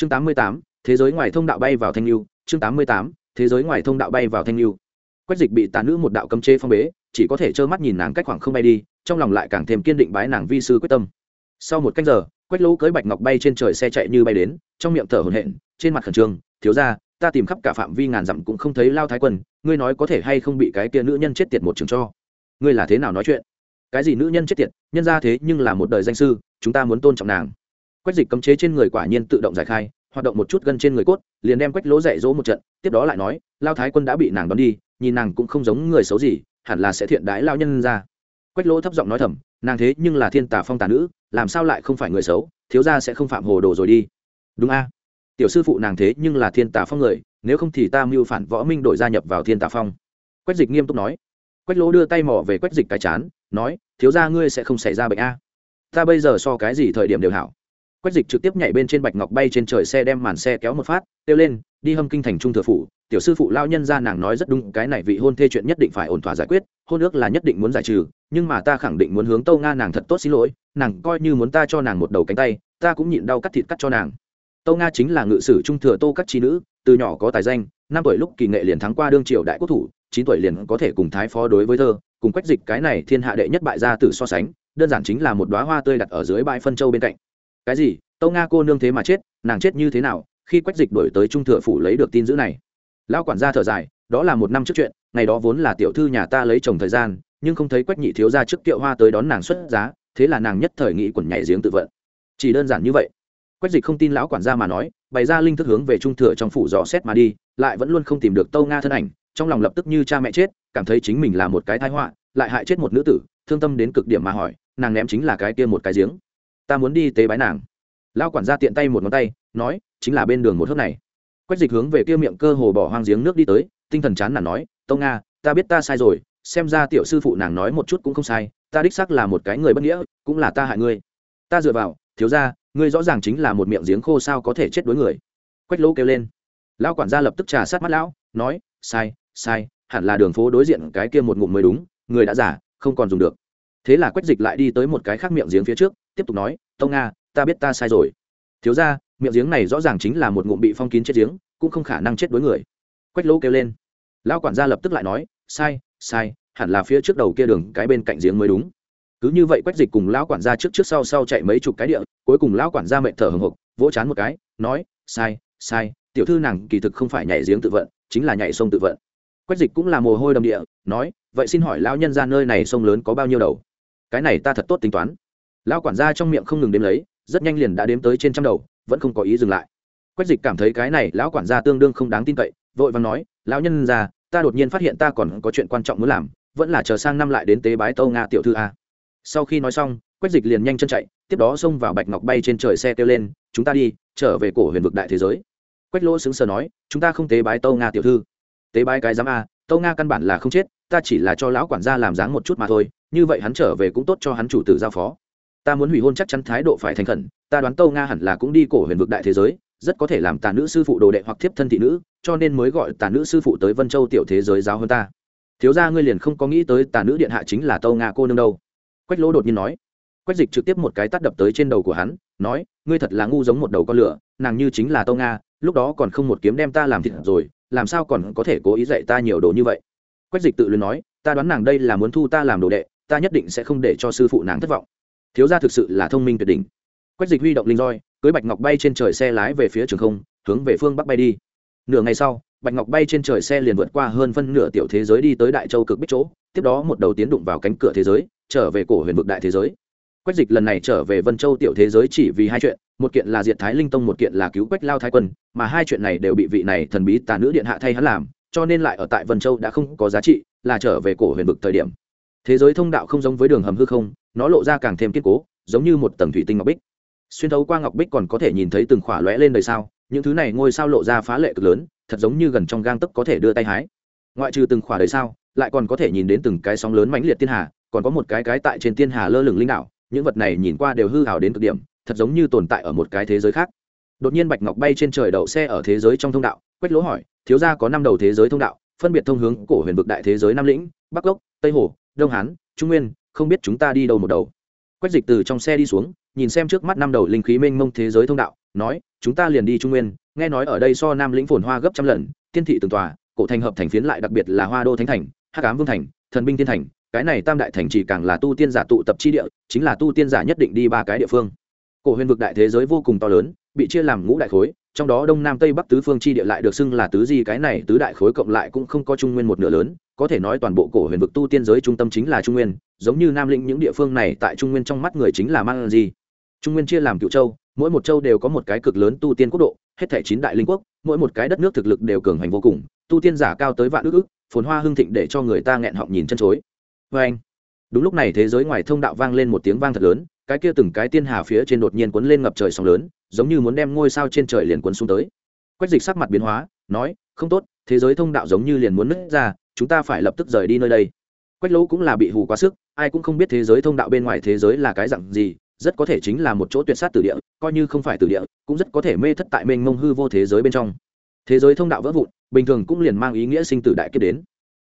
chương tám mươi tám, thế giới ngoài thông đạo bay vào thanh lưu chương tám mươi tám, thế giới ngoài thông đạo bay vào thanh lưu quách dịch bị tà nữ một đạo cấm chế phong bế, chỉ có thể trơ mắt nhìn nàng cách khoảng không bay đi, trong lòng lại càng thêm kiên định bái nàng vi sư quyết tâm. Sau một cách giờ, quách lỗ cưới bạch ngọc bay trên trời xe chạy như bay đến, trong miệng thở hổn hển, trên mặt khẩn trương, thiếu ra ta tìm khắp cả phạm vi ngàn dặm cũng không thấy lao thái quân, ngươi nói có thể hay không bị cái kia nữ nhân chết tiệt một trường cho? Ngươi là thế nào nói chuyện? Cái gì nữ nhân chết tiệt? Nhân ra thế nhưng là một đời danh sư, chúng ta muốn tôn trọng nàng quách dịch cấm chế trên người quả nhiên tự động giải khai, hoạt động một chút gân trên người cốt, liền đem quách lỗ dạy dỗ một trận, tiếp đó lại nói, lao thái quân đã bị nàng đón đi, nhìn nàng cũng không giống người xấu gì, hẳn là sẽ thiện đái lao nhân ra. Quách lỗ thấp giọng nói thầm, nàng thế nhưng là thiên tà phong tà nữ, làm sao lại không phải người xấu, thiếu ra sẽ không phạm hồ đồ rồi đi. Đúng a. Tiểu sư phụ nàng thế nhưng là thiên tà phong người, nếu không thì ta mưu phản võ minh đội gia nhập vào thiên tà phong. Quách dịch nghiêm túc nói. Quách lỗ đưa tay mỏ về quách dịch cái chán, nói, thiếu ra ngươi sẽ không xảy ra bệnh a. Ta bây giờ so cái gì thời điểm đều hảo quách dịch trực tiếp nhảy bên trên bạch ngọc bay trên trời xe đem màn xe kéo một phát, kêu lên, đi hâm kinh thành trung thừa phủ, tiểu sư phụ lao nhân ra nàng nói rất đúng, cái này vị hôn thê chuyện nhất định phải ổn thỏa giải quyết, hôn ước là nhất định muốn giải trừ, nhưng mà ta khẳng định muốn hướng tâu nga nàng thật tốt xin lỗi, nàng coi như muốn ta cho nàng một đầu cánh tay, ta cũng nhịn đau cắt thịt cắt cho nàng. Tâu nga chính là ngự sử trung thừa tô các trí nữ, từ nhỏ có tài danh, năm tuổi lúc kỳ nghệ liền thắng qua đương triều đại quốc thủ, chín tuổi liền có thể cùng thái phó đối với thơ, cùng quách dịch cái này thiên hạ đệ nhất bại gia tử so sánh, đơn giản chính là một đoá hoa tươi đặt ở dưới bãi phân châu bên cạnh cái gì? Tâu nga cô nương thế mà chết, nàng chết như thế nào? Khi quách dịch đổi tới trung thừa phủ lấy được tin dữ này. Lão quản gia thở dài, đó là một năm trước chuyện, ngày đó vốn là tiểu thư nhà ta lấy chồng thời gian, nhưng không thấy quách nhị thiếu ra trước tiệu hoa tới đón nàng xuất giá, thế là nàng nhất thời nghĩ quẩn nhảy giếng tự vận. Chỉ đơn giản như vậy. Quách dịch không tin lão quản gia mà nói, bày ra linh thức hướng về trung thừa trong phủ dò xét mà đi, lại vẫn luôn không tìm được tâu nga thân ảnh, trong lòng lập tức như cha mẹ chết, cảm thấy chính mình là một cái thái họa, lại hại chết một nữ tử, thương tâm đến cực điểm mà hỏi, nàng ném chính là cái kia một cái giếng ta muốn đi tế bái nàng. Lao quản gia tiện tay một ngón tay, nói, chính là bên đường một hớp này. Quách dịch hướng về kia miệng cơ hồ bỏ hoang giếng nước đi tới, tinh thần chán nản nói tâu nga ta biết ta sai rồi, xem ra tiểu sư phụ nàng nói một chút cũng không sai, ta đích xác là một cái người bất nghĩa, cũng là ta hại ngươi. Ta dựa vào, thiếu ra ngươi rõ ràng chính là một miệng giếng khô sao có thể chết đối người. Quách lỗ kêu lên. Lão quản gia lập tức trà sát mắt lão, nói, sai sai, hẳn là đường phố đối diện cái kia một ngụm mới đúng, người đã giả, không còn dùng được. Thế là quách dịch lại đi tới một cái khác miệng giếng phía trước tiếp tục nói, tông nga, ta biết ta sai rồi. Thiếu ra miệng giếng này rõ ràng chính là một ngụm bị phong kín chết giếng, cũng không khả năng chết đối người. Quách lỗ kêu lên. Lão quản gia lập tức lại nói, sai sai, hẳn là phía trước đầu kia đường, cái bên cạnh giếng mới đúng. Cứ như vậy quách dịch cùng lão quản gia trước trước sau sau chạy mấy chục cái địa, cuối cùng lão quản gia mệnh thở hồng hộc vỗ chán một cái, nói, sai sai, tiểu thư nàng kỳ thực không phải nhảy giếng tự vận, chính là nhảy sông tự vận. Quách dịch cũng là mồ hôi đầm địa, nói, vậy xin hỏi lão nhân ra nơi này sông lớn có bao nhiêu đầu? Cái này ta thật tốt tính toán lão quản gia trong miệng không ngừng đếm lấy, rất nhanh liền đã đếm tới trên trăm đầu, vẫn không có ý dừng lại. Quách dịch cảm thấy cái này lão quản gia tương đương không đáng tin cậy, vội vàng nói, lão nhân già ta đột nhiên phát hiện ta còn có chuyện quan trọng muốn làm, vẫn là chờ sang năm lại đến tế bái tâu nga tiểu thư a. Sau khi nói xong, quách dịch liền nhanh chân chạy, tiếp đó xông vào bạch ngọc bay trên trời xe kêu lên, chúng ta đi, trở về cổ huyền vực đại thế giới. Quách lỗ xứng sờ nói, chúng ta không tế bái tâu nga tiểu thư. Tế bái cái giám a, tâu nga căn bản là không chết, ta chỉ là cho lão quản gia làm dáng một chút mà thôi, như vậy hắn trở về cũng tốt cho hắn chủ tử giao phó ta muốn hủy hôn chắc chắn thái độ phải thành khẩn, ta đoán tâu nga hẳn là cũng đi cổ huyền vực đại thế giới, rất có thể làm tà nữ sư phụ đồ đệ hoặc thiếp thân thị nữ, cho nên mới gọi tà nữ sư phụ tới vân châu tiểu thế giới giáo hơn ta. Thiếu ra ngươi liền không có nghĩ tới tà nữ điện hạ chính là tâu nga cô nương đâu. Quách lỗ đột nhiên nói. Quách dịch trực tiếp một cái tắt đập tới trên đầu của hắn, nói, ngươi thật là ngu giống một đầu con lửa, nàng như chính là tâu nga, lúc đó còn không một kiếm đem ta làm thịt rồi, làm sao còn có thể cố ý dạy ta nhiều đồ như vậy? Quách dịch tự luyến nói, ta đoán nàng đây là muốn thu ta làm đồ đệ, ta nhất định sẽ không để cho sư phụ nàng thất vọng thiếu gia thực sự là thông minh tuyệt đỉnh. Quách dịch huy động linh roi, cưới bạch ngọc bay trên trời xe lái về phía trường không, hướng về phương bắc bay đi. Nửa ngày sau, bạch ngọc bay trên trời xe liền vượt qua hơn phân nửa tiểu thế giới đi tới đại châu cực bích chỗ, tiếp đó một đầu tiến đụng vào cánh cửa thế giới, trở về cổ huyền vực đại thế giới. Quách dịch lần này trở về vân châu tiểu thế giới chỉ vì hai chuyện, một kiện là diệt thái linh tông, một kiện là cứu quách lao thái quân, mà hai chuyện này đều bị vị này thần bí tà nữ điện hạ thay hắn làm, cho nên lại ở tại vân châu đã không có giá trị, là trở về cổ huyền vực thời điểm thế giới thông đạo không giống với đường hầm hư không, nó lộ ra càng thêm kiên cố, giống như một tầng thủy tinh ngọc bích. Xuyên thấu qua ngọc bích còn có thể nhìn thấy từng khỏa lóe lên đời sao, những thứ này ngôi sao lộ ra phá lệ cực lớn, thật giống như gần trong gang tấc có thể đưa tay hái. Ngoại trừ từng khỏa đời sao, lại còn có thể nhìn đến từng cái sóng lớn mãnh liệt thiên hà, còn có một cái cái tại trên thiên hà lơ lửng linh đạo, những vật này nhìn qua đều hư hào đến cực điểm, thật giống như tồn tại ở một cái thế giới khác. Đột nhiên bạch ngọc bay trên trời đậu xe ở thế giới trong thông đạo, quách lỗ hỏi, thiếu gia có năm đầu thế giới thông đạo, phân biệt thông hướng cổ huyền vực đại thế giới nam lĩnh, bắc gốc tây hồ đông hán, trung nguyên, không biết chúng ta đi đâu một đầu. Quách dịch từ trong xe đi xuống, nhìn xem trước mắt năm đầu linh khí mênh mông thế giới thông đạo, nói, chúng ta liền đi trung nguyên, nghe nói ở đây so nam lĩnh phồn hoa gấp trăm lần, tiên thị từng tòa, cổ thành hợp thành phiến lại đặc biệt là hoa đô thánh thành, hắc ám vương thành, thần binh tiên thành, cái này tam đại thành chỉ càng là tu tiên giả tụ tập chi địa, chính là tu tiên giả nhất định đi ba cái địa phương. Cổ huyền vực đại thế giới vô cùng to lớn, bị chia làm ngũ đại khối trong đó đông nam tây bắc tứ phương chi địa lại được xưng là tứ di, cái này tứ đại khối cộng lại cũng không có trung nguyên một nửa lớn, có thể nói toàn bộ cổ huyền vực tu tiên giới trung tâm chính là trung nguyên, giống như nam lĩnh những địa phương này tại trung nguyên trong mắt người chính là mang gì trung nguyên chia làm cựu châu, mỗi một châu đều có một cái cực lớn tu tiên quốc độ, hết thảy chín đại linh quốc, mỗi một cái đất nước thực lực đều cường hành vô cùng, tu tiên giả cao tới vạn ước ức phồn hoa hưng thịnh để cho người ta nghẹn họng nhìn chân chối. Vê anh đúng lúc này thế giới ngoài thông đạo vang lên một tiếng vang thật lớn cái kia từng cái tiên hà phía trên đột nhiên cuốn lên ngập trời sóng lớn, giống như muốn đem ngôi sao trên trời liền cuốn xuống tới. Quách dịch sắc mặt biến hóa, nói, không tốt, thế giới thông đạo giống như liền muốn nứt ra, chúng ta phải lập tức rời đi nơi đây. Quách lỗ cũng là bị hù quá sức, ai cũng không biết thế giới thông đạo bên ngoài thế giới là cái dặn gì, rất có thể chính là một chỗ tuyệt sát tử địa, coi như không phải tử địa, cũng rất có thể mê thất tại mênh mông hư vô thế giới bên trong. Thế giới thông đạo vỡ vụn, bình thường cũng liền mang ý nghĩa sinh tử đại kiếp đến.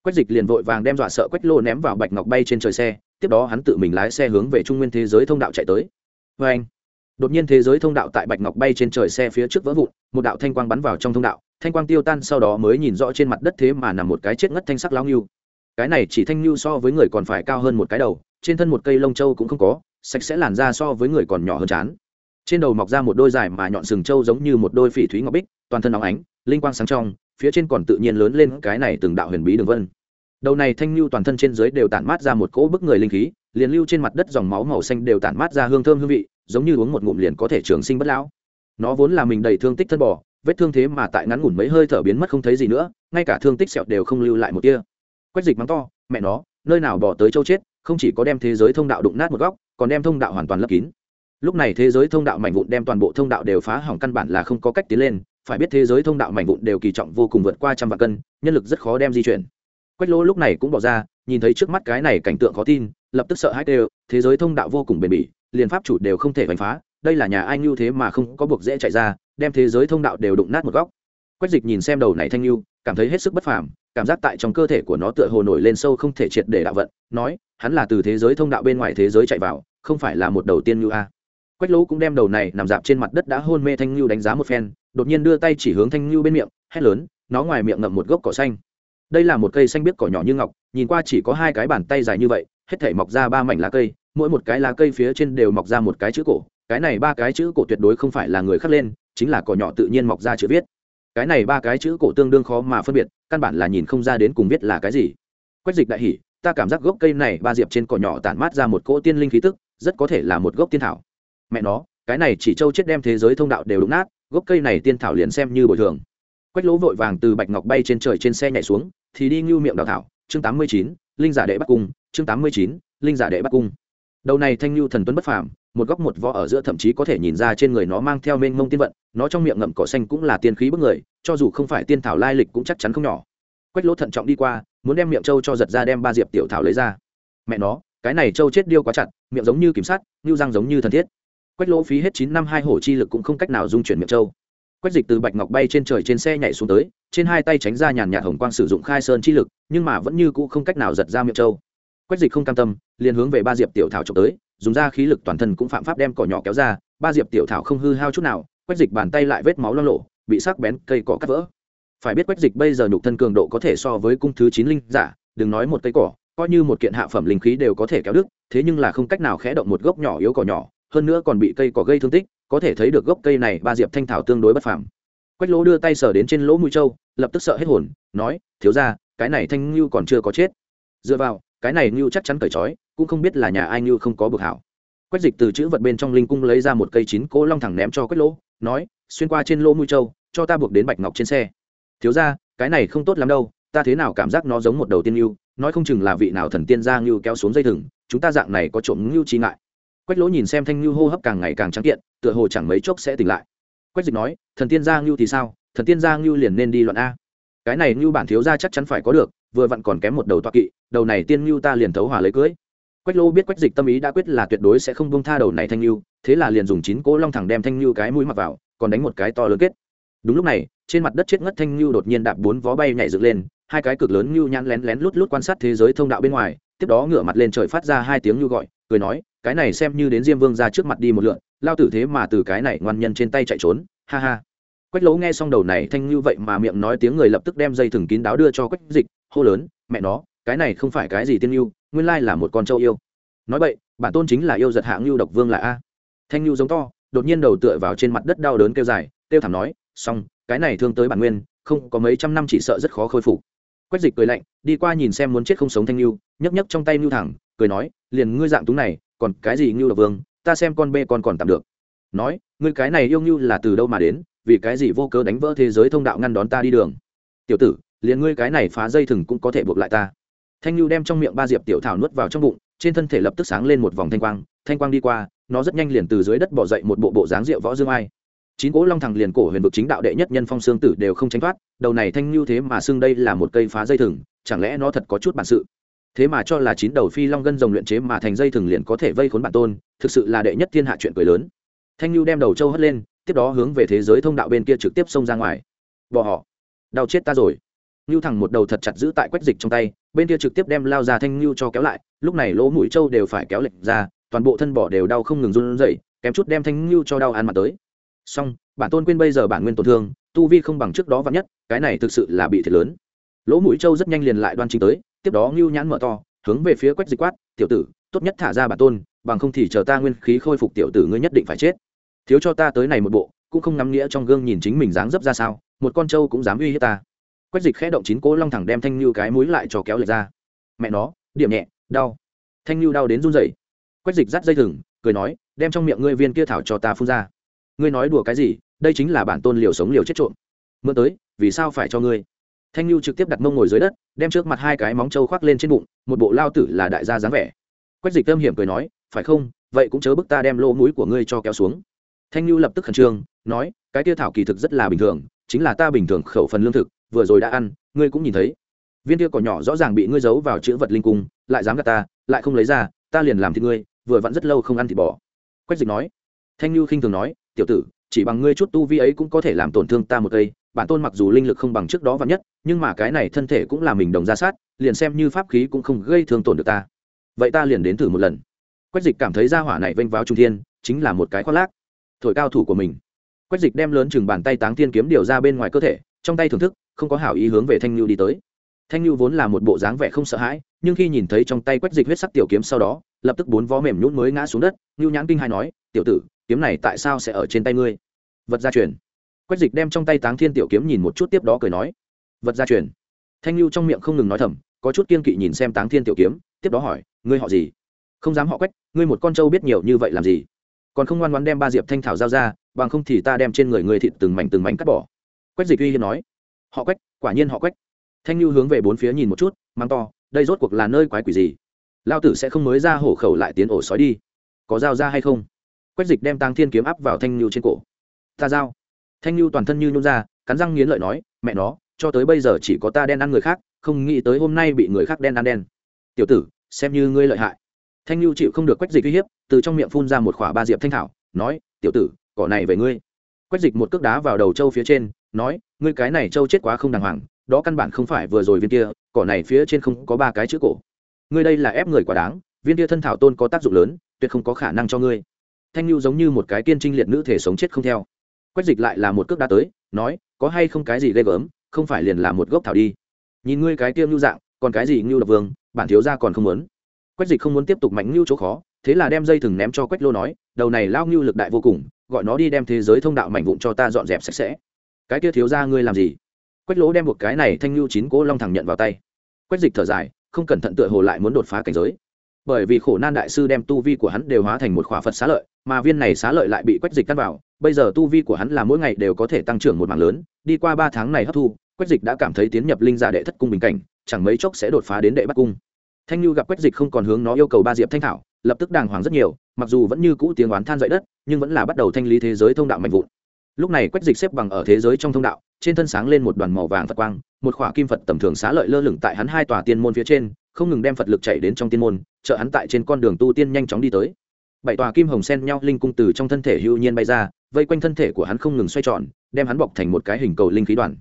Quách dịch liền vội vàng đem dọa sợ quách lô ném vào bạch ngọc bay trên trời xe tiếp đó hắn tự mình lái xe hướng về trung nguyên thế giới thông đạo chạy tới. Vê anh, đột nhiên thế giới thông đạo tại bạch ngọc bay trên trời xe phía trước vỡ vụn, một đạo thanh quang bắn vào trong thông đạo, thanh quang tiêu tan sau đó mới nhìn rõ trên mặt đất thế mà nằm một cái chết ngất thanh sắc lao nghiêu cái này chỉ thanh nghiêu so với người còn phải cao hơn một cái đầu, trên thân một cây lông trâu cũng không có, sạch sẽ làn da so với người còn nhỏ hơn chán. Trên đầu mọc ra một đôi dài mà nhọn sừng trâu giống như một đôi phỉ thúy ngọc bích, toàn thân óng ánh, linh quang sáng trong, phía trên còn tự nhiên lớn lên cái này từng đạo huyền bí đường vân đầu này thanh lưu toàn thân trên dưới đều tản mát ra một cỗ bức người linh khí, liền lưu trên mặt đất dòng máu màu xanh đều tản mát ra hương thơm hương vị, giống như uống một ngụm liền có thể trường sinh bất lão. Nó vốn là mình đầy thương tích thân bò, vết thương thế mà tại ngắn ngủn mấy hơi thở biến mất không thấy gì nữa, ngay cả thương tích sẹo đều không lưu lại một tia. Quách dịch mắng to, mẹ nó, nơi nào bỏ tới châu chết, không chỉ có đem thế giới thông đạo đụng nát một góc, còn đem thông đạo hoàn toàn lấp kín. Lúc này thế giới thông đạo mảnh vụn đem toàn bộ thông đạo đều phá hỏng căn bản là không có cách tiến lên, phải biết thế giới thông đạo mảnh vụn đều kỳ trọng vô cùng vượt qua trăm vạn cân, nhân lực rất khó đem di chuyển quách lỗ lúc này cũng bỏ ra nhìn thấy trước mắt cái này cảnh tượng khó tin lập tức sợ hãi đều thế giới thông đạo vô cùng bền bỉ liền pháp chủ đều không thể vành phá đây là nhà ai lưu thế mà không có buộc dễ chạy ra đem thế giới thông đạo đều đụng nát một góc. Quách dịch nhìn xem đầu này thanh lưu, cảm thấy hết sức bất phàm cảm giác tại trong cơ thể của nó tựa hồ nổi lên sâu không thể triệt để đạo vận nói hắn là từ thế giới thông đạo bên ngoài thế giới chạy vào không phải là một đầu tiên ngưu a. Quách lỗ cũng đem đầu này nằm dạp trên mặt đất đã hôn mê thanh lưu đánh giá một phen đột nhiên đưa tay chỉ hướng thanh lưu bên miệng hét lớn nó ngoài miệng ngậm một gốc cỏ xanh đây là một cây xanh biếc cỏ nhỏ như ngọc, nhìn qua chỉ có hai cái bàn tay dài như vậy, hết thể mọc ra ba mảnh lá cây, mỗi một cái lá cây phía trên đều mọc ra một cái chữ cổ. Cái này ba cái chữ cổ tuyệt đối không phải là người khắc lên, chính là cỏ nhỏ tự nhiên mọc ra chữ viết. Cái này ba cái chữ cổ tương đương khó mà phân biệt, căn bản là nhìn không ra đến cùng viết là cái gì. Quách dịch đại hỉ, ta cảm giác gốc cây này ba diệp trên cỏ nhỏ tản mát ra một cỗ tiên linh khí tức, rất có thể là một gốc tiên thảo. Mẹ nó, cái này chỉ trâu chết đem thế giới thông đạo đều đúng nát, gốc cây này tiên thảo liền xem như bồi thường quách lỗ vội vàng từ bạch ngọc bay trên trời trên xe nhảy xuống, thì đi ngưu miệng đào thảo, chương tám mươi chín, linh giả đệ bắc cung, chương tám mươi chín, linh giả đệ bắc cung. Đầu này thanh lưu thần tuấn bất phàm, một góc một võ ở giữa thậm chí có thể nhìn ra trên người nó mang theo mênh mông tiên vận, nó trong miệng ngậm cỏ xanh cũng là tiên khí bức người, cho dù không phải tiên thảo lai lịch cũng chắc chắn không nhỏ. Quách lỗ thận trọng đi qua, muốn đem miệng trâu cho giật ra đem ba diệp tiểu thảo lấy ra. Mẹ nó, cái này trâu chết điêu quá chặt, miệng giống như kiểm sát lưu răng giống như thần thiết. Quách lỗ phí hết chín năm hai hổ chi lực cũng không cách nào dung chuyển miệng trâu quách dịch từ bạch ngọc bay trên trời trên xe nhảy xuống tới, trên hai tay tránh ra nhàn nhạt hồng quang sử dụng khai sơn chi lực, nhưng mà vẫn như cũ không cách nào giật ra miệng trâu. Quách dịch không cam tâm, liền hướng về ba diệp tiểu thảo trộm tới, dùng ra khí lực toàn thân cũng phạm pháp đem cỏ nhỏ kéo ra, ba diệp tiểu thảo không hư hao chút nào quách dịch bàn tay lại vết máu lo lộ, bị sắc bén cây cỏ cắt vỡ. Phải biết quách dịch bây giờ nhục thân cường độ có thể so với cung thứ chín linh giả, đừng nói một cây cỏ, coi như một kiện hạ phẩm linh khí đều có thể kéo đứt, thế nhưng là không cách nào khẽ động một gốc nhỏ yếu cỏ nhỏ, hơn nữa còn bị cây cỏ gây thương tích có thể thấy được gốc cây này ba diệp thanh thảo tương đối bất phàm. Quách lỗ đưa tay sờ đến trên lỗ mũi trâu lập tức sợ hết hồn, nói, thiếu ra cái này thanh ngưu còn chưa có chết. Dựa vào, cái này ngưu chắc chắn cởi trói, cũng không biết là nhà ai ngưu không có bực hảo. Quách dịch từ chữ vật bên trong linh cung lấy ra một cây chín cỗ long thẳng ném cho quách lỗ, nói, xuyên qua trên lỗ mũi trâu cho ta buộc đến bạch ngọc trên xe. Thiếu ra cái này không tốt lắm đâu, ta thế nào cảm giác nó giống một đầu tiên ngưu, nói không chừng là vị nào thần tiên gia ngưu kéo xuống dây thừng, chúng ta dạng này có trộm ngưu trí ngại quách lỗ nhìn xem thanh ngưu hô hấp càng ngày càng trắng kiện, tựa hồ chẳng mấy chốc sẽ tỉnh lại. Quách dịch nói, thần tiên gia ngưu thì sao? Thần tiên gia ngưu liền nên đi luận a. Cái này ngưu bản thiếu gia chắc chắn phải có được, vừa vặn còn kém một đầu toa kỵ, đầu này tiên ngưu ta liền thấu hòa lấy cưới. Quách Lỗ biết quách dịch tâm ý đã quyết là tuyệt đối sẽ không bông tha đầu này thanh ngưu thế là liền dùng chín cỗ long thẳng đem thanh ngưu cái mũi mặc vào, còn đánh một cái to lớn kết. Đúng lúc này, trên mặt đất chết ngất thanh ngưu đột nhiên đạp bốn vó bay nhảy dựng lên, hai cái cực lớn ngưu nhãn lén lén lút lút quan sát thế giới thông đạo bên ngoài, tiếp đó ngửa mặt lên trời phát ra hai tiếng ngưu gọi, cười nói cái này xem như đến diêm vương ra trước mặt đi một lượn, lao tử thế mà từ cái này ngoan nhân trên tay chạy trốn, ha ha. Quách lỗ nghe xong đầu này thanh như vậy mà miệng nói tiếng người lập tức đem dây thừng kín đáo đưa cho quách dịch, hô lớn, mẹ nó, cái này không phải cái gì tiên yêu, nguyên lai là một con trâu yêu. Nói vậy bản tôn chính là yêu giật hạng lưu độc vương là a. Thanh lưu giống to, đột nhiên đầu tựa vào trên mặt đất đau đớn kêu dài, kêu thảm nói, xong, cái này thương tới bản nguyên, không có mấy trăm năm chỉ sợ rất khó khôi phục. Quách dịch cười lạnh, đi qua nhìn xem muốn chết không sống thanh lưu nhấc nhấc trong tay lưu thẳng, cười nói, liền ngươi dạng túng này còn cái gì ngưu độc vương, ta xem con bê con còn tạm được. Nói, ngươi cái này yêu ngưu là từ đâu mà đến, vì cái gì vô cớ đánh vỡ thế giới thông đạo ngăn đón ta đi đường? Tiểu tử, liền ngươi cái này phá dây thừng cũng có thể buộc lại ta. Thanh ngưu đem trong miệng ba diệp tiểu thảo nuốt vào trong bụng, trên thân thể lập tức sáng lên một vòng thanh quang thanh quang đi qua, nó rất nhanh liền từ dưới đất bỏ dậy một bộ bộ dáng rượu võ dương ai. Chín cỗ long thằng liền cổ huyền vực chính đạo đệ nhất nhân phong xương tử đều không tránh thoát, đầu này thanh lưu thế mà xưng đây là một cây phá dây thừng, chẳng lẽ nó thật có chút bản sự? Thế mà cho là chín đầu phi long gân rồng luyện chế mà thành dây thừng liền có thể vây khốn bản tôn, thực sự là đệ nhất thiên hạ chuyện cười lớn. Thanh lưu đem đầu trâu hất lên, tiếp đó hướng về thế giới thông đạo bên kia trực tiếp xông ra ngoài. Bỏ họ. Đau chết ta rồi. Lưu thẳng một đầu thật chặt giữ tại quách dịch trong tay, bên kia trực tiếp đem lao ra thanh lưu cho kéo lại, lúc này lỗ mũi trâu đều phải kéo lệch ra, toàn bộ thân bỏ đều đau không ngừng run rẩy, kém chút đem thanh lưu cho đau ăn mặt tới. Song bản tôn quên bây giờ bản nguyên tổn thương, tu vi không bằng trước đó vắn nhất, cái này thực sự là bị thiệt lớn. Lỗ mũi trâu rất nhanh liền lại đoan chính tới tiếp đó ngưu nhãn mở to, hướng về phía quách dịch quát, tiểu tử, tốt nhất thả ra bản tôn, bằng không thì chờ ta nguyên khí khôi phục tiểu tử ngươi nhất định phải chết. Thiếu cho ta tới này một bộ, cũng không nắm nghĩa trong gương nhìn chính mình dáng dấp ra sao, một con trâu cũng dám uy hiếp ta. Quách dịch khẽ động chín cố long thẳng đem thanh lưu cái mũi lại cho kéo lệch ra. Mẹ nó, điểm nhẹ, đau. Thanh lưu đau đến run rẩy. Quách dịch dắt dây thừng, cười nói, đem trong miệng ngươi viên kia thảo cho ta phun ra. Ngươi nói đùa cái gì, đây chính là bản tôn liều sống liều chết trộm. Mượn tới, vì sao phải cho ngươi? Thanh lưu trực tiếp đặt mông ngồi dưới đất, đem trước mặt hai cái móng trâu khoác lên trên bụng, một bộ lao tử là đại gia dáng vẻ. Quách dịch tâm hiểm cười nói, phải không? Vậy cũng chớ bức ta đem lỗ mũi của ngươi cho kéo xuống. Thanh lưu lập tức khẩn trương, nói, cái tiêu thảo kỳ thực rất là bình thường, chính là ta bình thường khẩu phần lương thực, vừa rồi đã ăn, ngươi cũng nhìn thấy. Viên kia cỏ nhỏ rõ ràng bị ngươi giấu vào chữ vật linh cung, lại dám gạt ta, lại không lấy ra, ta liền làm thịt ngươi, vừa vặn rất lâu không ăn thịt bò. Quách dịch nói. Thanh lưu khinh thường nói, tiểu tử, chỉ bằng ngươi chút tu vi ấy cũng có thể làm tổn thương ta một cây bản tôn mặc dù linh lực không bằng trước đó vắn nhất, nhưng mà cái này thân thể cũng là mình đồng ra sát, liền xem như pháp khí cũng không gây thương tổn được ta. Vậy ta liền đến thử một lần. Quách dịch cảm thấy ra hỏa này vênh váo trung thiên, chính là một cái khoác lác. Thổi cao thủ của mình. Quách dịch đem lớn chừng bàn tay táng thiên kiếm điều ra bên ngoài cơ thể, trong tay thưởng thức, không có hảo ý hướng về thanh lưu đi tới. Thanh lưu vốn là một bộ dáng vẻ không sợ hãi, nhưng khi nhìn thấy trong tay quách dịch huyết sắc tiểu kiếm sau đó, lập tức bốn vó mềm nhún mới ngã xuống đất lưu nhãn kinh hai nói, tiểu tử, kiếm này tại sao sẽ ở trên tay ngươi? Vật gia truyền quách dịch đem trong tay táng thiên tiểu kiếm nhìn một chút tiếp đó cười nói, vật gia truyền. Thanh lưu trong miệng không ngừng nói thầm, có chút kiên kỵ nhìn xem táng thiên tiểu kiếm, tiếp đó hỏi, ngươi họ gì? Không dám họ quách, ngươi một con trâu biết nhiều như vậy làm gì? Còn không ngoan ngoan đem ba diệp thanh thảo giao ra, bằng không thì ta đem trên người ngươi thịt từng mảnh từng mảnh cắt bỏ. Quách dịch uy hiên nói, họ quách, quả nhiên họ quách. Thanh lưu hướng về bốn phía nhìn một chút mang to, đây rốt cuộc là nơi quái quỷ gì? Lao tử sẽ không mới ra hổ khẩu lại tiến ổ sói đi. Có dao ra hay không? Quách dịch đem tăng thiên kiếm áp vào thanh lưu trên cổ. Ta dao thanh lưu toàn thân như nhún ra, cắn răng nghiến lợi nói, mẹ nó, cho tới bây giờ chỉ có ta đen ăn người khác, không nghĩ tới hôm nay bị người khác đen ăn đen. Tiểu tử, xem như ngươi lợi hại. Thanh lưu chịu không được quách dịch uy hiếp, từ trong miệng phun ra một khỏa ba diệp thanh thảo, nói, tiểu tử, cỏ này về ngươi. Quách dịch một cước đá vào đầu trâu phía trên, nói, ngươi cái này trâu chết quá không đàng hoàng, đó căn bản không phải vừa rồi viên kia, cỏ này phía trên không có ba cái chữ cổ. Ngươi đây là ép người quá đáng, viên kia thân thảo tôn có tác dụng lớn, tuyệt không có khả năng cho ngươi. Thanh lưu giống như một cái kiên trinh liệt nữ thể sống chết không theo quách dịch lại là một cước đá tới, nói, có hay không cái gì ghê gớm, không phải liền là một gốc thảo đi. Nhìn ngươi cái tiêm lưu dạng, còn cái gì ngưu đập vương, bản thiếu ra còn không muốn. Quách dịch không muốn tiếp tục mạnh ngưu chỗ khó, thế là đem dây thừng ném cho quách lô nói, đầu này lao ngưu lực đại vô cùng, gọi nó đi đem thế giới thông đạo mảnh vụn cho ta dọn dẹp sạch sẽ. Cái kia thiếu ra ngươi làm gì? Quách lỗ đem một cái này thanh ngưu chín cố long thẳng nhận vào tay. Quách dịch thở dài, không cẩn thận tựa hồ lại muốn đột phá cảnh giới bởi vì khổ nan đại sư đem tu vi của hắn đều hóa thành một khỏa phật xá lợi, mà viên này xá lợi lại bị quách dịch cắt vào. Bây giờ tu vi của hắn là mỗi ngày đều có thể tăng trưởng một mảng lớn, đi qua ba tháng này hấp thu, quách dịch đã cảm thấy tiến nhập linh giả đệ thất cung bình cảnh, chẳng mấy chốc sẽ đột phá đến đệ bắt cung. Thanh lưu gặp quách dịch không còn hướng nó yêu cầu ba diệp thanh thảo, lập tức đàng hoàng rất nhiều, mặc dù vẫn như cũ tiếng oán than dậy đất, nhưng vẫn là bắt đầu thanh lý thế giới thông đạo mạnh vụn. Lúc này quách dịch xếp bằng ở thế giới trong thông đạo, trên thân sáng lên một đoàn màu vàng phật quang, một khỏa kim phật tầm thường xá lợi lơ lửng tại hắn hai tòa tiên môn phía trên không ngừng đem phật lực chạy đến trong tiên môn trợ hắn tại trên con đường tu tiên nhanh chóng đi tới. Bảy tòa kim hồng sen nhau linh cung từ trong thân thể hưu nhiên bay ra, vây quanh thân thể của hắn không ngừng xoay tròn, đem hắn bọc thành một cái hình cầu linh khí đoàn.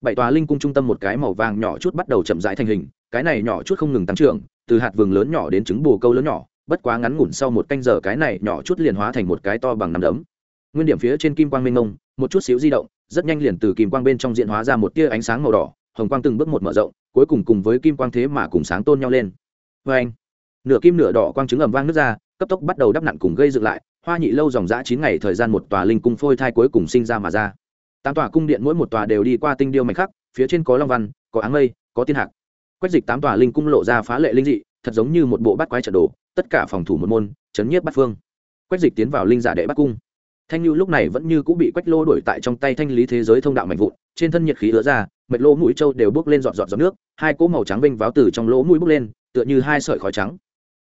Bảy tòa linh cung trung tâm một cái màu vàng nhỏ chút bắt đầu chậm rãi thành hình, cái này nhỏ chút không ngừng tăng trưởng, từ hạt vườn lớn nhỏ đến trứng bù câu lớn nhỏ, bất quá ngắn ngủn sau một canh giờ cái này nhỏ chút liền hóa thành một cái to bằng nắm đấm. Nguyên điểm phía trên kim quang mênh mông, một chút xíu di động, rất nhanh liền từ kim quang bên trong diện hóa ra một tia ánh sáng màu đỏ hồng quang từng bước một mở rộng, cuối cùng cùng với kim quang thế mà cùng sáng tôn nhau lên. Vê anh, nửa kim nửa đỏ quang trứng ầm vang nước ra, cấp tốc bắt đầu đắp nặn cùng gây dựng lại, hoa nhị lâu dòng dã chín ngày thời gian một tòa linh cung phôi thai cuối cùng sinh ra mà ra. Tám tòa cung điện mỗi một tòa đều đi qua tinh điêu mạch khắc, phía trên có long văn, có áng mây, có tiên hạc. Quách dịch tám tòa linh cung lộ ra phá lệ linh dị, thật giống như một bộ bát quái trận đồ, tất cả phòng thủ một môn, chấn nhiếp bát phương. Quách dịch tiến vào linh giả đệ bắc cung. Thanh lưu lúc này vẫn như cũng bị quách lô đổi tại trong tay thanh lý thế giới thông đạo mạnh vụn trên thân nhiệt khí ứa ra mệt lỗ mũi trâu đều bước lên dọn dọn giọt nước, hai cỗ màu trắng vinh váo từ trong lỗ mũi bước lên, tựa như hai sợi khói trắng.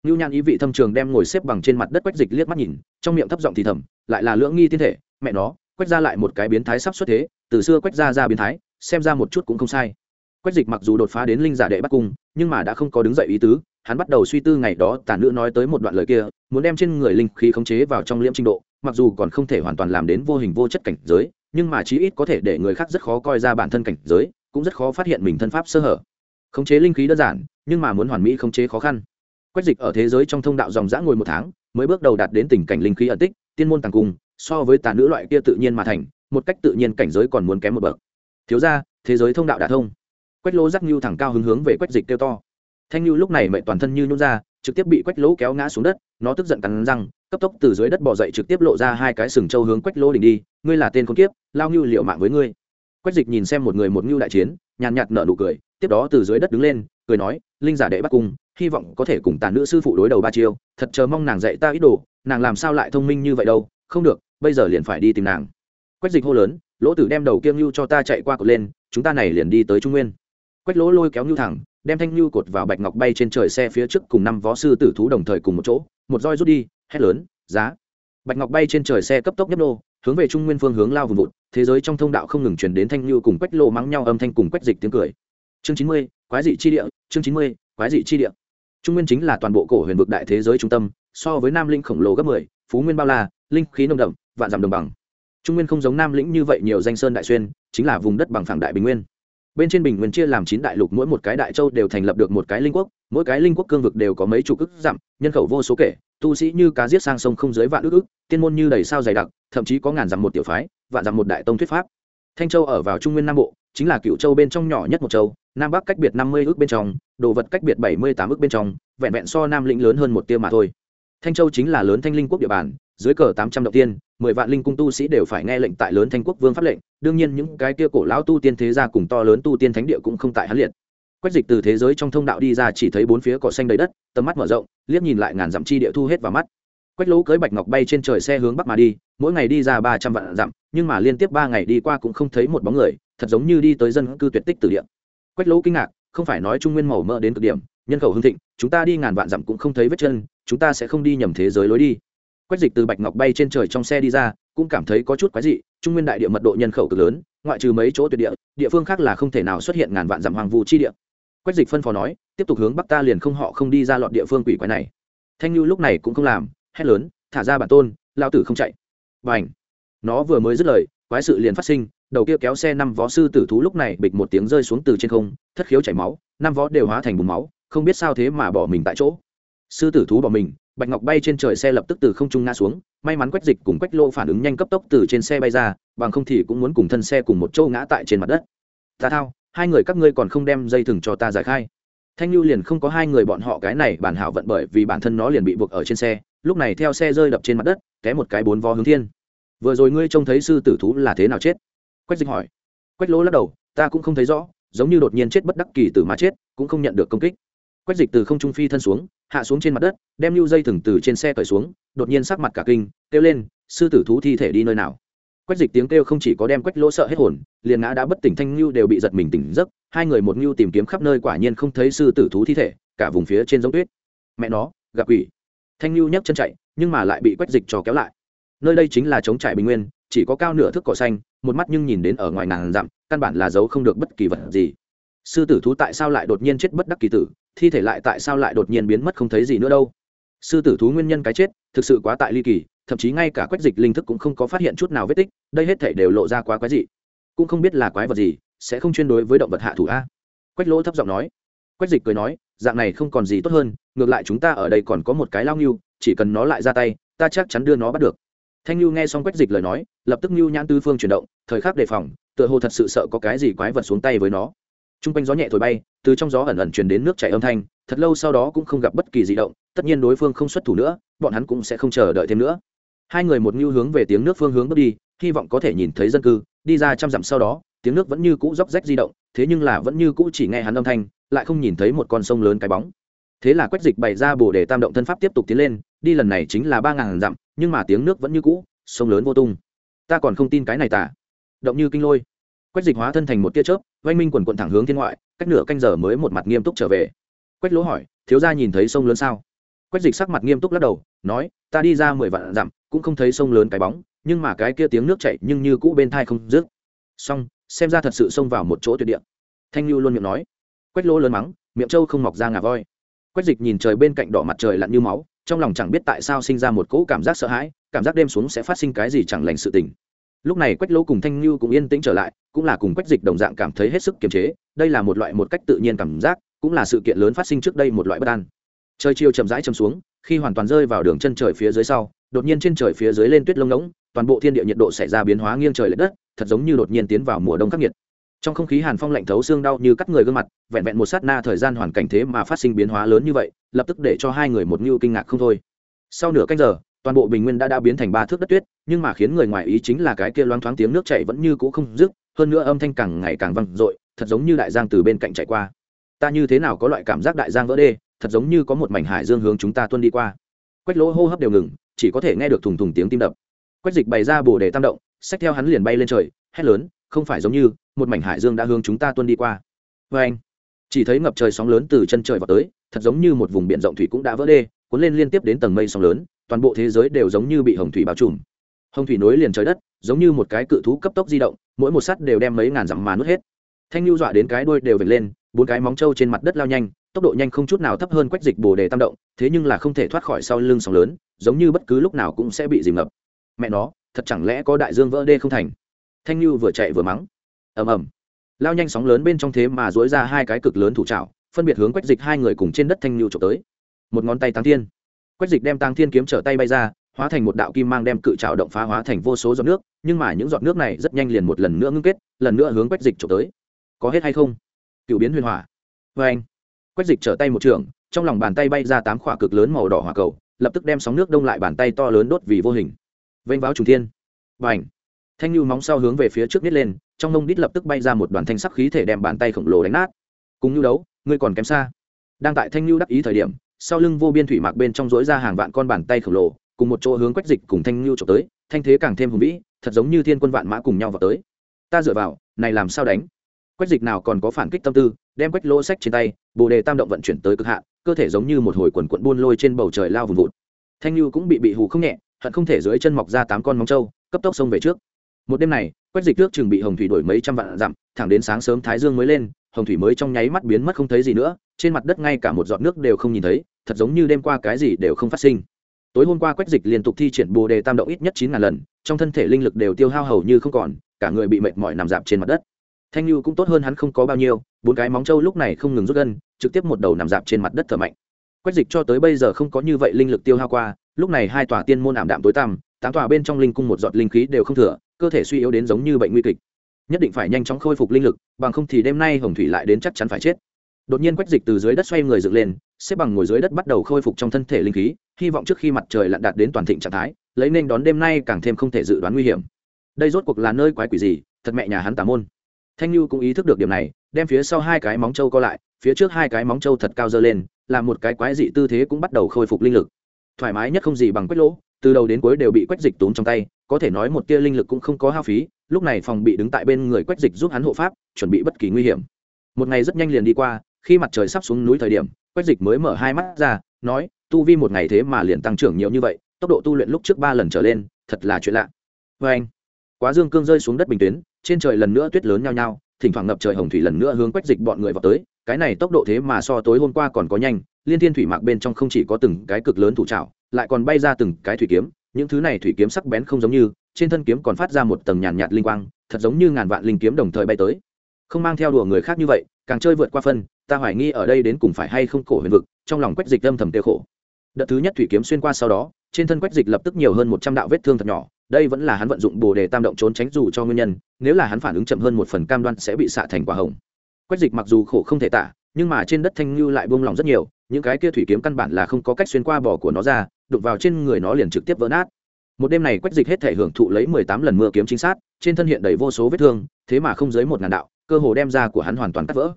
Lưu nhan ý vị thâm trường đem ngồi xếp bằng trên mặt đất quách dịch liếc mắt nhìn, trong miệng thấp giọng thì thầm, lại là lưỡng nghi thiên thể, mẹ nó, quách ra lại một cái biến thái sắp xuất thế, từ xưa quách ra ra biến thái, xem ra một chút cũng không sai. Quách dịch mặc dù đột phá đến linh giả đệ bắt cung, nhưng mà đã không có đứng dậy ý tứ, hắn bắt đầu suy tư ngày đó tản nữ nói tới một đoạn lời kia, muốn đem trên người linh khí khống chế vào trong liễm trình độ, mặc dù còn không thể hoàn toàn làm đến vô hình vô chất cảnh giới nhưng mà chí ít có thể để người khác rất khó coi ra bản thân cảnh giới, cũng rất khó phát hiện mình thân pháp sơ hở. Khống chế linh khí đơn giản, nhưng mà muốn hoàn mỹ khống chế khó khăn. Quách dịch ở thế giới trong thông đạo dòng dã ngồi một tháng, mới bước đầu đạt đến tình cảnh linh khí ẩn tích, tiên môn tàng cung, so với tà nữ loại kia tự nhiên mà thành, một cách tự nhiên cảnh giới còn muốn kém một bậc. Thiếu ra thế giới thông đạo đả thông. Quách lỗ giác nhu thẳng cao hứng hướng về quách dịch kêu to. Thanh nhu lúc này mẹ toàn thân như nhún ra, trực tiếp bị quách lỗ kéo ngã xuống đất nó tức giận cắn răng, cấp tốc từ dưới đất bỏ dậy trực tiếp lộ ra hai cái sừng trâu hướng quách lỗ đỉnh đi. Ngươi là tên con kiếp, lao ngưu liệu mạng với ngươi. Quách dịch nhìn xem một người một ngưu đại chiến, nhàn nhạt nở nụ cười, tiếp đó từ dưới đất đứng lên, cười nói, linh giả đệ bắt cung hy vọng có thể cùng tàn nữ sư phụ đối đầu ba chiêu, thật chờ mong nàng dạy ta ít đồ, nàng làm sao lại thông minh như vậy đâu, không được, bây giờ liền phải đi tìm nàng. Quách dịch hô lớn, lỗ tử đem đầu kiêng ngưu cho ta chạy qua cột lên, chúng ta này liền đi tới trung nguyên. Quách lỗ lôi kéo ngưu thẳng đem thanh nhu cột vào bạch ngọc bay trên trời xe phía trước cùng năm võ sư tử thú đồng thời cùng một chỗ, một roi rút đi, hét lớn, giá. Bạch ngọc bay trên trời xe cấp tốc nhấp nô, hướng về trung nguyên phương hướng lao vùng vụt, thế giới trong thông đạo không ngừng chuyển đến thanh nhu cùng quách lô mắng nhau âm thanh cùng quách dịch tiếng cười. Chương chín mươi, quái dị chi địa, chương chín mươi, quái dị chi địa. Trung nguyên chính là toàn bộ cổ huyền vực đại thế giới trung tâm, so với nam linh khổng lồ gấp mười, phú nguyên bao la, linh khí nồng đậm, vạn dặm đồng bằng. Trung nguyên không giống nam lĩnh như vậy nhiều danh sơn đại xuyên, chính là vùng đất bằng phẳng đại bình nguyên bên trên bình nguyên chia làm chín đại lục, mỗi một cái đại châu đều thành lập được một cái linh quốc, mỗi cái linh quốc cương vực đều có mấy chục ức dặm, nhân khẩu vô số kể, tu sĩ như cá giết sang sông không dưới vạn ức ức, tiên môn như đầy sao dày đặc, thậm chí có ngàn dặm một tiểu phái, vạn dặm một đại tông thuyết pháp. Thanh châu ở vào trung nguyên nam bộ, chính là cựu châu bên trong nhỏ nhất một châu, nam bắc cách biệt năm mươi ước bên trong, đồ vật cách biệt bảy mươi tám ước bên trong, vẹn vẹn so nam lĩnh lớn hơn một tiêu mà thôi. Thanh châu chính là lớn thanh linh quốc địa bàn, dưới cờ tám trăm động tiên mười vạn linh cung tu sĩ đều phải nghe lệnh tại lớn thanh quốc vương pháp lệnh, đương nhiên những cái kia cổ lão tu tiên thế gia cùng to lớn tu tiên thánh địa cũng không tại hắn liệt. Quách dịch từ thế giới trong thông đạo đi ra chỉ thấy bốn phía cỏ xanh đầy đất, tầm mắt mở rộng, liếc nhìn lại ngàn dặm chi địa thu hết vào mắt. Quách lỗ cưới bạch ngọc bay trên trời xe hướng bắc mà đi, mỗi ngày đi ra ba trăm vạn dặm, nhưng mà liên tiếp ba ngày đi qua cũng không thấy một bóng người, thật giống như đi tới dân cư tuyệt tích từ địa. Quách lỗ kinh ngạc, không phải nói trung nguyên màu mỡ đến cực điểm, nhân khẩu hưng thịnh, chúng ta đi ngàn vạn dặm cũng không thấy vết chân, chúng ta sẽ không đi nhầm thế giới lối đi quách dịch từ bạch ngọc bay trên trời trong xe đi ra, cũng cảm thấy có chút quái dị, trung nguyên đại địa mật độ nhân khẩu cực lớn, ngoại trừ mấy chỗ tuyệt địa địa phương khác là không thể nào xuất hiện ngàn vạn dặm hoàng vu chi địa. Quách dịch phân phó nói, tiếp tục hướng bắc ta liền không họ không đi ra lọt địa phương quỷ quái này. Thanh lưu lúc này cũng không làm, hét lớn, thả ra bản tôn lao tử không chạy. B à n h nó vừa mới dứt lời, quái sự liền phát sinh, đầu kia kéo xe năm vó sư tử thú lúc này bịch một tiếng rơi xuống từ trên không, thất khiếu chảy máu, năm vó đều hóa thành bùn máu, không biết sao thế mà bỏ mình tại chỗ. Sư tử thú bỏ mình bạch ngọc bay trên trời xe lập tức từ không trung ngã xuống, may mắn quách dịch cùng quách lô phản ứng nhanh cấp tốc từ trên xe bay ra, bằng không thì cũng muốn cùng thân xe cùng một châu ngã tại trên mặt đất. Ta thao, hai người các ngươi còn không đem dây thừng cho ta giải khai. Thanh lưu liền không có hai người bọn họ, cái này bản hảo vận bởi vì bản thân nó liền bị buộc ở trên xe, lúc này theo xe rơi đập trên mặt đất té một cái bốn vó hướng thiên. Vừa rồi ngươi trông thấy sư tử thú là thế nào chết? Quách dịch hỏi. Quách lỗ lắc đầu, ta cũng không thấy rõ, giống như đột nhiên chết bất đắc kỳ từ mà chết, cũng không nhận được công kích quách dịch từ không trung phi thân xuống, hạ xuống trên mặt đất, đem lưu dây thừng từ trên xe cởi xuống, đột nhiên sắc mặt cả kinh, kêu lên, sư tử thú thi thể đi nơi nào? Quách dịch tiếng kêu không chỉ có đem quách lỗ sợ hết hồn, liền ngã đã bất tỉnh thanh lưu đều bị giật mình tỉnh giấc, hai người một lưu tìm kiếm khắp nơi quả nhiên không thấy sư tử thú thi thể, cả vùng phía trên giống tuyết. Mẹ nó, gặp quỷ. Thanh lưu nhấc chân chạy, nhưng mà lại bị quách dịch cho kéo lại. Nơi đây chính là trống trải bình nguyên, chỉ có cao nửa thước cỏ xanh, một mắt nhưng nhìn đến ở ngoài ngàn dặm, căn bản là giấu không được bất kỳ vật gì sư tử thú tại sao lại đột nhiên chết bất đắc kỳ tử, thi thể lại tại sao lại đột nhiên biến mất không thấy gì nữa đâu. Sư tử thú nguyên nhân cái chết, thực sự quá tại ly kỳ, thậm chí ngay cả quách dịch linh thức cũng không có phát hiện chút nào vết tích, đây hết thể đều lộ ra quá quái dị. Cũng không biết là quái vật gì, sẽ không chuyên đối với động vật hạ thủ a. Quách lỗ thấp giọng nói. Quách dịch cười nói, dạng này không còn gì tốt hơn, ngược lại chúng ta ở đây còn có một cái lao ngưu, chỉ cần nó lại ra tay, ta chắc chắn đưa nó bắt được. Thanh ngưu nghe xong quách dịch lời nói, lập tức ngưu nhãn tư phương chuyển động, thời khắc đề phòng, tựa hồ thật sự sợ có cái gì quái vật xuống tay với nó t r u n g quanh gió nhẹ thổi bay, từ trong gió ẩn ẩn truyền đến nước chảy âm thanh, thật lâu sau đó cũng không gặp bất kỳ di động, tất nhiên đối phương không xuất thủ nữa, bọn hắn cũng sẽ không chờ đợi thêm nữa. Hai người một ngưu hướng về tiếng nước phương hướng bước đi, hy vọng có thể nhìn thấy dân cư, đi ra trăm dặm sau đó, tiếng nước vẫn như cũ róc rách di động, thế nhưng là vẫn như cũ chỉ nghe hắn âm thanh, lại không nhìn thấy một con sông lớn cái bóng. Thế là quách dịch bày ra bồ để tam động thân pháp tiếp tục tiến lên, đi lần này chính là ba ngàn dặm, nhưng mà tiếng nước vẫn như cũ, sông lớn vô tung. Ta còn không tin cái này tả động như kinh lôi quách dịch hóa thân thành một tia chớp, oanh minh quần quận thẳng hướng thiên ngoại, cách nửa canh giờ mới một mặt nghiêm túc trở về. Quách lỗ hỏi, thiếu gia nhìn thấy sông lớn sao? Quách dịch sắc mặt nghiêm túc lắc đầu, nói, ta đi ra mười vạn dặm, cũng không thấy sông lớn cái bóng, nhưng mà cái kia tiếng nước chảy nhưng như cũ bên thai không dứt. Xong, xem ra thật sự xông vào một chỗ tuyệt địa. Thanh lưu luôn miệng nói. Quách lỗ lớn mắng, miệng trâu không mọc ra ngà voi. Quách dịch nhìn trời bên cạnh đỏ mặt trời lặn như máu, trong lòng chẳng biết tại sao sinh ra một cỗ cảm giác sợ hãi, cảm giác đêm xuống sẽ phát sinh cái gì chẳng lành sự tình lúc này quách lỗ cùng thanh lưu cũng yên tĩnh trở lại, cũng là cùng quách dịch đồng dạng cảm thấy hết sức kiềm chế, đây là một loại một cách tự nhiên cảm giác, cũng là sự kiện lớn phát sinh trước đây một loại bất an. Trời chiều chậm rãi chầm xuống, khi hoàn toàn rơi vào đường chân trời phía dưới sau, đột nhiên trên trời phía dưới lên tuyết lông ngỗng, toàn bộ thiên địa nhiệt độ xảy ra biến hóa nghiêng trời l ệ đất, thật giống như đột nhiên tiến vào mùa đông khắc nghiệt. Trong không khí hàn phong lạnh thấu xương đau như cắt người gương mặt, vẹn vẹn một sát na thời gian hoàn cảnh thế mà phát sinh biến hóa lớn như vậy, lập tức để cho hai người một ngưu kinh ngạc không thôi. Sau nửa canh giờ toàn bộ bình nguyên đã đã biến thành ba thước đất tuyết, nhưng mà khiến người ngoài ý chính là cái kia loáng thoáng tiếng nước chảy vẫn như cũ không dứt, hơn nữa âm thanh càng ngày càng vang dội, thật giống như đại giang từ bên cạnh chạy qua. Ta như thế nào có loại cảm giác đại giang vỡ đê, thật giống như có một mảnh hải dương hướng chúng ta tuân đi qua. Quách lỗ hô hấp đều ngừng, chỉ có thể nghe được thùng thùng tiếng tim đập. Quách dịch bày ra bồ đề tam động, xách theo hắn liền bay lên trời, hét lớn, không phải giống như, một mảnh hải dương đã hướng chúng ta tuân đi qua. Vê anh, chỉ thấy ngập trời sóng lớn từ chân trời vào tới, thật giống như một vùng biển rộng thủy cũng đã vỡ đê, cuốn lên liên tiếp đến tầng mây sóng lớn toàn bộ thế giới đều giống như bị hồng thủy bao trùm. Hồng thủy nối liền trời đất, giống như một cái cự thú cấp tốc di động, mỗi một sắt đều đem mấy ngàn dặm mà nuốt hết. Thanh lưu dọa đến cái đuôi đều vệt lên, bốn cái móng trâu trên mặt đất lao nhanh, tốc độ nhanh không chút nào thấp hơn quách dịch bồ đề tam động, thế nhưng là không thể thoát khỏi sau lưng sóng lớn, giống như bất cứ lúc nào cũng sẽ bị dìm ngập. Mẹ nó, thật chẳng lẽ có đại dương vỡ đê không thành? Thanh lưu vừa chạy vừa mắng. Ầm ầm. Lao nhanh sóng lớn bên trong thế mà dối ra hai cái cực lớn thủ trào phân biệt hướng quách dịch hai người cùng trên đất thanh lưu trộm tới. Một ngón tay tăng thiên quách dịch đem tăng thiên kiếm trở tay bay ra, hóa thành một đạo kim mang đem cự trào động phá hóa thành vô số giọt nước, nhưng mà những giọt nước này rất nhanh liền một lần nữa ngưng kết, lần nữa hướng quách dịch trộm tới. Có hết hay không? Cựu biến huyền hỏa. Vê anh, quách dịch trở tay một trường, trong lòng bàn tay bay ra tám khỏa cực lớn màu đỏ hỏa cầu, lập tức đem sóng nước đông lại bàn tay to lớn đốt vì vô hình. Vênh váo trùng thiên. Và ảnh thanh lưu móng sau hướng về phía trước nít lên, trong nông đít lập tức bay ra một đoàn thanh sắc khí thể đem bàn tay khổng lồ đánh nát. Cùng nhu đấu, ngươi còn kém xa. Đang tại thanh lưu đắc ý thời điểm sau lưng vô biên thủy mạc bên trong dối ra hàng vạn con bàn tay khổng lồ, cùng một chỗ hướng quách dịch cùng thanh lưu trộm tới, thanh thế càng thêm hùng vĩ, thật giống như thiên quân vạn mã cùng nhau vào tới. Ta dựa vào, này làm sao đánh? Quách dịch nào còn có phản kích tâm tư, đem quách lỗ sách trên tay, bồ đề tam động vận chuyển tới cực hạn, cơ thể giống như một hồi quần quận buôn lôi trên bầu trời lao vùng vụt. Thanh lưu cũng bị bị hù không nhẹ, hận không thể dưới chân mọc ra tám con móng trâu, cấp tốc xông về trước. Một đêm này, quách dịch trước chừng bị hồng thủy đổi mấy trăm vạn dặm, thẳng đến sáng sớm thái dương mới lên, hồng thủy mới trong nháy mắt biến mất không thấy gì nữa trên mặt đất ngay cả một giọt nước đều không nhìn thấy, thật giống như đêm qua cái gì đều không phát sinh. Tối hôm qua quách dịch liên tục thi triển bồ đề tam động ít nhất chín ngàn lần, trong thân thể linh lực đều tiêu hao hầu như không còn, cả người bị mệt mỏi nằm dạp trên mặt đất. Thanh lưu cũng tốt hơn hắn không có bao nhiêu, bốn cái móng trâu lúc này không ngừng rút gân, trực tiếp một đầu nằm dạp trên mặt đất thở mạnh. Quách dịch cho tới bây giờ không có như vậy linh lực tiêu hao qua, lúc này hai tòa tiên môn ảm đạm tối tăm, tám tòa bên trong linh cung một giọt linh khí đều không thừa, cơ thể suy yếu đến giống như bệnh nguy kịch. Nhất định phải nhanh chóng khôi phục linh lực, bằng không thì đêm nay hồng thủy lại đến chắc chắn phải chết đột nhiên quách dịch từ dưới đất xoay người dựng lên, xếp bằng ngồi dưới đất bắt đầu khôi phục trong thân thể linh khí, hy vọng trước khi mặt trời lặn đạt đến toàn thịnh trạng thái, lấy nên đón đêm nay càng thêm không thể dự đoán nguy hiểm. Đây rốt cuộc là nơi quái quỷ gì? Thật mẹ nhà hắn tà môn. Thanh lưu cũng ý thức được điểm này, đem phía sau hai cái móng trâu co lại, phía trước hai cái móng trâu thật cao dơ lên làm một cái quái dị tư thế cũng bắt đầu khôi phục linh lực. Thoải mái nhất không gì bằng quách lỗ, từ đầu đến cuối đều bị quách dịch túm trong tay, có thể nói một tia linh lực cũng không có hao phí, lúc này phòng bị đứng tại bên người quách dịch giúp hắn hộ pháp, chuẩn bị bất kỳ nguy hiểm. Một ngày rất nhanh liền đi qua khi mặt trời sắp xuống núi thời điểm quách dịch mới mở hai mắt ra nói tu vi một ngày thế mà liền tăng trưởng nhiều như vậy tốc độ tu luyện lúc trước ba lần trở lên thật là chuyện lạ. Vê anh quá dương cương rơi xuống đất bình tuyến trên trời lần nữa tuyết lớn nhao nhao thỉnh thoảng ngập trời hồng thủy lần nữa hướng quách dịch bọn người vào tới cái này tốc độ thế mà so tối hôm qua còn có nhanh liên thiên thủy mạc bên trong không chỉ có từng cái cực lớn thủ trào lại còn bay ra từng cái thủy kiếm những thứ này thủy kiếm sắc bén không giống như trên thân kiếm còn phát ra một tầng nhàn nhạt, linh quang thật giống như ngàn vạn linh kiếm đồng thời bay tới. Không mang theo đùa người khác như vậy càng chơi vượt qua phân ta hoài nghi ở đây đến cùng phải hay không cổ huyền vực, trong lòng quách dịch âm thầm tiêu khổ. Đợt thứ nhất thủy kiếm xuyên qua sau đó, trên thân quách dịch lập tức nhiều hơn một trăm đạo vết thương thật nhỏ, đây vẫn là hắn vận dụng bồ đề tam động trốn tránh dù cho nguyên nhân, nếu là hắn phản ứng chậm hơn một phần cam đoan sẽ bị xạ thành quả hồng. Quách dịch mặc dù khổ không thể tả, nhưng mà trên đất thanh ngư lại buông lỏng rất nhiều, những cái kia thủy kiếm căn bản là không có cách xuyên qua bỏ của nó ra, đụng vào trên người nó liền trực tiếp vỡ nát. Một đêm này quách dịch hết thể hưởng thụ lấy mười tám lần mưa kiếm chính xác trên thân hiện đầy vô số vết thương, thế mà không dưới một ngàn đạo, cơ hồ đem ra của hắn hoàn toàn cắt vỡ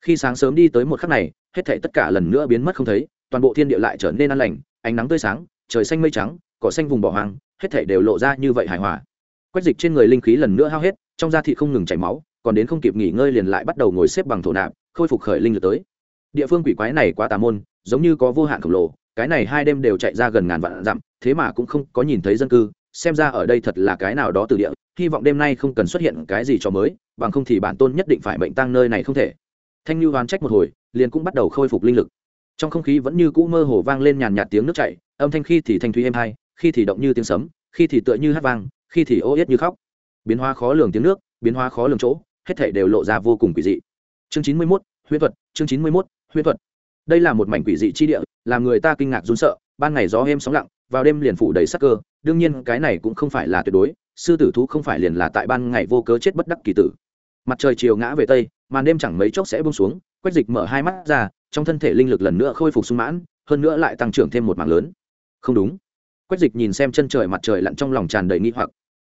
khi sáng sớm đi tới một khắc này, hết thể tất cả lần nữa biến mất không thấy, toàn bộ thiên địa lại trở nên an lành, ánh nắng tươi sáng, trời xanh mây trắng, cỏ xanh vùng bỏ hoang, hết thể đều lộ ra như vậy hài hòa. Quách dịch trên người linh khí lần nữa hao hết, trong da thị không ngừng chảy máu, còn đến không kịp nghỉ ngơi liền lại bắt đầu ngồi xếp bằng thổ nạp, khôi phục khởi linh lực tới. Địa phương quỷ quái này quá tà môn, giống như có vô hạn khổng lồ, cái này hai đêm đều chạy ra gần ngàn vạn dặm, thế mà cũng không có nhìn thấy dân cư, xem ra ở đây thật là cái nào đó từ địa, hy vọng đêm nay không cần xuất hiện cái gì cho mới, bằng không thì bản tôn nhất định phải bệnh tăng nơi này không thể thanh lưu hoán trách một hồi, liền cũng bắt đầu khôi phục linh lực. Trong không khí vẫn như cũ mơ hồ vang lên nhàn nhạt tiếng nước chảy, âm thanh khi thì thanh thúy êm hai, khi thì động như tiếng sấm, khi thì tựa như hát vang, khi thì ô yết như khóc. Biến hóa khó lường tiếng nước, biến hóa khó lường chỗ, hết thể đều lộ ra vô cùng quỷ dị. Chương chín mươi mốt, huyễn thuật, chương chín mươi mốt, huyễn thuật. Đây là một mảnh quỷ dị chi địa, làm người ta kinh ngạc run sợ, ban ngày gió êm sóng lặng, vào đêm liền phủ đầy sắc cơ. Đương nhiên, cái này cũng không phải là tuyệt đối, sư tử thú không phải liền là tại ban ngày vô cớ chết bất đắc kỳ tử mặt trời chiều ngã về tây, màn đêm chẳng mấy chốc sẽ bông xuống quách dịch mở hai mắt ra, trong thân thể linh lực lần nữa khôi phục sung mãn, hơn nữa lại tăng trưởng thêm một mạng lớn. Không đúng. Quách dịch nhìn xem chân trời mặt trời lặn trong lòng tràn đầy nghi hoặc.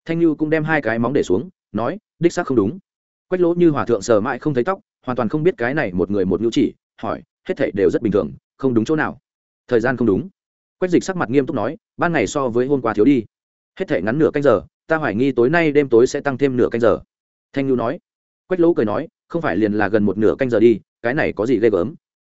Thanh lưu cũng đem hai cái móng để xuống, nói, đích xác không đúng. Quách lỗ như hòa thượng sờ mãi không thấy tóc, hoàn toàn không biết cái này một người một ngữ chỉ, hỏi, hết thảy đều rất bình thường, không đúng chỗ nào? Thời gian không đúng. Quách dịch sắc mặt nghiêm túc nói, ban ngày so với hôm qua thiếu đi. Hết thảy ngắn nửa canh giờ, ta hoài nghi tối nay đêm tối sẽ tăng thêm nửa canh giờ. Thanh lưu nói quách lỗ cười nói, không phải liền là gần một nửa canh giờ đi, cái này có gì ghê gớm?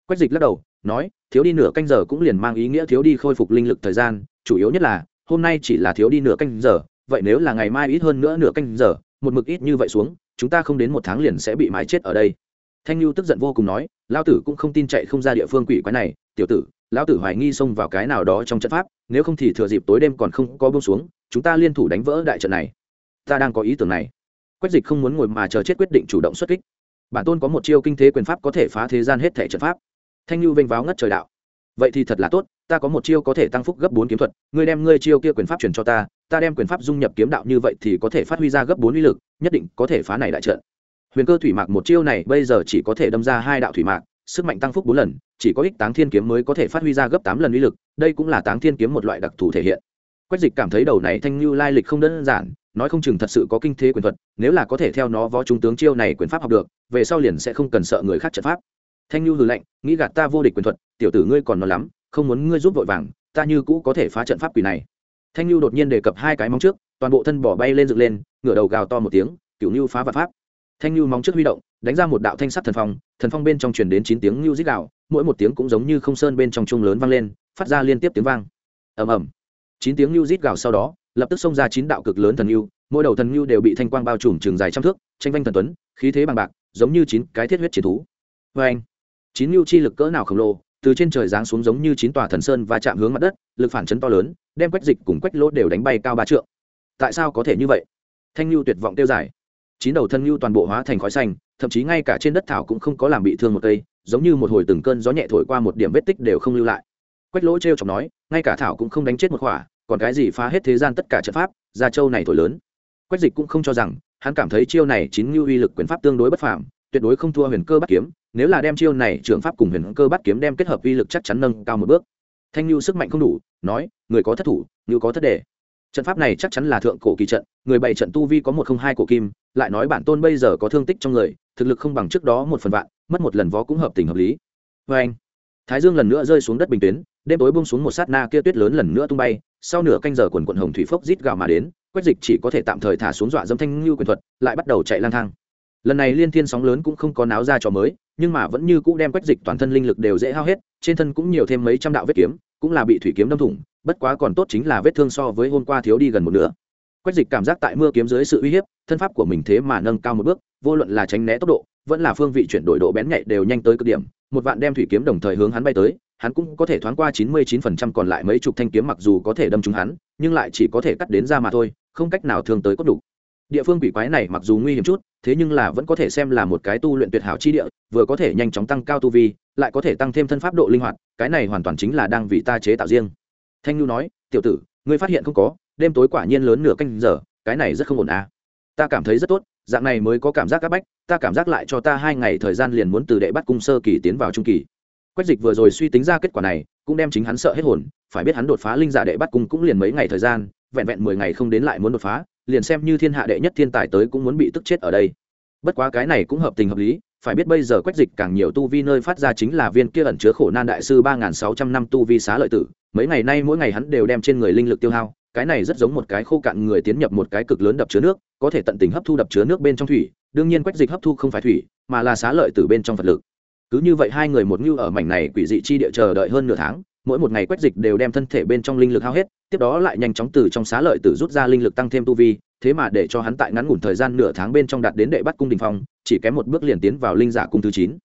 Quách dịch lắc đầu, nói, thiếu đi nửa canh giờ cũng liền mang ý nghĩa thiếu đi khôi phục linh lực thời gian, chủ yếu nhất là, hôm nay chỉ là thiếu đi nửa canh giờ, vậy nếu là ngày mai ít hơn nữa nửa canh giờ, một mực ít như vậy xuống, chúng ta không đến một tháng liền sẽ bị mái chết ở đây. Thanh lưu tức giận vô cùng nói lao tử cũng không tin chạy không ra địa phương quỷ quái này, tiểu tử, lão tử hoài nghi xông vào cái nào đó trong trận pháp, nếu không thì thừa dịp tối đêm còn không có bông xuống, chúng ta liên thủ đánh vỡ đại trận này. Ta đang có ý tưởng này quách dịch không muốn ngồi mà chờ chết quyết định chủ động xuất kích. Bản tôn có một chiêu kinh thế quyền pháp có thể phá thế gian hết thể trận pháp. Thanh lưu vênh váo ngất trời đạo. Vậy thì thật là tốt, ta có một chiêu có thể tăng phúc gấp bốn kiếm thuật, ngươi đem ngươi chiêu kia quyền pháp truyền cho ta ta đem quyền pháp dung nhập kiếm đạo như vậy thì có thể phát huy ra gấp bốn uy lực, nhất định có thể phá này đại trận. Huyền cơ thủy mạc một chiêu này bây giờ chỉ có thể đâm ra hai đạo thủy mạc, sức mạnh tăng phúc bốn lần, chỉ có ích táng thiên kiếm mới có thể phát huy ra gấp tám lần uy lực, đây cũng là táng thiên kiếm một loại đặc thù thể hiện. Quách dịch cảm thấy đầu này thanh lưu lai lịch không đơn giản nói không chừng thật sự có kinh thế quyền thuật, nếu là có thể theo nó võ trung tướng chiêu này quyền pháp học được, về sau liền sẽ không cần sợ người khác trận pháp. Thanh lưu hừ lạnh, nghĩ gạt ta vô địch quyền thuật, tiểu tử ngươi còn nó lắm, không muốn ngươi giúp vội vàng, ta như cũ có thể phá trận pháp quỷ này. Thanh lưu đột nhiên đề cập hai cái móng trước, toàn bộ thân bỏ bay lên dựng lên, ngửa đầu gào to một tiếng cựu lưu phá vật pháp. Thanh lưu móng trước huy động, đánh ra một đạo thanh sắt thần phong thần phong bên trong truyền đến chín tiếng lưu dích đạo mỗi một tiếng cũng giống như không sơn bên trong trung lớn vang lên, phát ra liên tiếp tiếng vang. Ầm ầm. Chín tiếng lưu rít gào sau đó lập tức xông ra chín đạo cực lớn thần lưu mỗi đầu thần lưu đều bị thanh quang bao trùm trường dài trăm thước, tranh vanh thần tuấn, khí thế bằng bạc, giống như chín cái thiết huyết chiến thú. Vê anh, chín lưu chi lực cỡ nào khổng lồ, từ trên trời giáng xuống giống như chín tòa thần sơn và chạm hướng mặt đất, lực phản chấn to lớn, đem quách dịch cùng quách lỗ đều đánh bay cao ba trượng. Tại sao có thể như vậy? Thanh lưu tuyệt vọng tiêu giải. Chín đầu thân lưu toàn bộ hóa thành khói xanh, thậm chí ngay cả trên đất thảo cũng không có làm bị thương một cây, giống như một hồi từng cơn gió nhẹ thổi qua một điểm vết tích đều không lưu lại. Quách lỗ t r e o chọc nói, ngay cả thảo cũng không đánh chết một khỏa còn cái gì phá hết thế gian tất cả trận pháp gia châu này thổi lớn. Quách dịch cũng không cho rằng, hắn cảm thấy chiêu này chính như uy lực quyền pháp tương đối bất phàm, tuyệt đối không thua huyền cơ bắt kiếm, nếu là đem chiêu này trường pháp cùng huyền cơ bắt kiếm đem kết hợp uy lực chắc chắn nâng cao một bước. Thanh lưu sức mạnh không đủ, nói, người có thất thủ như có thất đề. Trận pháp này chắc chắn là thượng cổ kỳ trận, người bày trận tu vi có một không hai cổ kim, lại nói bản tôn bây giờ có thương tích trong người, thực lực không bằng trước đó một phần vạn, mất một lần vó cũng hợp tình hợp lý. Vê anh thái dương lần nữa rơi xuống đất bình tuyến đêm tối buông xuống một sát na kia tuyết lớn lần nữa tung bay, sau nửa canh giờ quần quận hồng thủy phốc rít gào mà đến, quách dịch chỉ có thể tạm thời thả xuống dọa dâm thanh như quyền thuật, lại bắt đầu chạy lang thang. Lần này liên thiên sóng lớn cũng không có náo ra trò mới, nhưng mà vẫn như cũ đem quách dịch toàn thân linh lực đều dễ hao hết, trên thân cũng nhiều thêm mấy trăm đạo vết kiếm, cũng là bị thủy kiếm đâm thủng, bất quá còn tốt chính là vết thương so với hôm qua thiếu đi gần một nửa. Quách dịch cảm giác tại mưa kiếm dưới sự uy hiếp, thân pháp của mình thế mà nâng cao một bước, vô luận là tránh né tốc độ, vẫn là phương vị chuyển đổi độ bén nhạy đều nhanh tới cực điểm, một vạn đem thủy kiếm đồng thời hướng hắn bay tới hắn cũng có thể thoáng qua chín mươi chín phần trăm còn lại mấy chục thanh kiếm mặc dù có thể đâm trúng hắn, nhưng lại chỉ có thể cắt đến ra mà thôi, không cách nào thương tới cốt đủ. Địa phương quỷ quái này mặc dù nguy hiểm chút, thế nhưng là vẫn có thể xem là một cái tu luyện tuyệt hảo chi địa, vừa có thể nhanh chóng tăng cao tu vi, lại có thể tăng thêm thân pháp độ linh hoạt, cái này hoàn toàn chính là đang vì ta chế tạo riêng. Thanh nhu nói, tiểu tử, ngươi phát hiện không có, đêm tối quả nhiên lớn nửa canh giờ, cái này rất không ổn à. Ta cảm thấy rất tốt, dạng này mới có cảm giác các bách, ta cảm giác lại cho ta hai ngày thời gian liền muốn từ đệ bắt cung sơ kỳ tiến vào trung kỳ quách dịch vừa rồi suy tính ra kết quả này, cũng đem chính hắn sợ hết hồn, phải biết hắn đột phá linh giả đệ bắt cung cũng liền mấy ngày thời gian, vẹn vẹn mười ngày không đến lại muốn đột phá, liền xem như thiên hạ đệ nhất thiên tài tới cũng muốn bị tức chết ở đây. Bất quá cái này cũng hợp tình hợp lý, phải biết bây giờ quách dịch càng nhiều tu vi nơi phát ra chính là viên kia ẩn chứa khổ nan đại sư ba nghìn sáu trăm năm tu vi xá lợi tử, mấy ngày nay mỗi ngày hắn đều đem trên người linh lực tiêu hao, cái này rất giống một cái khô cạn người tiến nhập một cái cực lớn đập chứa nước, có thể tận tình hấp thu đập chứa nước bên trong thủy, đương nhiên quách dịch hấp thu không phải thủy, mà là xá lợi từ bên trong vật lực cứ như vậy hai người một ngưu ở mảnh này quỷ dị chi địa chờ đợi hơn nửa tháng, mỗi một ngày quét dịch đều đem thân thể bên trong linh lực hao hết, tiếp đó lại nhanh chóng từ trong xá lợi tử rút ra linh lực tăng thêm tu vi, thế mà để cho hắn tại ngắn ngủn thời gian nửa tháng bên trong đạt đến đệ bắt cung đình phong, chỉ kém một bước liền tiến vào linh giả cung thứ chín.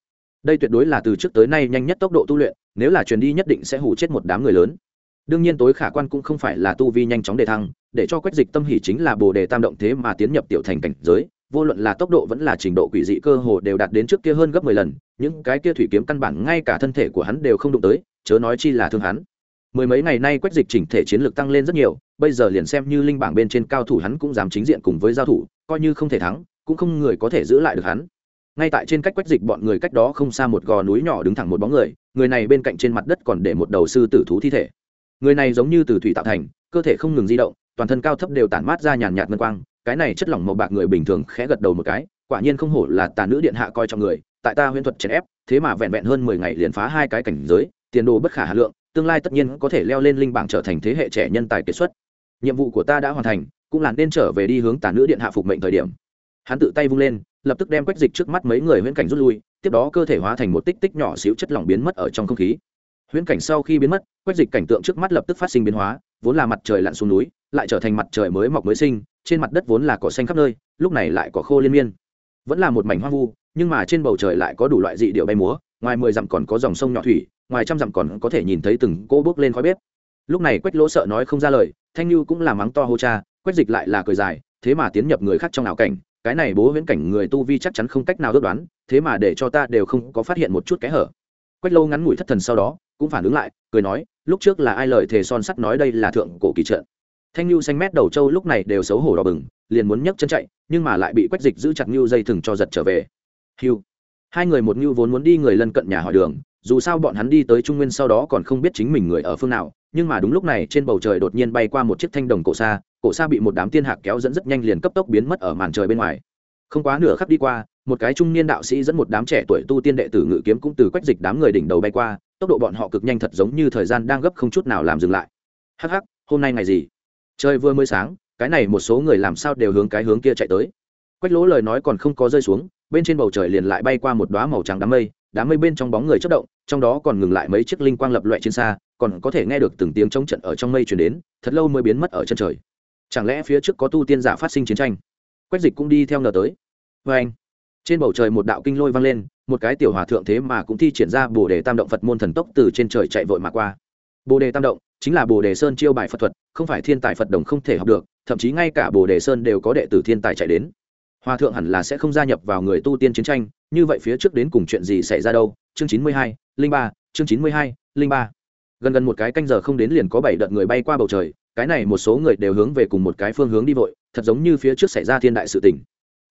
Đây tuyệt đối là từ trước tới nay nhanh nhất tốc độ tu luyện, nếu là truyền đi nhất định sẽ hủ chết một đám người lớn. Đương nhiên tối khả quan cũng không phải là tu vi nhanh chóng đề thăng, để cho quét dịch tâm hỉ chính là bồ đề tam động thế mà tiến nhập tiểu thành cảnh giới vô luận là tốc độ vẫn là trình độ quỷ dị cơ hồ đều đạt đến trước kia hơn gấp mười lần, những cái kia thủy kiếm căn bản ngay cả thân thể của hắn đều không đụng tới, chớ nói chi là thương hắn. Mười mấy ngày nay quách dịch chỉnh thể chiến lược tăng lên rất nhiều, bây giờ liền xem như linh bảng bên trên cao thủ hắn cũng dám chính diện cùng với giao thủ, coi như không thể thắng, cũng không người có thể giữ lại được hắn. Ngay tại trên cách quách dịch bọn người cách đó không xa một gò núi nhỏ đứng thẳng một bóng người người này bên cạnh trên mặt đất còn để một đầu sư tử thú thi thể. Người này giống như từ thủy tạo thành, cơ thể không ngừng di động, toàn thân cao thấp đều tản mát ra nhàn nhạt ngân quang cái này chất lỏng màu bạc người bình thường khẽ gật đầu một cái, quả nhiên không hổ là tà nữ điện hạ coi trọng người, tại ta huyễn thuật chèn ép, thế mà vẹn vẹn hơn mười ngày liền phá hai cái cảnh giới, tiền đồ bất khả hà lượng, tương lai tất nhiên có thể leo lên linh bảng trở thành thế hệ trẻ nhân tài kiệt xuất. Nhiệm vụ của ta đã hoàn thành, cũng là nên trở về đi hướng tà nữ điện hạ phục mệnh thời điểm. Hắn tự tay vung lên, lập tức đem quách dịch trước mắt mấy người huyễn cảnh rút lui, tiếp đó cơ thể hóa thành một tích tích nhỏ xíu chất lỏng biến mất ở trong không khí. Huyễn cảnh sau khi biến mất, quách dịch cảnh tượng trước mắt lập tức phát sinh biến hóa, vốn là mặt trời lặn xuống núi, lại trở thành mặt trời mới mọc mới sinh trên mặt đất vốn là cỏ xanh khắp nơi, lúc này lại có khô liên miên. Vẫn là một mảnh hoang vu, nhưng mà trên bầu trời lại có đủ loại dị điệu bay múa, ngoài mười dặm còn có dòng sông nhỏ thủy, ngoài trăm dặm còn có thể nhìn thấy từng cô bước lên khói bếp. Lúc này quách lỗ sợ nói không ra lời, thanh như cũng là mắng to hô cha, quách dịch lại là cười dài, thế mà tiến nhập người khác trong ảo cảnh, cái này bố viễn cảnh người tu vi chắc chắn không cách nào ước đoán, thế mà để cho ta đều không có phát hiện một chút kẽ hở. Quách lâu ngắn ngủi thất thần sau đó, cũng phản ứng lại, cười nói, lúc trước là ai lời thề son sắt nói đây là thượng cổ kỳ trận thanh Niu xanh mét đầu trâu lúc này đều xấu hổ đỏ bừng, liền muốn nhấc chân chạy, nhưng mà lại bị quách dịch giữ chặt ngưu dây thừng cho giật trở về. Hiu hai người một ngưu vốn muốn đi người lân cận nhà hỏi đường, dù sao bọn hắn đi tới trung nguyên sau đó còn không biết chính mình người ở phương nào, nhưng mà đúng lúc này trên bầu trời đột nhiên bay qua một chiếc thanh đồng cổ xa cổ xa bị một đám tiên hạc kéo dẫn rất nhanh liền cấp tốc biến mất ở màn trời bên ngoài. Không quá nửa khắc đi qua, một cái trung niên đạo sĩ dẫn một đám trẻ tuổi tu tiên đệ tử ngự kiếm cũng từ quách dịch đám người đỉnh đầu bay qua, tốc độ bọn họ cực nhanh thật giống như thời gian đang gấp không chút nào làm dừng lại. Hắc hắc, hôm nay ngày gì? Trời vừa mới sáng, cái này một số người làm sao đều hướng cái hướng kia chạy tới. Quách lỗ lời nói còn không có rơi xuống, bên trên bầu trời liền lại bay qua một đoá màu trắng đám mây đám mây bên trong bóng người chất động, trong đó còn ngừng lại mấy chiếc linh quang lập loại trên xa, còn có thể nghe được từng tiếng trống trận ở trong mây chuyển đến, thật lâu mới biến mất ở chân trời. Chẳng lẽ phía trước có tu tiên giả phát sinh chiến tranh? Quách dịch cũng đi theo ngờ tới. Vê anh, trên bầu trời một đạo kinh lôi vang lên, một cái tiểu hòa thượng thế mà cũng thi triển ra bồ đề tam động phật môn thần tốc từ trên trời chạy vội mà qua. Bồ đề tam động chính là bồ đề sơn chiêu bài phật thuật không phải thiên tài phật đồng không thể học được, thậm chí ngay cả bồ đề sơn đều có đệ tử thiên tài chạy đến. Hòa thượng hẳn là sẽ không gia nhập vào người tu tiên chiến tranh, như vậy phía trước đến cùng chuyện gì xảy ra đâu? Chương chín mươi hai, linh ba, chương chín mươi hai, linh ba. Gần gần một cái canh giờ không đến liền có bảy đợt người bay qua bầu trời, cái này một số người đều hướng về cùng một cái phương hướng đi vội, thật giống như phía trước xảy ra thiên đại sự tình.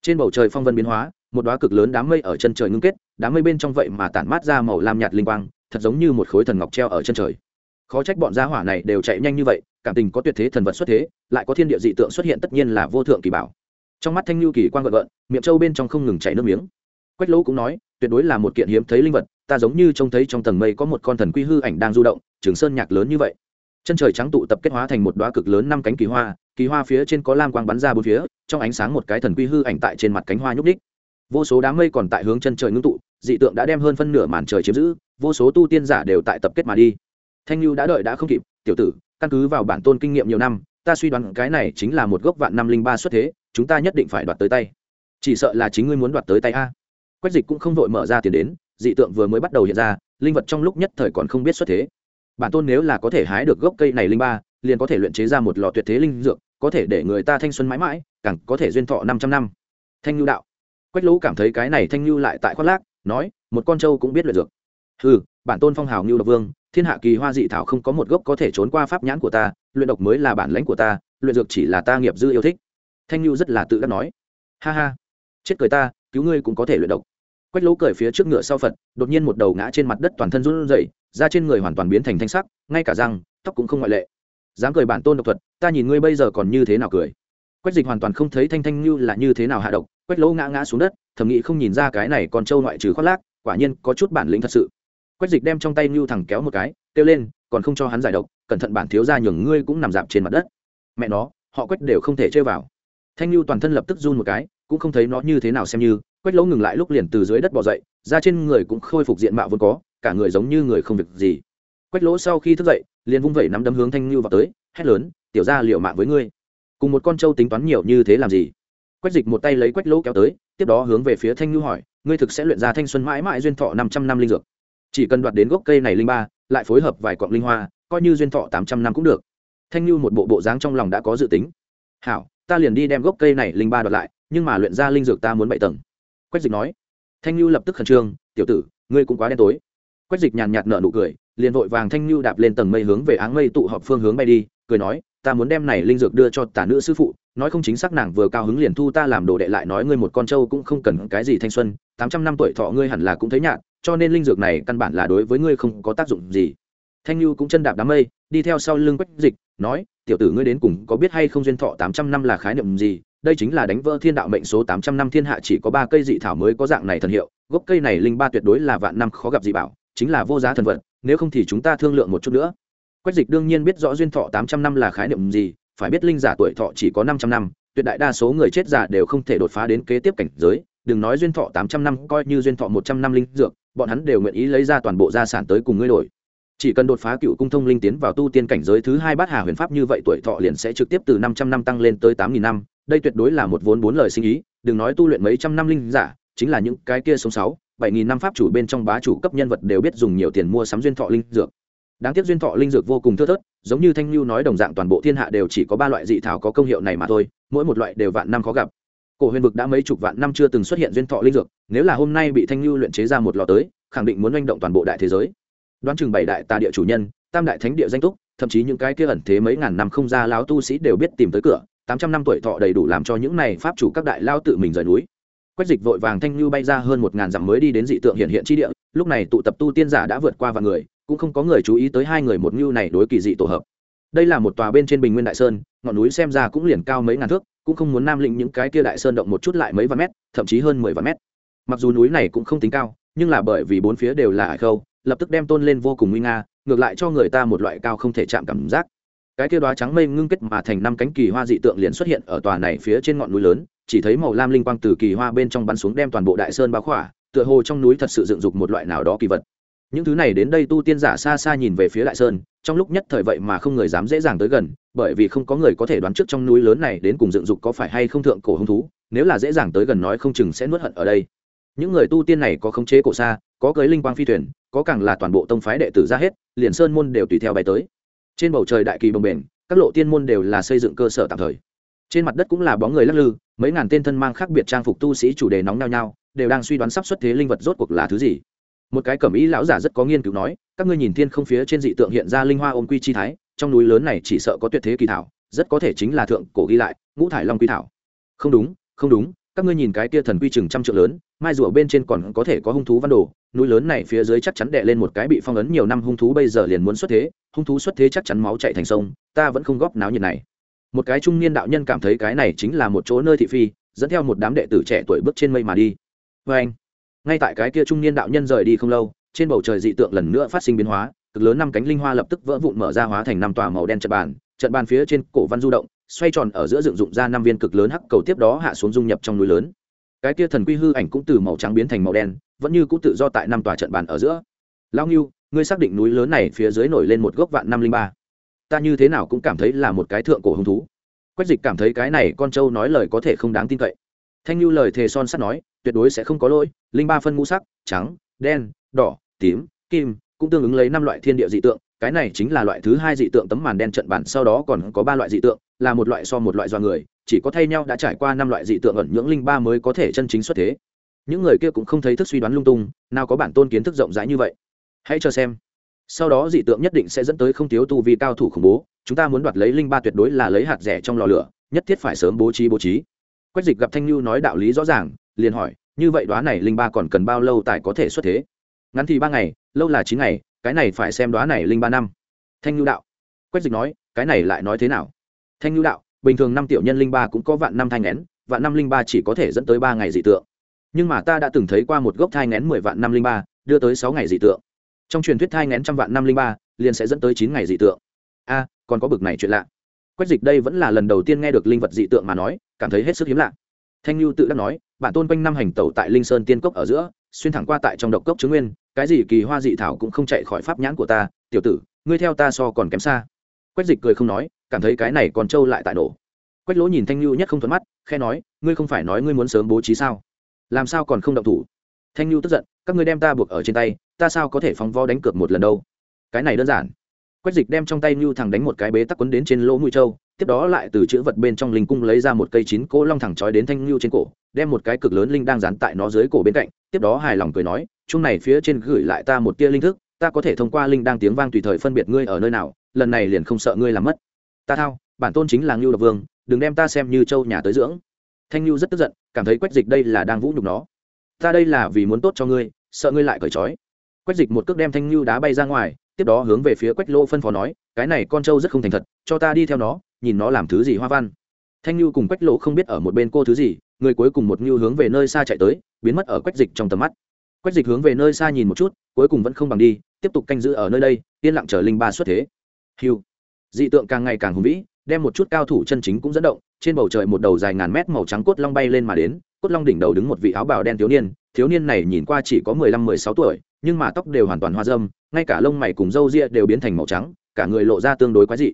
Trên bầu trời phong vân biến hóa, một đoá cực lớn đám mây ở chân trời ngưng kết, đám mây bên trong vậy mà tản mát ra màu lam nhạt linh quang, thật giống như một khối thần ngọc treo ở chân trời khó trách bọn gia hỏa này đều chạy nhanh như vậy, cảm tình có tuyệt thế thần vật xuất thế, lại có thiên địa dị tượng xuất hiện tất nhiên là vô thượng kỳ bảo. Trong mắt thanh lưu kỳ quan gợn gợn, miệng trâu bên trong không ngừng chảy nước miếng. Quách lỗ cũng nói, tuyệt đối là một kiện hiếm thấy linh vật, ta giống như trông thấy trong tầng mây có một con thần quy hư ảnh đang du động, trường sơn nhạc lớn như vậy. Chân trời trắng tụ tập kết hóa thành một đoá cực lớn năm cánh kỳ hoa kỳ hoa phía trên có lam quang bắn ra bốn phía, trong ánh sáng một cái thần quy hư ảnh tại trên mặt cánh hoa nhúc đích vô số đám mây còn tại hướng chân trời ngưng tụ, dị tượng đã đem hơn phân nửa màn trời chiếm giữ, vô số tu tiên giả đều tại tập kết mà đi thanh lưu đã đợi đã không kịp, tiểu tử, căn cứ vào bản tôn kinh nghiệm nhiều năm, ta suy đoán cái này chính là một gốc vạn năm linh ba xuất thế, chúng ta nhất định phải đoạt tới tay. Chỉ sợ là chính ngươi muốn đoạt tới tay a. Quách dịch cũng không vội mở ra tiền đến, dị tượng vừa mới bắt đầu hiện ra, linh vật trong lúc nhất thời còn không biết xuất thế. Bản tôn nếu là có thể hái được gốc cây này linh ba, liền có thể luyện chế ra một lò tuyệt thế linh dược, có thể để người ta thanh xuân mãi mãi, càng có thể duyên thọ năm trăm năm. Thanh lưu đạo. Quách lũ cảm thấy cái này thanh lưu lại tại khoác lác, nói, một con trâu cũng biết luyện dược. Ừ bản tôn phong hào như độc vương thiên hạ kỳ hoa dị thảo không có một gốc có thể trốn qua pháp nhãn của ta, luyện độc mới là bản lãnh của ta, luyện dược chỉ là ta nghiệp dư yêu thích. Thanh lưu rất là tự đắc nói. Ha ha, chết cười ta, cứu ngươi cũng có thể luyện độc. Quách lỗ cười phía trước ngựa sau phật, đột nhiên một đầu ngã trên mặt đất toàn thân run rẩy, da trên người hoàn toàn biến thành thanh sắc, ngay cả răng, tóc cũng không ngoại lệ. Dám cười bản tôn độc thuật, ta nhìn ngươi bây giờ còn như thế nào cười. Quách dịch hoàn toàn không thấy thanh thanh như là như thế nào hạ độc. Quách lỗ ngã ngã xuống đất, thầm nghĩ không nhìn ra cái này còn trâu ngoại trừ khoác lác, quả nhiên có chút bản lĩnh thật sự quách dịch đem trong tay Nhu thẳng kéo một cái, kêu lên, còn không cho hắn giải độc, cẩn thận bản thiếu ra nhường ngươi cũng nằm dạp trên mặt đất. Mẹ nó, họ quách đều không thể chơi vào. Thanh Nhu toàn thân lập tức run một cái, cũng không thấy nó như thế nào xem như, quách lỗ ngừng lại lúc liền từ dưới đất bỏ dậy ra trên người cũng khôi phục diện mạo vốn có, cả người giống như người không việc gì. Quách lỗ sau khi thức dậy, liền vung vẩy nắm đấm hướng thanh Nhu vào tới, hét lớn, tiểu ra liệu mạng với ngươi. Cùng một con trâu tính toán nhiều như thế làm gì? Quách dịch một tay lấy quách lỗ kéo tới, tiếp đó hướng về phía thanh Nhu hỏi, ngươi thực sẽ luyện ra thanh xuân mãi mãi duyên thọ năm trăm năm linh dược? Chỉ cần đoạt đến gốc cây này linh ba, lại phối hợp vài cọng linh hoa, coi như duyên thọ tám trăm năm cũng được. Thanh như một bộ bộ dáng trong lòng đã có dự tính. Hảo, ta liền đi đem gốc cây này linh ba đoạt lại, nhưng mà luyện ra linh dược ta muốn bảy tầng. Quách dịch nói. Thanh lưu lập tức khẩn trương, tiểu tử, ngươi cũng quá đen tối. Quách dịch nhàn nhạt nở nụ cười, liền vội vàng thanh lưu đạp lên tầng mây hướng về áng mây tụ họp phương hướng bay đi, cười nói, ta muốn đem này linh dược đưa cho tả nữ sư phụ, nói không chính xác nàng vừa cao hứng liền thu ta làm đồ đệ lại nói ngươi một con trâu cũng không cần cái gì thanh xuân, tám trăm năm tuổi thọ ngươi hẳn là cũng thấy nhạt cho nên linh dược này căn bản là đối với ngươi không có tác dụng gì. Thanh lưu cũng chân đạp đám mây, đi theo sau lưng quách dịch, nói, tiểu tử ngươi đến cùng có biết hay không duyên thọ tám trăm năm là khái niệm gì? Đây chính là đánh vỡ thiên đạo mệnh số tám trăm năm thiên hạ chỉ có ba cây dị thảo mới có dạng này thần hiệu, gốc cây này linh ba tuyệt đối là vạn năm khó gặp dị bảo, chính là vô giá thần vật, nếu không thì chúng ta thương lượng một chút nữa. Quách dịch đương nhiên biết rõ duyên thọ tám trăm năm là khái niệm gì, phải biết linh giả tuổi thọ chỉ có năm trăm năm, tuyệt đại đa số người chết giả đều không thể đột phá đến kế tiếp cảnh giới đừng nói duyên thọ tám trăm năm, coi như duyên thọ một trăm năm linh dược, bọn hắn đều nguyện ý lấy ra toàn bộ gia sản tới cùng ngươi đổi. Chỉ cần đột phá cựu cung thông linh tiến vào tu tiên cảnh giới thứ hai bát hà huyền pháp như vậy tuổi thọ liền sẽ trực tiếp từ năm trăm năm tăng lên tới tám nghìn năm, đây tuyệt đối là một vốn bốn lời sinh ý, đừng nói tu luyện mấy trăm năm linh giả, chính là những cái kia sống sáu, bảy nghìn năm pháp chủ bên trong bá chủ cấp nhân vật đều biết dùng nhiều tiền mua sắm duyên thọ linh dược. Đáng tiếc duyên thọ linh dược vô cùng thưa thớt, giống như thanh lưu nói đồng dạng toàn bộ thiên hạ đều chỉ có ba loại dị thảo có công hiệu này mà thôi, mỗi một loại đều vạn năm khó gặp cổ huyền vực đã mấy chục vạn năm chưa từng xuất hiện duyên thọ linh dược, nếu là hôm nay bị thanh lưu luyện chế ra một lò tới, khẳng định muốn manh động toàn bộ đại thế giới. Đoán chừng bảy đại tà địa chủ nhân, tam đại thánh địa danh túc, thậm chí những cái kia ẩn thế mấy ngàn năm không ra lão tu sĩ đều biết tìm tới cửa, tám trăm năm tuổi thọ đầy đủ làm cho những này pháp chủ các đại lao tự mình rời núi. Quách dịch vội vàng thanh lưu bay ra hơn một ngàn dặm mới đi đến dị tượng hiện hiện chi địa, lúc này tụ tập tu tiên giả đã vượt qua vài người, cũng không có người chú ý tới hai người một ngưu này đối kỳ dị tổ hợp. Đây là một tòa bên trên bình nguyên đại sơn, ngọn núi xem ra cũng liền cao mấy ngàn thước cũng không muốn nam lĩnh những cái kia đại sơn động một chút lại mấy vạn mét, thậm chí hơn mười vạn mét. Mặc dù núi này cũng không tính cao, nhưng là bởi vì bốn phía đều là hải khâu, lập tức đem tôn lên vô cùng nguy nga, ngược lại cho người ta một loại cao không thể chạm cảm giác. Cái kia đoá trắng mây ngưng kết mà thành năm cánh kỳ hoa dị tượng liền xuất hiện ở tòa này phía trên ngọn núi lớn, chỉ thấy màu lam linh quang từ kỳ hoa bên trong bắn xuống đem toàn bộ đại sơn bao khỏa, tựa hồ trong núi thật sự dựng dục một loại nào đó kỳ vật những thứ này đến đây tu tiên giả xa xa nhìn về phía đại sơn, trong lúc nhất thời vậy mà không người dám dễ dàng tới gần, bởi vì không có người có thể đoán trước trong núi lớn này đến cùng dựng dục có phải hay không thượng cổ hứng thú, nếu là dễ dàng tới gần nói không chừng sẽ nuốt hận ở đây. Những người tu tiên này có khống chế cổ xa, có cưới linh quang phi thuyền, có càng là toàn bộ tông phái đệ tử ra hết, liền sơn môn đều tùy theo bay tới. Trên bầu trời đại kỳ bồng bềnh, các lộ tiên môn đều là xây dựng cơ sở tạm thời. Trên mặt đất cũng là bóng người lắc lư, mấy ngàn tên thân mang khác biệt trang phục tu sĩ chủ đề nóng nao nhau đều đang suy đoán sắp xuất thế linh vật rốt cuộc là thứ gì một cái cẩm ý lão giả rất có nghiên cứu nói, các ngươi nhìn thiên không phía trên dị tượng hiện ra linh hoa ôm quy chi thái, trong núi lớn này chỉ sợ có tuyệt thế kỳ thảo, rất có thể chính là thượng cổ ghi lại, ngũ thải long quy thảo. Không đúng không đúng, các ngươi nhìn cái kia thần quy chừng trăm triệu lớn, mai rùa bên trên còn có thể có hung thú văn đồ, núi lớn này phía dưới chắc chắn đệ lên một cái bị phong ấn nhiều năm hung thú bây giờ liền muốn xuất thế, hung thú xuất thế chắc chắn máu chạy thành sông, ta vẫn không góp náo nhiệt này. Một cái trung niên đạo nhân cảm thấy cái này chính là một chỗ nơi thị phi, dẫn theo một đám đệ tử trẻ tuổi bước trên mây mà đi. Vê anh ngay tại cái kia trung niên đạo nhân rời đi không lâu, trên bầu trời dị tượng lần nữa phát sinh biến hóa, cực lớn năm cánh linh hoa lập tức vỡ vụn mở ra hóa thành năm tòa màu đen trận bàn trận bàn phía trên cổ văn du động, xoay tròn ở giữa dựng dụng ra năm viên cực lớn hắc cầu tiếp đó hạ xuống dung nhập trong núi lớn. Cái kia thần quy hư ảnh cũng từ màu trắng biến thành màu đen, vẫn như cũng tự do tại năm tòa trận bàn ở giữa. Lao nghiêu ngươi xác định núi lớn này phía dưới nổi lên một gốc vạn năm linh ba. Ta như thế nào cũng cảm thấy là một cái thượng cổ hứng thú. Quách dịch cảm thấy cái này con trâu nói lời có thể không đáng tin cậy. Thanh lưu lời thề son sắt nói, tuyệt đối sẽ không có lỗi linh ba phân ngũ sắc, trắng, đen, đỏ, tím, kim, cũng tương ứng lấy năm loại thiên địa dị tượng. Cái này chính là loại thứ hai dị tượng tấm màn đen trận bản, sau đó còn có ba loại dị tượng, là một loại so một loại do người, chỉ có thay nhau đã trải qua năm loại dị tượng ẩn nhưỡng linh ba mới có thể chân chính xuất thế. Những người kia cũng không thấy thức suy đoán lung tung, nào có bản tôn kiến thức rộng rãi như vậy. Hãy cho xem. Sau đó dị tượng nhất định sẽ dẫn tới không thiếu tu vi cao thủ khủng bố. Chúng ta muốn đoạt lấy linh ba tuyệt đối là lấy hạt rẻ trong lò lửa, nhất thiết phải sớm bố trí bố trí. Quách dịch gặp thanh lưu nói đạo lý rõ ràng, liền hỏi như vậy đoá này linh ba còn cần bao lâu tại có thể xuất thế? Ngắn thì ba ngày, lâu là chín ngày, cái này phải xem đoá này linh ba năm. Thanh Nhu đạo. Quách dịch nói, cái này lại nói thế nào? Thanh Nhu đạo, bình thường năm tiểu nhân linh ba cũng có vạn năm thanh nén vạn năm linh ba chỉ có thể dẫn tới ba ngày dị tượng. Nhưng mà ta đã từng thấy qua một gốc thai ngén mười vạn năm linh ba, đưa tới sáu ngày dị tượng. Trong truyền thuyết thai ngén trăm vạn năm linh ba, liền sẽ dẫn tới chín ngày dị tượng. A, còn có bực này chuyện lạ. Quách dịch đây vẫn là lần đầu tiên nghe được linh vật dị tượng mà nói, cảm thấy hết sức hiếm lạ. Thanh lưu tự đã nói bản tôn quanh năm hành tẩu tại linh sơn tiên cốc ở giữa, xuyên thẳng qua tại trong độc cốc chứng nguyên, cái gì kỳ hoa dị thảo cũng không chạy khỏi pháp nhãn của ta, tiểu tử, ngươi theo ta so còn kém xa. Quách dịch cười không nói, cảm thấy cái này còn trâu lại tại nổ. Quách lỗ nhìn thanh lưu nhất không thuận mắt khe nói, ngươi không phải nói ngươi muốn sớm bố trí sao? Làm sao còn không động thủ? Thanh lưu tức giận, các ngươi đem ta buộc ở trên tay, ta sao có thể phóng vo đánh cược một lần đâu? Cái này đơn giản. Quách dịch đem trong tay lưu thẳng đánh một cái bế tắc quấn đến trên lỗ mũi trâu, tiếp đó lại từ chữ vật bên trong linh cung lấy ra một cây chín cỗ long thẳng trói đến thanh lưu trên cổ đem một cái cực lớn linh đang dán tại nó dưới cổ bên cạnh, tiếp đó hài lòng cười nói chung này phía trên gửi lại ta một tia linh thức, ta có thể thông qua linh đang tiếng vang tùy thời phân biệt ngươi ở nơi nào, lần này liền không sợ ngươi làm mất. Ta thao, bản tôn chính là ngưu độc vương, đừng đem ta xem như châu nhà tới dưỡng. Thanh ngưu rất tức giận, cảm thấy quách dịch đây là đang vũ nhục nó. Ta đây là vì muốn tốt cho ngươi, sợ ngươi lại cởi trói. Quách dịch một cước đem thanh ngưu đá bay ra ngoài, tiếp đó hướng về phía quách lô phân phó nói, cái này con trâu rất không thành thật, cho ta đi theo nó, nhìn nó làm thứ gì hoa văn thanh Nhu cùng quách lỗ không biết ở một bên cô thứ gì, người cuối cùng một Nhu hướng về nơi xa chạy tới, biến mất ở quách dịch trong tầm mắt. Quách dịch hướng về nơi xa nhìn một chút, cuối cùng vẫn không bằng đi, tiếp tục canh giữ ở nơi đây, yên lặng chờ linh ba xuất thế. Hiu. Dị tượng càng ngày càng hùng vĩ, đem một chút cao thủ chân chính cũng dẫn động, trên bầu trời một đầu dài ngàn mét màu trắng cốt long bay lên mà đến, cốt long đỉnh đầu đứng một vị áo bào đen thiếu niên thiếu niên này nhìn qua chỉ có mười lăm, mười sáu tuổi, nhưng mà tóc đều hoàn toàn hoa dâm, ngay cả lông mày cùng râu ria đều biến thành màu trắng, cả người lộ ra tương đối quái dị.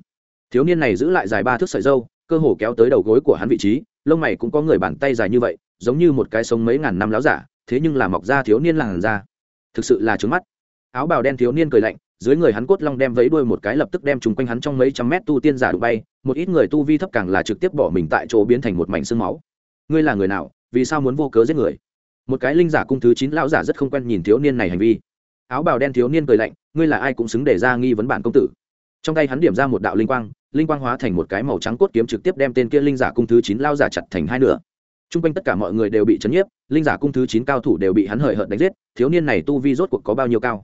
Thiếu niên này giữ lại dài ba thước sợi râu cơ hồ kéo tới đầu gối của hắn vị trí, lông mày cũng có người bàn tay dài như vậy, giống như một cái sống mấy ngàn năm láo giả, thế nhưng là mọc ra thiếu niên làn da. Thực sự là trướng mắt. Áo bào đen thiếu niên cười lạnh, dưới người hắn cốt long đem vẫy đuôi một cái lập tức đem chúng quanh hắn trong mấy trăm mét tu tiên giả đụng bay, một ít người tu vi thấp càng là trực tiếp bỏ mình tại chỗ biến thành một mảnh xương máu. Ngươi là người nào, vì sao muốn vô cớ giết người? Một cái linh giả cung thứ chín lão giả rất không quen nhìn thiếu niên này hành vi. Áo bào đen thiếu niên cười lạnh, ngươi là ai cũng xứng để ra nghi vấn bản công tử. Trong tay hắn điểm ra một đạo linh quang linh quang hóa thành một cái màu trắng cốt kiếm trực tiếp đem tên kia linh giả cung thứ chín lao giả chặt thành hai nửa. T r u n g quanh tất cả mọi người đều bị chấn nhiếp, linh giả cung thứ chín cao thủ đều bị hắn hời hợt đánh giết, thiếu niên này tu vi rốt cuộc có bao nhiêu cao?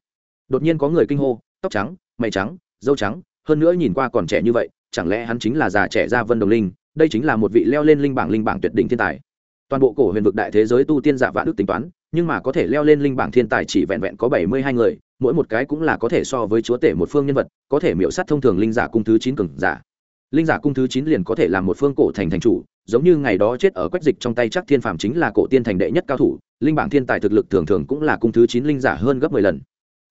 Đột nhiên có người kinh hô, tóc trắng, mày trắng dâu trắng, hơn nữa nhìn qua còn trẻ như vậy, chẳng lẽ hắn chính là già trẻ gia vân đồng linh, đây chính là một vị leo lên linh bảng linh bảng tuyệt đỉnh thiên tài toàn bộ cổ huyền vực đại thế giới tu tiên giả vạn đức tính toán, nhưng mà có thể leo lên linh bảng thiên tài chỉ vẹn vẹn có bảy mươi hai người, mỗi một cái cũng là có thể so với chúa tể một phương nhân vật, có thể miễu sát thông thường linh giả cung thứ chín cường giả. Linh giả cung thứ chín liền có thể làm một phương cổ thành thành chủ, giống như ngày đó chết ở quách dịch trong tay chắc thiên phàm chính là cổ tiên thành đệ nhất cao thủ, linh bảng thiên tài thực lực thường thường cũng là cung thứ chín linh giả hơn gấp mười lần.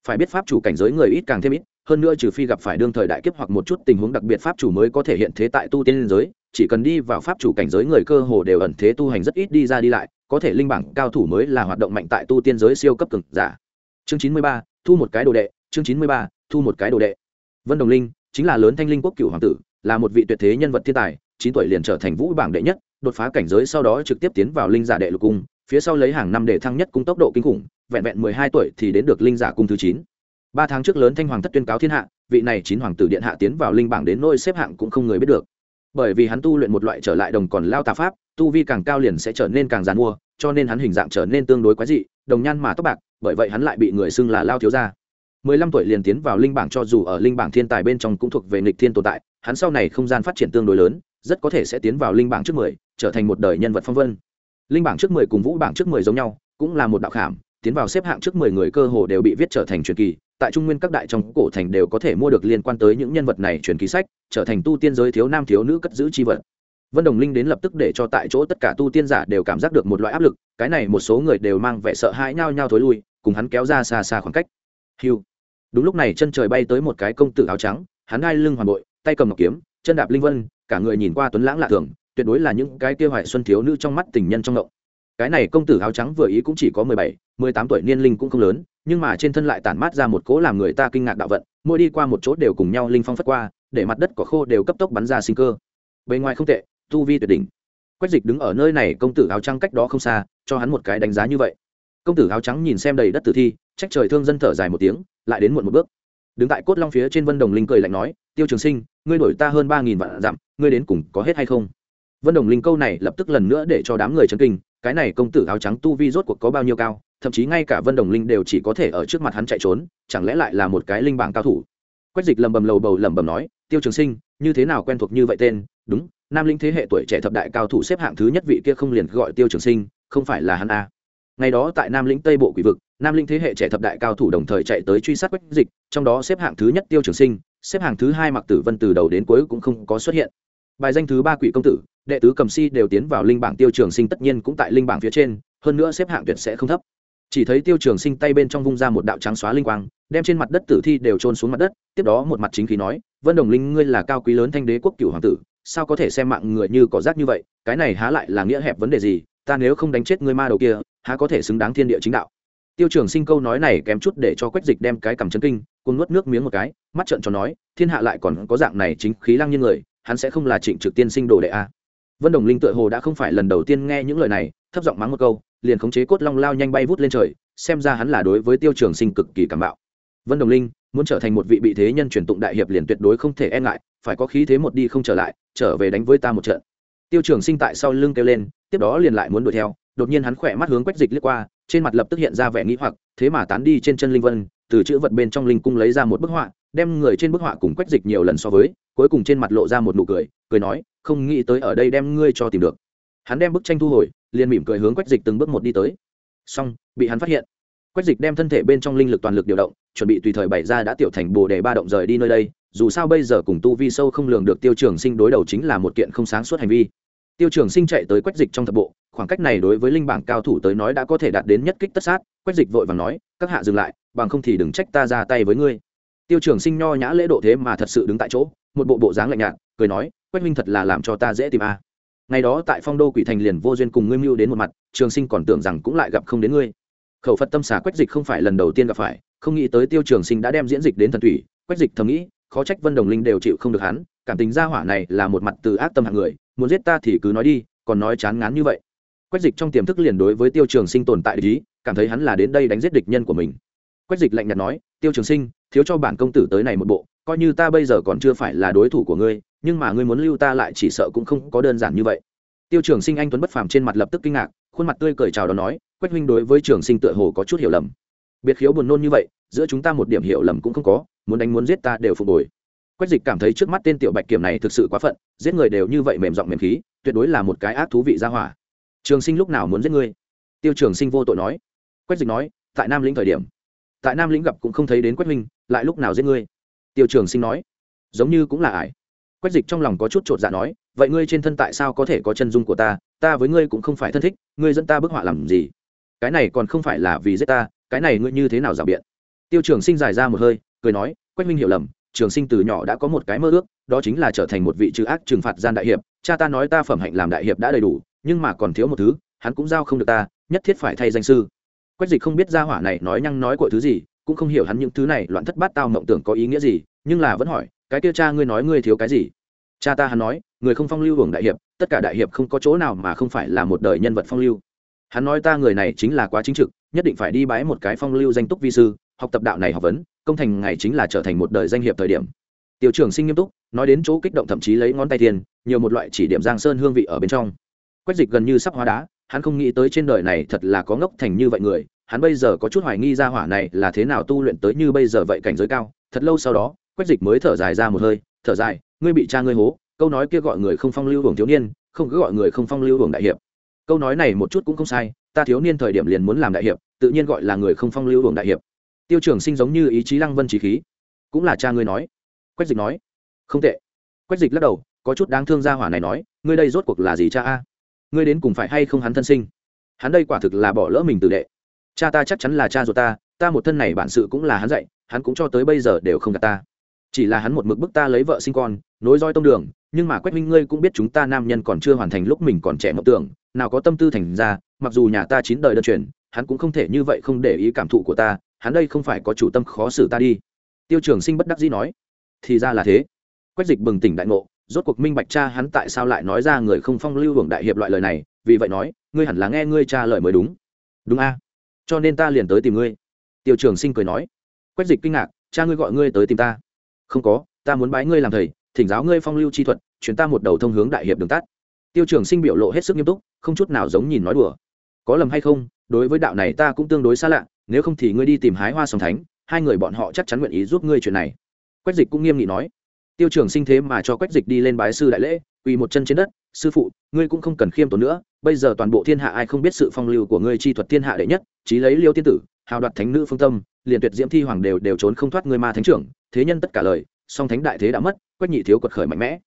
Phải biết pháp chủ cảnh giới người ít càng thêm ít hơn nữa trừ phi gặp phải đương thời đại kiếp hoặc một chút tình huống đặc biệt pháp chủ mới có thể hiện thế tại tu tiên liên giới, chỉ cần đi vào pháp chủ cảnh giới người cơ hồ đều ẩn thế tu hành rất ít đi ra đi lại, có thể linh bảng cao thủ mới là hoạt động mạnh tại tu tiên giới siêu cấp cực giả. Chương chín mươi ba, thu một cái đồ đệ, chương chín mươi ba, thu một cái đồ đệ. Vân đồng linh, chính là lớn thanh linh quốc cửu hoàng tử, là một vị tuyệt thế nhân vật thiên tài, chín tuổi liền trở thành vũ bảng đệ nhất, đột phá cảnh giới sau đó trực tiếp tiến vào linh giả đệ lục cung, phía sau lấy hàng năm để thăng nhất cung tốc độ kinh khủng, vẹn vẹn mười hai tuổi thì đến được linh giả cung thứ chín ba tháng trước lớn thanh hoàng thất tuyên cáo thiên hạ, vị này chín hoàng tử điện hạ tiến vào linh bảng đến nôi xếp hạng cũng không người biết được. Bởi vì hắn tu luyện một loại trở lại đồng còn lao tà pháp, tu vi càng cao liền sẽ trở nên càng g mua cho nên hắn hình dạng trở nên tương đối quái dị, đồng nhan mà tóc bạc, bởi vậy hắn lại bị người xưng là lao thiếu gia. Mười lăm tuổi liền tiến vào linh bảng cho dù ở linh bảng thiên tài bên trong cũng thuộc về nghịch thiên tồn tại, hắn sau này không gian phát triển tương đối lớn, rất có thể sẽ tiến vào linh bảng trước mười, trở thành một đời nhân vật phong vân. Linh bảng trước mười cùng vũ bảng trước mười giống nhau, cũng là một đạo khảm, tiến vào xếp hạng trước mười người cơ hồ đều bị viết trở thành truyền kỳ tại trung nguyên các đại trong cổ thành đều có thể mua được liên quan tới những nhân vật này truyền ký sách, trở thành tu tiên giới thiếu nam thiếu nữ cất giữ chi vật. Vân đồng linh đến lập tức để cho tại chỗ tất cả tu tiên giả đều cảm giác được một loại áp lực, cái này một số người đều mang vẻ sợ hãi nhao nhao thối lui, cùng hắn kéo ra xa xa khoảng cách. Hiu đúng lúc này chân trời bay tới một cái công tử áo trắng, hắn hai lưng hoàn bội, tay cầm ngọc kiếm, chân đạp linh vân, cả người nhìn qua tuấn lãng lạ thường, tuyệt đối là những cái kia hoại xuân thiếu nữ trong mắt tình nhân trong ngộng cái này công tử áo trắng vừa ý cũng chỉ có mười bảy, mười tám tuổi niên linh cũng không lớn, nhưng mà trên thân lại tản mát ra một cỗ làm người ta kinh ngạc đạo vận, mỗi đi qua một chỗ đều cùng nhau linh phong phất qua, để mặt đất cỏ khô đều cấp tốc bắn ra sinh cơ. Bề ngoài không tệ, tu vi tuyệt đỉnh. Quách dịch đứng ở nơi này, công tử áo trắng cách đó không xa, cho hắn một cái đánh giá như vậy. Công tử áo trắng nhìn xem đầy đất tử thi, trách trời thương dân thở dài một tiếng, lại đến muộn một bước. Đứng tại cốt long phía trên vân đồng linh cười lạnh nói, tiêu trường sinh, ngươi đổi ta hơn ba nghìn vạn dặm, ngươi đến cùng có hết hay không? Vân đồng linh câu này lập tức lần nữa để cho đám người chấn kinh cái này công tử áo trắng tu vi rốt cuộc có bao nhiêu cao, thậm chí ngay cả vân đồng linh đều chỉ có thể ở trước mặt hắn chạy trốn, chẳng lẽ lại là một cái linh bảng cao thủ? Quách dịch lầm bầm lầu bầu lầm bầm nói, tiêu trường sinh, như thế nào quen thuộc như vậy tên? Đúng, nam linh thế hệ tuổi trẻ thập đại cao thủ xếp hạng thứ nhất vị kia không liền gọi tiêu trường sinh, không phải là hắn a à. ngày đó tại nam lĩnh tây bộ quỷ vực, nam linh thế hệ trẻ thập đại cao thủ đồng thời chạy tới truy sát quách dịch, trong đó xếp hạng thứ nhất tiêu trường sinh, xếp hạng thứ hai mặc tử vân từ đầu đến cuối cũng không có xuất hiện. Bài danh thứ ba quỷ công tử đệ tứ cầm si đều tiến vào linh bảng tiêu trường sinh tất nhiên cũng tại linh bảng phía trên, hơn nữa xếp hạng tuyệt sẽ không thấp. Chỉ thấy tiêu trường sinh tay bên trong vung ra một đạo trắng xóa linh quang, đem trên mặt đất tử thi đều trôn xuống mặt đất, tiếp đó một mặt chính khí nói, vân đồng linh, ngươi là cao quý lớn thanh đế quốc cửu hoàng tử, sao có thể xem mạng người như cỏ rác như vậy? Cái này há lại là nghĩa hẹp vấn đề gì? Ta nếu không đánh chết ngươi ma đầu kia, há có thể xứng đáng thiên địa chính đạo? Tiêu trường sinh câu nói này kém chút để cho quách dịch đem cái cầm chân kinh cùng nuốt nước miếng một cái, mắt trợn cho nói, thiên hạ lại còn có dạng này chính khí lăng như người, hắn sẽ không là trịnh trực tiên sinh đồ đệ a vân đồng linh tựa hồ đã không phải lần đầu tiên nghe những lời này, thấp giọng mắng một câu, liền khống chế cốt long lao nhanh bay vút lên trời, xem ra hắn là đối với tiêu trường sinh cực kỳ cảm bạo. Vân đồng linh, muốn trở thành một vị bị thế nhân truyền tụng đại hiệp liền tuyệt đối không thể e ngại, phải có khí thế một đi không trở lại, trở về đánh với ta một trận. Tiêu trường sinh tại sau lưng kêu lên, tiếp đó liền lại muốn đuổi theo, đột nhiên hắn khỏe mắt hướng quách dịch liếc qua, trên mặt lập tức hiện ra vẻ nghĩ hoặc, thế mà tán đi trên chân linh vân, từ chữ vật bên trong linh cung lấy ra một bức họa đem người trên bức họa cùng quách dịch nhiều lần so với, cuối cùng trên mặt lộ ra một nụ cười cười nói, không nghĩ tới ở đây đem ngươi cho tìm được. Hắn đem bức tranh thu hồi, liền mỉm cười hướng quách dịch từng bước một đi tới. Xong, bị hắn phát hiện. Quách dịch đem thân thể bên trong linh lực toàn lực điều động, chuẩn bị tùy thời bày ra đã tiểu thành bồ đề ba động rời đi nơi đây, dù sao bây giờ cùng tu vi sâu không lường được tiêu trường sinh đối đầu chính là một kiện không sáng suốt hành vi. Tiêu trường sinh chạy tới quách dịch trong thập bộ, khoảng cách này đối với linh bảng cao thủ tới nói đã có thể đạt đến nhất kích tất sát, quách dịch vội và nói, các hạ dừng lại, bằng không thì đừng trách ta ra tay với ngươi tiêu trường sinh nho nhã lễ độ thế mà thật sự đứng tại chỗ, một bộ bộ dáng lạnh nhạt, cười nói, quách minh thật là làm cho ta dễ tìm a. À. ngày đó tại phong đô quỷ thành liền vô duyên cùng ngươi mưu đến một mặt, trường sinh còn tưởng rằng cũng lại gặp không đến ngươi. Khẩu phật tâm xà quách dịch không phải lần đầu tiên gặp phải, không nghĩ tới tiêu trường sinh đã đem diễn dịch đến thần thủy quách dịch thầm nghĩ, khó trách vân đồng linh đều chịu không được hắn, cảm tình gia hỏa này là một mặt từ ác tâm hạng người, muốn giết ta thì cứ nói đi, còn nói chán ngán như vậy. Quách dịch trong tiềm thức liền đối với tiêu trường sinh tồn tại lý cảm thấy hắn là đến đây đánh giết địch nhân của mình. Quách dịch lạnh nhạt nói, tiêu trường sinh thiếu cho bản công tử tới này một bộ, coi như ta bây giờ còn chưa phải là đối thủ của ngươi, nhưng mà ngươi muốn lưu ta lại chỉ sợ cũng không có đơn giản như vậy. Tiêu trường sinh anh tuấn bất phàm trên mặt lập tức kinh ngạc, khuôn mặt tươi cười chào đón nói, quách huynh đối với trường sinh tựa hồ có chút hiểu lầm. Biệt khiếu buồn nôn như vậy, giữa chúng ta một điểm hiểu lầm cũng không có, muốn đánh muốn giết ta đều phục hồi. Quách dịch cảm thấy trước mắt tên tiểu bạch kiểm này thực sự quá phận, giết người đều như vậy mềm giọng mềm khí, tuyệt đối là một cái ác thú vị ra hỏa. Trường sinh lúc nào muốn giết ngươi? Tiêu trường sinh vô tội nói. Quách dịch nói, tại nam lĩnh thời điểm tại nam lĩnh gặp cũng không thấy đến quách minh lại lúc nào giết ngươi? Tiêu trường sinh nói. Giống như cũng là ải. Quách dịch trong lòng có chút chột dạ nói, vậy ngươi trên thân tại sao có thể có chân dung của ta? Ta với ngươi cũng không phải thân thích, ngươi dẫn ta bức họa làm gì? Cái này còn không phải là vì giết ta, cái này ngươi như thế nào rào biện? Tiêu trường sinh dài ra một hơi, cười nói, quách minh hiểu lầm, trường sinh từ nhỏ đã có một cái mơ ước, đó chính là trở thành một vị trừ ác trừng phạt gian đại hiệp. Cha ta nói ta phẩm hạnh làm đại hiệp đã đầy đủ, nhưng mà còn thiếu một thứ, hắn cũng giao không được ta, nhất thiết phải thay danh sư quách dịch không biết gia hỏa này nói nhăng nói của thứ gì, cũng không hiểu hắn những thứ này loạn thất bát tao mộng tưởng có ý nghĩa gì, nhưng là vẫn hỏi, cái kia cha ngươi nói ngươi thiếu cái gì? Cha ta hắn nói, người không phong lưu hưởng đại hiệp, tất cả đại hiệp không có chỗ nào mà không phải là một đời nhân vật phong lưu. Hắn nói ta người này chính là quá chính trực, nhất định phải đi bái một cái phong lưu danh túc vi sư, học tập đạo này học vấn, công thành ngày chính là trở thành một đời danh hiệp thời điểm. Tiểu trưởng sinh nghiêm túc, nói đến chỗ kích động thậm chí lấy ngón tay tiền, nhiều một loại chỉ điểm giang sơn hương vị ở bên trong. Quách dịch gần như sắp hóa đá hắn không nghĩ tới trên đời này thật là có ngốc thành như vậy người, hắn bây giờ có chút hoài nghi ra hỏa này là thế nào tu luyện tới như bây giờ vậy cảnh giới cao. Thật lâu sau đó, quách dịch mới thở dài ra một hơi, thở dài, ngươi bị cha ngươi hố, câu nói kia gọi người không phong lưu hưởng thiếu niên, không cứ gọi người không phong lưu hưởng đại hiệp. Câu nói này một chút cũng không sai, ta thiếu niên thời điểm liền muốn làm đại hiệp, tự nhiên gọi là người không phong lưu hưởng đại hiệp. Tiêu trường sinh giống như ý chí lăng vân trí khí. Cũng là cha ngươi nói. Quách dịch nói, không tệ. Quách dịch lắc đầu, có chút đáng thương ra hỏa này nói, ngươi đây rốt cuộc là gì cha a? Ngươi đến cùng phải hay không hắn thân sinh? Hắn đây quả thực là bỏ lỡ mình tự đệ. Cha ta chắc chắn là cha ruột ta ta một thân này bản sự cũng là hắn dạy, hắn cũng cho tới bây giờ đều không gặp ta. Chỉ là hắn một mực bức ta lấy vợ sinh con, nối roi tông đường, nhưng mà quách minh ngươi cũng biết chúng ta nam nhân còn chưa hoàn thành lúc mình còn trẻ mộng tưởng, nào có tâm tư thành ra, mặc dù nhà ta chín đời đơn truyền, hắn cũng không thể như vậy không để ý cảm thụ của ta, hắn đây không phải có chủ tâm khó xử ta đi. Tiêu trường sinh bất đắc dĩ nói, thì ra là thế. Quách dịch bừng tỉnh đại ngộ rốt cuộc minh bạch cha hắn tại sao lại nói ra người không phong lưu hưởng đại hiệp loại lời này, vì vậy nói, ngươi hẳn là nghe ngươi cha lời mới đúng. Đúng a. Cho nên ta liền tới tìm ngươi. Tiêu trường sinh cười nói. Quách dịch kinh ngạc, cha ngươi gọi ngươi tới tìm ta. Không có, ta muốn bái ngươi làm thầy, thỉnh giáo ngươi phong lưu chi thuật chuyển ta một đầu thông hướng đại hiệp đường tắt. Tiêu trường sinh biểu lộ hết sức nghiêm túc, không chút nào giống nhìn nói đùa. Có lầm hay không, đối với đạo này ta cũng tương đối xa lạ, nếu không thì ngươi đi tìm hái hoa sòng thánh, hai người bọn họ chắc chắn nguyện ý giúp ngươi chuyện này. Quách dịch cũng nghiêm nghị nói tiêu trường sinh thế mà cho quách dịch đi lên bái sư đại lễ, quỳ một chân trên đất, sư phụ, ngươi cũng không cần khiêm tốn nữa, bây giờ toàn bộ thiên hạ ai không biết sự phong lưu của ngươi chi thuật thiên hạ đệ nhất trí lấy liêu tiên tử, hào đoạt thánh nữ phương tâm, liền tuyệt diễm thi hoàng đều đều trốn không thoát ngươi ma thánh trưởng, thế nhân tất cả lời, song thánh đại thế đã mất, quách nhị thiếu quật khởi mạnh mẽ.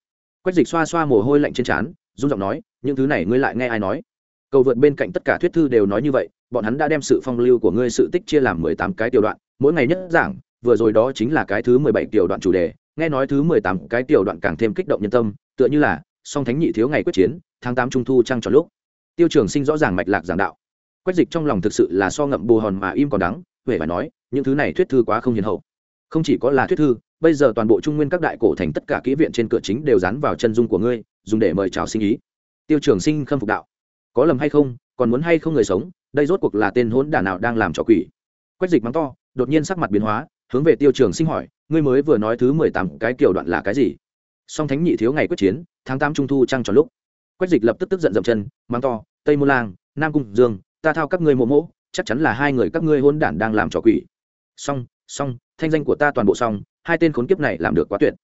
Quách dịch xoa xoa mồ hôi lạnh trên trán, run giọng nói, những thứ này ngươi lại nghe ai nói? Cầu vượt bên cạnh tất cả thuyết thư đều nói như vậy, bọn hắn đã đem sự phong lưu của ngươi sự tích chia làm mười tám cái tiểu đoạn, mỗi ngày nhất giảng, vừa rồi đó chính là cái thứ mười bảy tiểu đoạn chủ đề nghe nói thứ mười tám cái tiểu đoạn càng thêm kích động nhân tâm, tựa như là, song thánh nhị thiếu ngày quyết chiến, tháng tám trung thu trăng tròn lúc. Tiêu trường sinh rõ ràng mạch lạc giảng đạo. Quách dịch trong lòng thực sự là so ngậm bù hòn mà im còn đắng, huệ phải nói, những thứ này thuyết thư quá không hiền hậu. Không chỉ có là thuyết thư, bây giờ toàn bộ trung nguyên các đại cổ thành tất cả kỹ viện trên cửa chính đều dán vào chân dung của ngươi, dùng để mời chào sinh ý. Tiêu trường sinh khâm phục đạo. Có lầm hay không, còn muốn hay không người sống, đây rốt cuộc là tên hỗn đả nào đang làm trò quỷ? Quách dịch mắng to, đột nhiên sắc mặt biến hóa, hướng về tiêu trường sinh hỏi ngươi mới vừa nói thứ mười tám cái kiểu đoạn là cái gì? Song thánh nhị thiếu ngày quyết chiến, tháng tám trung thu trăng tròn lúc. Quách dịch lập tức tức giận dậm chân, mắng to, tây môn lang, nam cung dương, ta thao các ngươi mộ mỗ chắc chắn là hai người các ngươi hôn đản đang làm trò quỷ. Song song, thanh danh của ta toàn bộ xong, hai tên khốn kiếp này làm được quá tuyệt.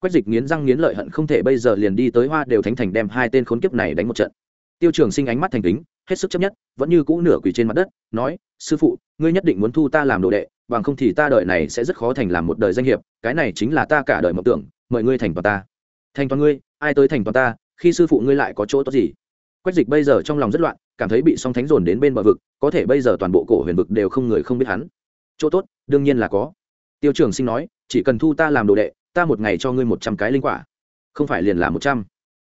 Quách dịch nghiến răng nghiến lợi hận không thể bây giờ liền đi tới hoa đều thánh thành đem hai tên khốn kiếp này đánh một trận. Tiêu trường sinh ánh mắt thành kính hết sức chấp nhất, vẫn như cũ nửa quỳ trên mặt đất, nói, sư phụ, ngươi nhất định muốn thu ta làm đồ đệ, bằng không thì ta đời này sẽ rất khó thành làm một đời danh hiệp, cái này chính là ta cả đời mộng tưởng, mời ngươi thành toàn ta. Thành toàn ngươi? Ai tới thành toàn ta? Khi sư phụ ngươi lại có chỗ tốt gì? Quách dịch bây giờ trong lòng rất loạn, cảm thấy bị song thánh dồn đến bên bờ vực, có thể bây giờ toàn bộ cổ huyền vực đều không người không biết hắn. Chỗ tốt, đương nhiên là có. Tiêu trường sinh nói, chỉ cần thu ta làm đồ đệ, ta một ngày cho ngươi một trăm cái linh quả. Không phải liền là một trăm.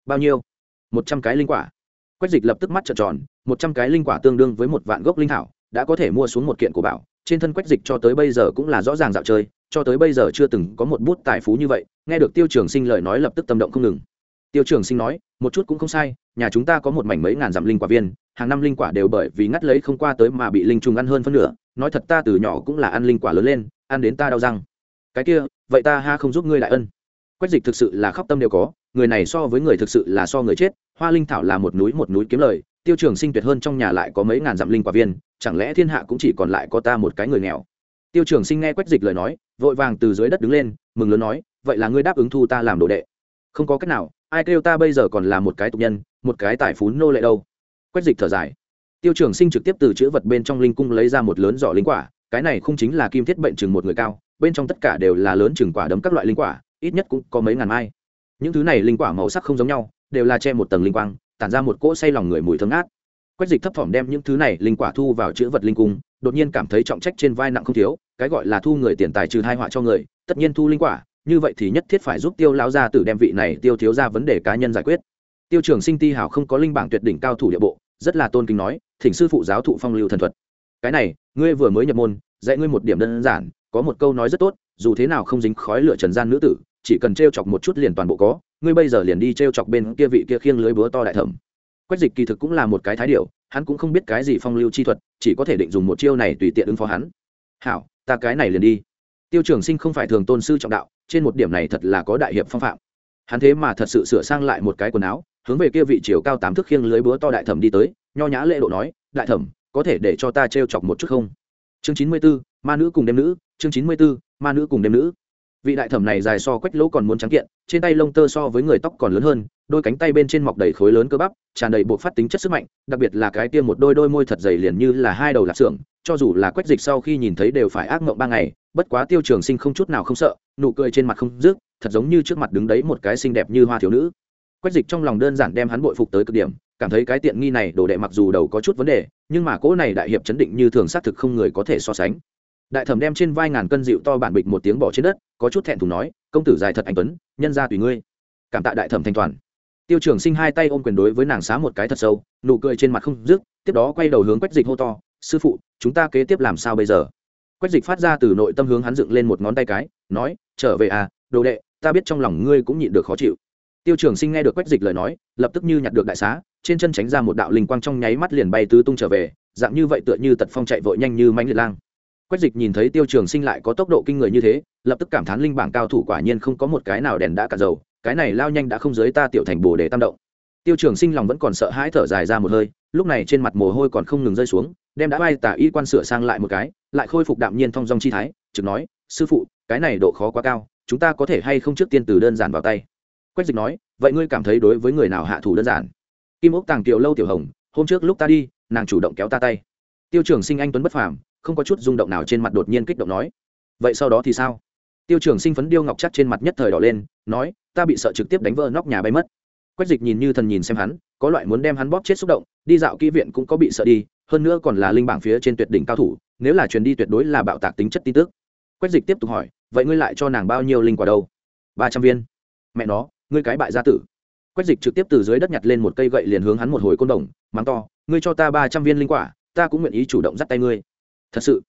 Bao nhiêu? Một trăm cái linh quả quách dịch lập tức mắt trợn tròn, một trăm cái linh quả tương đương với một vạn gốc linh thảo, đã có thể mua xuống một kiện của bảo. Trên thân quách dịch cho tới bây giờ cũng là rõ ràng dạo chơi, cho tới bây giờ chưa từng có một bút tài phú như vậy, nghe được tiêu trường sinh lời nói lập tức tâm động không ngừng. Tiêu trường sinh nói, một chút cũng không sai, nhà chúng ta có một mảnh mấy ngàn dặm linh quả viên, hàng năm linh quả đều bởi vì ngắt lấy không qua tới mà bị linh trùng ăn hơn phân nửa, nói thật ta từ nhỏ cũng là ăn linh quả lớn lên, ăn đến ta đau răng. Cái kia, vậy ta ha không giúp ngươi lại ân. Quách dịch thực sự là khóc tâm đều có, người này so với người thực sự là so người chết hoa linh thảo là một núi một núi kiếm lời, tiêu trường sinh tuyệt hơn trong nhà lại có mấy ngàn dặm linh quả viên, chẳng lẽ thiên hạ cũng chỉ còn lại có ta một cái người nghèo? Tiêu trường sinh nghe quách dịch lời nói, vội vàng từ dưới đất đứng lên, mừng lớn nói, vậy là ngươi đáp ứng thu ta làm đồ đệ. Không có cách nào, ai kêu ta bây giờ còn là một cái tục nhân, một cái tài phú nô lệ đâu. Quách dịch thở dài. Tiêu trường sinh trực tiếp từ chữ vật bên trong linh cung lấy ra một lớn giỏ linh quả, cái này không chính là kim thiết bệnh chừng một người cao, bên trong tất cả đều là lớn chừng quả đấm các loại linh quả, ít nhất cũng có mấy ngàn mai. Những thứ này linh quả màu sắc không giống nhau đều là che một tầng linh quang, tản ra một cỗ say lòng người mùi thơm ngát. Quách dịch thấp thỏm đem những thứ này linh quả thu vào chữ vật linh cung, đột nhiên cảm thấy trọng trách trên vai nặng không thiếu, cái gọi là thu người tiền tài trừ hai họa cho người, tất nhiên thu linh quả, như vậy thì nhất thiết phải giúp tiêu lão gia tử đem vị này tiêu thiếu ra vấn đề cá nhân giải quyết. Tiêu trường sinh ti hảo không có linh bảng tuyệt đỉnh cao thủ địa bộ, rất là tôn kính nói, thỉnh sư phụ giáo thụ phong lưu thần thuật. Cái này, ngươi vừa mới nhập môn, dạy ngươi một điểm đơn giản, có một câu nói rất tốt, dù thế nào không dính khói lửa trần gian nữ tử, chỉ cần t chọc một chút liền toàn bộ có ngươi bây giờ liền đi t chọc bên kia vị kia khiêng lưới búa to đại thẩm. Quách dịch kỳ thực cũng là một cái thái điệu hắn cũng không biết cái gì phong lưu chi thuật, chỉ có thể định dùng một chiêu này tùy tiện ứng phó hắn. Hảo, ta cái này liền đi. Tiêu trường sinh không phải thường tôn sư trọng đạo, trên một điểm này thật là có đại hiệp phong phạm. Hắn thế mà thật sự sửa sang lại một cái quần áo, hướng về kia vị chiều cao tám thước khiêng lưới búa to đại thẩm đi tới, nho nhã lễ độ nói, đại thẩm, có thể để cho ta t chọc một chút không? Chương chín mươi b ố ma nữ cùng đêm nữ, chương chín mươi b ố ma nữ cùng đêm nữ vị đại thẩm này dài so quách lỗ còn muốn trắng kiện, trên tay lông tơ so với người tóc còn lớn hơn, đôi cánh tay bên trên mọc đầy khối lớn cơ bắp, tràn đầy bộ phát tính chất sức mạnh, đặc biệt là cái tiêm một đôi đôi môi thật dày liền như là hai đầu lạc xưởng, cho dù là quách dịch sau khi nhìn thấy đều phải ác mộng ba ngày, bất quá tiêu trường sinh không chút nào không sợ, nụ cười trên mặt không rước, thật giống như trước mặt đứng đấy một cái xinh đẹp như hoa thiếu nữ. Quách dịch trong lòng đơn giản đem hắn bội phục tới cực điểm, cảm thấy cái tiện nghi này đồ đệ mặc dù đầu có chút vấn đề, nhưng mà cỗ này đại hiệp chấn định như thường xác thực không người có thể so sánh đại thẩm đem trên vai ngàn cân dịu to bản bịch một tiếng bỏ trên đất, có chút thẹn thùng nói, công tử dài thật anh tuấn, nhân ra tùy ngươi. Cảm tạ đại thẩm thanh toàn. Tiêu trường sinh hai tay ôm quyền đối với nàng xá một cái thật sâu, nụ cười trên mặt không dứt, tiếp đó quay đầu hướng quách dịch hô to, sư phụ, chúng ta kế tiếp làm sao bây giờ? Quách dịch phát ra từ nội tâm hướng hắn dựng lên một ngón tay cái, nói, trở về à đồ đệ, ta biết trong lòng ngươi cũng nhịn được khó chịu. Tiêu trường sinh nghe được quách dịch lời nói, lập tức như nhặt được đại xá, trên chân tránh ra một đạo linh quang trong nháy mắt liền bay tứ tung trở về, dạng như vậy tựa như tật phong chạy vội nhanh như mánh liệt lang quách dịch nhìn thấy tiêu trường sinh lại có tốc độ kinh người như thế, lập tức cảm thán linh bảng cao thủ quả nhiên không có một cái nào đèn đã cả dầu, cái này lao nhanh đã không giới ta tiểu thành bồ để tam động. Tiêu trường sinh lòng vẫn còn sợ hãi thở dài ra một hơi, lúc này trên mặt mồ hôi còn không ngừng rơi xuống, đem đã bay tả y quan sửa sang lại một cái, lại khôi phục đạm nhiên thong dong chi thái, trực nói, sư phụ, cái này độ khó quá cao, chúng ta có thể hay không trước tiên từ đơn giản vào tay? Quách dịch nói, vậy ngươi cảm thấy đối với người nào hạ thủ đơn giản? Kim ốc tàng kiều lâu tiểu hồng, hôm trước lúc ta đi, nàng chủ động kéo ta tay. Tiêu trường sinh anh tuấn bất phàm không có chút rung động nào trên mặt đột nhiên kích động nói, vậy sau đó thì sao? Tiêu trường sinh phấn điêu ngọc chắc trên mặt nhất thời đỏ lên, nói, ta bị sợ trực tiếp đánh vỡ nóc nhà bay mất. Quách dịch nhìn như thần nhìn xem hắn, có loại muốn đem hắn bóp chết xúc động, đi dạo kỹ viện cũng có bị sợ đi, hơn nữa còn là linh bảng phía trên tuyệt đỉnh cao thủ, nếu là truyền đi tuyệt đối là bạo tạc tính chất tin tức. Quách dịch tiếp tục hỏi, vậy ngươi lại cho nàng bao nhiêu linh quả đâu? Ba trăm viên. Mẹ nó, ngươi cái bại gia tử. Quách dịch trực tiếp từ dưới đất nhặt lên một cây gậy liền hướng hắn một hồi côn đồng, mắng to, ngươi cho ta ba trăm viên linh quả, ta cũng nguyện ý chủ động dắt tay ngươi thật sự,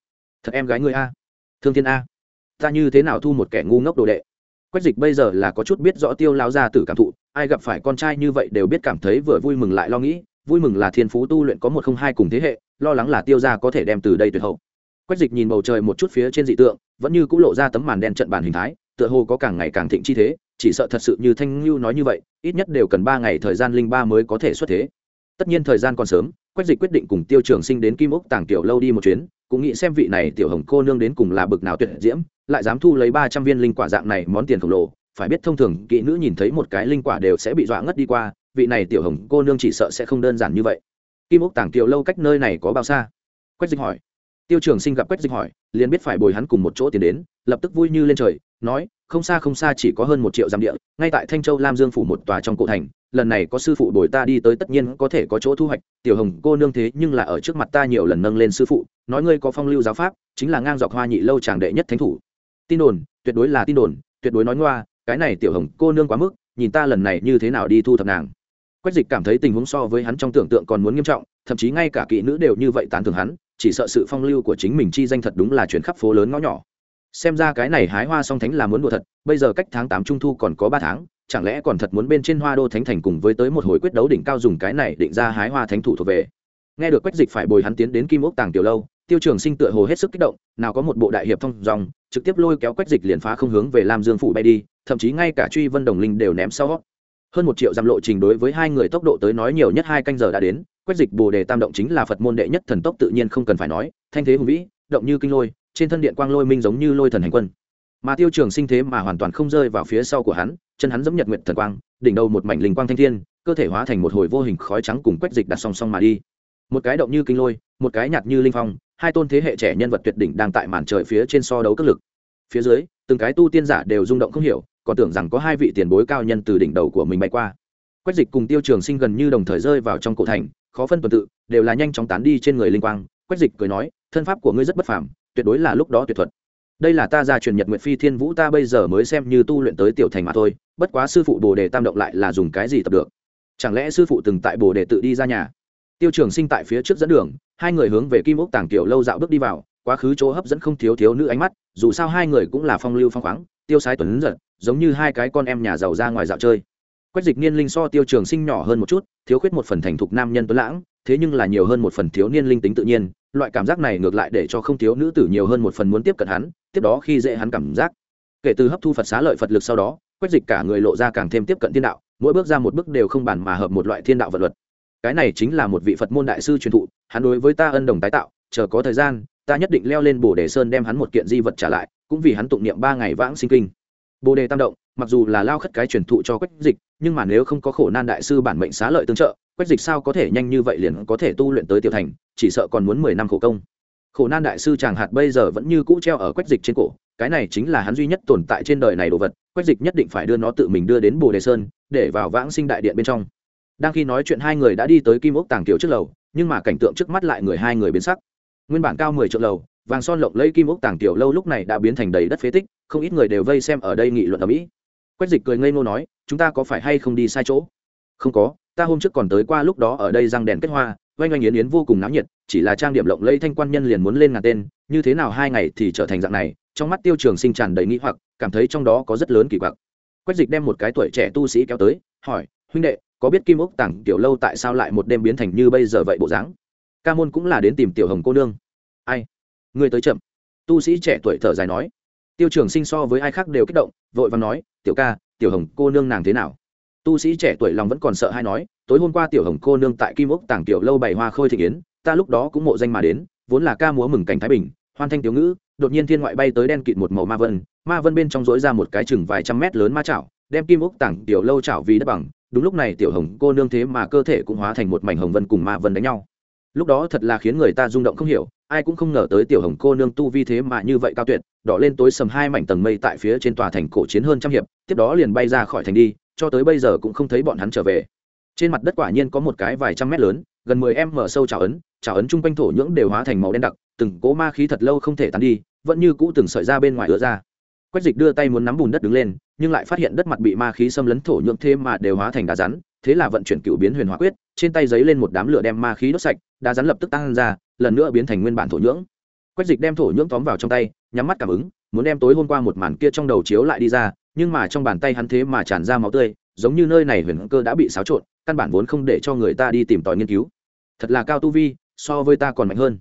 thật em gái ngươi a. Thương thiên a. Ta như thế nào thu một kẻ ngu ngốc đồ đệ? Quách dịch bây giờ là có chút biết rõ tiêu lao gia tử cảm thụ, ai gặp phải con trai như vậy đều biết cảm thấy vừa vui mừng lại lo nghĩ, vui mừng là thiên phú tu luyện có một không hai cùng thế hệ, lo lắng là tiêu gia có thể đem từ đây tuyệt hậu. Quách dịch nhìn bầu trời một chút phía trên dị tượng, vẫn như c ũ lộ ra tấm màn đen trận bàn hình thái, tựa hồ có càng ngày càng thịnh chi thế, chỉ sợ thật sự như thanh ngưu nói như vậy, ít nhất đều cần ba ngày thời gian linh ba mới có thể xuất thế. Tất nhiên thời gian còn sớm, quách dịch quyết định cùng tiêu trường sinh đến kim ốc tàng tiểu lâu đi một chuyến cũng nghĩ xem vị này tiểu hồng cô nương đến cùng là bực nào tuyệt diễm, lại dám thu lấy ba trăm viên linh quả dạng này món tiền khổng lồ, phải biết thông thường kỹ nữ nhìn thấy một cái linh quả đều sẽ bị dọa ngất đi qua, vị này tiểu hồng cô nương chỉ sợ sẽ không đơn giản như vậy. Kim ốc tàng tiểu lâu cách nơi này có bao xa? Quách dịch hỏi. Tiêu trường sinh gặp quách dịch hỏi, liền biết phải bồi hắn cùng một chỗ tiến đến, lập tức vui như lên trời, nói không xa không xa chỉ có hơn một triệu dặm địa, ngay tại thanh châu lam dương phủ một tòa trong cổ thành, lần này có sư phụ đổi ta đi tới tất nhiên có thể có chỗ thu hoạch, tiểu hồng cô nương thế nhưng là ở trước mặt ta nhiều lần nâng lên sư phụ, nói ngươi có phong lưu giáo pháp, chính là ngang dọc hoa nhị lâu tràng đệ nhất thánh thủ. Tin đồn, tuyệt đối là tin đồn, tuyệt đối nói ngoa, cái này tiểu hồng cô nương quá mức, nhìn ta lần này như thế nào đi thu thập nàng. Quách dịch cảm thấy tình huống so với hắn trong tưởng tượng còn muốn nghiêm trọng, thậm chí ngay cả kỹ nữ đều như vậy tán thưởng hắn, chỉ sợ sự phong lưu của chính mình chi danh thật đúng là chuyển khắp phố lớn ngõ nhỏ xem ra cái này hái hoa song thánh là muốn đùa thật, bây giờ cách tháng tám trung thu còn có ba tháng, chẳng lẽ còn thật muốn bên trên hoa đô thánh thành cùng với tới một hồi quyết đấu đỉnh cao dùng cái này định ra hái hoa thánh thủ thuộc về. Nghe được quách dịch phải bồi hắn tiến đến kim ốc tàng tiểu lâu, tiêu trường sinh tựa hồ hết sức kích động, nào có một bộ đại hiệp thông dòng, trực tiếp lôi kéo quách dịch liền phá không hướng về lam dương phủ bay đi, thậm chí ngay cả truy vân đồng linh đều ném sau. Hơn một triệu dặm lộ trình đối với hai người tốc độ tới nói nhiều nhất hai canh giờ đã đến, quách dịch bồ đề tam động chính là phật môn đệ nhất thần tốc tự nhiên không cần phải nói, thanh thế hùng vĩ, động như kinh lôi trên thân điện quang lôi minh giống như lôi thần hành quân. Mà tiêu trường sinh thế mà hoàn toàn không rơi vào phía sau của hắn, chân hắn dẫm nhật nguyện thần quang, đỉnh đầu một mảnh linh quang thanh thiên, cơ thể hóa thành một hồi vô hình khói trắng cùng quách dịch đặt song song mà đi. Một cái động như kinh lôi, một cái nhạt như linh phong, hai tôn thế hệ trẻ nhân vật tuyệt đỉnh đang tại màn trời phía trên so đấu cất lực. Phía dưới, từng cái tu tiên giả đều rung động không hiểu, còn tưởng rằng có hai vị tiền bối cao nhân từ đỉnh đầu của mình bay qua. Quách dịch cùng tiêu trường sinh gần như đồng thời rơi vào trong cổ thành, khó phân tuần tự, đều là nhanh chóng tán đi trên người linh quang. Quách dịch cười nói, thân pháp của ngươi rất bất phàm tuyệt đối là lúc đó tuyệt thuật. Đây là ta gia truyền nhật nguyệt phi thiên vũ ta bây giờ mới xem như tu luyện tới tiểu thành mà thôi, bất quá sư phụ bồ đề tam động lại là dùng cái gì tập được? Chẳng lẽ sư phụ từng tại bồ đề tự đi ra nhà? Tiêu trường sinh tại phía trước dẫn đường, hai người hướng về kim ốc tàng kiểu lâu dạo bước đi vào, quá khứ chỗ hấp dẫn không thiếu thiếu nữ ánh mắt, dù sao hai người cũng là phong lưu phong khoáng, tiêu sái tuấn giật, giống như hai cái con em nhà giàu ra ngoài dạo chơi. Quách dịch niên linh so tiêu trường sinh nhỏ hơn một chút, thiếu khuyết một phần thành thục nam nhân tuấn lãng thế nhưng là nhiều hơn một phần thiếu niên linh tính tự nhiên, loại cảm giác này ngược lại để cho không thiếu nữ tử nhiều hơn một phần muốn tiếp cận hắn, tiếp đó khi dễ hắn cảm giác. Kể từ hấp thu phật xá lợi phật lực sau đó, quách dịch cả người lộ ra càng thêm tiếp cận thiên đạo, mỗi bước ra một bước đều không bàn mà hợp một loại thiên đạo vật luật. Cái này chính là một vị phật môn đại sư truyền thụ, hắn đối với ta ân đồng tái tạo, chờ có thời gian, ta nhất định leo lên bồ đề sơn đem hắn một kiện di vật trả lại, cũng vì hắn tụng niệm ba ngày vãng sinh kinh. Bồ đề tam động, mặc dù là lao khất cái truyền thụ cho quách dịch, nhưng mà nếu không có khổ nan đại sư bản mệnh xá lợi tương trợ quách dịch sao có thể nhanh như vậy liền có thể tu luyện tới tiểu thành, chỉ sợ còn muốn mười năm khổ công. Khổ nan đại sư chàng hạt bây giờ vẫn như cũ treo ở quách dịch trên cổ, cái này chính là hắn duy nhất tồn tại trên đời này đồ vật, quách dịch nhất định phải đưa nó tự mình đưa đến bồ đề sơn, để vào vãng sinh đại điện bên trong. Đang khi nói chuyện hai người đã đi tới kim ốc tàng tiểu trước lầu, nhưng mà cảnh tượng trước mắt lại người hai người biến sắc. Nguyên bản cao mười triệu lầu, vàng son lộng lẫy kim ốc tàng tiểu lâu lúc này đã biến thành đầy đất phế tích, không ít người đều vây xem ở đây nghị luận ở mỹ. Quách dịch cười ngây ngô nói, chúng ta có phải hay không đi sai chỗ? Không có ta hôm trước còn tới qua lúc đó ở đây răng đèn kết hoa, oanh oanh yến yến vô cùng náo nhiệt, chỉ là trang điểm lộng lẫy thanh quan nhân liền muốn lên ngàn tên, như thế nào hai ngày thì trở thành dạng này, trong mắt tiêu trường sinh tràn đầy nghĩ hoặc, cảm thấy trong đó có rất lớn kỳ quặc. Quách dịch đem một cái tuổi trẻ tu sĩ kéo tới, hỏi, huynh đệ, có biết kim ốc tặng tiểu lâu tại sao lại một đêm biến thành như bây giờ vậy bộ dáng? Ca môn cũng là đến tìm tiểu hồng cô nương. Ai? Người tới chậm. Tu sĩ trẻ tuổi thở dài nói. Tiêu trường sinh so với ai khác đều kích động, vội và nói, tiểu ca, tiểu hồng cô nương nàng thế nào? Tu sĩ trẻ tuổi lòng vẫn còn sợ hay nói, tối hôm qua tiểu hồng cô nương tại kim ốc tàng tiểu lâu bày hoa khôi thị yến, ta lúc đó cũng mộ danh mà đến, vốn là ca múa mừng cảnh thái bình, hoan thanh tiểu ngữ, đột nhiên thiên ngoại bay tới đen kịt một màu ma vân ma vân bên trong dối ra một cái chừng vài trăm mét lớn ma chảo, đem kim ốc tàng tiểu lâu chảo vì đất bằng, đúng lúc này tiểu hồng cô nương thế mà cơ thể cũng hóa thành một mảnh hồng vân cùng ma vân đánh nhau. Lúc đó thật là khiến người ta rung động không hiểu, ai cũng không ngờ tới tiểu hồng cô nương tu vi thế mà như vậy cao tuyệt, đỏ lên tối sầm hai mảnh tầng mây tại phía trên tòa thành cổ chiến hơn trăm hiệp, tiếp đó liền bay ra khỏi thành đi cho tới bây giờ cũng không thấy bọn hắn trở về. Trên mặt đất quả nhiên có một cái vài trăm mét lớn, gần mười em mở sâu trào ấn trào ấn chung quanh thổ nhưỡng đều hóa thành màu đen đặc, từng cỗ ma khí thật lâu không thể tán đi, vẫn như cũ từng sợi ra bên ngoài ứa ra. Quách dịch đưa tay muốn nắm bùn đất đứng lên, nhưng lại phát hiện đất mặt bị ma khí xâm lấn thổ nhưỡng thêm mà đều hóa thành đá rắn, thế là vận chuyển cựu biến huyền hóa quyết, trên tay giấy lên một đám lửa đem ma khí đốt sạch, đá rắn lập tức tăng ra, lần nữa biến thành nguyên bản thổ nhưỡng. Quách dịch đem thổ nhưỡng tóm vào trong tay, nhắm mắt cảm ứng, muốn đem tối hôm qua một màn kia trong đầu chiếu lại đi ra nhưng mà trong bàn tay hắn thế mà tràn ra máu tươi, giống như nơi này huyền cơ đã bị xáo trộn, căn bản vốn không để cho người ta đi tìm tòi nghiên cứu. Thật là cao tu vi, so với ta còn mạnh hơn.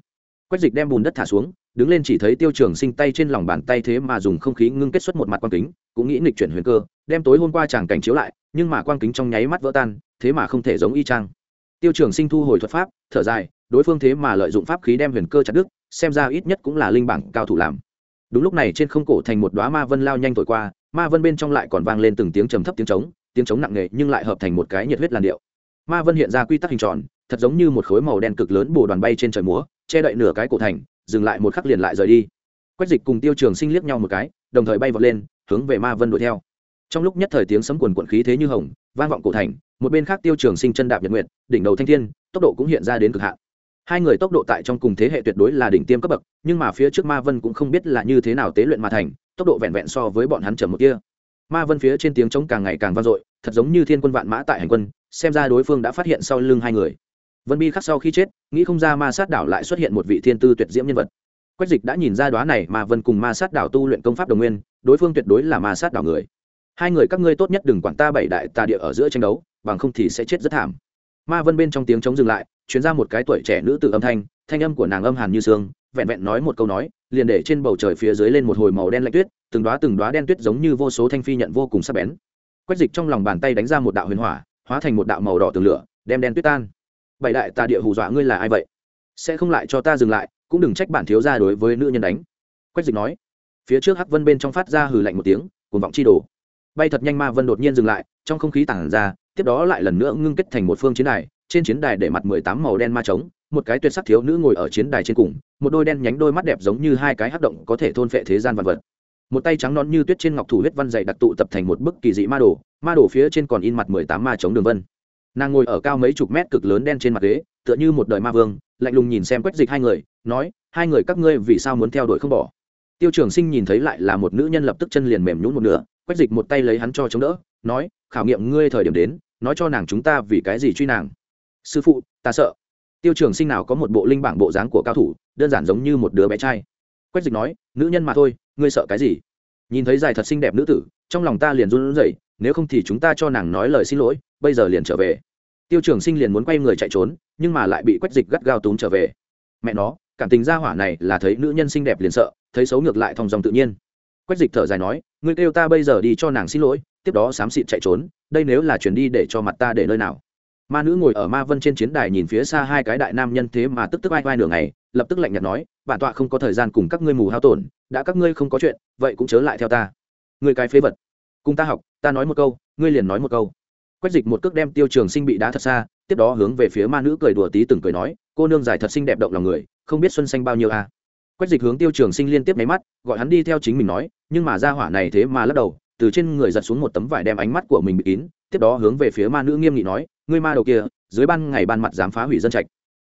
Quách dịch đem bùn đất thả xuống, đứng lên chỉ thấy tiêu trường sinh tay trên lòng bàn tay thế mà dùng không khí ngưng kết xuất một mặt quang kính, cũng nghĩ nghịch chuyển huyền cơ, đem tối hôm qua chàng cảnh chiếu lại, nhưng mà quang kính trong nháy mắt vỡ tan, thế mà không thể giống y chang. Tiêu trường sinh thu hồi thuật pháp, thở dài, đối phương thế mà lợi dụng pháp khí đem huyền cơ chặt đứt, xem ra ít nhất cũng là linh bảng cao thủ làm. Đúng lúc này trên không cổ thành một đoá ma vân lao nhanh thổi qua ma vân bên trong lại còn vang lên từng tiếng trầm thấp tiếng trống tiếng trống nặng nề nhưng lại hợp thành một cái nhiệt huyết làn điệu. Ma vân hiện ra quy tắc hình tròn, thật giống như một khối màu đen cực lớn bồ đoàn bay trên trời múa, che đậy nửa cái cổ thành, dừng lại một khắc liền lại rời đi. Quách dịch cùng tiêu trường sinh liếc nhau một cái, đồng thời bay vọt lên, hướng về ma vân đuổi theo. Trong lúc nhất thời tiếng sấm quần quận khí thế như hồng, vang vọng cổ thành, một bên khác tiêu trường sinh chân đạp nhật nguyện đỉnh đầu thanh thiên, tốc độ cũng hiện ra đến cực hạn. Hai người tốc độ tại trong cùng thế hệ tuyệt đối là đỉnh tiêm cấp bậc, nhưng mà phía trước ma vân cũng không biết là như thế nào tế luyện mà thành tốc độ vẹn vẹn so với bọn hắn chậm một kia ma vân phía trên tiếng trống càng ngày càng vang dội, thật giống như thiên quân vạn mã tại hành quân, xem ra đối phương đã phát hiện sau lưng hai người. Vân bi khắc sau khi chết, nghĩ không ra ma sát đảo lại xuất hiện một vị thiên tư tuyệt diễm nhân vật. Quách dịch đã nhìn ra đoá này mà vân cùng ma sát đảo tu luyện công pháp đồng nguyên, đối phương tuyệt đối là ma sát đảo người. Hai người các ngươi tốt nhất đừng quản ta bảy đại tà địa ở giữa tranh đấu, bằng không thì sẽ chết rất thảm. Ma vân bên trong tiếng chống dừng lại chuyến ra một cái tuổi trẻ nữ tử âm thanh thanh âm của nàng âm hàn như sương, vẹn vẹn nói một câu nói liền để trên bầu trời phía dưới lên một hồi màu đen lạnh tuyết, từng đoá từng đoá đen tuyết giống như vô số thanh phi nhận vô cùng sắc bén. Quách dịch trong lòng bàn tay đánh ra một đạo huyền hỏa, hóa thành một đạo màu đỏ tường lửa, đem đen tuyết tan. Bảy đại tà địa hù dọa ngươi là ai vậy? Sẽ không lại cho ta dừng lại, cũng đừng trách bản thiếu ra đối với nữ nhân đánh. Quách dịch nói. Phía trước hắc vân bên trong phát ra hừ lạnh một tiếng, cuồng vọng chi đồ. Bay thật nhanh ma vân đột nhiên dừng lại, trong không khí tản ra, tiếp đó lại lần nữa ngưng kết thành một phương chiến đài, trên chiến đài để mặt mười tám màu đen ma trống một cái tuyệt sắc thiếu nữ ngồi ở chiến đài trên cùng, một đôi đen nhánh đôi mắt đẹp giống như hai cái hắc động có thể thôn phệ thế gian vật vật. Một tay trắng non như tuyết trên ngọc thủ huyết văn dày đặc tụ tập thành một bức kỳ dị ma đồ ma đồ phía trên còn in mặt mười tám ma chống đường vân. Nàng ngồi ở cao mấy chục mét cực lớn đen trên mặt ghế, tựa như một đời ma vương, lạnh lùng nhìn xem quách dịch hai người, nói, hai người các ngươi vì sao muốn theo đuổi không bỏ? Tiêu trường sinh nhìn thấy lại là một nữ nhân lập tức chân liền mềm nhún một nửa, quách dịch một tay lấy hắn cho chống đỡ, nói, khảo nghiệm ngươi thời điểm đến, nói cho nàng chúng ta vì cái gì truy nàng. Sư phụ, ta sợ tiêu trường sinh nào có một bộ linh bảng bộ dáng của cao thủ, đơn giản giống như một đứa bé trai. Quách dịch nói, nữ nhân mà thôi, ngươi sợ cái gì? Nhìn thấy dài thật xinh đẹp nữ tử, trong lòng ta liền run rẩy, nếu không thì chúng ta cho nàng nói lời xin lỗi, bây giờ liền trở về. Tiêu trường sinh liền muốn quay người chạy trốn, nhưng mà lại bị quách dịch gắt gao túm trở về. Mẹ nó, cảm tình gia hỏa này là thấy nữ nhân xinh đẹp liền sợ, thấy xấu ngược lại thong dòng tự nhiên. Quách dịch thở dài nói, ngươi kêu ta bây giờ đi cho nàng xin lỗi, tiếp đó xám xịt chạy trốn, đây nếu là chuyển đi để cho mặt ta để nơi nào? Ma nữ ngồi ở ma vân trên chiến đài nhìn phía xa hai cái đại nam nhân thế mà tức tức ai vai nửa ngày, lập tức lạnh nhạt nói, bản tọa không có thời gian cùng các ngươi mù hao tổn, đã các ngươi không có chuyện, vậy cũng chớ lại theo ta. Người cái phế vật. Cùng ta học, ta nói một câu, ngươi liền nói một câu. Quách dịch một cước đem tiêu trường sinh bị đá thật xa, tiếp đó hướng về phía ma nữ cười đùa tí từng cười nói, cô nương dài thật xinh đẹp động lòng người, không biết xuân xanh bao nhiêu à. quách dịch hướng tiêu trường sinh liên tiếp nháy mắt, gọi hắn đi theo chính mình nói, nhưng mà ra hỏa này thế mà lắc đầu, từ trên người giật xuống một tấm vải đem ánh mắt của mình bị kín, tiếp đó hướng về phía ma nữ nghiêm nghị nói ngươi ma đầu kia, dưới ban ngày ban mặt dám phá hủy dân trạch.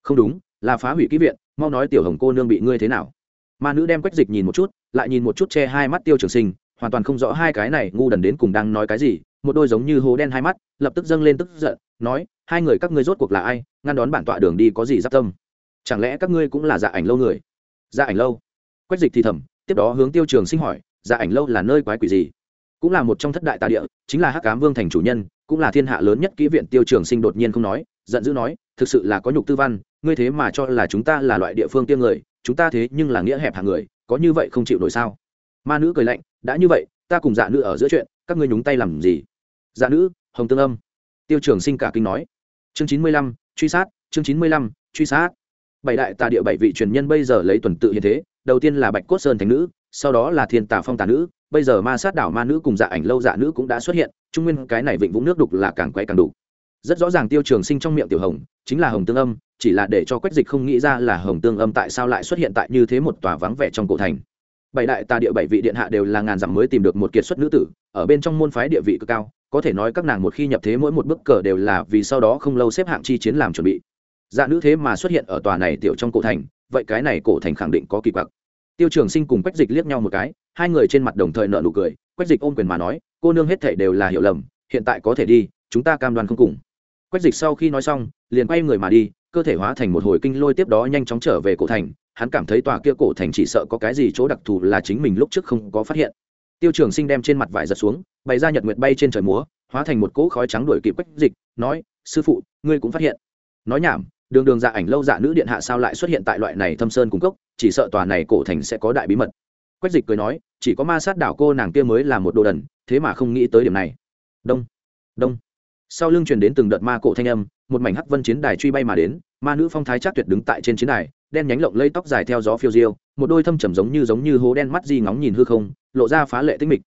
Không đúng, là phá hủy ký viện, mau nói tiểu hồng cô nương bị ngươi thế nào. Ma nữ đem quách dịch nhìn một chút, lại nhìn một chút che hai mắt tiêu trường sinh, hoàn toàn không rõ hai cái này ngu đần đến cùng đang nói cái gì, một đôi giống như hố đen hai mắt, lập tức dâng lên tức giận, nói, hai người các ngươi rốt cuộc là ai, ngăn đón bản tọa đường đi có gì giáp tâm. Chẳng lẽ các ngươi cũng là dạ ảnh lâu người? Dạ ảnh lâu? Quách dịch thì thầm, tiếp đó hướng tiêu trường sinh hỏi dạ ảnh lâu là nơi quái quỷ gì? Cũng là một trong thất đại tà địa, chính là hắc cám vương thành chủ nhân cũng là thiên hạ lớn nhất kỹ viện tiêu trường sinh đột nhiên không nói, giận dữ nói, thực sự là có nhục tư văn, ngươi thế mà cho là chúng ta là loại địa phương tiêm người, chúng ta thế nhưng là nghĩa hẹp hàng người, có như vậy không chịu nổi sao? Ma nữ cười lạnh, đã như vậy, ta cùng dạ nữ ở giữa chuyện, các ngươi nhúng tay làm gì? Dạ nữ, hồng tương âm. Tiêu trường sinh cả kinh nói. Chương chín mươi lăm, truy sát, chương chín mươi lăm, truy sát. Bảy đại tà địa bảy vị truyền nhân bây giờ lấy tuần tự hiện thế, đầu tiên là bạch cốt sơn thành nữ sau đó là thiên tà phong tà nữ, bây giờ ma sát đảo ma nữ cùng dạ ảnh lâu dạ nữ cũng đã xuất hiện, trung nguyên cái này vịnh vũng nước đục là càng quay càng đủ. Rất rõ ràng tiêu trường sinh trong miệng tiểu hồng, chính là hồng tương âm, chỉ là để cho quách dịch không nghĩ ra là hồng tương âm tại sao lại xuất hiện tại như thế một tòa vắng vẻ trong cổ thành. Bảy đại tà địa bảy vị điện hạ đều là ngàn dặm mới tìm được một kiệt xuất nữ tử, ở bên trong môn phái địa vị cực cao, có thể nói các nàng một khi nhập thế mỗi một bức cờ đều là vì sau đó không lâu xếp hạng chi chiến làm chuẩn bị. Dạ nữ thế mà xuất hiện ở tòa này tiểu trong cổ thành, vậy cái này cổ thành khẳng định có kỳ quặc tiêu trường sinh cùng quách dịch liếc nhau một cái, hai người trên mặt đồng thời nợ nụ cười. Quách dịch ôm quyền mà nói, cô nương hết thể đều là hiểu lầm, hiện tại có thể đi, chúng ta cam đoan không cùng. Quách dịch sau khi nói xong, liền quay người mà đi, cơ thể hóa thành một hồi kinh lôi tiếp đó nhanh chóng trở về cổ thành. Hắn cảm thấy tòa kia cổ thành chỉ sợ có cái gì chỗ đặc thù là chính mình lúc trước không có phát hiện. Tiêu trường sinh đem trên mặt vải giật xuống, bày ra nhật nguyệt bay trên trời múa, hóa thành một cỗ khói trắng đuổi kịp quách dịch, nói, sư phụ, ngươi cũng phát hiện. Nói nhảm đường đường dạ ảnh lâu dạ nữ điện hạ sao lại xuất hiện tại loại này thâm sơn cung cốc, chỉ sợ tòa này cổ thành sẽ có đại bí mật. Quách dịch cười nói, chỉ có ma sát đảo cô nàng kia mới là một đồ đần, thế mà không nghĩ tới điểm này. Đông đông. Sau lưng truyền đến từng đợt ma cổ thanh âm, một mảnh hắc vân chiến đài truy bay mà đến, ma nữ phong thái chắc tuyệt đứng tại trên chiến đài, đen nhánh lộng lây tóc dài theo gió phiêu diêu, một đôi thâm trầm giống như giống như hố đen mắt di ngóng nhìn hư không, lộ ra phá lệ tinh mịch.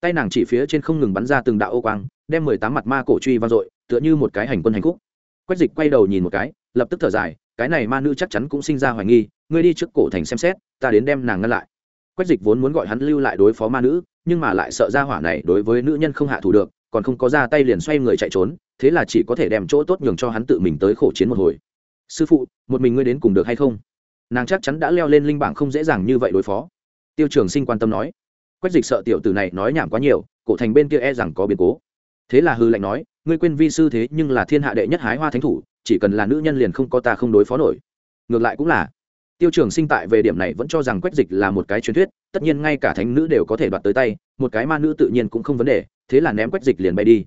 Tay nàng chỉ phía trên không ngừng bắn ra từng đạo ô quang, đem mười tám mặt ma cổ truy vang dội, tựa như một cái hành quân hành khúc quách dịch quay đầu nhìn một cái, lập tức thở dài, cái này ma nữ chắc chắn cũng sinh ra hoài nghi, ngươi đi trước cổ thành xem xét, ta đến đem nàng ngăn lại. Quách dịch vốn muốn gọi hắn lưu lại đối phó ma nữ, nhưng mà lại sợ ra hỏa này đối với nữ nhân không hạ thủ được, còn không có ra tay liền xoay người chạy trốn, thế là chỉ có thể đem chỗ tốt nhường cho hắn tự mình tới khổ chiến một hồi. Sư phụ, một mình ngươi đến cùng được hay không? Nàng chắc chắn đã leo lên linh bảng không dễ dàng như vậy đối phó. Tiêu trường sinh quan tâm nói. Quách dịch sợ tiểu tử này nói nhảm quá nhiều, cổ thành bên kia e rằng có biến cố. Thế là hư lạnh nói ngươi quên vi sư thế nhưng là thiên hạ đệ nhất hái hoa thánh thủ, chỉ cần là nữ nhân liền không có ta không đối phó nổi. Ngược lại cũng là. Tiêu trường sinh tại về điểm này vẫn cho rằng quách dịch là một cái truyền thuyết, tất nhiên ngay cả thánh nữ đều có thể đoạt tới tay, một cái ma nữ tự nhiên cũng không vấn đề, thế là ném quách dịch liền bay đi.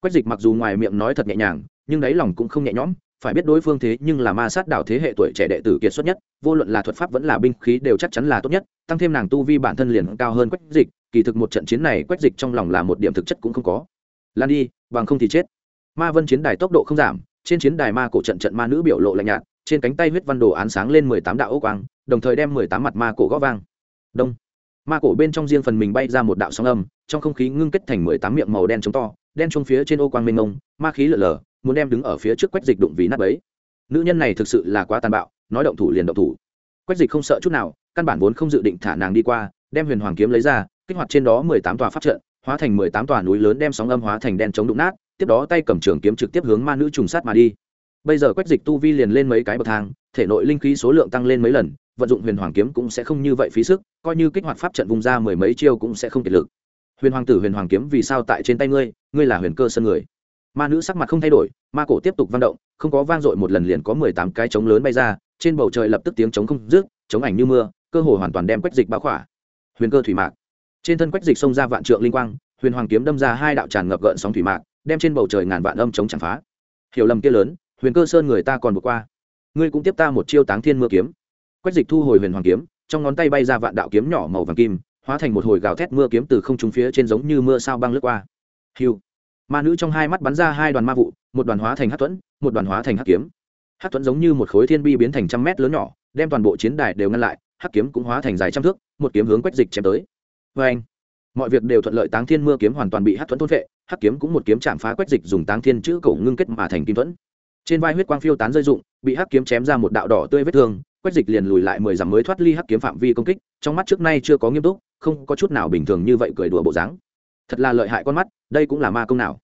Quách dịch mặc dù ngoài miệng nói thật nhẹ nhàng, nhưng đáy lòng cũng không nhẹ nhõm, phải biết đối phương thế nhưng là ma sát đảo thế hệ tuổi trẻ đệ tử kiệt xuất nhất, vô luận là thuật pháp vẫn là binh khí đều chắc chắn là tốt nhất, tăng thêm nàng tu vi bản thân liền cao hơn quách dịch, kỳ thực một trận chiến này quách dịch trong lòng là một điểm thực chất cũng không có lan đi, bằng không thì chết. Ma vân chiến đài tốc độ không giảm, trên chiến đài ma cổ trận trận ma nữ biểu lộ lạnh nhạt, trên cánh tay huyết văn đồ án sáng lên mười tám đạo ô quang, đồng thời đem mười tám mặt ma cổ gõ vang. Đông. Ma cổ bên trong riêng phần mình bay ra một đạo sóng âm, trong không khí ngưng kết thành mười tám miệng màu đen trống to, đen trông phía trên ô quang mênh mông, ma khí lở lở, muốn đem đứng ở phía trước quách dịch đụng vì nát bấy. Nữ nhân này thực sự là quá tàn bạo, nói động thủ liền động thủ. Quách dịch không sợ chút nào, căn bản vốn không dự định thả nàng đi qua, đem huyền hoàng kiếm lấy ra, kích hoạt trên đó mười tám tòa pháp trận hóa thành mười tám tòa núi lớn đem sóng âm hóa thành đen chống đụng nát, tiếp đó tay cầm trường kiếm trực tiếp hướng ma nữ trùng sát mà đi. Bây giờ quách dịch tu vi liền lên mấy cái bậc thang, thể nội linh khí số lượng tăng lên mấy lần, vận dụng huyền hoàng kiếm cũng sẽ không như vậy phí sức, coi như kích hoạt pháp trận vùng ra mười mấy chiêu cũng sẽ không kiệt lực. Huyền hoàng tử, huyền hoàng kiếm vì sao tại trên tay ngươi? Ngươi là huyền cơ sân người. Ma nữ sắc mặt không thay đổi, ma cổ tiếp tục vang động, không có vang dội một lần liền có mười tám cái trống lớn bay ra, trên bầu trời lập tức tiếng trống không rước trống ảnh như mưa, cơ hồ hoàn toàn đem quách dịch bao khỏa. Huyền cơ thủy mạc trên thân quách dịch xông ra vạn trượng linh quang, huyền hoàng kiếm đâm ra hai đạo tràn ngập gợn sóng thủy mạc, đem trên bầu trời ngàn vạn âm chống chẳng phá. Hiểu lầm kia lớn, huyền cơ sơn người ta còn vượt qua. Ngươi cũng tiếp ta một chiêu táng thiên mưa kiếm. Quách dịch thu hồi huyền hoàng kiếm, trong ngón tay bay ra vạn đạo kiếm nhỏ màu vàng kim, hóa thành một hồi gào thét mưa kiếm từ không trung phía trên giống như mưa sao băng lướt qua. Hiu. Ma nữ trong hai mắt bắn ra hai đoàn ma vụ, một đoàn hóa thành hát thuẫn một đoàn hóa thành hắc kiếm. Hát thuẫn giống như một khối thiên bi biến thành trăm mét lớn nhỏ, đem toàn bộ chiến đài đều ngăn lại, hắc kiếm cũng hóa thành dài trăm thước, một kiếm hướng quách dịch chém tới vê anh, mọi việc đều thuận lợi, táng thiên mưa kiếm hoàn toàn bị hát thuẫn thôn vệ hắc kiếm cũng một kiếm chạm phá quách dịch dùng táng thiên chữ cổ ngưng kết mà thành kim thuẫn. Trên vai huyết quang phiêu tán rơi dụng bị hắc kiếm chém ra một đạo đỏ tươi vết thương, quách dịch liền lùi lại mười dặm mới thoát ly hắc kiếm phạm vi công kích, trong mắt trước nay chưa có nghiêm túc, không có chút nào bình thường như vậy cười đùa bộ dáng. Thật là lợi hại con mắt, đây cũng là ma công nào.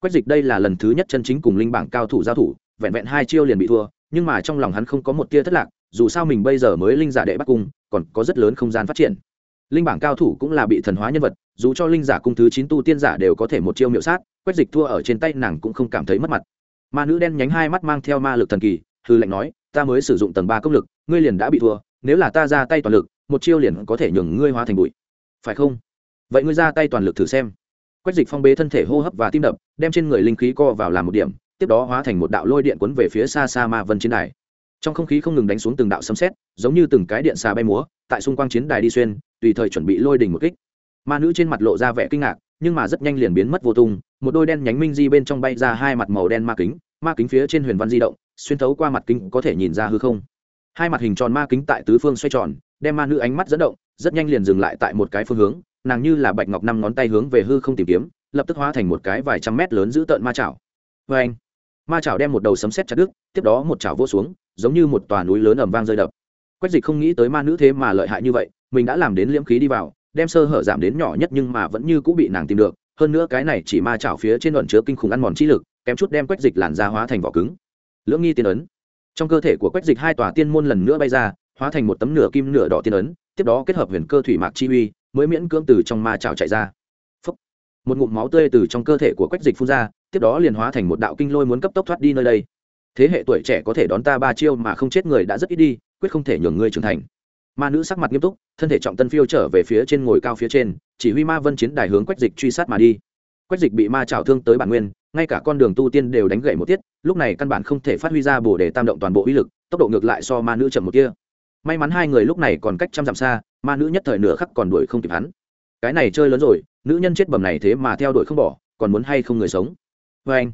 Quách dịch đây là lần thứ nhất chân chính cùng linh bảng cao thủ giao thủ, vẹn vẹn hai chiêu liền bị thua, nhưng mà trong lòng hắn không có một tia thất lạc, dù sao mình bây giờ mới linh giả đệ bắc cung, còn có rất lớn không gian phát triển linh bảng cao thủ cũng là bị thần hóa nhân vật, dù cho linh giả cung thứ chín tu tiên giả đều có thể một chiêu miệu sát, quét dịch thua ở trên tay nàng cũng không cảm thấy mất mặt. Ma nữ đen nhánh hai mắt mang theo ma lực thần kỳ, hư lệnh nói, ta mới sử dụng tầng ba công lực, ngươi liền đã bị thua, nếu là ta ra tay toàn lực, một chiêu liền có thể nhường ngươi hóa thành bụi. Phải không? Vậy ngươi ra tay toàn lực thử xem. Quét dịch phong bế thân thể hô hấp và tim đập, đem trên người linh khí co vào làm một điểm, tiếp đó hóa thành một đạo lôi điện cuốn về phía xa xa ma vân chiến đài trong không khí không ngừng đánh xuống từng đạo sấm sét, giống như từng cái điện xà bay múa, tại xung quanh chiến đài đi xuyên, tùy thời chuẩn bị lôi đỉnh một kích. Ma nữ trên mặt lộ ra vẻ kinh ngạc, nhưng mà rất nhanh liền biến mất vô tung, một đôi đen nhánh minh di bên trong bay ra hai mặt màu đen ma kính ma kính phía trên huyền văn di động, xuyên thấu qua mặt kính có thể nhìn ra hư không. Hai mặt hình tròn ma kính tại tứ phương xoay tròn, đem ma nữ ánh mắt dẫn động, rất nhanh liền dừng lại tại một cái phương hướng, nàng như là bạch ngọc năm ngón tay hướng về hư không tìm kiếm, lập tức hóa thành một cái vài trăm mét lớn giữ tợn ma chảo. Vê anh ma chảo đem một đầu sấm xét chặt đứt, tiếp đó một chảo vô xuống, giống như một tòa núi lớn ẩm vang rơi đập. Quách dịch không nghĩ tới ma nữ thế mà lợi hại như vậy, mình đã làm đến liễm khí đi vào, đem sơ hở giảm đến nhỏ nhất nhưng mà vẫn như cũng bị nàng tìm được, hơn nữa cái này chỉ ma chảo phía trên luận chứa kinh khủng ăn mòn trí lực, kém chút đem quách dịch làn ra hóa thành vỏ cứng. Lưỡng nghi tiên ấn. Trong cơ thể của quách dịch hai tòa tiên môn lần nữa bay ra, hóa thành một tấm nửa kim nửa đỏ tiên ấn, tiếp đó kết hợp huyền cơ thủy mạc chi uy, mới miễn cưỡng từ trong ma trào chạy ra. Phúc. một ngụm máu tươi từ trong cơ thể của quách dịch phun ra tiếp đó liền hóa thành một đạo kinh lôi muốn cấp tốc thoát đi nơi đây. Thế hệ tuổi trẻ có thể đón ta ba chiêu mà không chết người đã rất ít đi, quyết không thể nhường ngươi trưởng thành. Ma nữ sắc mặt nghiêm túc, thân thể trọng tân phiêu trở về phía trên ngồi cao phía trên, chỉ huy ma vân chiến đài hướng quách dịch truy sát mà đi. Quách dịch bị ma trào thương tới bản nguyên, ngay cả con đường tu tiên đều đánh gậy một tiết, lúc này căn bản không thể phát huy ra bổ để tam động toàn bộ uy lực, tốc độ ngược lại so ma nữ chậm một kia may mắn hai người lúc này còn cách trăm dặm xa, ma nữ nhất thời nửa khắc còn đuổi không kịp hắn. Cái này chơi lớn rồi, nữ nhân chết bầm này thế mà theo đuổi không bỏ, còn muốn hay không người sống? Vê anh.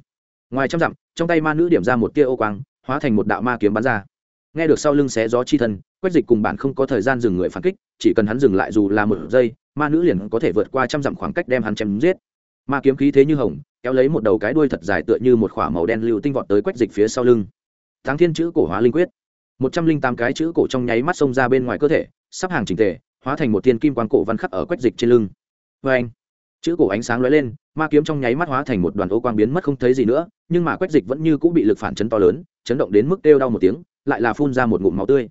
Ngoài trăm dặm, trong tay ma nữ điểm ra một tia ô quang, hóa thành một đạo ma kiếm bắn ra. Nghe được sau lưng xé gió chi thân, quách dịch cùng bạn không có thời gian dừng người phản kích, chỉ cần hắn dừng lại dù là một giây, ma nữ liền có thể vượt qua trăm dặm khoảng cách đem hắn chém giết. Ma kiếm khí thế như hồng, kéo lấy một đầu cái đuôi thật dài tựa như một khỏa màu đen lưu tinh vọt tới quách dịch phía sau lưng. Tháng thiên chữ cổ hóa linh quyết. Một trăm linh tám cái chữ cổ trong nháy mắt xông ra bên ngoài cơ thể, sắp hàng trình tề, hóa thành một thiên kim quan cổ văn khắc ở quách dịch trên lưng. Vê anh. Chữ cổ ánh sáng lóe lên ma kiếm trong nháy mắt hóa thành một đoàn ô quang biến mất không thấy gì nữa, nhưng mà quách dịch vẫn như cũng bị lực phản chấn to lớn, chấn động đến mức kêu đau một tiếng, lại là phun ra một ngụm máu tươi.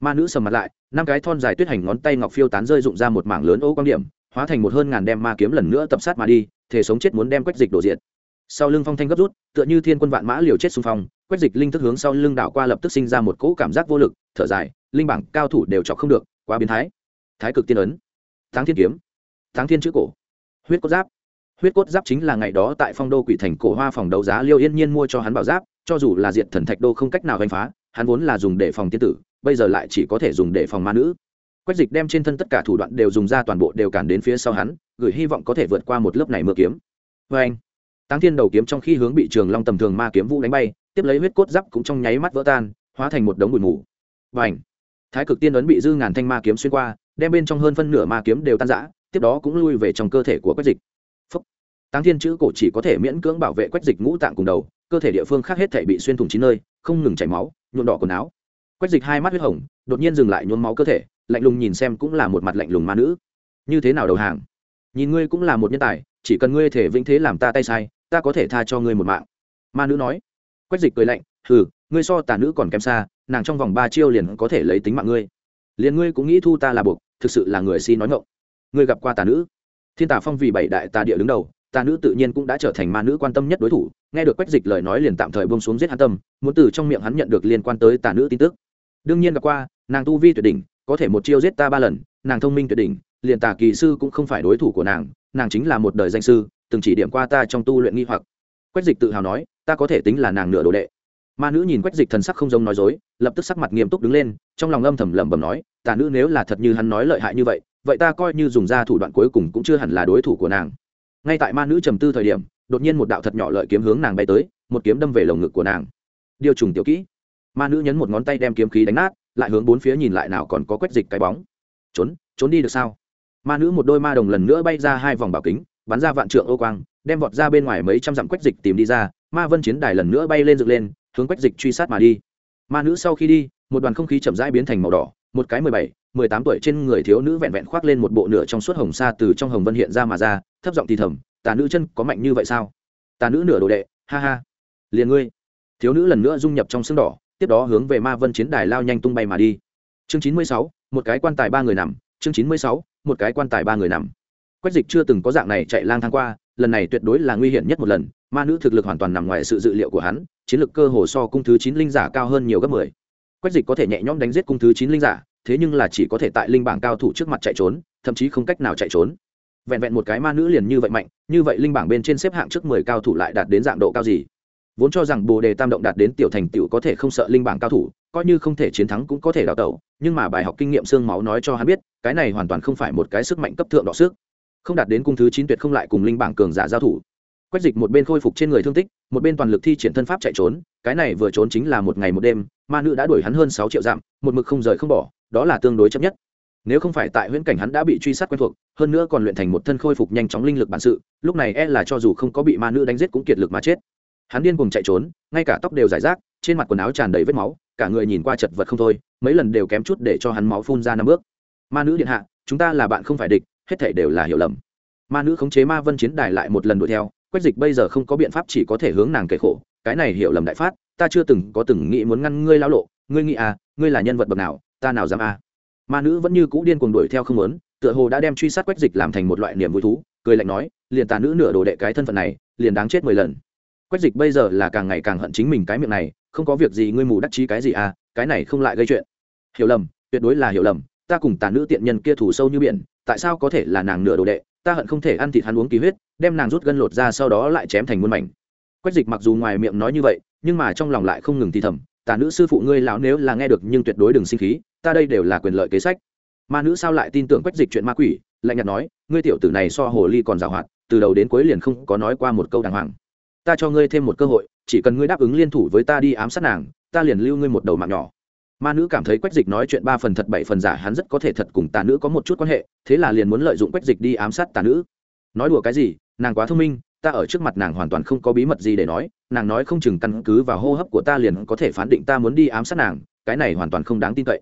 Ma nữ sầm mặt lại, năm cái thon dài tuyết hành ngón tay ngọc phiêu tán rơi rụng ra một mảng lớn ô quang điểm, hóa thành một hơn ngàn đem ma kiếm lần nữa tập sát mà đi thể sống chết muốn đem quách dịch đổ diện sau lưng phong thanh gấp rút, tựa như thiên quân vạn mã liều chết xung phong, quách dịch linh thức hướng sau lưng đảo qua lập tức sinh ra một cỗ cảm giác vô lực, thở dài, linh bảng cao thủ đều chọc không được, quá biến thái. Thái cực tiên ấn. Thắng thiên kiếm. Thắng thiên chữ cổ. Huyết cốt giáp huyết cốt giáp chính là ngày đó tại phong đô quỷ thành cổ hoa phòng đấu giá liêu yên nhiên mua cho hắn bảo giáp, cho dù là diện thần thạch đô không cách nào đánh phá, hắn vốn là dùng để phòng tiên tử, bây giờ lại chỉ có thể dùng để phòng ma nữ. Quách dịch đem trên thân tất cả thủ đoạn đều dùng ra toàn bộ đều cản đến phía sau hắn, gửi hy vọng có thể vượt qua một lớp này mưa kiếm. Vê anh, táng thiên đầu kiếm trong khi hướng bị trường long tầm thường ma kiếm vũ đánh bay, tiếp lấy huyết cốt giáp cũng trong nháy mắt vỡ tan, hóa thành một đống bụi mù. Và ảnh thái cực tiên ấn bị dư ngàn thanh ma kiếm xuyên qua, đem bên trong hơn phân nửa ma kiếm đều tan rã, tiếp đó cũng lui về trong cơ thể của quách dịch táng thiên chữ cổ chỉ có thể miễn cưỡng bảo vệ quách dịch ngũ tạng cùng đầu, cơ thể địa phương khác hết thể bị xuyên thủng chín nơi, không ngừng chảy máu, nhuộm đỏ quần áo. Quách dịch hai mắt huyết hồng, đột nhiên dừng lại nhuốm máu cơ thể, lạnh lùng nhìn xem cũng là một mặt lạnh lùng ma nữ. Như thế nào đầu hàng? Nhìn ngươi cũng là một nhân tài, chỉ cần ngươi thể vĩnh thế làm ta tay sai, ta có thể tha cho ngươi một mạng. Ma nữ nói. Quách dịch cười lạnh. Hừ, ngươi so tà nữ còn kém xa, nàng trong vòng ba chiêu liền có thể lấy tính mạng ngươi. Liền ngươi cũng nghĩ thu ta là buộc, thực sự là người si nói ngộng ngươi gặp qua tà nữ? Thiên tà phong vì bảy đại tà địa đứng đầu tà nữ tự nhiên cũng đã trở thành ma nữ quan tâm nhất đối thủ, nghe được quách dịch lời nói liền tạm thời bông xuống giết hắn tâm, muốn từ trong miệng hắn nhận được liên quan tới tà nữ tin tức. Đương nhiên gặp qua, nàng tu vi tuyệt đỉnh, có thể một chiêu giết ta ba lần, nàng thông minh tuyệt đỉnh, liền tà kỳ sư cũng không phải đối thủ của nàng nàng chính là một đời danh sư, từng chỉ điểm qua ta trong tu luyện nghi hoặc. Quách dịch tự hào nói, ta có thể tính là nàng nửa đồ đệ. Ma nữ nhìn quách dịch thần sắc không giống nói dối, lập tức sắc mặt nghiêm túc đứng lên, trong lòng âm thầm lẩm bẩm nói, tà nữ nếu là thật như hắn nói lợi hại như vậy vậy ta coi như dùng ra thủ đoạn cuối cùng cũng chưa hẳn là đối thủ của nàng ngay tại ma nữ trầm tư thời điểm, đột nhiên một đạo thật nhỏ lợi kiếm hướng nàng bay tới, một kiếm đâm về lồng ngực của nàng. Điều trùng tiểu kỹ. Ma nữ nhấn một ngón tay đem kiếm khí đánh nát, lại hướng bốn phía nhìn lại nào còn có quét dịch cái bóng. Trốn trốn đi được sao? Ma nữ một đôi ma đồng lần nữa bay ra hai vòng bảo kính, bắn ra vạn trượng ô quang, đem vọt ra bên ngoài mấy trăm dặm quét dịch tìm đi ra, ma vân chiến đài lần nữa bay lên dựng lên, hướng quét dịch truy sát mà đi. Ma nữ sau khi đi, một đoàn không khí chậm rãi biến thành màu đỏ, một cái mười bảy mười tám tuổi trên người thiếu nữ vẹn vẹn khoác lên một bộ nửa trong suốt hồng sa từ trong hồng vân hiện ra mà ra, thấp giọng thì thầm, tà nữ chân có mạnh như vậy sao? Tà nữ nửa đồ đệ, ha ha. Liền ngươi. Thiếu nữ lần nữa dung nhập trong xương đỏ, tiếp đó hướng về ma vân chiến đài lao nhanh tung bay mà đi. Chương chín mươi sáu, một cái quan tài ba người nằm. Chương chín mươi sáu, một cái quan tài ba người nằm. Quách dịch chưa từng có dạng này chạy lang thang qua, lần này tuyệt đối là nguy hiểm nhất một lần, ma nữ thực lực hoàn toàn nằm ngoài sự dự liệu của hắn, chiến lược cơ hồ so cung thứ chín linh giả cao hơn nhiều gấp mười. Quách dịch có thể nhẹ nhõm đánh giết cung thứ chín linh giả thế nhưng là chỉ có thể tại linh bảng cao thủ trước mặt chạy trốn, thậm chí không cách nào chạy trốn. Vẹn vẹn một cái ma nữ liền như vậy mạnh, như vậy linh bảng bên trên xếp hạng trước mười cao thủ lại đạt đến dạng độ cao gì? Vốn cho rằng bồ đề tam động đạt đến tiểu thành tiểu có thể không sợ linh bảng cao thủ, coi như không thể chiến thắng cũng có thể đào tẩu, nhưng mà bài học kinh nghiệm xương máu nói cho hắn biết, cái này hoàn toàn không phải một cái sức mạnh cấp thượng đọ sức. Không đạt đến cung thứ chín tuyệt không lại cùng linh bảng cường giả giao thủ. Quách dịch một bên khôi phục trên người thương tích, một bên toàn lực thi triển thân pháp chạy trốn, cái này vừa trốn chính là một ngày một đêm, ma nữ đã đuổi hắn hơn sáu triệu dặm, một mực không rời không bỏ đó là tương đối chấp nhất. Nếu không phải tại huyễn cảnh hắn đã bị truy sát quen thuộc, hơn nữa còn luyện thành một thân khôi phục nhanh chóng linh lực bản sự, lúc này e là cho dù không có bị ma nữ đánh giết cũng kiệt lực mà chết. Hắn điên cùng chạy trốn, ngay cả tóc đều giải rác, trên mặt quần áo tràn đầy vết máu, cả người nhìn qua chật vật không thôi, mấy lần đều kém chút để cho hắn máu phun ra năm bước. Ma nữ điện hạ, chúng ta là bạn không phải địch, hết thể đều là hiểu lầm. Ma nữ khống chế ma vân chiến đài lại một lần đuổi theo, quách dịch bây giờ không có biện pháp chỉ có thể hướng nàng kể khổ, cái này hiểu lầm đại phát, ta chưa từng có từng nghĩ muốn ngăn ngươi lao lộ, ngươi nghĩ à ngươi là nhân vật bậc nào ta nào dám à ma nữ vẫn như cũ điên cuồng đuổi theo không muốn, tựa hồ đã đem truy sát quách dịch làm thành một loại niềm vui thú, cười lạnh nói, liền tà nữ nửa đồ đệ cái thân phận này, liền đáng chết mười lần. Quách dịch bây giờ là càng ngày càng hận chính mình cái miệng này, không có việc gì ngươi mù đắc chí cái gì à cái này không lại gây chuyện. Hiểu lầm, tuyệt đối là hiểu lầm, ta cùng tà nữ tiện nhân kia thủ sâu như biển, tại sao có thể là nàng nửa đồ đệ, ta hận không thể ăn thịt hắn uống ký huyết, đem nàng rút gân lột ra sau đó lại chém thành muôn mảnh. Quách dịch mặc dù ngoài miệng nói như vậy, nhưng mà trong lòng lại không ngừng thì thầm, tà nữ sư phụ ngươi lão nếu là nghe được nhưng tuyệt đối đừng sinh khí ta đây đều là quyền lợi kế sách. Ma nữ sao lại tin tưởng quách dịch chuyện ma quỷ, lạnh nhạt nói, ngươi tiểu tử này so hồ ly còn giàu hoạt từ đầu đến cuối liền không có nói qua một câu đàng hoàng. Ta cho ngươi thêm một cơ hội, chỉ cần ngươi đáp ứng liên thủ với ta đi ám sát nàng, ta liền lưu ngươi một đầu mạng nhỏ. Ma nữ cảm thấy quách dịch nói chuyện ba phần thật, bảy phần giả, hắn rất có thể thật cùng tà nữ có một chút quan hệ, thế là liền muốn lợi dụng quách dịch đi ám sát tà nữ. Nói đùa cái gì, nàng quá thông minh, ta ở trước mặt nàng hoàn toàn không có bí mật gì để nói, nàng nói không chừng căn cứ vào hô hấp của ta liền có thể phán định ta muốn đi ám sát nàng, cái này hoàn toàn không đáng tin cậy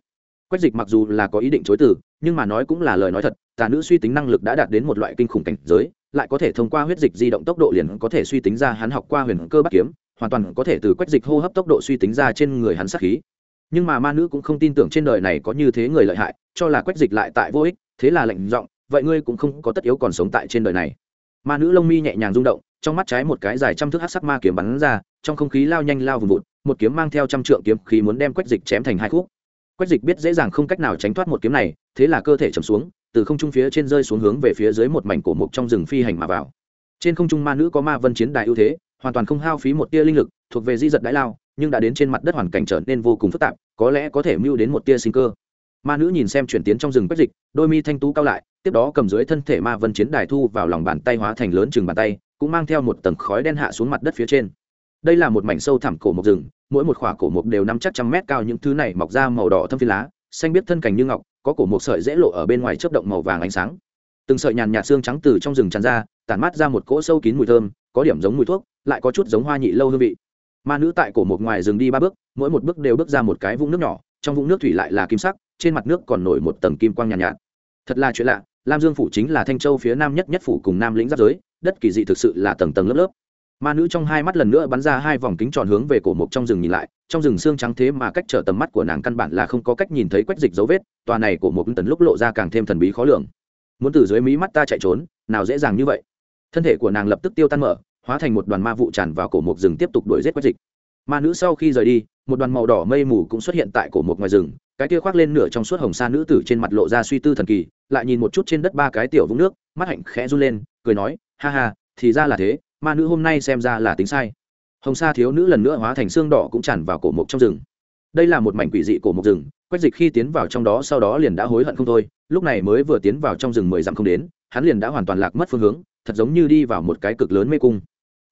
quách dịch mặc dù là có ý định chối từ, nhưng mà nói cũng là lời nói thật, tà nữ suy tính năng lực đã đạt đến một loại kinh khủng cảnh giới, lại có thể thông qua huyết dịch di động tốc độ liền có thể suy tính ra hắn học qua huyền cơ bắt kiếm, hoàn toàn có thể từ quách dịch hô hấp tốc độ suy tính ra trên người hắn sát khí. Nhưng mà ma nữ cũng không tin tưởng trên đời này có như thế người lợi hại, cho là quách dịch lại tại vô ích, thế là lệnh giọng, vậy ngươi cũng không có tất yếu còn sống tại trên đời này. Ma nữ lông mi nhẹ nhàng rung động, trong mắt trái một cái dài trăm thước hát sắc ma kiếm bắn ra, trong không khí lao nhanh lao vùng vụt, một kiếm mang theo trăm trượng kiếm khí muốn đem quách dịch chém thành hai khúc quách dịch biết dễ dàng không cách nào tránh thoát một kiếm này, thế là cơ thể chầm xuống, từ không trung phía trên rơi xuống hướng về phía dưới một mảnh cổ mục trong rừng phi hành mà vào. Trên không trung ma nữ có ma vân chiến đài ưu thế, hoàn toàn không hao phí một tia linh lực, thuộc về di giật đái lao, nhưng đã đến trên mặt đất hoàn cảnh trở nên vô cùng phức tạp, có lẽ có thể mưu đến một tia sinh cơ. Ma nữ nhìn xem chuyển tiến trong rừng quách dịch, đôi mi thanh tú cao lại, tiếp đó cầm dưới thân thể ma vân chiến đài thu vào lòng bàn tay hóa thành lớn chừng bàn tay, cũng mang theo một tầng khói đen hạ xuống mặt đất phía trên. Đây là một mảnh sâu thẳm cổ mộc rừng mỗi một khỏa cổ mục đều năm chắc trăm mét cao những thứ này mọc ra màu đỏ thâm phi lá xanh biết thân cành như ngọc có cổ mục sợi dễ lộ ở bên ngoài chớp động màu vàng ánh sáng. Từng sợi nhàn nhạt xương trắng từ trong rừng tràn ra tản mát ra một cỗ sâu kín mùi thơm có điểm giống mùi thuốc lại có chút giống hoa nhị lâu hương vị. Ma nữ tại cổ một ngoài rừng đi ba bước mỗi một bước đều bước ra một cái vũng nước nhỏ trong vũng nước thủy lại là kim sắc trên mặt nước còn nổi một tầng kim quang nhàn nhạt, nhạt. Thật là chuyện lạ lam dương phủ chính là thanh châu phía nam nhất nhất phủ cùng nam lĩnh giáp giới đất kỳ dị thực sự là tầng tầng lớp lớp ma nữ trong hai mắt lần nữa bắn ra hai vòng kính tròn hướng về cổ mục trong rừng nhìn lại, trong rừng xương trắng thế mà cách trở tầm mắt của nàng căn bản là không có cách nhìn thấy quách dịch dấu vết, tòa này của một tấn lúc lộ ra càng thêm thần bí khó lường. Muốn từ dưới mí mắt ta chạy trốn, nào dễ dàng như vậy. Thân thể của nàng lập tức tiêu tan mở, hóa thành một đoàn ma vụ tràn vào cổ mục rừng tiếp tục đuổi giết quách dịch. Ma nữ sau khi rời đi, một đoàn màu đỏ mây mù cũng xuất hiện tại cổ mục ngoài rừng, cái kia khoác lên nửa trong suốt hồng sa nữ tử trên mặt lộ ra suy tư thần kỳ, lại nhìn một chút trên đất ba cái tiểu vũng nước, mắt hạnh khẽ run lên, cười nói, ha ha, thì ra là thế ma nữ hôm nay xem ra là tính sai. Hồng sa thiếu nữ lần nữa hóa thành xương đỏ cũng tràn vào cổ mục trong rừng. Đây là một mảnh quỷ dị cổ mục rừng, quách dịch khi tiến vào trong đó sau đó liền đã hối hận không thôi, lúc này mới vừa tiến vào trong rừng mười dặm không đến, hắn liền đã hoàn toàn lạc mất phương hướng, thật giống như đi vào một cái cực lớn mê cung.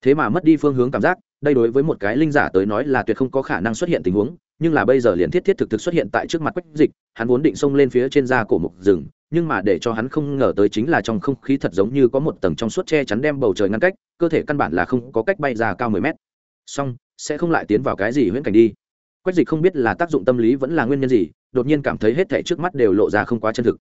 Thế mà mất đi phương hướng cảm giác, đây đối với một cái linh giả tới nói là tuyệt không có khả năng xuất hiện tình huống, nhưng là bây giờ liền thiết thiết thực thực xuất hiện tại trước mặt quách dịch, hắn vốn định xông lên phía trên da cổ mục rừng nhưng mà để cho hắn không ngờ tới chính là trong không khí thật giống như có một tầng trong suốt che chắn đem bầu trời ngăn cách, cơ thể căn bản là không có cách bay ra cao mười mét. Song sẽ không lại tiến vào cái gì huyễn cảnh đi. Quách dịch không biết là tác dụng tâm lý vẫn là nguyên nhân gì, đột nhiên cảm thấy hết thảy trước mắt đều lộ ra không quá chân thực.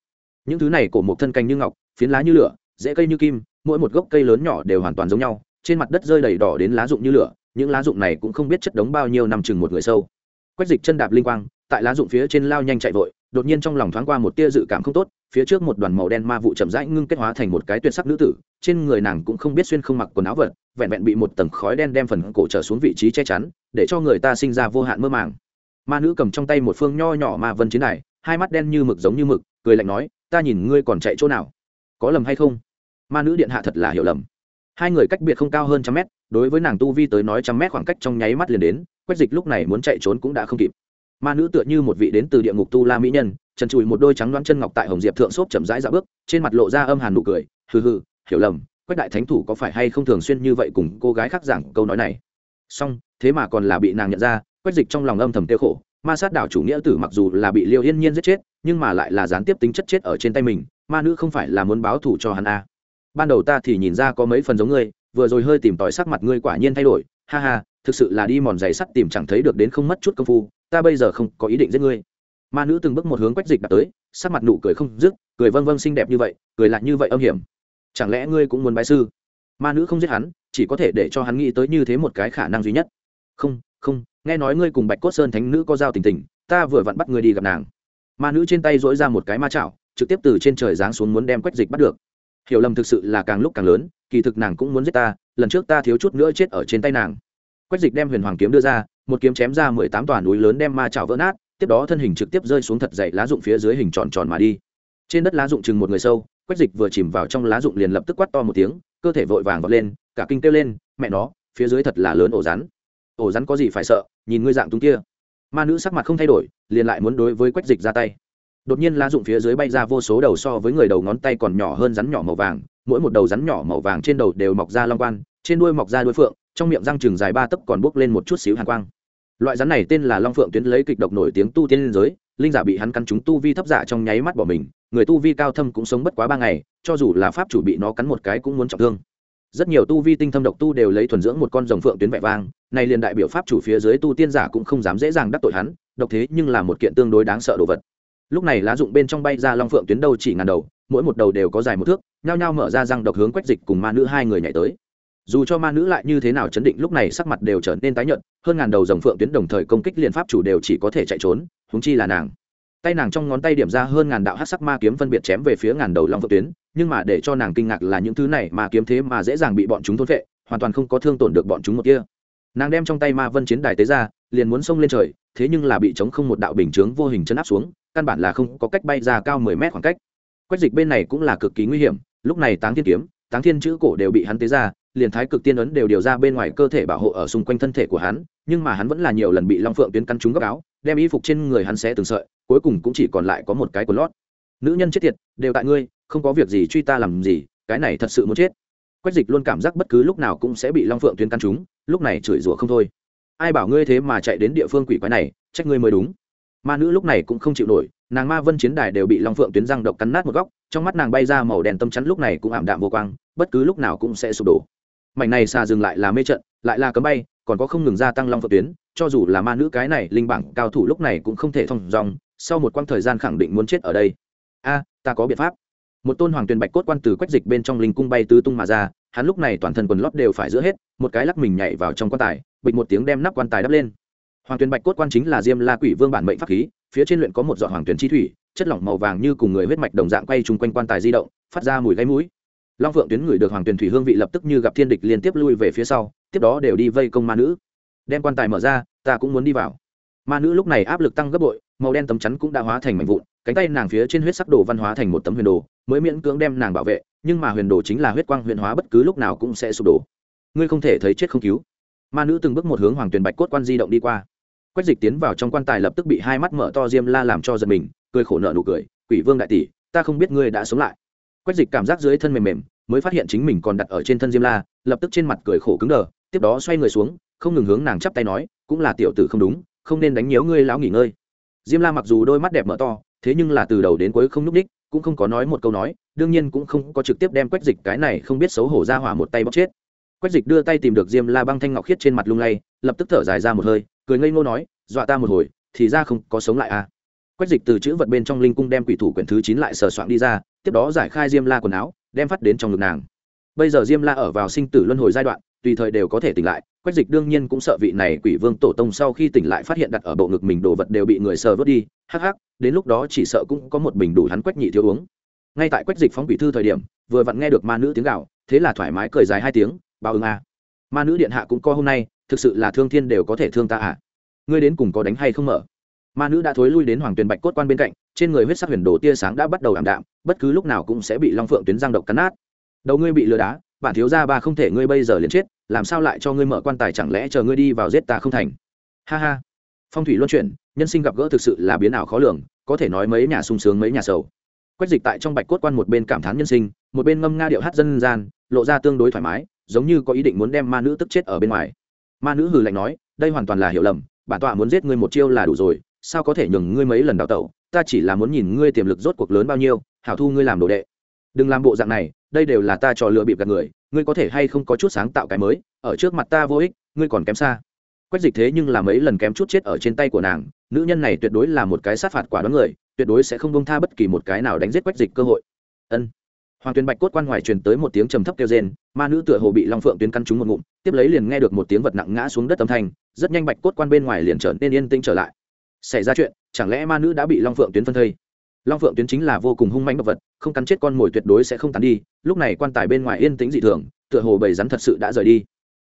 Những thứ này cổ một thân canh như ngọc, phiến lá như lửa dễ cây như kim, mỗi một gốc cây lớn nhỏ đều hoàn toàn giống nhau, trên mặt đất rơi đầy đỏ đến lá rụng như lửa, những lá rụng này cũng không biết chất đống bao nhiêu năm chừng một người sâu. Quách dịch chân đạp linh quang, tại lá rụng phía trên lao nhanh chạy vội đột nhiên trong lòng thoáng qua một tia dự cảm không tốt phía trước một đoàn màu đen ma vụ chậm rãi ngưng kết hóa thành một cái tuyệt sắc nữ tử trên người nàng cũng không biết xuyên không mặc quần áo vật vẹn vẹn bị một tầng khói đen đem phần cổ trở xuống vị trí che chắn để cho người ta sinh ra vô hạn mơ màng. Ma nữ cầm trong tay một phương nho nhỏ ma vân chiến này, hai mắt đen như mực giống như mực cười lạnh nói ta nhìn ngươi còn chạy chỗ nào? Có lầm hay không? Ma nữ điện hạ thật là hiểu lầm. Hai người cách biệt không cao hơn trăm mét đối với nàng tu vi tới nói trăm mét khoảng cách trong nháy mắt liền đến quách dịch lúc này muốn chạy trốn cũng đã không kịp ma nữ tựa như một vị đến từ địa ngục tu la mỹ nhân, trần trụi một đôi trắng đoán chân ngọc tại hồng diệp thượng xốp chậm rãi dạo bước, trên mặt lộ ra âm hàn nụ cười, hừ hừ, hiểu lầm, quách đại thánh thủ có phải hay không thường xuyên như vậy cùng cô gái khác giảng câu nói này song thế mà còn là bị nàng nhận ra, quách dịch trong lòng âm thầm tiêu khổ, ma sát đảo chủ nghĩa tử mặc dù là bị liêu yên nhiên giết chết, nhưng mà lại là gián tiếp tính chất chết ở trên tay mình, ma nữ không phải là muốn báo thù cho hắn a à. ban đầu ta thì nhìn ra có mấy phần giống ngươi, vừa rồi hơi tìm tòi sắc mặt ngươi quả nhiên thay đổi, ha ha thực sự là đi mòn giày sắt tìm chẳng thấy được đến không mất chút công phu, ta bây giờ không có ý định giết ngươi. Ma nữ từng bước một hướng quách dịch đặt tới, sắc mặt nụ cười không dứt, cười vâng vâng xinh đẹp như vậy, cười lại như vậy âm hiểm. Chẳng lẽ ngươi cũng muốn bái sư? Ma nữ không giết hắn, chỉ có thể để cho hắn nghĩ tới như thế một cái khả năng duy nhất. Không không, nghe nói ngươi cùng bạch cốt sơn thánh nữ có giao tình tình, ta vừa vặn bắt ngươi đi gặp nàng. Ma nữ trên tay dỗi ra một cái ma chảo, trực tiếp từ trên trời giáng xuống muốn đem quách dịch bắt được. Hiểu lầm thực sự là càng lúc càng lớn, kỳ thực nàng cũng muốn giết ta, lần trước ta thiếu chút nữa chết ở trên tay nàng quách dịch đem huyền hoàng kiếm đưa ra, một kiếm chém ra mười tám tòa núi lớn đem ma chảo vỡ nát, tiếp đó thân hình trực tiếp rơi xuống thật dậy lá dụng phía dưới hình tròn tròn mà đi. Trên đất lá dụng chừng một người sâu, quách dịch vừa chìm vào trong lá dụng liền lập tức quát to một tiếng, cơ thể vội vàng vọt lên, cả kinh kêu lên, mẹ nó, phía dưới thật là lớn ổ rắn. Ổ rắn có gì phải sợ, nhìn ngươi dạng túng kia. Ma nữ sắc mặt không thay đổi, liền lại muốn đối với quách dịch ra tay. Đột nhiên lá dụng phía dưới bay ra vô số đầu so với người đầu ngón tay còn nhỏ hơn rắn nhỏ màu vàng, mỗi một đầu rắn nhỏ màu vàng trên đầu đều mọc ra long quan, trên đuôi mọc ra đuôi phượng trong miệng răng chừng dài ba tấc còn bốc lên một chút xíu hàn quang. Loại rắn này tên là long phượng tuyến lấy kịch độc nổi tiếng tu tiên liên giới, linh giả bị hắn cắn chúng tu vi thấp giả trong nháy mắt bỏ mình, người tu vi cao thâm cũng sống bất quá ba ngày, cho dù là pháp chủ bị nó cắn một cái cũng muốn trọng thương. Rất nhiều tu vi tinh thâm độc tu đều lấy thuần dưỡng một con rồng phượng tuyến vẹ vang, này liền đại biểu pháp chủ phía dưới tu tiên giả cũng không dám dễ dàng đắc tội hắn, độc thế nhưng là một kiện tương đối đáng sợ đồ vật. Lúc này lá dụng bên trong bay ra long phượng tuyến đâu chỉ ngàn đầu, mỗi một đầu đều có dài một thước, nhao nhao mở ra răng độc hướng quách dịch cùng ma nữ hai người nhảy tới dù cho ma nữ lại như thế nào chấn định, lúc này sắc mặt đều trở nên tái nhợt, hơn ngàn đầu dòng phượng tuyến đồng thời công kích liền pháp chủ đều chỉ có thể chạy trốn húng chi là nàng. Tay nàng trong ngón tay điểm ra hơn ngàn đạo hát sắc ma kiếm phân biệt chém về phía ngàn đầu long phượng tuyến, nhưng mà để cho nàng kinh ngạc là những thứ này mà kiếm thế mà dễ dàng bị bọn chúng thôn vệ, hoàn toàn không có thương tổn được bọn chúng một kia. Nàng đem trong tay ma vân chiến đài tế ra, liền muốn xông lên trời, thế nhưng là bị chống không một đạo bình chướng vô hình chân áp xuống, căn bản là không có cách bay ra cao mười mét khoảng cách. Quách dịch bên này cũng là cực kỳ nguy hiểm, lúc này táng thiên kiếm táng thiên chữ cổ đều bị hắn tế ra, liền thái cực tiên ấn đều điều ra bên ngoài cơ thể bảo hộ ở xung quanh thân thể của hắn, nhưng mà hắn vẫn là nhiều lần bị long phượng tuyến cắn trúng góc áo, đem y phục trên người hắn xé từng sợi, cuối cùng cũng chỉ còn lại có một cái quần lót. Nữ nhân chết tiệt, đều tại ngươi, không có việc gì truy ta làm gì, cái này thật sự muốn chết. Quách dịch luôn cảm giác bất cứ lúc nào cũng sẽ bị long phượng tuyến căn trúng, lúc này chửi rủa không thôi. Ai bảo ngươi thế mà chạy đến địa phương quỷ quái này, trách ngươi mới đúng. Ma nữ lúc này cũng không chịu nổi, nàng ma vân chiến đài đều bị long phượng tuyến răng độc cắn nát một góc, trong mắt nàng bay ra màu đèn tâm chắn lúc này cũng ảm đạm vô quang bất cứ lúc nào cũng sẽ sụp đổ. Mảnh này xà dừng lại là mê trận, lại là cấm bay, còn có không ngừng gia tăng long phượng tuyến, cho dù là ma nữ cái này linh bảng cao thủ lúc này cũng không thể thông dòng, sau một quãng thời gian khẳng định muốn chết ở đây. A, ta có biện pháp. Một tôn hoàng tuyền bạch cốt quan từ quách dịch bên trong linh cung bay tứ tung mà ra, hắn lúc này toàn thân quần lót đều phải giữa hết, một cái lắc mình nhảy vào trong quan tài, bịch một tiếng đem nắp quan tài đắp lên. Hoàng tuyền bạch cốt quan chính là diêm la quỷ vương bản mệnh pháp khí, phía trên luyện có một giọt hoàng tuyền chi thủy, chất lỏng màu vàng như cùng người huyết mạch đồng dạng quay chung quanh quan tài di động, phát ra mùi gáy mũi long phượng tuyến người được hoàng tuyền thủy hương vị lập tức như gặp thiên địch liên tiếp lui về phía sau, tiếp đó đều đi vây công ma nữ. Đem quan tài mở ra, ta cũng muốn đi vào. Ma nữ lúc này áp lực tăng gấp bội, màu đen tấm chắn cũng đã hóa thành mảnh vụn, cánh tay nàng phía trên huyết sắc đồ văn hóa thành một tấm huyền đồ, mới miễn cưỡng đem nàng bảo vệ, nhưng mà huyền đồ chính là huyết quang huyền hóa bất cứ lúc nào cũng sẽ sụp đổ. Ngươi không thể thấy chết không cứu. Ma nữ từng bước một hướng hoàng tuyền bạch cốt quan di động đi qua. Quách dịch tiến vào trong quan tài lập tức bị hai mắt mở to diêm la làm cho giật mình, cười khổ nợ nụ cười, quỷ vương đại tỷ, ta không biết ngươi đã sống lại quách dịch cảm giác dưới thân mềm mềm, mới phát hiện chính mình còn đặt ở trên thân diêm la, lập tức trên mặt cười khổ cứng đờ, tiếp đó xoay người xuống, không ngừng hướng nàng chắp tay nói, cũng là tiểu tử không đúng, không nên đánh nhiễu ngươi lão nghỉ ngơi. Diêm la mặc dù đôi mắt đẹp mở to, thế nhưng là từ đầu đến cuối không n ú c cũng không có nói một câu nói, đương nhiên cũng không có trực tiếp đem quách dịch cái này không biết xấu hổ ra hỏa một tay bóc chết. Quách dịch đưa tay tìm được diêm la băng thanh ngọc khiết trên mặt lung lay, lập tức thở dài ra một hơi, cười ngây ngô nói, dọa ta một hồi, thì ra không có sống lại à. Quách dịch từ chữ vật bên trong linh cung đem quỷ thủ quyển thứ chín lại sờ soạn đi ra tiếp đó giải khai diêm la quần áo, đem phát đến trong ngực nàng. Bây giờ diêm la ở vào sinh tử luân hồi giai đoạn, tùy thời đều có thể tỉnh lại, quách dịch đương nhiên cũng sợ vị này quỷ vương tổ tông sau khi tỉnh lại phát hiện đặt ở bộ ngực mình đồ vật đều bị người sờ vớt đi, hắc hắc, đến lúc đó chỉ sợ cũng có một bình đủ hắn quách nhị thiếu uống. Ngay tại quách dịch phóng quỷ thư thời điểm, vừa vặn nghe được ma nữ tiếng gạo thế là thoải mái cười dài hai tiếng bao ứng a. Ma nữ điện hạ cũng co hôm nay, thực sự là thương thiên đều có thể thương ta à. Ngươi đến cùng có đánh hay không mở? Ma nữ đã thối lui đến hoàng tuyền bạch cốt quan bên cạnh trên người huyết sắc huyền đồ tia sáng đã bắt đầu ảm đạm, bất cứ lúc nào cũng sẽ bị long phượng tuyến giang độc cắn nát. Đầu ngươi bị lừa đá, bản thiếu gia ba không thể ngươi bây giờ liền chết, làm sao lại cho ngươi mở quan tài chẳng lẽ chờ ngươi đi vào giết ta không thành? Ha ha. Phong thủy luân chuyển, nhân sinh gặp gỡ thực sự là biến ảo khó lường, có thể nói mấy nhà sung sướng mấy nhà sầu. Quách dịch tại trong bạch cốt quan một bên cảm thán nhân sinh, một bên ngâm nga điệu hát dân gian, lộ ra tương đối thoải mái, giống như có ý định muốn đem ma nữ tức chết ở bên ngoài. Ma nữ hừ lạnh nói, đây hoàn toàn là hiểu lầm, bản tọa muốn giết ngươi một chiêu là đủ rồi, sao có thể nhường ngươi mấy lần đào tẩu? Ta chỉ là muốn nhìn ngươi tiềm lực rốt cuộc lớn bao nhiêu, hảo thu ngươi làm đồ đệ. Đừng làm bộ dạng này, đây đều là ta trò lừa bịp gạt người, ngươi có thể hay không có chút sáng tạo cái mới, ở trước mặt ta vô ích, ngươi còn kém xa. Quách dịch thế nhưng là mấy lần kém chút chết ở trên tay của nàng, nữ nhân này tuyệt đối là một cái sát phạt quả đoán người, tuyệt đối sẽ không bông tha bất kỳ một cái nào đánh giết quách dịch cơ hội. Ân. Hoàng tuyền bạch cốt quan ngoài truyền tới một tiếng trầm thấp kêu rên, ma nữ tựa hồ bị long phượng tuyến căn trúng một ngụm, tiếp lấy liền nghe được một tiếng vật nặng ngã xuống đất âm thanh, rất nhanh bạch cốt quan bên ngoài liền trở nên yên tĩnh trở lại xảy ra chuyện, chẳng lẽ ma nữ đã bị long phượng tuyến phân thây? Long phượng tuyến chính là vô cùng hung manh động vật, không cắn chết con mồi tuyệt đối sẽ không tàn đi, lúc này quan tài bên ngoài yên tĩnh dị thường, tựa hồ bầy rắn thật sự đã rời đi.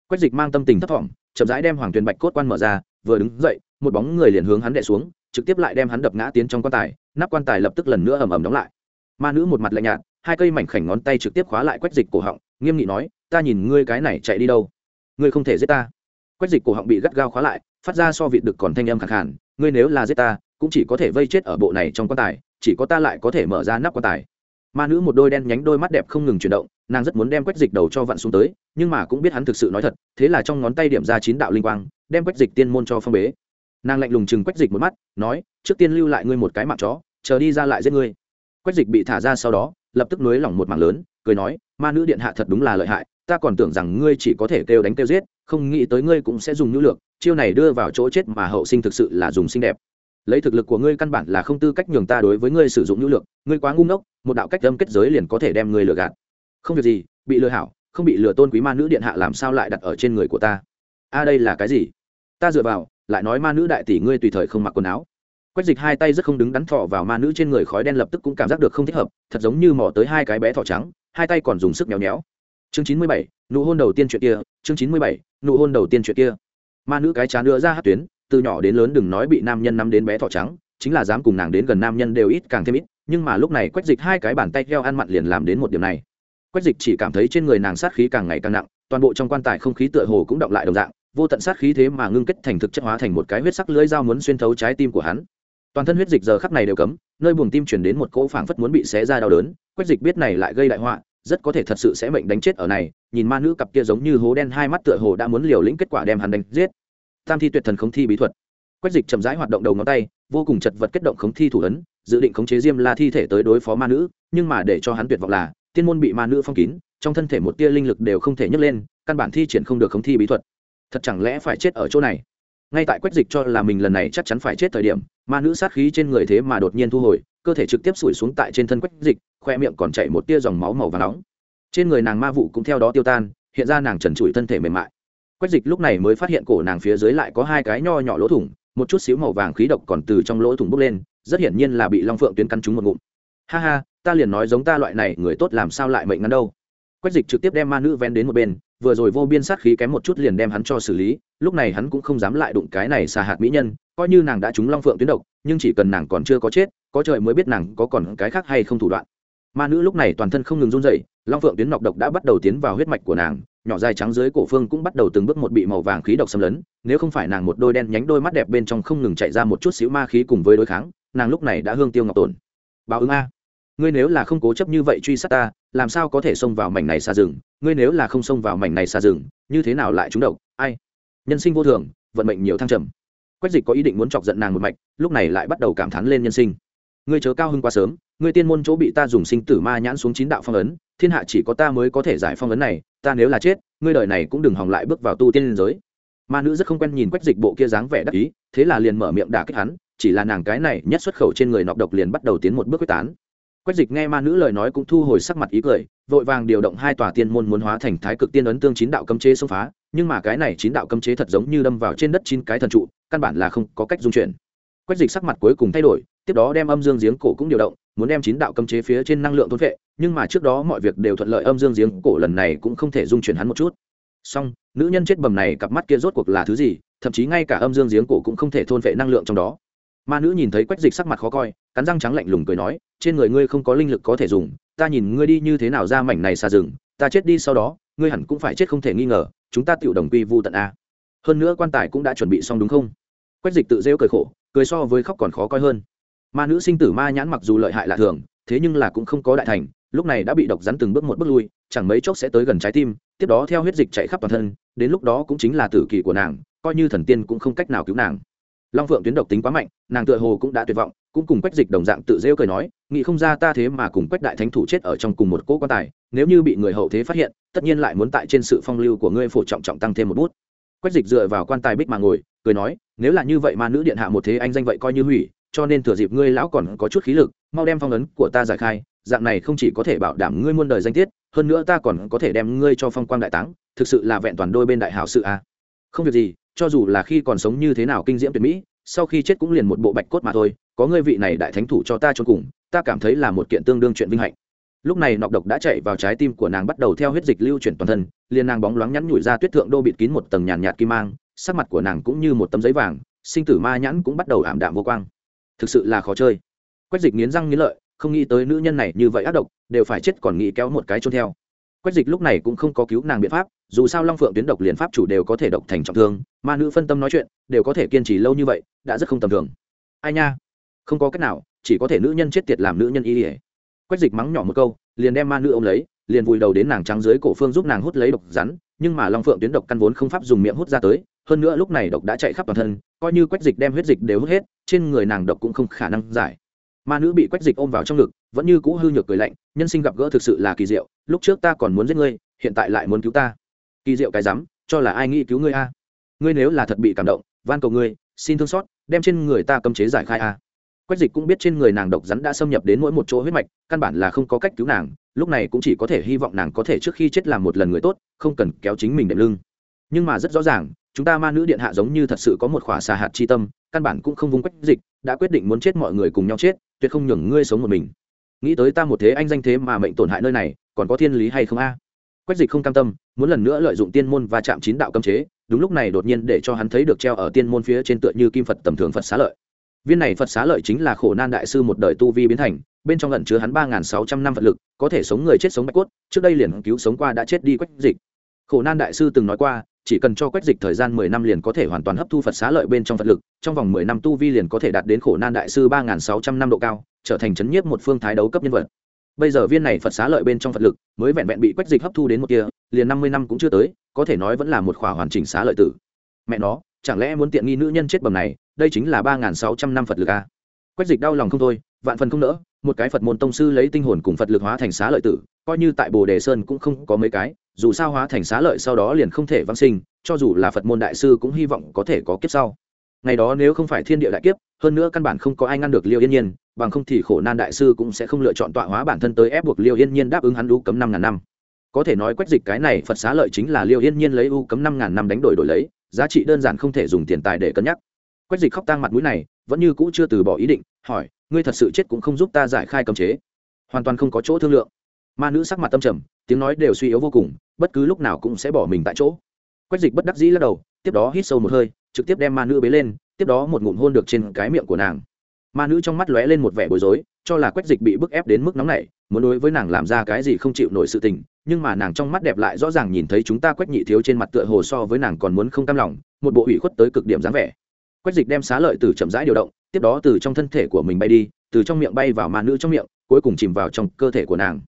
Quách dịch mang tâm tình thấp thỏm, chậm rãi đem hoàng tuyền bạch cốt quan mở ra, vừa đứng dậy, một bóng người liền hướng hắn đè xuống, trực tiếp lại đem hắn đập ngã tiến trong quan tài, nắp quan tài lập tức lần nữa ầm ầm đóng lại. Ma nữ một mặt lạnh nhạt, hai cây mảnh khảnh ngón tay trực tiếp khóa lại quách dịch cổ họng, nghiêm nghị nói, ta nhìn ngươi cái này chạy đi đâu? Ngươi không thể giết ta. Quách dịch cổ họng bị gắt gao khóa lại phát ra so vịt được còn thanh âm khẳng hẳn ngươi nếu là giết ta, cũng chỉ có thể vây chết ở bộ này trong quan tài, chỉ có ta lại có thể mở ra nắp quan tài. Ma nữ một đôi đen nhánh đôi mắt đẹp không ngừng chuyển động, nàng rất muốn đem quách dịch đầu cho vặn xuống tới, nhưng mà cũng biết hắn thực sự nói thật, thế là trong ngón tay điểm ra chín đạo linh quang, đem quách dịch tiên môn cho phong bế. Nàng lạnh lùng chừng quách dịch một mắt, nói, trước tiên lưu lại ngươi một cái mạng chó, chờ đi ra lại giết ngươi. Quách dịch bị thả ra sau đó, lập tức nới lỏng một mảng lớn, cười nói, ma nữ điện hạ thật đúng là lợi hại ta còn tưởng rằng ngươi chỉ có thể kêu đánh kêu giết, không nghĩ tới ngươi cũng sẽ dùng nhu lược, chiêu này đưa vào chỗ chết mà hậu sinh thực sự là dùng xinh đẹp. Lấy thực lực của ngươi căn bản là không tư cách nhường ta đối với ngươi sử dụng nhu lược, ngươi quá ngu ngốc, một đạo cách âm kết giới liền có thể đem ngươi lừa gạt. Không việc gì, bị lừa hảo, không bị lừa tôn quý ma nữ điện hạ làm sao lại đặt ở trên người của ta? A, đây là cái gì? Ta dựa vào, lại nói ma nữ đại tỷ ngươi tùy thời không mặc quần áo. Quách dịch hai tay rất không đứng đắn thọ vào ma nữ trên người khói đen lập tức cũng cảm giác được không thích hợp, thật giống như mò tới hai cái bé thỏ trắng, hai tay còn dùng sức nhéo nhéo chương chín mươi bảy, nụ hôn đầu tiên chuyện kia, chương chín mươi bảy, nụ hôn đầu tiên chuyện kia. Ma nữ cái chán đưa ra hát tuyến, từ nhỏ đến lớn đừng nói bị nam nhân nắm đến bé thỏ trắng, chính là dám cùng nàng đến gần nam nhân đều ít càng thêm ít, nhưng mà lúc này quách dịch hai cái bàn tay theo ăn mặn liền làm đến một điểm này. Quách dịch chỉ cảm thấy trên người nàng sát khí càng ngày càng nặng, toàn bộ trong quan tài không khí tựa hồ cũng động lại đồng dạng, vô tận sát khí thế mà ngưng kết thành thực chất hóa thành một cái huyết sắc lưỡi dao muốn xuyên thấu trái tim của hắn. Toàn thân huyết dịch giờ khắp này đều cấm, nơi buồng tim chuyển đến một cỗ phảng phất muốn bị xé ra đau đớn, quách dịch biết này lại gây đại họa rất có thể thật sự sẽ mệnh đánh chết ở này, nhìn ma nữ cặp kia giống như hố đen hai mắt tựa hồ đã muốn liều lĩnh kết quả đem hắn đánh giết. Tam thi tuyệt thần khống thi bí thuật. Quách dịch chậm rãi hoạt động đầu ngón tay, vô cùng chật vật kết động khống thi thủ ấn, dự định khống chế diêm la thi thể tới đối phó ma nữ, nhưng mà để cho hắn tuyệt vọng là, tiên môn bị ma nữ phong kín, trong thân thể một tia linh lực đều không thể nhấc lên, căn bản thi triển không được khống thi bí thuật. Thật chẳng lẽ phải chết ở chỗ này? Ngay tại quách dịch cho là mình lần này chắc chắn phải chết thời điểm, ma nữ sát khí trên người thế mà đột nhiên thu hồi, cơ thể trực tiếp sủi xuống tại trên thân quách dịch khoe miệng còn chảy một tia dòng máu màu và nóng. Trên người nàng ma vụ cũng theo đó tiêu tan, hiện ra nàng trần trụi thân thể mềm mại. Quách dịch lúc này mới phát hiện cổ nàng phía dưới lại có hai cái nho nhỏ lỗ thủng, một chút xíu màu vàng khí độc còn từ trong lỗ thủng bốc lên, rất hiển nhiên là bị long phượng tuyến căn trúng một ngụm. Ha ha, ta liền nói giống ta loại này, người tốt làm sao lại mệnh ngắn đâu? Quách dịch trực tiếp đem ma nữ ven đến một bên, vừa rồi vô biên sát khí kém một chút liền đem hắn cho xử lý, lúc này hắn cũng không dám lại đụng cái này xà hạt mỹ nhân, coi như nàng đã trúng long phượng tuyến độc, nhưng chỉ cần nàng còn chưa có chết, có trời mới biết nàng có còn cái khác hay không thủ đoạn ma nữ lúc này toàn thân không ngừng run dậy long phượng tuyến nọc độc đã bắt đầu tiến vào huyết mạch của nàng, nhỏ dài trắng dưới cổ phương cũng bắt đầu từng bước một bị màu vàng khí độc xâm lấn, nếu không phải nàng một đôi đen nhánh đôi mắt đẹp bên trong không ngừng chạy ra một chút xíu ma khí cùng với đối kháng, nàng lúc này đã hương tiêu ngọc tổn. Báo ứng a. Ngươi nếu là không cố chấp như vậy truy sát ta, làm sao có thể xông vào mảnh này xa rừng? Ngươi nếu là không xông vào mảnh này xa rừng, như thế nào lại trúng độc? Ai? Nhân sinh vô thường, vận mệnh nhiều thăng trầm. Quách dịch có ý định muốn chọc giận nàng một mạch, lúc này lại bắt đầu cảm thán lên nhân sinh ngươi chớ cao hưng quá sớm, ngươi tiên môn chỗ bị ta dùng sinh tử ma nhãn xuống chín đạo phong ấn, thiên hạ chỉ có ta mới có thể giải phong ấn này, ta nếu là chết, ngươi đời này cũng đừng hòng lại bước vào tu tiên liên giới. Ma nữ rất không quen nhìn quách dịch bộ kia dáng vẻ đắc ý, thế là liền mở miệng đả kích hắn, chỉ là nàng cái này nhất xuất khẩu trên người nọc độc liền bắt đầu tiến một bước quyết tán. Quách dịch nghe ma nữ lời nói cũng thu hồi sắc mặt ý cười, vội vàng điều động hai tòa tiên môn muốn hóa thành thái cực tiên ấn tương chín đạo cấm chế xông phá, nhưng mà cái này chín đạo cấm chế thật giống như đâm vào trên đất chín cái thần trụ, căn bản là không có cách dung chuyển. Quách dịch sắc mặt cuối cùng thay đổi tiếp đó đem âm dương giếng cổ cũng điều động, muốn đem chín đạo cấm chế phía trên năng lượng thôn vệ nhưng mà trước đó mọi việc đều thuận lợi âm dương giếng cổ lần này cũng không thể dung chuyển hắn một chút. Song nữ nhân chết bầm này cặp mắt kia rốt cuộc là thứ gì, thậm chí ngay cả âm dương giếng cổ cũng không thể thôn vệ năng lượng trong đó. Ma nữ nhìn thấy quách dịch sắc mặt khó coi, cắn răng trắng lạnh lùng cười nói, trên người ngươi không có linh lực có thể dùng, ta nhìn ngươi đi như thế nào ra mảnh này xa rừng, ta chết đi sau đó, ngươi hẳn cũng phải chết không thể nghi ngờ, chúng ta tự đồng quy vu tận a. Hơn nữa quan tài cũng đã chuẩn bị xong đúng không? Quách dịch tự rêu cười khổ, cười so với khóc còn khó coi hơn ma nữ sinh tử ma nhãn mặc dù lợi hại lạ thường, thế nhưng là cũng không có đại thành, lúc này đã bị độc rắn từng bước một bước lui, chẳng mấy chốc sẽ tới gần trái tim, tiếp đó theo huyết dịch chạy khắp toàn thân, đến lúc đó cũng chính là tử kỳ của nàng, coi như thần tiên cũng không cách nào cứu nàng. Long phượng tuyến độc tính quá mạnh, nàng tựa hồ cũng đã tuyệt vọng, cũng cùng quách dịch đồng dạng tự rêu cười nói, nghĩ không ra ta thế mà cùng quách đại thánh thủ chết ở trong cùng một cỗ quan tài, nếu như bị người hậu thế phát hiện, tất nhiên lại muốn tại trên sự phong lưu của ngươi phổ trọng trọng tăng thêm một bút. Quách dịch dựa vào quan tài bích mà ngồi, cười nói, nếu là như vậy mà nữ điện hạ một thế anh danh vậy coi như hủy cho nên thừa dịp ngươi lão còn có chút khí lực, mau đem phong ấn của ta giải khai, dạng này không chỉ có thể bảo đảm ngươi muôn đời danh tiết, hơn nữa ta còn có thể đem ngươi cho phong quang đại táng, thực sự là vẹn toàn đôi bên đại hảo sự a à. không việc gì, cho dù là khi còn sống như thế nào kinh diễm tuyệt mỹ, sau khi chết cũng liền một bộ bạch cốt mà thôi, có ngươi vị này đại thánh thủ cho ta cho cùng, ta cảm thấy là một kiện tương đương chuyện vinh hạnh lúc này nọc độc đã chạy vào trái tim của nàng bắt đầu theo huyết dịch lưu chuyển toàn thân, liền nàng bóng loáng nhắn nhủi ra tuyết thượng đô bịt kín một tầng nhàn nhạt kim mang, sắc mặt của nàng cũng như một tấm giấy vàng, sinh tử ma nhãn cũng bắt đầu ảm đạm vô quang thực sự là khó chơi. Quách dịch nghiến răng nghiến lợi, không nghĩ tới nữ nhân này như vậy ác độc, đều phải chết còn nghĩ kéo một cái trôn theo. Quách dịch lúc này cũng không có cứu nàng biện pháp, dù sao long phượng tuyến độc liền pháp chủ đều có thể độc thành trọng thương mà nữ phân tâm nói chuyện, đều có thể kiên trì lâu như vậy, đã rất không tầm thường. Ai nha? Không có cách nào, chỉ có thể nữ nhân chết tiệt làm nữ nhân y ỉa quách dịch mắng nhỏ một câu, liền đem ma nữ ôm lấy, liền vùi đầu đến nàng trắng dưới cổ phương giúp nàng hút lấy độc rắn, nhưng mà long phượng tuyến độc căn vốn không pháp dùng miệng hút ra tới, hơn nữa lúc này độc đã chạy khắp toàn thân, coi như quách dịch đem huyết dịch đều hút hết trên người nàng độc cũng không khả năng giải. Ma nữ bị quách dịch ôm vào trong ngực, vẫn như cũ hư nhược cười lạnh, nhân sinh gặp gỡ thực sự là kỳ diệu, lúc trước ta còn muốn giết ngươi, hiện tại lại muốn cứu ta. Kỳ diệu cái rắm, cho là ai nghĩ cứu ngươi a? Ngươi nếu là thật bị cảm động, van cầu ngươi, xin thương xót, đem trên người ta cấm chế giải khai a. Quách dịch cũng biết trên người nàng độc rắn đã xâm nhập đến mỗi một chỗ huyết mạch, căn bản là không có cách cứu nàng, lúc này cũng chỉ có thể hy vọng nàng có thể trước khi chết làm một lần người tốt, không cần kéo chính mình đệm lưng. Nhưng mà rất rõ ràng chúng ta ma nữ điện hạ giống như thật sự có một khỏa xà hạt chi tâm, căn bản cũng không vung quách dịch, đã quyết định muốn chết mọi người cùng nhau chết, tuyệt không nhường ngươi sống một mình. Nghĩ tới ta một thế anh danh thế mà mệnh tổn hại nơi này, còn có thiên lý hay không a? Quách dịch không cam tâm, muốn lần nữa lợi dụng tiên môn và chạm chín đạo cấm chế, đúng lúc này đột nhiên để cho hắn thấy được treo ở tiên môn phía trên tựa như kim phật tầm thường phật xá lợi. Viên này phật xá lợi chính là khổ nan đại sư một đời tu vi biến thành, bên trong lẩn chứa hắn ba sáu trăm năm vật lực, có thể sống người chết sống bạch cốt, trước đây liền cứu sống qua đã chết đi quách dịch khổ nan đại sư từng nói qua, chỉ cần cho quách dịch thời gian mười năm liền có thể hoàn toàn hấp thu phật xá lợi bên trong phật lực, trong vòng mười năm tu vi liền có thể đạt đến khổ nan đại sư ba nghìn sáu trăm năm độ cao, trở thành chấn nhiếp một phương thái đấu cấp nhân vật. Bây giờ viên này phật xá lợi bên trong phật lực mới vẹn vẹn bị quách dịch hấp thu đến một kia liền năm mươi năm cũng chưa tới, có thể nói vẫn là một khỏa hoàn chỉnh xá lợi tử. Mẹ nó, chẳng lẽ muốn tiện nghi nữ nhân chết bầm này, đây chính là ba nghìn sáu trăm năm phật lực à? a quách dịch đau lòng không thôi, vạn phần không nỡ, một cái phật môn tông sư lấy tinh hồn cùng phật lực hóa thành xá lợi tử coi như tại bồ đề sơn cũng không có mấy cái, dù sao hóa thành xá lợi sau đó liền không thể vãng sinh, cho dù là phật môn đại sư cũng hy vọng có thể có kiếp sau. Ngày đó nếu không phải thiên địa đại kiếp, hơn nữa căn bản không có ai ngăn được liêu yên nhiên, bằng không thì khổ nan đại sư cũng sẽ không lựa chọn tọa hóa bản thân tới ép buộc liêu yên nhiên đáp ứng hắn u cấm năm ngàn năm. Có thể nói quách dịch cái này phật xá lợi chính là liêu yên nhiên lấy u cấm năm ngàn năm đánh đổi đổi lấy, giá trị đơn giản không thể dùng tiền tài để cân nhắc. Quách dịch khóc tang mặt mũi này, vẫn như cũ chưa từ bỏ ý định, hỏi, ngươi thật sự chết cũng không giúp ta giải khai cấm chế. Hoàn toàn không có chỗ thương lượng ma nữ sắc mặt tâm trầm, tiếng nói đều suy yếu vô cùng, bất cứ lúc nào cũng sẽ bỏ mình tại chỗ. Quách dịch bất đắc dĩ lắc đầu, tiếp đó hít sâu một hơi, trực tiếp đem ma nữ bế lên, tiếp đó một ngụm hôn được trên cái miệng của nàng. Ma nữ trong mắt lóe lên một vẻ bối rối, cho là quách dịch bị bức ép đến mức nóng này muốn đối với nàng làm ra cái gì không chịu nổi sự tình, nhưng mà nàng trong mắt đẹp lại rõ ràng nhìn thấy chúng ta quách nhị thiếu trên mặt tựa hồ so với nàng còn muốn không cam lòng, một bộ ủy khuất tới cực điểm dáng vẻ. Quách dịch đem xá lợi từ chậm rãi điều động, tiếp đó từ trong thân thể của mình bay đi, từ trong miệng bay vào ma nữ trong miệng, cuối cùng chìm vào trong cơ thể của nàng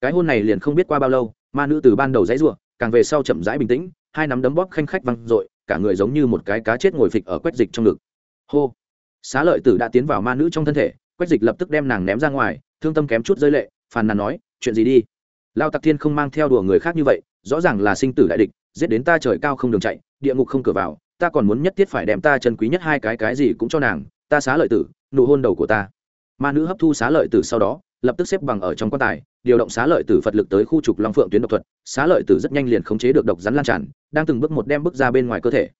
cái hôn này liền không biết qua bao lâu, ma nữ từ ban đầu dãy ruộng càng về sau chậm rãi bình tĩnh, hai nắm đấm bóp khanh khách văng r cả người giống như một cái cá chết ngồi phịch ở quách dịch trong ngực. Hô! Xá lợi tử đã tiến vào ma nữ trong thân thể, quách dịch lập tức đem nàng ném ra ngoài, thương tâm kém chút rơi lệ, phàn nàn nói, chuyện gì đi? Lao tặc thiên không mang theo đùa người khác như vậy, rõ ràng là sinh tử đại địch, giết đến ta trời cao không đường chạy, địa ngục không cửa vào, ta còn muốn nhất thiết phải đem ta chân quý nhất hai cái cái gì cũng cho nàng, ta xá lợi tử, nụ hôn đầu của ta. Ma nữ hấp thu xá lợi tử sau đó lập tức xếp bằng ở trong quan tài, điều động xá lợi tử phật lực tới khu trục long phượng tuyến độc thuật. Xá lợi tử rất nhanh liền khống chế được độc rắn lan tràn, đang từng bước một đem bước ra bên ngoài cơ thể.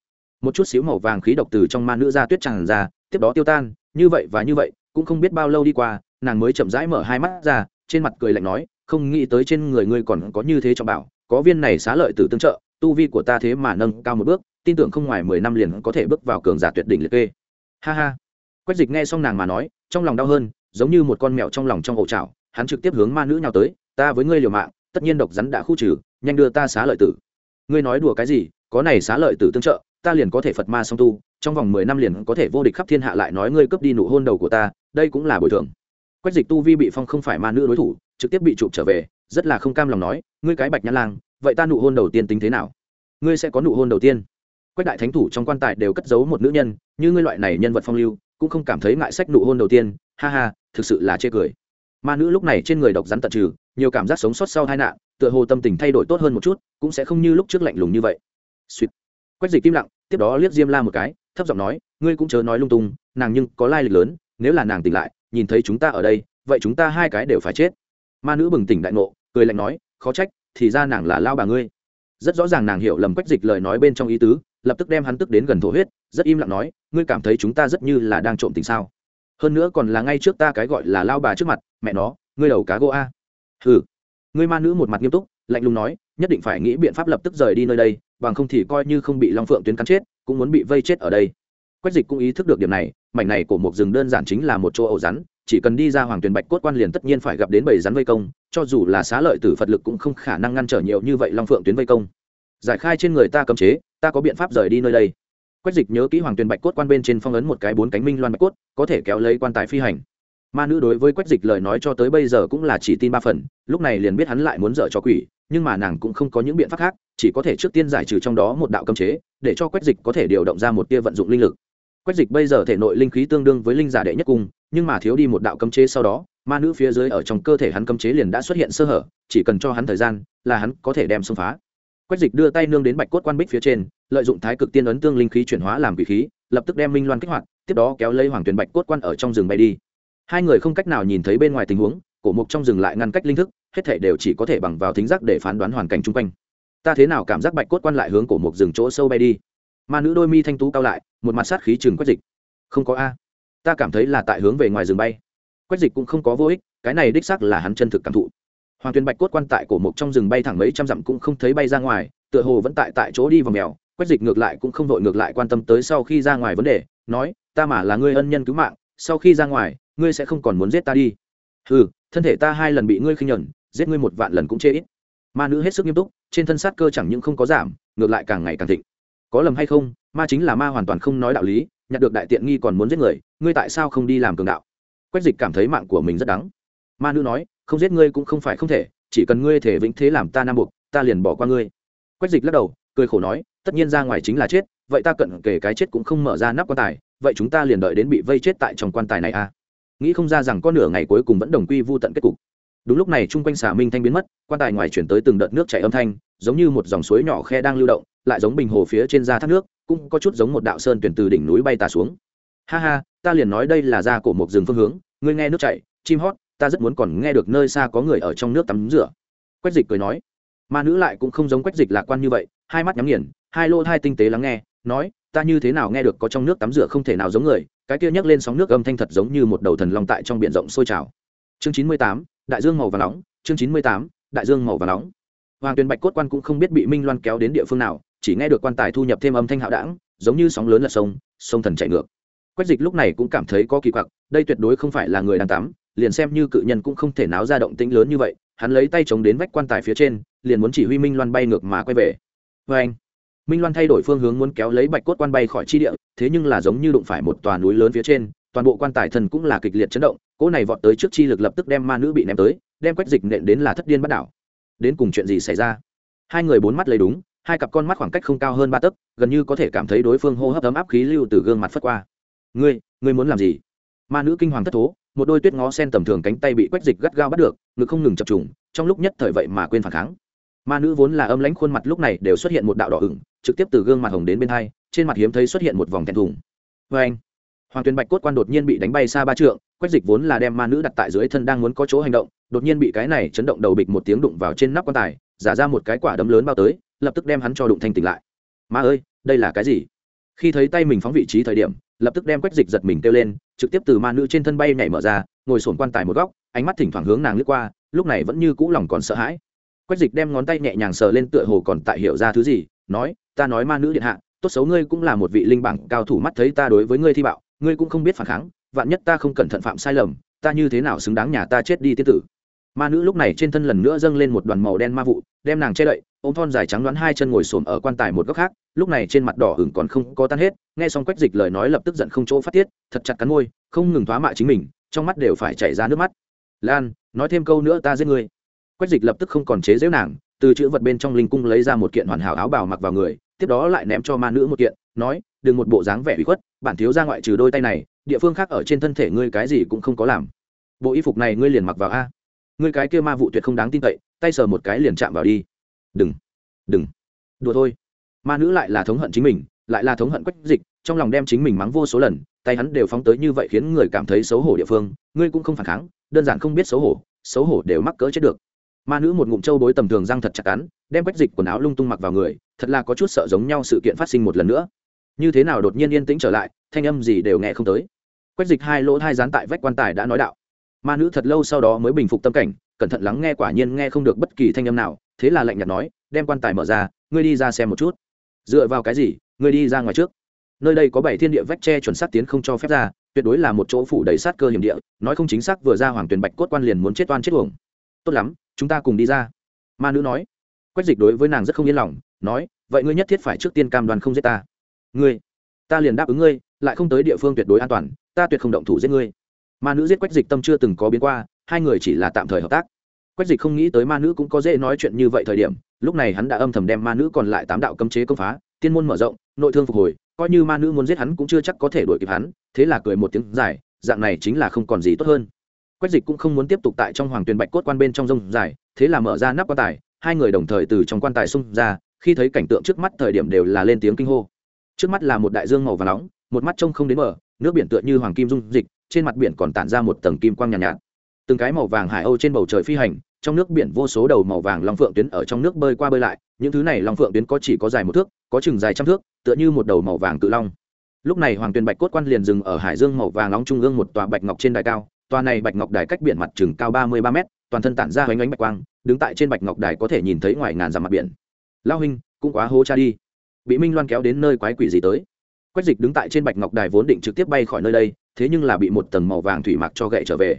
Một chút xíu màu vàng khí độc từ trong ma nữ ra tuyết tràn ra, tiếp đó tiêu tan, như vậy và như vậy, cũng không biết bao lâu đi qua, nàng mới chậm rãi mở hai mắt ra, trên mặt cười lạnh nói, không nghĩ tới trên người ngươi còn có như thế cho bảo, có viên này xá lợi tử tương trợ, tu vi của ta thế mà nâng cao một bước, tin tưởng không ngoài mười năm liền có thể bước vào cường giả tuyệt đỉnh liệt kê. Ha ha. Quách dịch nghe xong nàng mà nói, trong lòng đau hơn giống như một con mèo trong lòng trong ổ chảo, hắn trực tiếp hướng ma nữ nhào tới, ta với ngươi liều mạng, tất nhiên độc rắn đã khu trừ, nhanh đưa ta xá lợi tử. Ngươi nói đùa cái gì? Có này xá lợi tử tương trợ, ta liền có thể phật ma song tu, trong vòng mười năm liền có thể vô địch khắp thiên hạ lại nói ngươi cướp đi nụ hôn đầu của ta, đây cũng là bồi thường. Quách dịch tu vi bị phong không phải ma nữ đối thủ, trực tiếp bị chụp trở về, rất là không cam lòng nói, ngươi cái bạch nhã lang, vậy ta nụ hôn đầu tiên tính thế nào? Ngươi sẽ có nụ hôn đầu tiên? Quách đại thánh thủ trong quan tài đều cất giấu một nữ nhân, như ngươi loại này nhân vật phong lưu, cũng không cảm thấy ngại sách nụ hôn đầu tiên, ha ha thực sự là chê cười. Ma nữ lúc này trên người độc rắn tận trừ, nhiều cảm giác sống sót sau tai nạn, tựa hồ tâm tình thay đổi tốt hơn một chút, cũng sẽ không như lúc trước lạnh lùng như vậy. Suýt quách dịch im lặng, tiếp đó liếc diêm la một cái, thấp giọng nói, ngươi cũng chớ nói lung tung, nàng nhưng có lai lịch lớn, nếu là nàng tỉnh lại, nhìn thấy chúng ta ở đây, vậy chúng ta hai cái đều phải chết. Ma nữ bừng tỉnh đại ngộ, cười lạnh nói, khó trách, thì ra nàng là lao bà ngươi. Rất rõ ràng nàng hiểu lầm quách dịch lời nói bên trong ý tứ, lập tức đem hắn tức đến gần thổ huyết, rất im lặng nói, ngươi cảm thấy chúng ta rất như là đang trộm tình sao? Hơn nữa còn là ngay trước ta cái gọi là lao bà trước mặt, mẹ nó, ngươi đầu cá gỗ a. Ừ ngươi ma nữ một mặt nghiêm túc, lạnh lùng nói, nhất định phải nghĩ biện pháp lập tức rời đi nơi đây, bằng không thì coi như không bị long phượng tuyến cắn chết, cũng muốn bị vây chết ở đây. Quách dịch cũng ý thức được điểm này, mảnh này của một rừng đơn giản chính là một chỗ ẩu rắn, chỉ cần đi ra hoàng tuyền bạch cốt quan liền tất nhiên phải gặp đến bầy rắn vây công, cho dù là xá lợi tử phật lực cũng không khả năng ngăn trở nhiều như vậy long phượng tuyến vây công. Giải khai trên người ta cấm chế, ta có biện pháp rời đi nơi đây quách dịch nhớ kỹ hoàng tuyền bạch cốt quan bên trên phong ấn một cái bốn cánh minh loan bạch cốt, có thể kéo lấy quan tài phi hành. Ma nữ đối với quách dịch lời nói cho tới bây giờ cũng là chỉ tin ba phần, lúc này liền biết hắn lại muốn dở cho quỷ, nhưng mà nàng cũng không có những biện pháp khác, chỉ có thể trước tiên giải trừ trong đó một đạo cấm chế, để cho quách dịch có thể điều động ra một tia vận dụng linh lực. Quách dịch bây giờ thể nội linh khí tương đương với linh giả đệ nhất cung, nhưng mà thiếu đi một đạo cấm chế sau đó, ma nữ phía dưới ở trong cơ thể hắn cấm chế liền đã xuất hiện sơ hở, chỉ cần cho hắn thời gian là hắn có thể đem xông phá. Quách dịch đưa tay nương đến bạch cốt quan bích phía trên lợi dụng thái cực tiên ấn tương linh khí chuyển hóa làm quỷ khí, lập tức đem minh loan kích hoạt, tiếp đó kéo lấy hoàng tuyền bạch cốt quan ở trong rừng bay đi. Hai người không cách nào nhìn thấy bên ngoài tình huống, cổ mục trong rừng lại ngăn cách linh thức, hết thể đều chỉ có thể bằng vào thính giác để phán đoán hoàn cảnh chung quanh. Ta thế nào cảm giác bạch cốt quan lại hướng cổ mục rừng chỗ sâu bay đi? Ma nữ đôi mi thanh tú cao lại, một mặt sát khí chừng quách dịch. Không có a. Ta cảm thấy là tại hướng về ngoài rừng bay. Quách dịch cũng không có vô ích, cái này đích xác là hắn chân thực cảm thụ. Hoàng tuyền bạch cốt quan tại cổ mục trong rừng bay thẳng mấy trăm dặm cũng không thấy bay ra ngoài, tựa hồ vẫn tại tại chỗ đi vào mèo quách dịch ngược lại cũng không vội ngược lại quan tâm tới sau khi ra ngoài vấn đề, nói, ta mà là ngươi ân nhân cứu mạng, sau khi ra ngoài, ngươi sẽ không còn muốn giết ta đi. Ừ thân thể ta hai lần bị ngươi khinh nhẫn giết ngươi một vạn lần cũng chê ít. Ma nữ hết sức nghiêm túc, trên thân sát cơ chẳng những không có giảm, ngược lại càng ngày càng thịnh. Có lầm hay không, ma chính là ma hoàn toàn không nói đạo lý, nhặt được đại tiện nghi còn muốn giết người, ngươi tại sao không đi làm cường đạo? Quách dịch cảm thấy mạng của mình rất đắng. Ma nữ nói, không giết ngươi cũng không phải không thể, chỉ cần ngươi thể vĩnh thế làm ta nam buộc, ta liền bỏ qua ngươi. Quách dịch lắc đầu, cười khổ nói tất nhiên ra ngoài chính là chết, vậy ta cận kể cái chết cũng không mở ra nắp quan tài, vậy chúng ta liền đợi đến bị vây chết tại trong quan tài này à? Nghĩ không ra rằng có nửa ngày cuối cùng vẫn đồng quy vô tận kết cục. Đúng lúc này chung quanh xà minh thanh biến mất, quan tài ngoài chuyển tới từng đợt nước chảy âm thanh, giống như một dòng suối nhỏ khe đang lưu động, lại giống bình hồ phía trên da thác nước, cũng có chút giống một đạo sơn tuyển từ đỉnh núi bay tà xuống. Ha ha, ta liền nói đây là da cổ một rừng phương hướng, ngươi nghe nước chảy, chim hót, ta rất muốn còn nghe được nơi xa có người ở trong nước tắm rửa. Quách dịch cười nói, ma nữ lại cũng không giống quách dịch lạc quan như vậy hai mắt nhắm nghiền, hai lô thai tinh tế lắng nghe, nói, ta như thế nào nghe được có trong nước tắm rửa không thể nào giống người, cái kia nhấc lên sóng nước âm thanh thật giống như một đầu thần long tại trong biển rộng sôi trào. Chương chín mươi tám, đại dương màu và nóng, chương chín mươi tám, đại dương màu và nóng. Hoàng tuyền bạch cốt quan cũng không biết bị minh loan kéo đến địa phương nào, chỉ nghe được quan tài thu nhập thêm âm thanh hạo đảng, giống như sóng lớn là sông sông thần chạy ngược. Quách dịch lúc này cũng cảm thấy có kỳ quặc, đây tuyệt đối không phải là người đang tắm, liền xem như cự nhân cũng không thể náo ra động tĩnh lớn như vậy, hắn lấy tay chống đến vách quan tài phía trên, liền muốn chỉ huy minh loan bay ngược mà quay về vê anh, minh loan thay đổi phương hướng muốn kéo lấy bạch cốt quan bay khỏi chi địa, thế nhưng là giống như đụng phải một tòa núi lớn phía trên, toàn bộ quan tài thần cũng là kịch liệt chấn động, cỗ này vọt tới trước chi lực lập tức đem ma nữ bị ném tới, đem quách dịch nện đến là thất điên bắt đảo. Đến cùng chuyện gì xảy ra? Hai người bốn mắt lấy đúng, hai cặp con mắt khoảng cách không cao hơn ba tấc, gần như có thể cảm thấy đối phương hô hấp ấm áp khí lưu từ gương mặt phất qua. Ngươi ngươi muốn làm gì? Ma nữ kinh hoàng thất thố, một đôi tuyết ngó sen tầm thường cánh tay bị quách dịch gắt gao bắt được, ngực không ngừng chập trùng, trong lúc nhất thời vậy mà quên phản kháng ma nữ vốn là âm lãnh khuôn mặt lúc này đều xuất hiện một đạo đỏ ửng, trực tiếp từ gương mặt hồng đến bên hai, trên mặt hiếm thấy xuất hiện một vòng thẹn thùng. Vê anh, hoàng tuyền bạch cốt quan đột nhiên bị đánh bay xa ba trượng, quách dịch vốn là đem ma nữ đặt tại dưới thân đang muốn có chỗ hành động, đột nhiên bị cái này chấn động đầu bịch một tiếng đụng vào trên nắp quan tài, giả ra một cái quả đấm lớn bao tới, lập tức đem hắn cho đụng thanh tỉnh lại. Ma ơi, đây là cái gì? Khi thấy tay mình phóng vị trí thời điểm, lập tức đem quách dịch giật mình kêu lên, trực tiếp từ ma nữ trên thân bay nhảy mở ra, ngồi sổn quan tài một góc, ánh mắt thỉnh thoảng hướng nàng lướt qua, lúc này vẫn như cũ lòng còn sợ hãi quách dịch đem ngón tay nhẹ nhàng sờ lên tựa hồ còn tại hiểu ra thứ gì, nói, ta nói ma nữ điện hạ, tốt xấu ngươi cũng là một vị linh bảng cao thủ mắt thấy ta đối với ngươi thi bạo, ngươi cũng không biết phản kháng, vạn nhất ta không cẩn thận phạm sai lầm, ta như thế nào xứng đáng nhà ta chết đi tiết tử? Ma nữ lúc này trên thân lần nữa dâng lên một đoàn màu đen ma vụ, đem nàng che đậy ô m thon dài trắng đoán hai chân ngồi xổm ở quan tài một góc khác, lúc này trên mặt đỏ hửng còn không có tan hết, nghe xong quách dịch lời nói lập tức giận không chỗ phát tiết, thật chặt cắn môi, không ngừng thoá mạ chính mình, trong mắt đều phải chảy ra nước mắt. Lan, nói thêm câu nữa ta giết ngươi quách dịch lập tức không còn chế giễu nàng, từ chữ vật bên trong linh cung lấy ra một kiện hoàn hảo áo bào mặc vào người, tiếp đó lại ném cho ma nữ một kiện, nói, đừng một bộ dáng vẻ bị khuất, bản thiếu ra ngoại trừ đôi tay này, địa phương khác ở trên thân thể ngươi cái gì cũng không có làm. Bộ y phục này ngươi liền mặc vào a. Ngươi cái kia ma vụ tuyệt không đáng tin cậy, tay sờ một cái liền chạm vào đi. Đừng đừng, đùa thôi. Ma nữ lại là thống hận chính mình, lại là thống hận quách dịch, trong lòng đem chính mình mắng vô số lần, tay hắn đều phóng tới như vậy khiến người cảm thấy xấu hổ địa phương, ngươi cũng không phản kháng, đơn giản không biết xấu hổ xấu hổ đều mắc cỡ chết được ma nữ một ngụm trâu bối tầm thường răng thật chặt cắn, đem quách dịch quần áo lung tung mặc vào người, thật là có chút sợ giống nhau sự kiện phát sinh một lần nữa. Như thế nào đột nhiên yên tĩnh trở lại, thanh âm gì đều nghe không tới. Quách dịch hai lỗ hai dán tại vách quan tài đã nói đạo. Ma nữ thật lâu sau đó mới bình phục tâm cảnh, cẩn thận lắng nghe quả nhiên nghe không được bất kỳ thanh âm nào, thế là lạnh nhạt nói, đem quan tài mở ra, ngươi đi ra xem một chút. Dựa vào cái gì, ngươi đi ra ngoài trước. Nơi đây có bảy thiên địa vách tre chuẩn sát tiến không cho phép ra, tuyệt đối là một chỗ phủ đầy sát cơ hiểm địa, nói không chính xác vừa ra hoàng tuyền bạch cốt quan liền muốn chết oan chết uổng tốt lắm, chúng ta cùng đi ra. Ma nữ nói. Quách dịch đối với nàng rất không yên lòng, nói, vậy ngươi nhất thiết phải trước tiên cam đoan không giết ta. Ngươi, ta liền đáp ứng ngươi, lại không tới địa phương tuyệt đối an toàn, ta tuyệt không động thủ giết ngươi. Ma nữ giết quách dịch tâm chưa từng có biến qua, hai người chỉ là tạm thời hợp tác. Quách dịch không nghĩ tới ma nữ cũng có dễ nói chuyện như vậy thời điểm, lúc này hắn đã âm thầm đem ma nữ còn lại tám đạo cấm chế công phá, tiên môn mở rộng, nội thương phục hồi, coi như ma nữ muốn giết hắn cũng chưa chắc có thể đuổi kịp hắn, thế là cười một tiếng dài, dạng này chính là không còn gì tốt hơn quách dịch cũng không muốn tiếp tục tại trong hoàng tuyền bạch cốt quan bên trong rông dài thế là mở ra nắp quan tài hai người đồng thời từ trong quan tài xung ra khi thấy cảnh tượng trước mắt thời điểm đều là lên tiếng kinh hô. Trước mắt là một đại dương màu và nóng một mắt trông không đến mở nước biển tựa như hoàng kim dung dịch trên mặt biển còn tản ra một tầng kim quang nhàn nhạt, nhạt. Từng cái màu vàng hải âu trên bầu trời phi hành trong nước biển vô số đầu màu vàng long phượng tuyến ở trong nước bơi qua bơi lại những thứ này long phượng tuyến có chỉ có dài một thước có chừng dài trăm thước tựa như một đầu màu vàng cự long. Lúc này hoàng tuyền bạch cốt quan liền dừng ở hải dương màu vàng nóng trung ương một tòa bạch ngọc trên đài cao tòa này bạch ngọc đài cách biển mặt chừng cao ba mươi ba mét, toàn thân tản ra hoành ánh bạch quang, đứng tại trên bạch ngọc đài có thể nhìn thấy ngoài ngàn dặm mặt biển. Lao hình cũng quá hố cha đi. Bị minh loan kéo đến nơi quái quỷ gì tới? Quách dịch đứng tại trên bạch ngọc đài vốn định trực tiếp bay khỏi nơi đây, thế nhưng là bị một tầng màu vàng thủy mặc cho gậy trở về.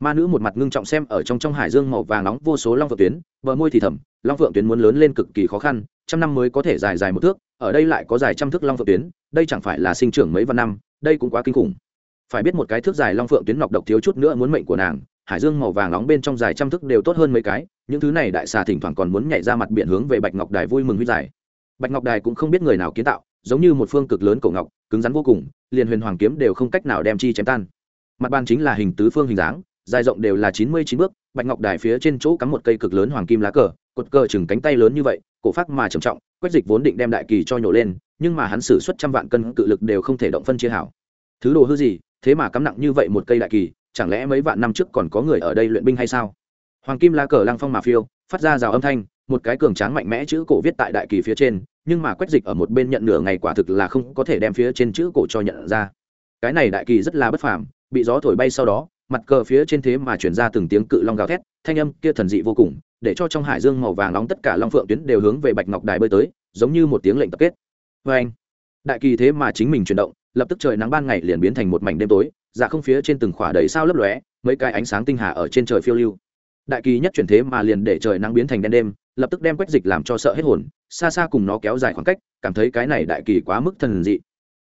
Ma nữ một mặt ngưng trọng xem ở trong trong hải dương màu vàng nóng vô số long phượng tuyến, bờ môi thì thầm, long phượng tuyến muốn lớn lên cực kỳ khó khăn, trăm năm mới có thể dài dài một thước, ở đây lại có dài trăm thước long phượng tuyến, đây chẳng phải là sinh trưởng mấy vạn năm, đây cũng quá kinh khủng phải biết một cái thước dài long phượng tuyến nọc độc thiếu chút nữa muốn mệnh của nàng, hải dương màu vàng nóng bên trong dài trăm thước đều tốt hơn mấy cái, những thứ này đại xà thỉnh thoảng còn muốn nhảy ra mặt biển hướng về bạch ngọc đài vui mừng huyết dài bạch ngọc đài cũng không biết người nào kiến tạo, giống như một phương cực lớn cổ ngọc, cứng rắn vô cùng, liền huyền hoàng kiếm đều không cách nào đem chi chém tan. Mặt ban chính là hình tứ phương hình dáng, dài rộng đều là chín mươi chín bước, bạch ngọc đài phía trên chỗ cắm một cây cực lớn hoàng kim lá cờ, cột cờ chừng cánh tay lớn như vậy, cổ phát mà trầm trọng quách dịch vốn định đem đại kỳ cho nhổ lên, nhưng mà hắn xử suất trăm vạn cân cự lực đều không thể động phân chia hảo. Thứ đồ hư gì thế mà cắm nặng như vậy một cây đại kỳ, chẳng lẽ mấy vạn năm trước còn có người ở đây luyện binh hay sao? Hoàng kim lá cờ lăng phong mà phiêu, phát ra rào âm thanh, một cái cường tráng mạnh mẽ chữ cổ viết tại đại kỳ phía trên, nhưng mà quách dịch ở một bên nhận nửa ngày quả thực là không có thể đem phía trên chữ cổ cho nhận ra. Cái này đại kỳ rất là bất phàm, bị gió thổi bay sau đó, mặt cờ phía trên thế mà chuyển ra từng tiếng cự long gào thét, thanh âm kia thần dị vô cùng, để cho trong hải dương màu vàng nóng tất cả long phượng tuyến đều hướng về bạch ngọc đài bơi tới, giống như một tiếng lệnh tập kết. Vê anh đại kỳ thế mà chính mình chuyển động lập tức trời nắng ban ngày liền biến thành một mảnh đêm tối dạ không phía trên từng khỏa đầy sao lấp lóe, mấy cái ánh sáng tinh hà ở trên trời phiêu lưu. Đại kỳ nhất chuyển thế mà liền để trời nắng biến thành đen đêm, lập tức đem quách dịch làm cho sợ hết hồn, xa xa cùng nó kéo dài khoảng cách, cảm thấy cái này đại kỳ quá mức thần dị.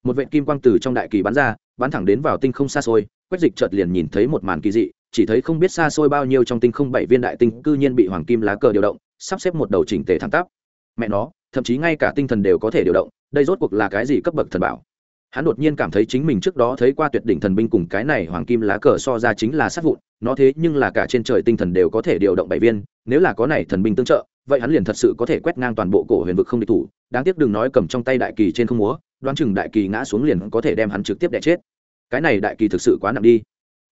Một vệ kim quang từ trong đại kỳ bắn ra, bắn thẳng đến vào tinh không xa xôi, quách dịch chợt liền nhìn thấy một màn kỳ dị, chỉ thấy không biết xa xôi bao nhiêu trong tinh không bảy viên đại tinh cư nhiên bị hoàng kim lá cờ điều động, sắp xếp một đầu chỉnh tề thẳng tắp. Mẹ nó, thậm chí ngay cả tinh thần đều có thể điều động, đây rốt cuộc là cái gì cấp bậc thần bảo? Hắn đột nhiên cảm thấy chính mình trước đó thấy qua tuyệt đỉnh thần binh cùng cái này hoàng kim lá cờ so ra chính là sát vụn, nó thế nhưng là cả trên trời tinh thần đều có thể điều động bảy viên, nếu là có này thần binh tương trợ, vậy hắn liền thật sự có thể quét ngang toàn bộ cổ huyền vực không địch thủ, đáng tiếc đừng nói cầm trong tay đại kỳ trên không múa, đoán chừng đại kỳ ngã xuống liền có thể đem hắn trực tiếp đẻ chết. Cái này đại kỳ thực sự quá nặng đi.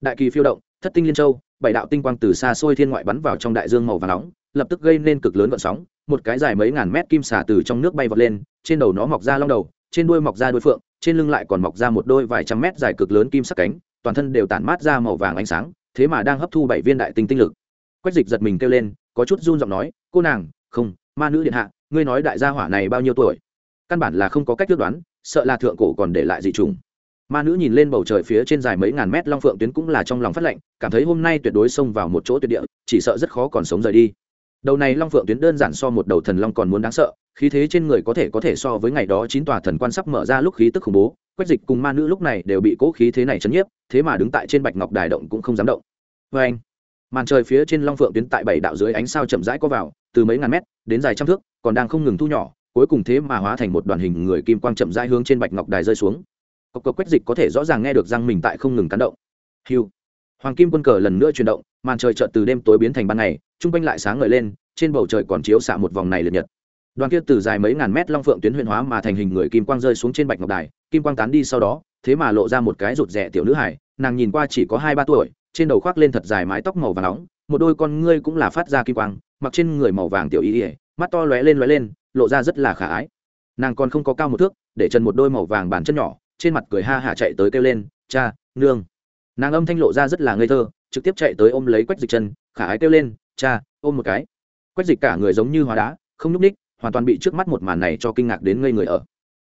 Đại kỳ phiêu động, thất tinh liên châu, bảy đạo tinh quang từ xa xôi thiên ngoại bắn vào trong đại dương màu và nóng, lập tức gây nên cực lớn vận sóng, một cái dài mấy ngàn mét kim xả từ trong nước bay vọt lên, trên đầu nó mọc ra long đầu, trên đuôi mọc ra đuôi phượng trên lưng lại còn mọc ra một đôi vài trăm mét dài cực lớn kim sắc cánh toàn thân đều tản mát ra màu vàng ánh sáng thế mà đang hấp thu bảy viên đại tinh tinh lực. Quách dịch giật mình kêu lên có chút run giọng nói cô nàng không ma nữ điện hạ ngươi nói đại gia hỏa này bao nhiêu tuổi? Căn bản là không có cách ước đoán sợ là thượng cổ còn để lại dị trùng. Ma nữ nhìn lên bầu trời phía trên dài mấy ngàn mét long phượng tuyến cũng là trong lòng phát lạnh, cảm thấy hôm nay tuyệt đối xông vào một chỗ tuyệt địa chỉ sợ rất khó còn sống rời đi đầu này long phượng tuyến đơn giản so một đầu thần long còn muốn đáng sợ, khí thế trên người có thể có thể so với ngày đó chín tòa thần quan sắp mở ra lúc khí tức khủng bố, quách dịch cùng ma nữ lúc này đều bị cố khí thế này chấn nhiếp, thế mà đứng tại trên bạch ngọc đài động cũng không dám động. Vê anh, màn trời phía trên long phượng tuyến tại bảy đạo dưới ánh sao chậm rãi có vào, từ mấy ngàn mét đến dài trăm thước, còn đang không ngừng thu nhỏ, cuối cùng thế mà hóa thành một đoàn hình người kim quang chậm rãi hướng trên bạch ngọc đài rơi xuống. Cộc cộc quách dịch có thể rõ ràng nghe được răng mình tại không ngừng cán động. Hiu hoàng kim quân cờ lần nữa chuyển động, màn trời chợt từ đêm tối biến thành ban ngày trung quanh lại sáng ngời lên, trên bầu trời còn chiếu xạ một vòng này liệt nhật. Đoàn kia từ dài mấy ngàn mét long phượng tuyến huyền hóa mà thành hình người kim quang rơi xuống trên bạch ngọc đài, kim quang tán đi sau đó, thế mà lộ ra một cái rụt rẻ tiểu nữ hải nàng nhìn qua chỉ có hai ba tuổi, trên đầu khoác lên thật dài mái tóc màu vàng nóng, một đôi con ngươi cũng là phát ra kim quang, mặc trên người màu vàng tiểu y ỉa mắt to lóe lên lóe lên, lộ ra rất là khả ái. Nàng còn không có cao một thước, để trần một đôi màu vàng bàn chân nhỏ, trên mặt cười ha hả chạy tới kêu lên, cha, nương nàng âm thanh lộ ra rất là ngây thơ, trực tiếp chạy tới ôm lấy quách dịch chân, khả ái kêu lên, cha, ôm một cái. Quách dịch cả người giống như hóa đá, không nhúc ních hoàn toàn bị trước mắt một màn này cho kinh ngạc đến ngây người ở.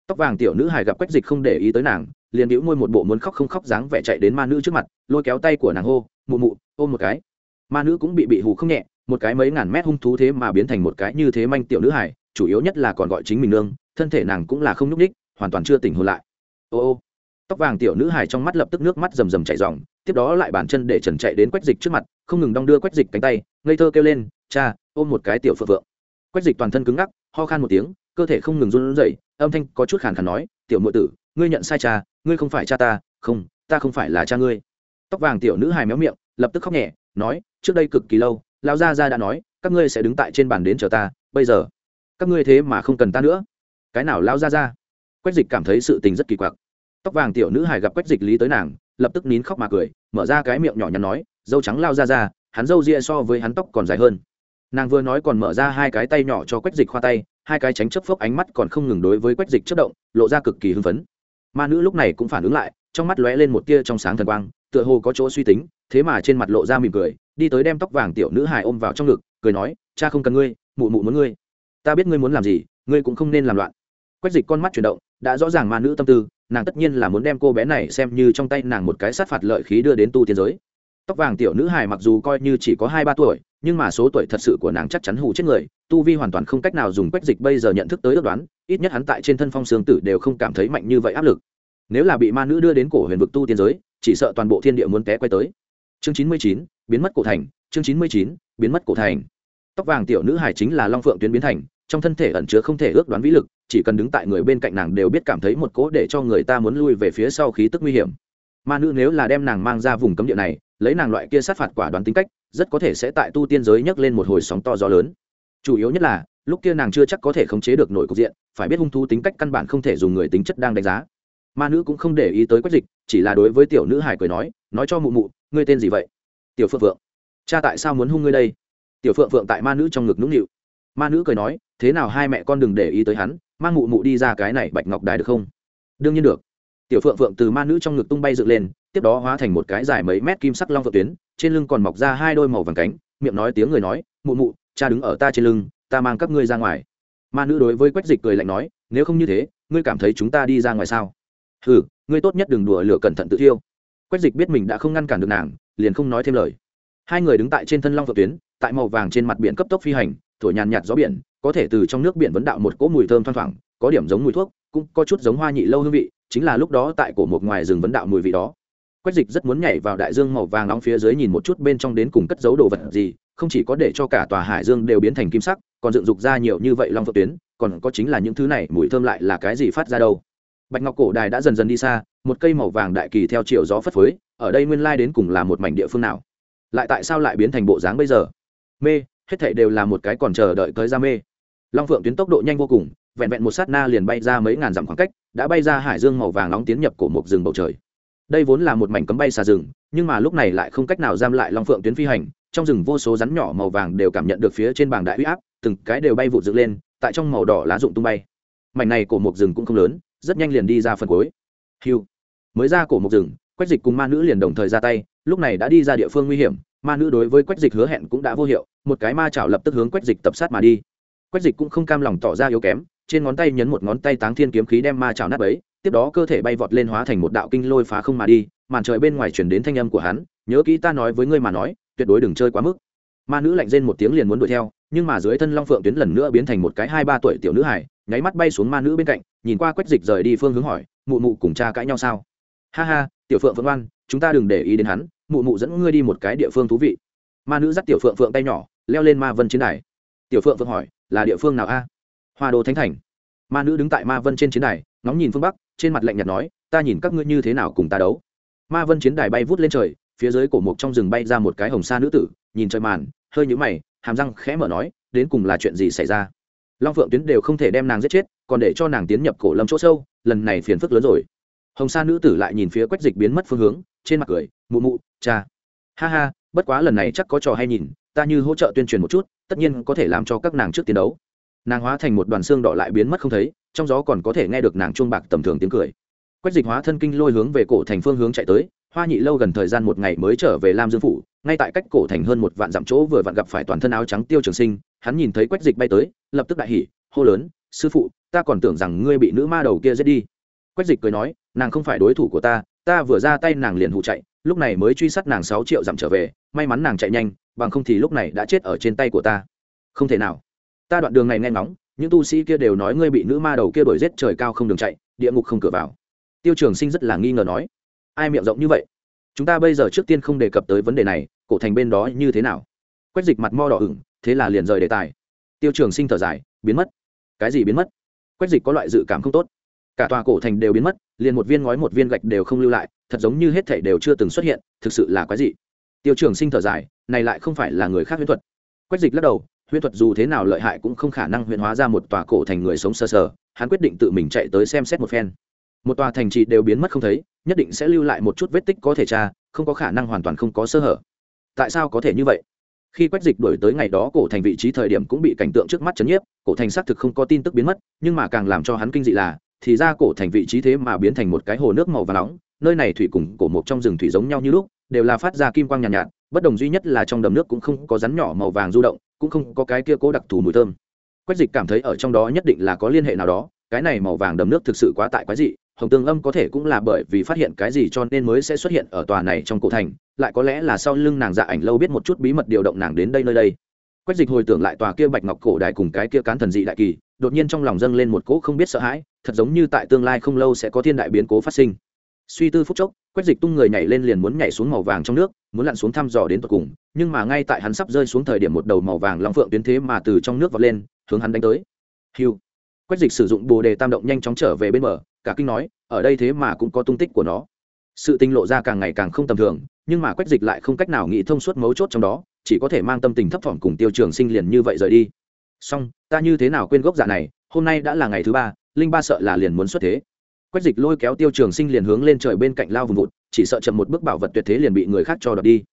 Tóc vàng tiểu nữ hài gặp quách dịch không để ý tới nàng, liền đĩu môi một bộ muốn khóc không khóc dáng vẻ chạy đến ma nữ trước mặt, lôi kéo tay của nàng hô, mụ mụ, ôm một cái. Ma nữ cũng bị bị hù không nhẹ, một cái mấy ngàn mét hung thú thế mà biến thành một cái như thế manh tiểu nữ hài, chủ yếu nhất là còn gọi chính mình nương, thân thể nàng cũng là không nhúc ních hoàn toàn chưa tỉnh hồn lại. Ô ô tóc vàng tiểu nữ hài trong mắt lập tức nước mắt rầm rầm chảy ròng, tiếp đó lại bàn chân để trần chạy đến quách dịch trước mặt, không ngừng đong đưa quách dịch cánh tay, ngây thơ kêu lên, cha, ôm một cái tiểu phượng phượng. Quách dịch toàn thân cứng ngắc, ho khan một tiếng, cơ thể không ngừng run rẩy, âm thanh có chút khàn khàn nói, tiểu muội tử, ngươi nhận sai cha, ngươi không phải cha ta, không ta không phải là cha ngươi. Tóc vàng tiểu nữ hài méo miệng, lập tức khóc nhẹ, nói, trước đây cực kỳ lâu, lão gia gia đã nói, các ngươi sẽ đứng tại trên bàn đến chờ ta, bây giờ, các ngươi thế mà không cần ta nữa. Cái nào lão gia gia? Quách dịch cảm thấy sự tình rất kỳ quặc tóc vàng tiểu nữ hải gặp quách dịch lý tới nàng, lập tức nín khóc mà cười, mở ra cái miệng nhỏ nhắn nói, dâu trắng lao ra ra, hắn dâu ria so với hắn tóc còn dài hơn. Nàng vừa nói còn mở ra hai cái tay nhỏ cho quách dịch khoa tay, hai cái tránh chấp phốc ánh mắt còn không ngừng đối với quách dịch chất động, lộ ra cực kỳ hưng phấn. Ma nữ lúc này cũng phản ứng lại, trong mắt lóe lên một tia trong sáng thần quang, tựa hồ có chỗ suy tính, thế mà trên mặt lộ ra mỉm cười, đi tới đem tóc vàng tiểu nữ hải ôm vào trong ngực, cười nói, cha không cần ngươi, mụ mụ muốn ngươi. Ta biết ngươi muốn làm gì, ngươi cũng không nên làm loạn. Quách dịch con mắt chuyển động đã rõ ràng ma nữ tâm tư, nàng tất nhiên là muốn đem cô bé này xem như trong tay nàng một cái sát phạt lợi khí đưa đến tu tiên giới. Tóc vàng tiểu nữ hài mặc dù coi như chỉ có hai ba tuổi, nhưng mà số tuổi thật sự của nàng chắc chắn hù chết người, tu vi hoàn toàn không cách nào dùng quách dịch bây giờ nhận thức tới ước đoán, ít nhất hắn tại trên thân phong sương tử đều không cảm thấy mạnh như vậy áp lực. Nếu là bị ma nữ đưa đến cổ huyền vực tu tiên giới, chỉ sợ toàn bộ thiên địa muốn té quay tới. Chương chín mươi chín, biến mất cổ thành, chương chín mươi chín, biến mất cổ thành. Tóc vàng tiểu nữ hài chính là long phượng tuyến biến thành trong thân thể ẩn chứa không thể ước đoán vĩ lực, chỉ cần đứng tại người bên cạnh nàng đều biết cảm thấy một cỗ để cho người ta muốn lui về phía sau khí tức nguy hiểm. Ma nữ nếu là đem nàng mang ra vùng cấm địa này, lấy nàng loại kia sát phạt quả đoán tính cách, rất có thể sẽ tại tu tiên giới nhấc lên một hồi sóng to gió lớn. Chủ yếu nhất là, lúc kia nàng chưa chắc có thể khống chế được nổi cục diện, phải biết hung thú tính cách căn bản không thể dùng người tính chất đang đánh giá. Ma nữ cũng không để ý tới quách dịch, chỉ là đối với tiểu nữ hải cười nói nói cho mụ mụ, ngươi tên gì vậy? Tiểu phượng phượng. Cha tại sao muốn hung ngươi đây? Tiểu phượng phượng tại ma nữ trong ngực nũng nịu ma nữ cười nói, thế nào hai mẹ con đừng để ý tới hắn mang mụ mụ đi ra cái này bạch ngọc đài được không? Đương nhiên được. Tiểu phượng phượng từ ma nữ trong ngực tung bay dựng lên, tiếp đó hóa thành một cái dài mấy mét kim sắc long phượng tuyến, trên lưng còn mọc ra hai đôi màu vàng cánh, miệng nói tiếng người nói, mụ mụ, cha đứng ở ta trên lưng, ta mang các ngươi ra ngoài. Ma nữ đối với quách dịch cười lạnh nói, nếu không như thế, ngươi cảm thấy chúng ta đi ra ngoài sao? Ừ ngươi tốt nhất đừng đùa lửa cẩn thận tự thiêu. Quách dịch biết mình đã không ngăn cản được nàng, liền không nói thêm lời. Hai người đứng tại trên thân long phượng tuyến, tại màu vàng trên mặt biển cấp tốc phi hành thổi nhàn nhạt gió biển, có thể từ trong nước biển vấn đạo một cỗ mùi thơm thoang thoảng, có điểm giống mùi thuốc, cũng có chút giống hoa nhị lâu hương vị, chính là lúc đó tại cổ một ngoài rừng vấn đạo mùi vị đó. Quách dịch rất muốn nhảy vào đại dương màu vàng nóng phía dưới nhìn một chút bên trong đến cùng cất giấu đồ vật gì, không chỉ có để cho cả tòa hải dương đều biến thành kim sắc, còn dựng dục ra nhiều như vậy long phượng tuyến, còn có chính là những thứ này mùi thơm lại là cái gì phát ra đâu. Bạch ngọc cổ đài đã dần dần đi xa, một cây màu vàng đại kỳ theo chiều gió phất phới, ở đây nguyên lai đến cùng là một mảnh địa phương nào? Lại tại sao lại biến thành bộ dáng bây giờ? Mê hết thảy đều là một cái còn chờ đợi tới ra mê. Long phượng tuyến tốc độ nhanh vô cùng, vẹn vẹn một sát na liền bay ra mấy ngàn dặm khoảng cách, đã bay ra hải dương màu vàng nóng tiến nhập cổ một rừng bầu trời. Đây vốn là một mảnh cấm bay xà rừng, nhưng mà lúc này lại không cách nào giam lại long phượng tuyến phi hành, trong rừng vô số rắn nhỏ màu vàng đều cảm nhận được phía trên bảng đại huy áp, từng cái đều bay vụt dựng lên, tại trong màu đỏ lá rụng tung bay. Mảnh này cổ một rừng cũng không lớn, rất nhanh liền đi ra phần cuối. Hiu! Mới ra cổ một rừng, quách dịch cùng ma nữ liền đồng thời ra tay, lúc này đã đi ra địa phương nguy hiểm ma nữ đối với quách dịch hứa hẹn cũng đã vô hiệu, một cái ma chảo lập tức hướng quách dịch tập sát mà đi. Quách dịch cũng không cam lòng tỏ ra yếu kém, trên ngón tay nhấn một ngón tay táng thiên kiếm khí đem ma chảo nát ấy tiếp đó cơ thể bay vọt lên hóa thành một đạo kinh lôi phá không mà đi, màn trời bên ngoài chuyển đến thanh âm của hắn, nhớ kỹ ta nói với ngươi mà nói, tuyệt đối đừng chơi quá mức. Ma nữ lạnh rên một tiếng liền muốn đuổi theo, nhưng mà dưới thân long phượng tuyến lần nữa biến thành một cái hai ba tuổi tiểu nữ hải nháy mắt bay xuống ma nữ bên cạnh, nhìn qua quách dịch rời đi phương hướng hỏi, mụ mụ cùng cha cãi nhau sao? Ha ha, tiểu phượng vẫn oan, chúng ta đừng để ý đến hắn mụ mụ dẫn ngươi đi một cái địa phương thú vị. Ma nữ dắt tiểu phượng phượng tay nhỏ, leo lên ma vân chiến đài. Tiểu phượng phượng hỏi, là địa phương nào a? Hoa đô thánh thành. Ma nữ đứng tại ma vân trên chiến đài, ngóng nhìn phương bắc, trên mặt lạnh nhạt nói, ta nhìn các ngươi như thế nào cùng ta đấu. Ma vân chiến đài bay vút lên trời, phía dưới cổ mục trong rừng bay ra một cái hồng sa nữ tử, nhìn trời màn, hơi nhũ mày, hàm răng khẽ mở nói, đến cùng là chuyện gì xảy ra? Long phượng tuyến đều không thể đem nàng giết chết, còn để cho nàng tiến nhập cổ lâm chỗ sâu, lần này phiền phức lớn rồi. Hồng sa nữ tử lại nhìn phía quách dịch biến mất phương hướng trên mặt cười, mụ mụ, cha. Ha ha, bất quá lần này chắc có trò hay nhìn, ta như hỗ trợ tuyên truyền một chút, tất nhiên có thể làm cho các nàng trước tiến đấu. Nàng hóa thành một đoàn xương đỏ lại biến mất không thấy, trong gió còn có thể nghe được nàng chuông bạc tầm thường tiếng cười. Quách dịch hóa thân kinh lôi hướng về cổ thành phương hướng chạy tới, hoa nhị lâu gần thời gian một ngày mới trở về lam dương phủ, ngay tại cách cổ thành hơn một vạn dặm chỗ vừa vặn gặp phải toàn thân áo trắng tiêu trường sinh, hắn nhìn thấy quách dịch bay tới, lập tức đại hỉ, hô lớn, sư phụ, ta còn tưởng rằng ngươi bị nữ ma đầu kia giết đi. Quách dịch cười nói, nàng không phải đối thủ của ta ta vừa ra tay nàng liền hụ chạy, lúc này mới truy sát nàng sáu triệu dặm trở về, may mắn nàng chạy nhanh, bằng không thì lúc này đã chết ở trên tay của ta. Không thể nào. Ta đoạn đường này nghe ngóng, những tu sĩ kia đều nói ngươi bị nữ ma đầu kia đuổi giết trời cao không đường chạy, địa ngục không cửa vào. Tiêu trường sinh rất là nghi ngờ nói, ai miệng rộng như vậy? Chúng ta bây giờ trước tiên không đề cập tới vấn đề này, cổ thành bên đó như thế nào? Quách dịch mặt mo đỏ ửng, thế là liền rời đề tài. Tiêu trường sinh thở dài, biến mất. Cái gì biến mất? Quách dịch có loại dự cảm không tốt cả tòa cổ thành đều biến mất, liền một viên ngói một viên gạch đều không lưu lại, thật giống như hết thảy đều chưa từng xuất hiện, thực sự là quái gì tiêu trường sinh thở dài, này lại không phải là người khác huyễn thuật. Quách dịch lắc đầu, huyễn thuật dù thế nào lợi hại cũng không khả năng huyễn hóa ra một tòa cổ thành người sống sờ sờ, hắn quyết định tự mình chạy tới xem xét một phen. Một tòa thành trì đều biến mất không thấy, nhất định sẽ lưu lại một chút vết tích có thể tra, không có khả năng hoàn toàn không có sơ hở. Tại sao có thể như vậy? Khi quách dịch đổi tới ngày đó, cổ thành vị trí thời điểm cũng bị cảnh tượng trước mắt chấn nhiếp, cổ thành xác thực không có tin tức biến mất, nhưng mà càng làm cho hắn kinh dị là thì ra cổ thành vị trí thế mà biến thành một cái hồ nước màu và nóng nơi này thủy cùng cổ mộc trong rừng thủy giống nhau như lúc đều là phát ra kim quang nhàn nhạt, nhạt bất đồng duy nhất là trong đầm nước cũng không có rắn nhỏ màu vàng du động cũng không có cái kia cố đặc thù mùi thơm. Quách dịch cảm thấy ở trong đó nhất định là có liên hệ nào đó cái này màu vàng đầm nước thực sự quá tại quái dị hồng tương âm có thể cũng là bởi vì phát hiện cái gì cho nên mới sẽ xuất hiện ở tòa này trong cổ thành lại có lẽ là sau lưng nàng dạ ảnh lâu biết một chút bí mật điều động nàng đến đây nơi đây. Quách dịch hồi tưởng lại tòa kia bạch ngọc cổ đại cùng cái kia cán thần dị đại kỳ đột nhiên trong lòng dâng lên một cỗ không biết sợ hãi, thật giống như tại tương lai không lâu sẽ có thiên đại biến cố phát sinh. Suy tư phút chốc, quách dịch tung người nhảy lên liền muốn nhảy xuống màu vàng trong nước, muốn lặn xuống thăm dò đến tận cùng, nhưng mà ngay tại hắn sắp rơi xuống thời điểm một đầu màu vàng long phượng tuyến thế mà từ trong nước vọt lên, hướng hắn đánh tới. Hiu quách dịch sử dụng bồ đề tam động nhanh chóng trở về bên bờ, cả kinh nói, ở đây thế mà cũng có tung tích của nó. Sự tinh lộ ra càng ngày càng không tầm thường, nhưng mà quách dịch lại không cách nào nghĩ thông suốt mấu chốt trong đó, chỉ có thể mang tâm tình thấp thỏm cùng tiêu trường sinh liền như vậy rời đi song ta như thế nào quên gốc dạ này, hôm nay đã là ngày thứ ba, linh ba sợ là liền muốn xuất thế. Quách dịch lôi kéo tiêu trường sinh liền hướng lên trời bên cạnh lao vùng vụt, chỉ sợ chậm một bước bảo vật tuyệt thế liền bị người khác cho đập đi.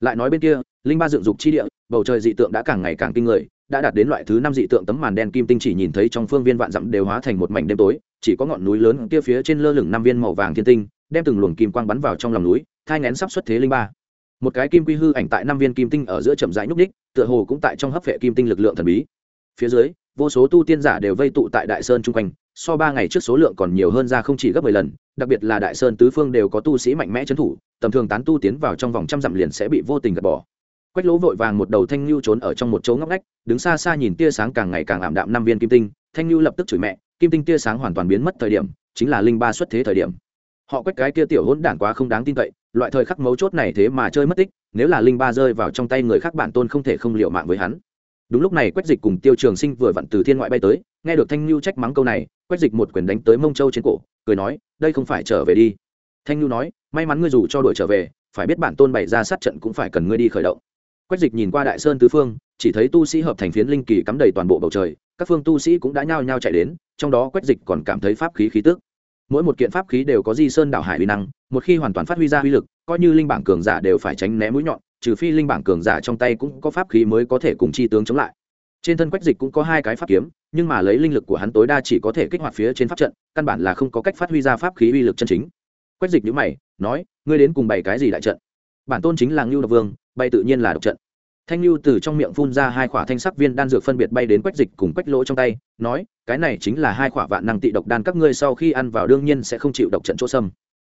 Lại nói bên kia, linh ba dựng dục chi địa, bầu trời dị tượng đã càng ngày càng kinh người, đã đạt đến loại thứ năm dị tượng tấm màn đen kim tinh chỉ nhìn thấy trong phương viên vạn dặm đều hóa thành một mảnh đêm tối, chỉ có ngọn núi lớn kia phía trên lơ lửng năm viên màu vàng thiên tinh, đem từng luồng kim quang bắn vào trong lòng núi, thai ngén sắp xuất thế linh ba. Một cái kim quy hư ảnh tại năm viên kim tinh ở giữa chậm rãi nhúc ních tựa hồ cũng tại trong hấp vệ kim tinh lực lượng thần bí phía dưới, vô số tu tiên giả đều vây tụ tại đại sơn chung quanh, so ba ngày trước số lượng còn nhiều hơn ra không chỉ gấp mười lần, đặc biệt là đại sơn tứ phương đều có tu sĩ mạnh mẽ trấn thủ, tầm thường tán tu tiến vào trong vòng trăm dặm liền sẽ bị vô tình gạt bỏ. Quách lỗ vội vàng một đầu thanh lưu trốn ở trong một chỗ ngóc ngách, đứng xa xa nhìn tia sáng càng ngày càng ảm đạm năm viên kim tinh, thanh lưu lập tức chửi mẹ, kim tinh tia sáng hoàn toàn biến mất thời điểm, chính là linh ba xuất thế thời điểm. Họ quách cái tia tiểu hỗn đản quá không đáng tin cậy, loại thời khắc mấu chốt này thế mà chơi mất tích, nếu là linh ba rơi vào trong tay người khác bản tôn không thể không liệu mạng với hắn đúng lúc này quách dịch cùng tiêu trường sinh vừa vặn từ thiên ngoại bay tới, nghe được thanh Nhu trách mắng câu này, quách dịch một quyền đánh tới mông châu trên cổ, cười nói, đây không phải trở về đi. Thanh Nhu nói, may mắn ngươi dù cho đuổi trở về, phải biết bản tôn bày ra sát trận cũng phải cần ngươi đi khởi động. Quách dịch nhìn qua đại sơn tứ phương, chỉ thấy tu sĩ hợp thành phiến linh kỳ cắm đầy toàn bộ bầu trời, các phương tu sĩ cũng đã nhao nhao chạy đến, trong đó quách dịch còn cảm thấy pháp khí khí tức. Mỗi một kiện pháp khí đều có di sơn đảo hải uy năng, một khi hoàn toàn phát huy ra uy lực, coi như linh bảng cường giả đều phải tránh né mũi nhọn trừ phi linh bảng cường giả trong tay cũng có pháp khí mới có thể cùng chi tướng chống lại. Trên thân quách dịch cũng có hai cái pháp kiếm, nhưng mà lấy linh lực của hắn tối đa chỉ có thể kích hoạt phía trên pháp trận, căn bản là không có cách phát huy ra pháp khí uy lực chân chính. Quách dịch nhữ mày, nói, ngươi đến cùng bày cái gì đại trận? Bản tôn chính là ngưu độc vương bay tự nhiên là độc trận. Thanh lưu từ trong miệng phun ra hai khỏa thanh sắc viên đan dược phân biệt bay đến quách dịch cùng quách lỗ trong tay, nói, cái này chính là hai khỏa vạn năng tị độc đan, các ngươi sau khi ăn vào đương nhiên sẽ không chịu độc trận chỗ sâm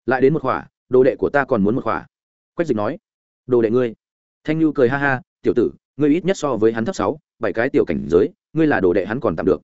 lại đến một khỏa, đồ đệ của ta còn muốn một khỏa. Quách dịch nói đồ đệ ngươi. Thanh Nhu cười ha ha, tiểu tử, ngươi ít nhất so với hắn thấp sáu, bảy cái tiểu cảnh giới, ngươi là đồ đệ hắn còn tạm được.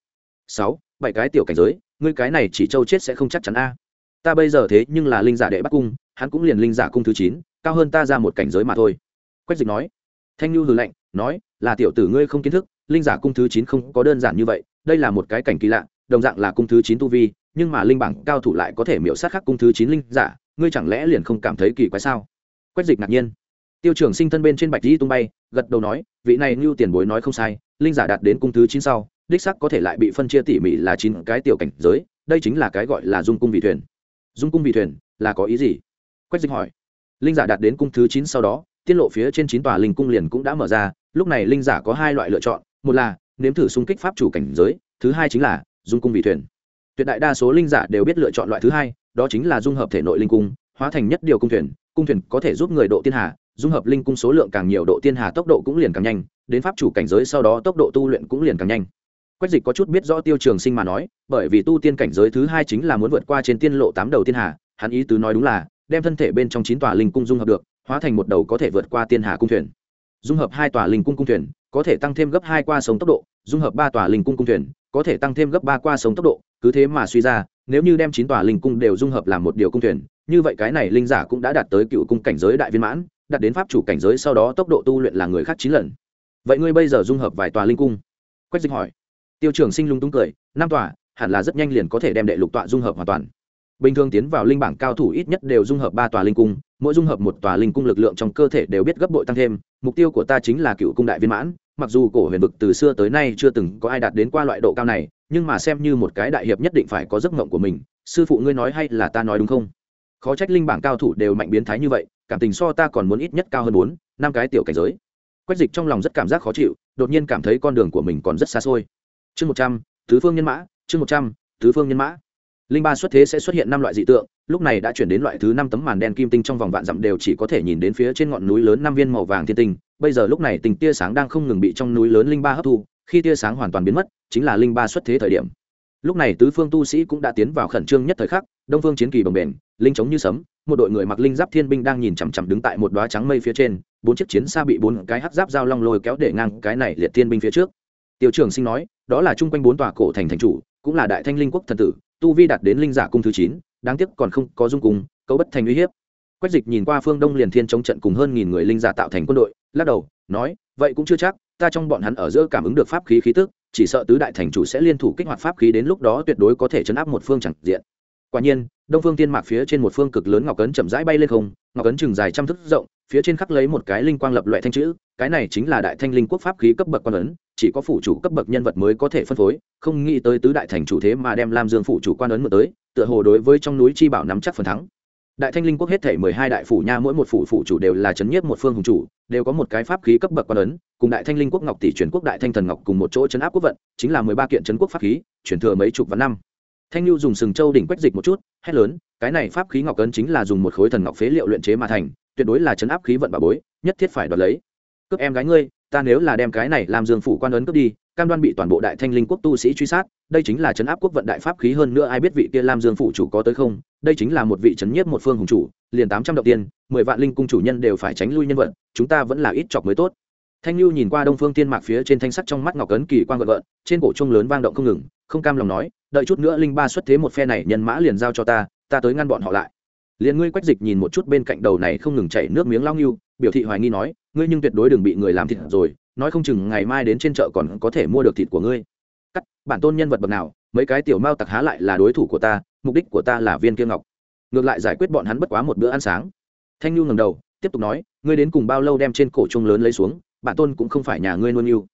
Sáu, bảy cái tiểu cảnh giới, ngươi cái này chỉ trâu chết sẽ không chắc chắn a. Ta bây giờ thế nhưng là linh giả đệ bắc cung, hắn cũng liền linh giả cung thứ chín, cao hơn ta ra một cảnh giới mà thôi. Quách dịch nói. Thanh nhu hừ lạnh, nói, là tiểu tử ngươi không kiến thức, linh giả cung thứ chín không có đơn giản như vậy, đây là một cái cảnh kỳ lạ, đồng dạng là cung thứ chín tu vi, nhưng mà linh bảng cao thủ lại có thể miễu sát khắc cung thứ chín linh giả, ngươi chẳng lẽ liền không cảm thấy kỳ quái sao? Quách dịch ngạc nhiên tiêu trưởng sinh thân bên trên bạch di tung bay, gật đầu nói, vị này như tiền bối nói không sai, linh giả đạt đến cung thứ chín sau, đích sắc có thể lại bị phân chia tỉ mỉ là chín cái tiểu cảnh giới, đây chính là cái gọi là dung cung vị thuyền. Dung cung vị thuyền là có ý gì? Quách dịch hỏi. Linh giả đạt đến cung thứ chín sau đó, tiết lộ phía trên chín tòa linh cung liền cũng đã mở ra, lúc này linh giả có hai loại lựa chọn, một là nếm thử xung kích pháp chủ cảnh giới, thứ hai chính là dung cung vị thuyền. Tuyệt đại đa số linh giả đều biết lựa chọn loại thứ hai, đó chính là dung hợp thể nội linh cung, hóa thành nhất điều cung thuyền cung thuyền có thể giúp người độ tiên hà dung hợp linh cung số lượng càng nhiều độ tiên hà tốc độ cũng liền càng nhanh, đến pháp chủ cảnh giới sau đó tốc độ tu luyện cũng liền càng nhanh. Quách dịch có chút biết rõ tiêu trường sinh mà nói, bởi vì tu tiên cảnh giới thứ hai chính là muốn vượt qua trên tiên lộ tám đầu tiên hà, hắn ý tứ nói đúng là, đem thân thể bên trong chín tòa linh cung dung hợp được, hóa thành một đầu có thể vượt qua tiên hà cung thuyền. Dung hợp hai tòa linh cung cung thuyền, có thể tăng thêm gấp hai qua sống tốc độ, dung hợp ba tòa linh cung cung thuyền, có thể tăng thêm gấp ba qua sống tốc độ, cứ thế mà suy ra, nếu như đem chín tòa linh cung đều dung hợp làm một điều cung thuyền, như vậy cái này linh giả cũng đã đạt tới cựu cung cảnh giới đại viên mãn đạt đến pháp chủ cảnh giới sau đó tốc độ tu luyện là người khác chín lần. Vậy ngươi bây giờ dung hợp vài tòa linh cung? Quách dịch hỏi. Tiêu Trường sinh lung tung cười, năm tòa, hẳn là rất nhanh liền có thể đem đệ lục tọa dung hợp hoàn toàn. Bình thường tiến vào linh bảng cao thủ ít nhất đều dung hợp ba tòa linh cung, mỗi dung hợp một tòa linh cung lực lượng trong cơ thể đều biết gấp bội tăng thêm, mục tiêu của ta chính là cựu cung đại viên mãn, mặc dù cổ huyền vực từ xưa tới nay chưa từng có ai đạt đến qua loại độ cao này, nhưng mà xem như một cái đại hiệp nhất định phải có giấc mộng của mình, sư phụ ngươi nói hay là ta nói đúng không? Khó trách linh bảng cao thủ đều mạnh biến thái như vậy cảm tình so ta còn muốn ít nhất cao hơn bốn, năm cái tiểu cảnh giới. Quách dịch trong lòng rất cảm giác khó chịu, đột nhiên cảm thấy con đường của mình còn rất xa xôi. Chương một trăm thứ phương nhân mã, chương một trăm thứ phương nhân mã. Linh ba xuất thế sẽ xuất hiện năm loại dị tượng, lúc này đã chuyển đến loại thứ năm tấm màn đen kim tinh trong vòng vạn dặm đều chỉ có thể nhìn đến phía trên ngọn núi lớn năm viên màu vàng thiên tinh. Bây giờ lúc này tình tia sáng đang không ngừng bị trong núi lớn linh ba hấp thu, khi tia sáng hoàn toàn biến mất, chính là linh ba xuất thế thời điểm lúc này tứ phương tu sĩ cũng đã tiến vào khẩn trương nhất thời khắc, đông phương chiến kỳ bồng bềnh, linh chống như sấm, một đội người mặc linh giáp thiên binh đang nhìn chằm chằm đứng tại một đoá trắng mây phía trên, bốn chiếc chiến xa bị bốn cái hắc giáp dao long lôi kéo để ngang cái này liệt thiên binh phía trước. Tiêu trường sinh nói, đó là chung quanh bốn tòa cổ thành thành chủ, cũng là đại thanh linh quốc thần tử, tu vi đạt đến linh giả cung thứ chín, đáng tiếc còn không có dung cung cấu bất thành uy hiếp. Quách dịch nhìn qua phương đông liền thiên chống trận cùng hơn nghìn người linh giả tạo thành quân đội, lắc đầu, nói, vậy cũng chưa chắc, ta trong bọn hắn ở giữa cảm ứng được pháp khí khí tức chỉ sợ tứ đại thành chủ sẽ liên thủ kích hoạt pháp khí đến lúc đó tuyệt đối có thể chấn áp một phương chẳng diện. Quả nhiên, đông phương tiên mạc phía trên một phương cực lớn ngọc cấn chậm rãi bay lên không, ngọc cấn chừng dài trăm thước rộng, phía trên khắc lấy một cái linh quang lập loại thanh chữ, cái này chính là đại thanh linh quốc pháp khí cấp bậc quan ấn, chỉ có phủ chủ cấp bậc nhân vật mới có thể phân phối, không nghĩ tới tứ đại thành chủ thế mà đem lam dương phủ chủ quan ấn mượn tới, tựa hồ đối với trong núi chi bảo nắm chắc phần thắng đại thanh linh quốc hết thể mười hai đại phủ nha, mỗi một phủ phủ chủ đều là c h ấ n nhiếp một phương hùng chủ, đều có một cái pháp khí cấp bậc quan ấn, cùng đại thanh linh quốc ngọc tỷ truyền quốc đại thanh thần ngọc cùng một chỗ chấn áp quốc vận, chính là mười ba kiện chấn quốc pháp khí chuyển thừa mấy chục vạn năm. Thanh lưu dùng sừng châu đỉnh quách dịch một chút, hét lớn, cái này pháp khí ngọc ấn chính là dùng một khối thần ngọc phế liệu luyện chế mà thành, tuyệt đối là chấn áp khí vận bà bối, nhất thiết phải đoạt lấy. Cướp em gái ngươi, ta nếu là đem cái này làm dương phủ quan ấn cướp đi cam đoan bị toàn bộ đại thanh linh quốc tu sĩ truy sát, đây chính là chấn áp quốc vận đại pháp khí hơn nữa ai biết vị kia lam dương phủ chủ có tới không, đây chính là một vị chấn nhiếp một phương hùng chủ, liền tám trăm đầu tiên, mười vạn linh cung chủ nhân đều phải tránh lui nhân vật, chúng ta vẫn là ít chọc mới tốt. Thanh lưu nhìn qua đông phương tiên mạc phía trên thanh sắc trong mắt ngọc ấn kỳ quan gợn gợn, trên cổ trung lớn vang động không ngừng, không cam lòng nói, đợi chút nữa linh ba xuất thế một phe này nhân mã liền giao cho ta ta tới ngăn bọn họ lại. Liền ngươi quách dịch nhìn một chút bên cạnh đầu này không ngừng chảy nước miếng lao nghiêu biểu thị hoài nghi nói, ngươi nhưng tuyệt đối đừng bị người làm thịt rồi nói không chừng ngày mai đến trên chợ còn có thể mua được thịt của ngươi. Cắt, bản tôn nhân vật bậc nào, mấy cái tiểu mao tặc há lại là đối thủ của ta, mục đích của ta là viên kia ngọc. Ngược lại giải quyết bọn hắn bất quá một bữa ăn sáng. Thanh nhu ngầm đầu, tiếp tục nói, ngươi đến cùng bao lâu đem trên cổ trung lớn lấy xuống, bản tôn cũng không phải nhà ngươi nuôi nhu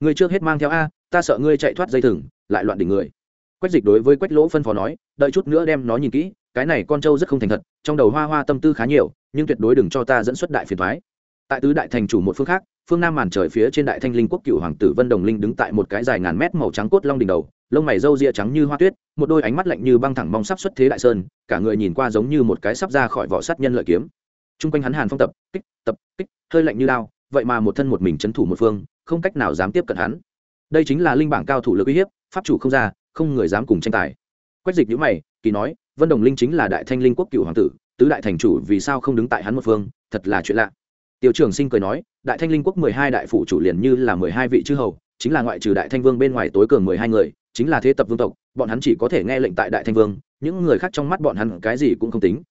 ngươi trước hết mang theo a, ta sợ ngươi chạy thoát dây thừng, lại loạn đỉnh người. Quách dịch đối với quách lỗ phân phó nói, đợi chút nữa đem nó nhìn kỹ, cái này con trâu rất không thành thật, trong đầu hoa hoa tâm tư khá nhiều, nhưng tuyệt đối đừng cho ta dẫn xuất đại phiền thoái tại tứ đại thành chủ một phương khác phương nam màn trời phía trên đại thanh linh quốc cựu hoàng tử vân đồng linh đứng tại một cái dài ngàn mét màu trắng cốt long đỉnh đầu, lông mày râu ria trắng như hoa tuyết, một đôi ánh mắt lạnh như băng thẳng mong sắp xuất thế đại sơn, cả người nhìn qua giống như một cái sắp ra khỏi vỏ sắt nhân lợi kiếm. T r u n g quanh hắn hàn phong tập, kích tập, kích, hơi lạnh như lao vậy mà một thân một mình c h ấ n thủ một phương, không cách nào dám tiếp cận hắn. Đây chính là linh bảng cao thủ lực uy hiếp, pháp chủ không ra, không người dám cùng tranh tài. Quách dịch nhữ mày, kỳ nói, vân đồng linh chính là đại thanh linh quốc cựu hoàng tử, tứ đại thành chủ vì sao không đứng tại hắn một phương, thật là chuyện lạ. Tiêu trường sinh cười nói đại thanh linh quốc mười hai đại phủ chủ liền như là mười hai vị chư hầu, chính là ngoại trừ đại thanh vương bên ngoài tối cường mười hai người, chính là thế tập vương tộc, bọn hắn chỉ có thể nghe lệnh tại đại thanh vương, những người khác trong mắt bọn hắn cái gì cũng không tính.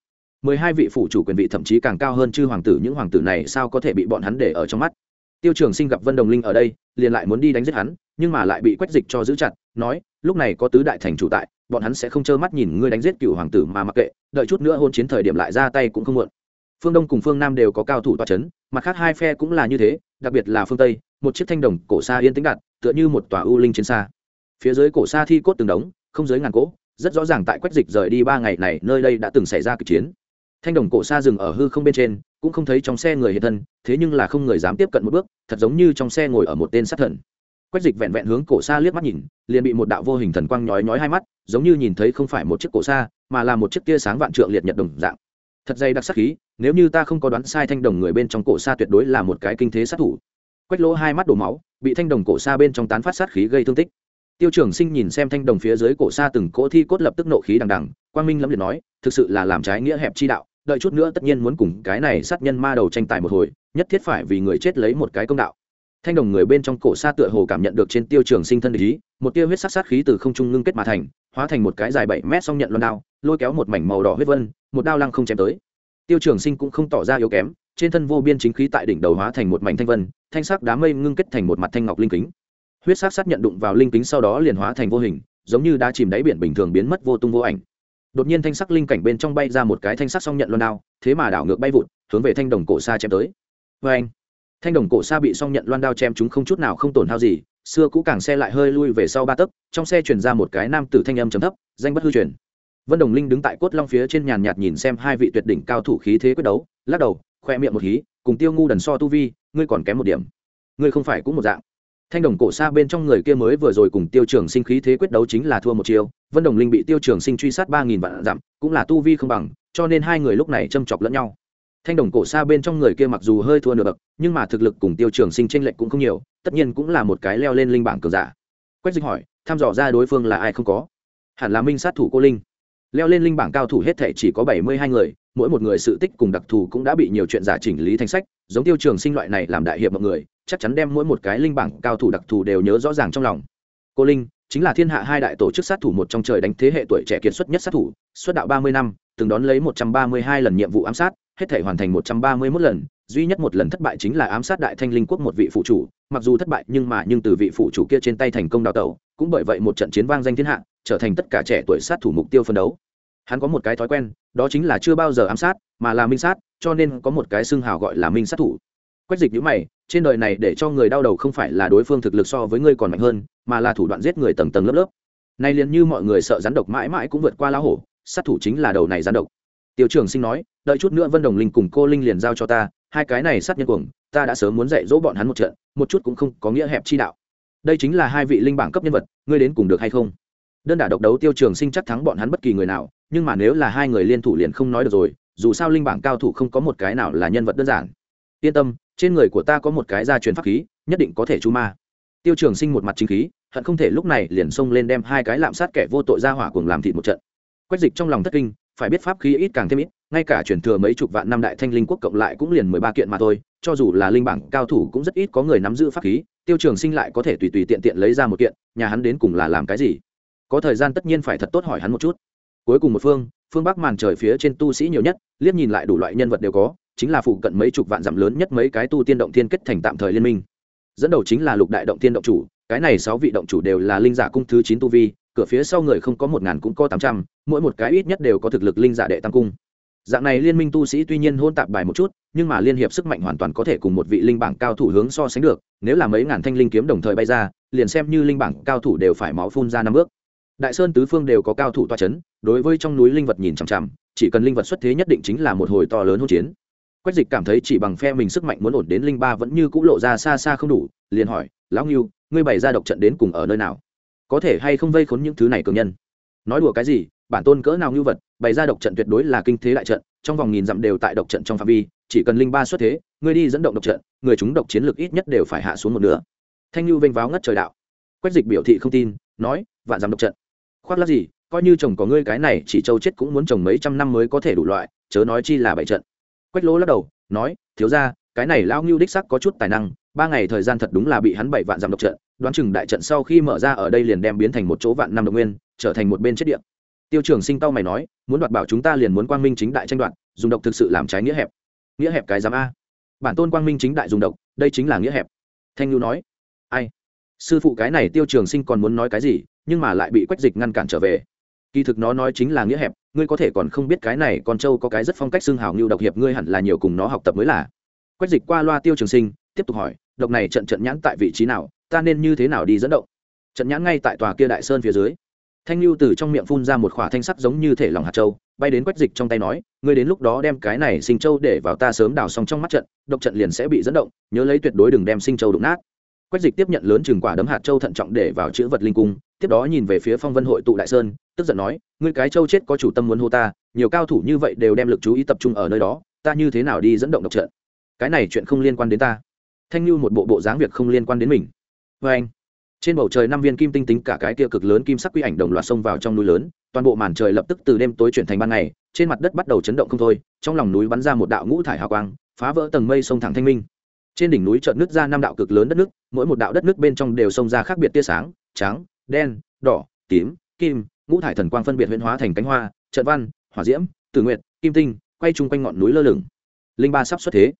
mười hai vị phủ chủ quyền vị thậm chí càng cao hơn chư hoàng tử, những hoàng tử này sao có thể bị bọn hắn để ở trong mắt? Tiêu trường sinh gặp vân đồng linh ở đây, liền lại muốn đi đánh giết hắn, nhưng mà lại bị quách dịch cho giữ chặt, nói, lúc này có tứ đại thành chủ tại, bọn hắn sẽ không trơ mắt nhìn ngươi đánh giết cựu hoàng tử mà mặc kệ, đợi chút nữa hôn chiến thời điểm lại ra tay cũng không muộn phương đông cùng phương nam đều có cao thủ toa c h ấ n mặt khác hai phe cũng là như thế, đặc biệt là phương tây, một chiếc thanh đồng cổ xa yên tĩnh đặt, tựa như một tòa u linh trên xa. Phía dưới cổ xa thi cốt từng đống, không dưới ngàn cỗ, rất rõ ràng tại quách dịch rời đi ba ngày này, nơi đây đã từng xảy ra kịch chiến. Thanh đồng cổ xa dừng ở hư không bên trên, cũng không thấy trong xe người hiện thân, thế nhưng là không người dám tiếp cận một bước, thật giống như trong xe ngồi ở một tên sát thần. Quách dịch vẹn vẹn hướng cổ xa liếc mắt nhìn, liền bị một đạo vô hình thần quang nhói nhói hai mắt, giống như nhìn thấy không phải một chiếc cổ xa mà là một chiếc tia sáng vạn trượng liệt nhật đồng dạng thật dày đặc sắc khí, nếu như ta không có đoán sai thanh đồng người bên trong cổ xa tuyệt đối là một cái kinh thế sát thủ. Quách lỗ hai mắt đổ máu, bị thanh đồng cổ xa bên trong tán phát sát khí gây thương tích. Tiêu trưởng sinh nhìn xem thanh đồng phía dưới cổ xa từng cỗ thi cốt lập tức nộ khí đằng đằng, quang minh lâm liệt nói, thực sự là làm trái nghĩa hẹp chi đạo, đợi chút nữa tất nhiên muốn cùng cái này sát nhân ma đầu tranh tài một hồi, nhất thiết phải vì người chết lấy một cái công đạo thanh đồng người bên trong cổ xa tựa hồ cảm nhận được trên tiêu trường sinh thân ý, một tia huyết sắc sát khí từ không trung ngưng kết mà thành, hóa thành một cái dài bảy mét xong nhận loan đao, lôi kéo một mảnh màu đỏ huyết vân, một đao lăng không chém tới. Tiêu trường sinh cũng không tỏ ra yếu kém, trên thân vô biên chính khí tại đỉnh đầu hóa thành một mảnh thanh vân, thanh sắc đám mây ngưng kết thành một mặt thanh ngọc linh kính. Huyết sắc sát nhận đụng vào linh kính sau đó liền hóa thành vô hình, giống như đã chìm đáy biển bình thường biến mất vô tung vô ảnh. Đột nhiên thanh sắc linh cảnh bên trong bay ra một cái thanh sắc song nhận loan đao, thế mà đảo ngược bay vụt, hướng về thanh đồng cổ xa chém tới. Vê anh thanh đồng cổ xa bị song nhận loan đao chém chúng không chút nào không tổn hao gì, xưa cũ càng xe lại hơi lui về sau ba tấc, trong xe chuyển ra một cái nam tử thanh âm chấm thấp, danh bất hư truyền. Vân đồng linh đứng tại cốt long phía trên nhàn nhạt nhìn xem hai vị tuyệt đỉnh cao thủ khí thế quyết đấu, lắc đầu, khoe miệng một hí, cùng tiêu ngu đần so tu vi, ngươi còn kém một điểm. Ngươi không phải cũng một dạng. Thanh đồng cổ xa bên trong người kia mới vừa rồi cùng tiêu trường sinh khí thế quyết đấu chính là thua một chiêu, vân đồng linh bị tiêu trường sinh truy sát ba nghìn vạn dặm, cũng là tu vi không bằng, cho nên hai người lúc này châm chọc lẫn nhau thanh đồng cổ xa bên trong người kia mặc dù hơi thua nửa bậc, nhưng mà thực lực cùng tiêu trường sinh tranh lệch cũng không nhiều, tất nhiên cũng là một cái leo lên linh bảng cường giả. Quách dịch hỏi, thăm dò ra đối phương là ai không có? Hẳn là minh sát thủ cô linh. Leo lên linh bảng cao thủ hết thể chỉ có bảy mươi hai người, mỗi một người sự tích cùng đặc thù cũng đã bị nhiều chuyện giả chỉnh lý thành sách, giống tiêu trường sinh loại này làm đại hiệp mọi người, chắc chắn đem mỗi một cái linh bảng cao thủ đặc thù đều nhớ rõ ràng trong lòng. Cô linh chính là thiên hạ hai đại tổ chức sát thủ một trong trời đánh thế hệ tuổi trẻ kiệt xuất nhất sát thủ, xuất đạo ba mươi năm, từng đón lấy một trăm ba mươi hai lần nhiệm vụ ám sát hết thể hoàn thành một trăm ba mươi 131 lần, duy nhất một lần thất bại chính là ám sát đại thanh linh quốc một vị phụ chủ, mặc dù thất bại nhưng mà nhưng từ vị phụ chủ kia trên tay thành công đào tẩu, cũng bởi vậy một trận chiến vang danh thiên hạ, trở thành tất cả trẻ tuổi sát thủ mục tiêu phân đấu. Hắn có một cái thói quen, đó chính là chưa bao giờ ám sát, mà là minh sát, cho nên có một cái xưng hào gọi là minh sát thủ. Quách dịch như mày, trên đời này để cho người đau đầu không phải là đối phương thực lực so với ngươi còn mạnh hơn, mà là thủ đoạn giết người tầng tầng lớp lớp. Nay liền như mọi người sợ rắn độc mãi mãi cũng vượt qua lão hổ, sát thủ chính là đầu này rắn độc tiêu trường sinh nói, đợi chút nữa vân đồng linh cùng cô linh liền giao cho ta, hai cái này sát nhân cuồng, ta đã sớm muốn dạy dỗ bọn hắn một trận, một chút cũng không có nghĩa hẹp chi đạo. Đây chính là hai vị linh bảng cấp nhân vật, ngươi đến cùng được hay không? Đơn đả độc đấu tiêu trường sinh chắc thắng bọn hắn bất kỳ người nào, nhưng mà nếu là hai người liên thủ liền không nói được rồi, dù sao linh bảng cao thủ không có một cái nào là nhân vật đơn giản. Yên tâm, trên người của ta có một cái gia truyền pháp khí, nhất định có thể chu ma. Tiêu trường sinh một mặt chính khí, hận không thể lúc này liền xông lên đem hai cái lạm sát kẻ vô tội ra hỏa cùng làm thịt một trận. Quách dịch trong lòng thất kinh phải biết pháp khí ít càng thêm ít, ngay cả truyền thừa mấy chục vạn năm đại thanh linh quốc cộng lại cũng liền mười ba kiện mà thôi, cho dù là linh bảng cao thủ cũng rất ít có người nắm giữ pháp khí, tiêu trường sinh lại có thể tùy tùy tiện tiện lấy ra một kiện, nhà hắn đến cùng là làm cái gì? Có thời gian tất nhiên phải thật tốt hỏi hắn một chút. Cuối cùng một phương phương bắc màn trời phía trên tu sĩ nhiều nhất, liếc nhìn lại đủ loại nhân vật đều có, chính là phụ cận mấy chục vạn dặm lớn nhất mấy cái tu tiên động thiên kết thành tạm thời liên minh. Dẫn đầu chính là lục đại động tiên động chủ, cái này sáu vị động chủ đều là linh giả cung thứ chín tu vi cửa phía sau người không có một ngàn cũng có tám trăm, mỗi một cái ít nhất đều có thực lực linh giả đệ tam cung. Dạng này liên minh tu sĩ tuy nhiên hôn tạp bài một chút, nhưng mà liên hiệp sức mạnh hoàn toàn có thể cùng một vị linh bảng cao thủ hướng so sánh được, nếu là mấy ngàn thanh linh kiếm đồng thời bay ra, liền xem như linh bảng cao thủ đều phải máu phun ra năm bước. Đại sơn tứ phương đều có cao thủ toa c h ấ n đối với trong núi linh vật nhìn chằm chằm, chỉ cần linh vật xuất thế nhất định chính là một hồi to lớn hỗn chiến. Quách dịch cảm thấy chỉ bằng phe mình sức mạnh muốn ổn đến linh ba vẫn như c ũ lộ ra xa xa không đủ, liền hỏi, lão nghiêu ngươi bày ra độc trận đến cùng ở nơi nào? Có thể hay không vây khốn những thứ này cường nhân. Nói đùa cái gì, bản tôn cỡ nào như vật, bày ra độc trận tuyệt đối là kinh thế đại trận, trong vòng nghìn dặm đều tại độc trận trong phạm vi, chỉ cần linh ba xuất thế, người đi dẫn động độc trận, người chúng độc chiến lược ít nhất đều phải hạ xuống một nửa. Thanh lưu vênh váo ngất trời đạo. Quách dịch biểu thị không tin, nói, vạn dặm độc trận? Khoác lắc gì, coi như chồng có ngươi cái này chỉ châu chết cũng muốn trồng mấy trăm năm mới có thể đủ loại, chớ nói chi là bảy trận. Quách lỗ lắc đầu, nói, thiếu ra cái này lao ngưu đích sắc có chút tài năng ba ngày thời gian thật đúng là bị hắn bảy vạn giảm độc trận, đoán chừng đại trận sau khi mở ra ở đây liền đem biến thành một chỗ vạn năm độc nguyên, trở thành một bên chết điện tiêu trường sinh tao mày nói, muốn đoạt bảo chúng ta liền muốn quang minh chính đại tranh đoạt, dùng độc thực sự làm trái nghĩa hẹp. Nghĩa hẹp cái giám a. Bản tôn quang minh chính đại dùng độc, đây chính là nghĩa hẹp. Thanh lưu nói, ai? Sư phụ cái này tiêu trường sinh còn muốn nói cái gì, nhưng mà lại bị quách dịch ngăn cản trở về. Kỳ thực nó nói chính là nghĩa hẹp, ngươi có thể còn không biết cái này, con trâu có cái rất phong cách xương hào ngưu độc hiệp ngươi hẳn là nhiều cùng nó học tập mới là. Quách dịch qua loa tiêu trường sinh, tiếp tục hỏi độc này trận trận nhãn tại vị trí nào, ta nên như thế nào đi dẫn động? Trận nhãn ngay tại tòa kia đại sơn phía dưới. Thanh lưu từ trong miệng phun ra một khỏa thanh sắc giống như thể lòng hạt châu, bay đến quách dịch trong tay nói, ngươi đến lúc đó đem cái này sinh châu để vào ta sớm đào xong trong mắt trận, độc trận liền sẽ bị dẫn động, nhớ lấy tuyệt đối đừng đem sinh châu đụng nát. Quách dịch tiếp nhận lớn chừng quả đấm hạt châu thận trọng để vào chữ vật linh cung, tiếp đó nhìn về phía phong vân hội tụ đại sơn, tức giận nói, ngươi cái châu chết có chủ tâm muốn hô ta, nhiều cao thủ như vậy đều đem lực chú ý tập trung ở nơi đó, ta như thế nào đi dẫn động độc trận? Cái này chuyện không liên quan đến ta thanh như một bộ bộ dáng việc không liên quan đến mình. Vê anh, trên bầu trời năm viên kim tinh tính cả cái kia cực lớn kim sắc quy ảnh đồng loạt xông vào trong núi lớn, toàn bộ màn trời lập tức từ đêm tối chuyển thành ban ngày, trên mặt đất bắt đầu chấn động không thôi, trong lòng núi bắn ra một đạo ngũ thải hào quang, phá vỡ tầng mây sông thẳng thanh minh. Trên đỉnh núi trợn nước ra năm đạo cực lớn đất nước, mỗi một đạo đất nước bên trong đều xông ra khác biệt tia sáng, trắng, đen, đỏ, tím, kim, ngũ thải thần quang phân biệt huyễn hóa thành cánh hoa, trận văn, hỏa diễm, tử nguyện kim tinh, quay chung quanh ngọn núi lơ lửng. Linh ba sắp xuất thế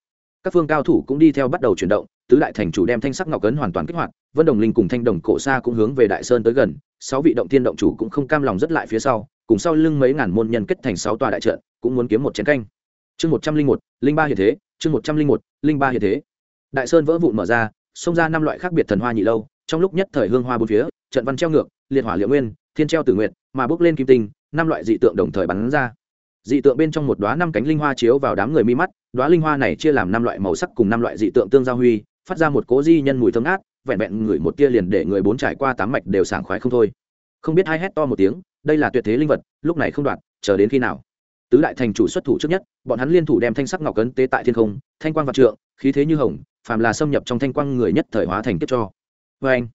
các phương cao thủ cũng đi theo bắt đầu chuyển động, tứ đại thành chủ đem thanh sắc ngọc cấn hoàn toàn kích hoạt, vân đồng linh cùng thanh đồng cổ xa cũng hướng về đại sơn tới gần, sáu vị động thiên động chủ cũng không cam lòng rất lại phía sau, cùng sau lưng mấy ngàn môn nhân kết thành sáu tòa đại trận, cũng muốn kiếm một chiến canh. Chương một trăm linh một, linh ba hiện thế, chương một trăm linh một, linh ba hiện thế. Đại sơn vỡ vụn mở ra, xông ra năm loại khác biệt thần hoa nhị lâu, trong lúc nhất thời hương hoa bốn phía, trận văn treo ngược, liệt hỏa liệu nguyên, thiên treo tử nguyện mà bước lên kim tinh, năm loại dị tượng đồng thời bắn ra dị tượng bên trong một đoá năm cánh linh hoa chiếu vào đám người mi mắt đoá linh hoa này chia làm năm loại màu sắc cùng năm loại dị tượng tương giao huy, phát ra một cố di nhân mùi thơm ngát, vẹn vẹn ngửi một tia liền để người bốn trải qua tám mạch đều sảng khoái không thôi. Không biết hai hét to một tiếng, đây là tuyệt thế linh vật, lúc này không đoạn, chờ đến khi nào? Tứ đại thành chủ xuất thủ trước nhất, bọn hắn liên thủ đem thanh sắc ngọc cấn tế tại thiên không, thanh quang vạn trượng, khí thế như hồng, phàm là xâm nhập trong thanh quang người nhất thời hóa thành kiếp cho. Vê anh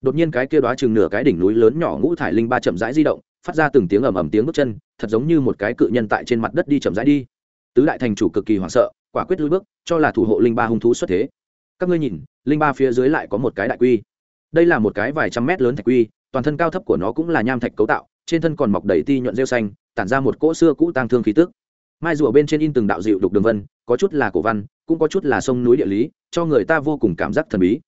đột nhiên cái kia đoá chừng nửa cái đỉnh núi lớn nhỏ ngũ thải linh ba chậm rãi di động phát ra từng tiếng ầm ầm tiếng bước chân, thật giống như một cái cự nhân tại trên mặt đất đi chậm rãi đi. Tứ đại thành chủ cực kỳ hoảng sợ, quả quyết lui bước, cho là thủ hộ linh ba hung thú xuất thế. Các ngươi nhìn, linh ba phía dưới lại có một cái đại quy. Đây là một cái vài trăm mét lớn thạch quy, toàn thân cao thấp của nó cũng là nham thạch cấu tạo, trên thân còn mọc đầy ti nhuận rêu xanh, tản ra một cỗ xưa cũ tang thương khí tức. Mai rùa bên trên in từng đạo dịu đục đường vân, có chút là cổ văn, cũng có chút là sông núi địa lý, cho người ta vô cùng cảm giác thần bí.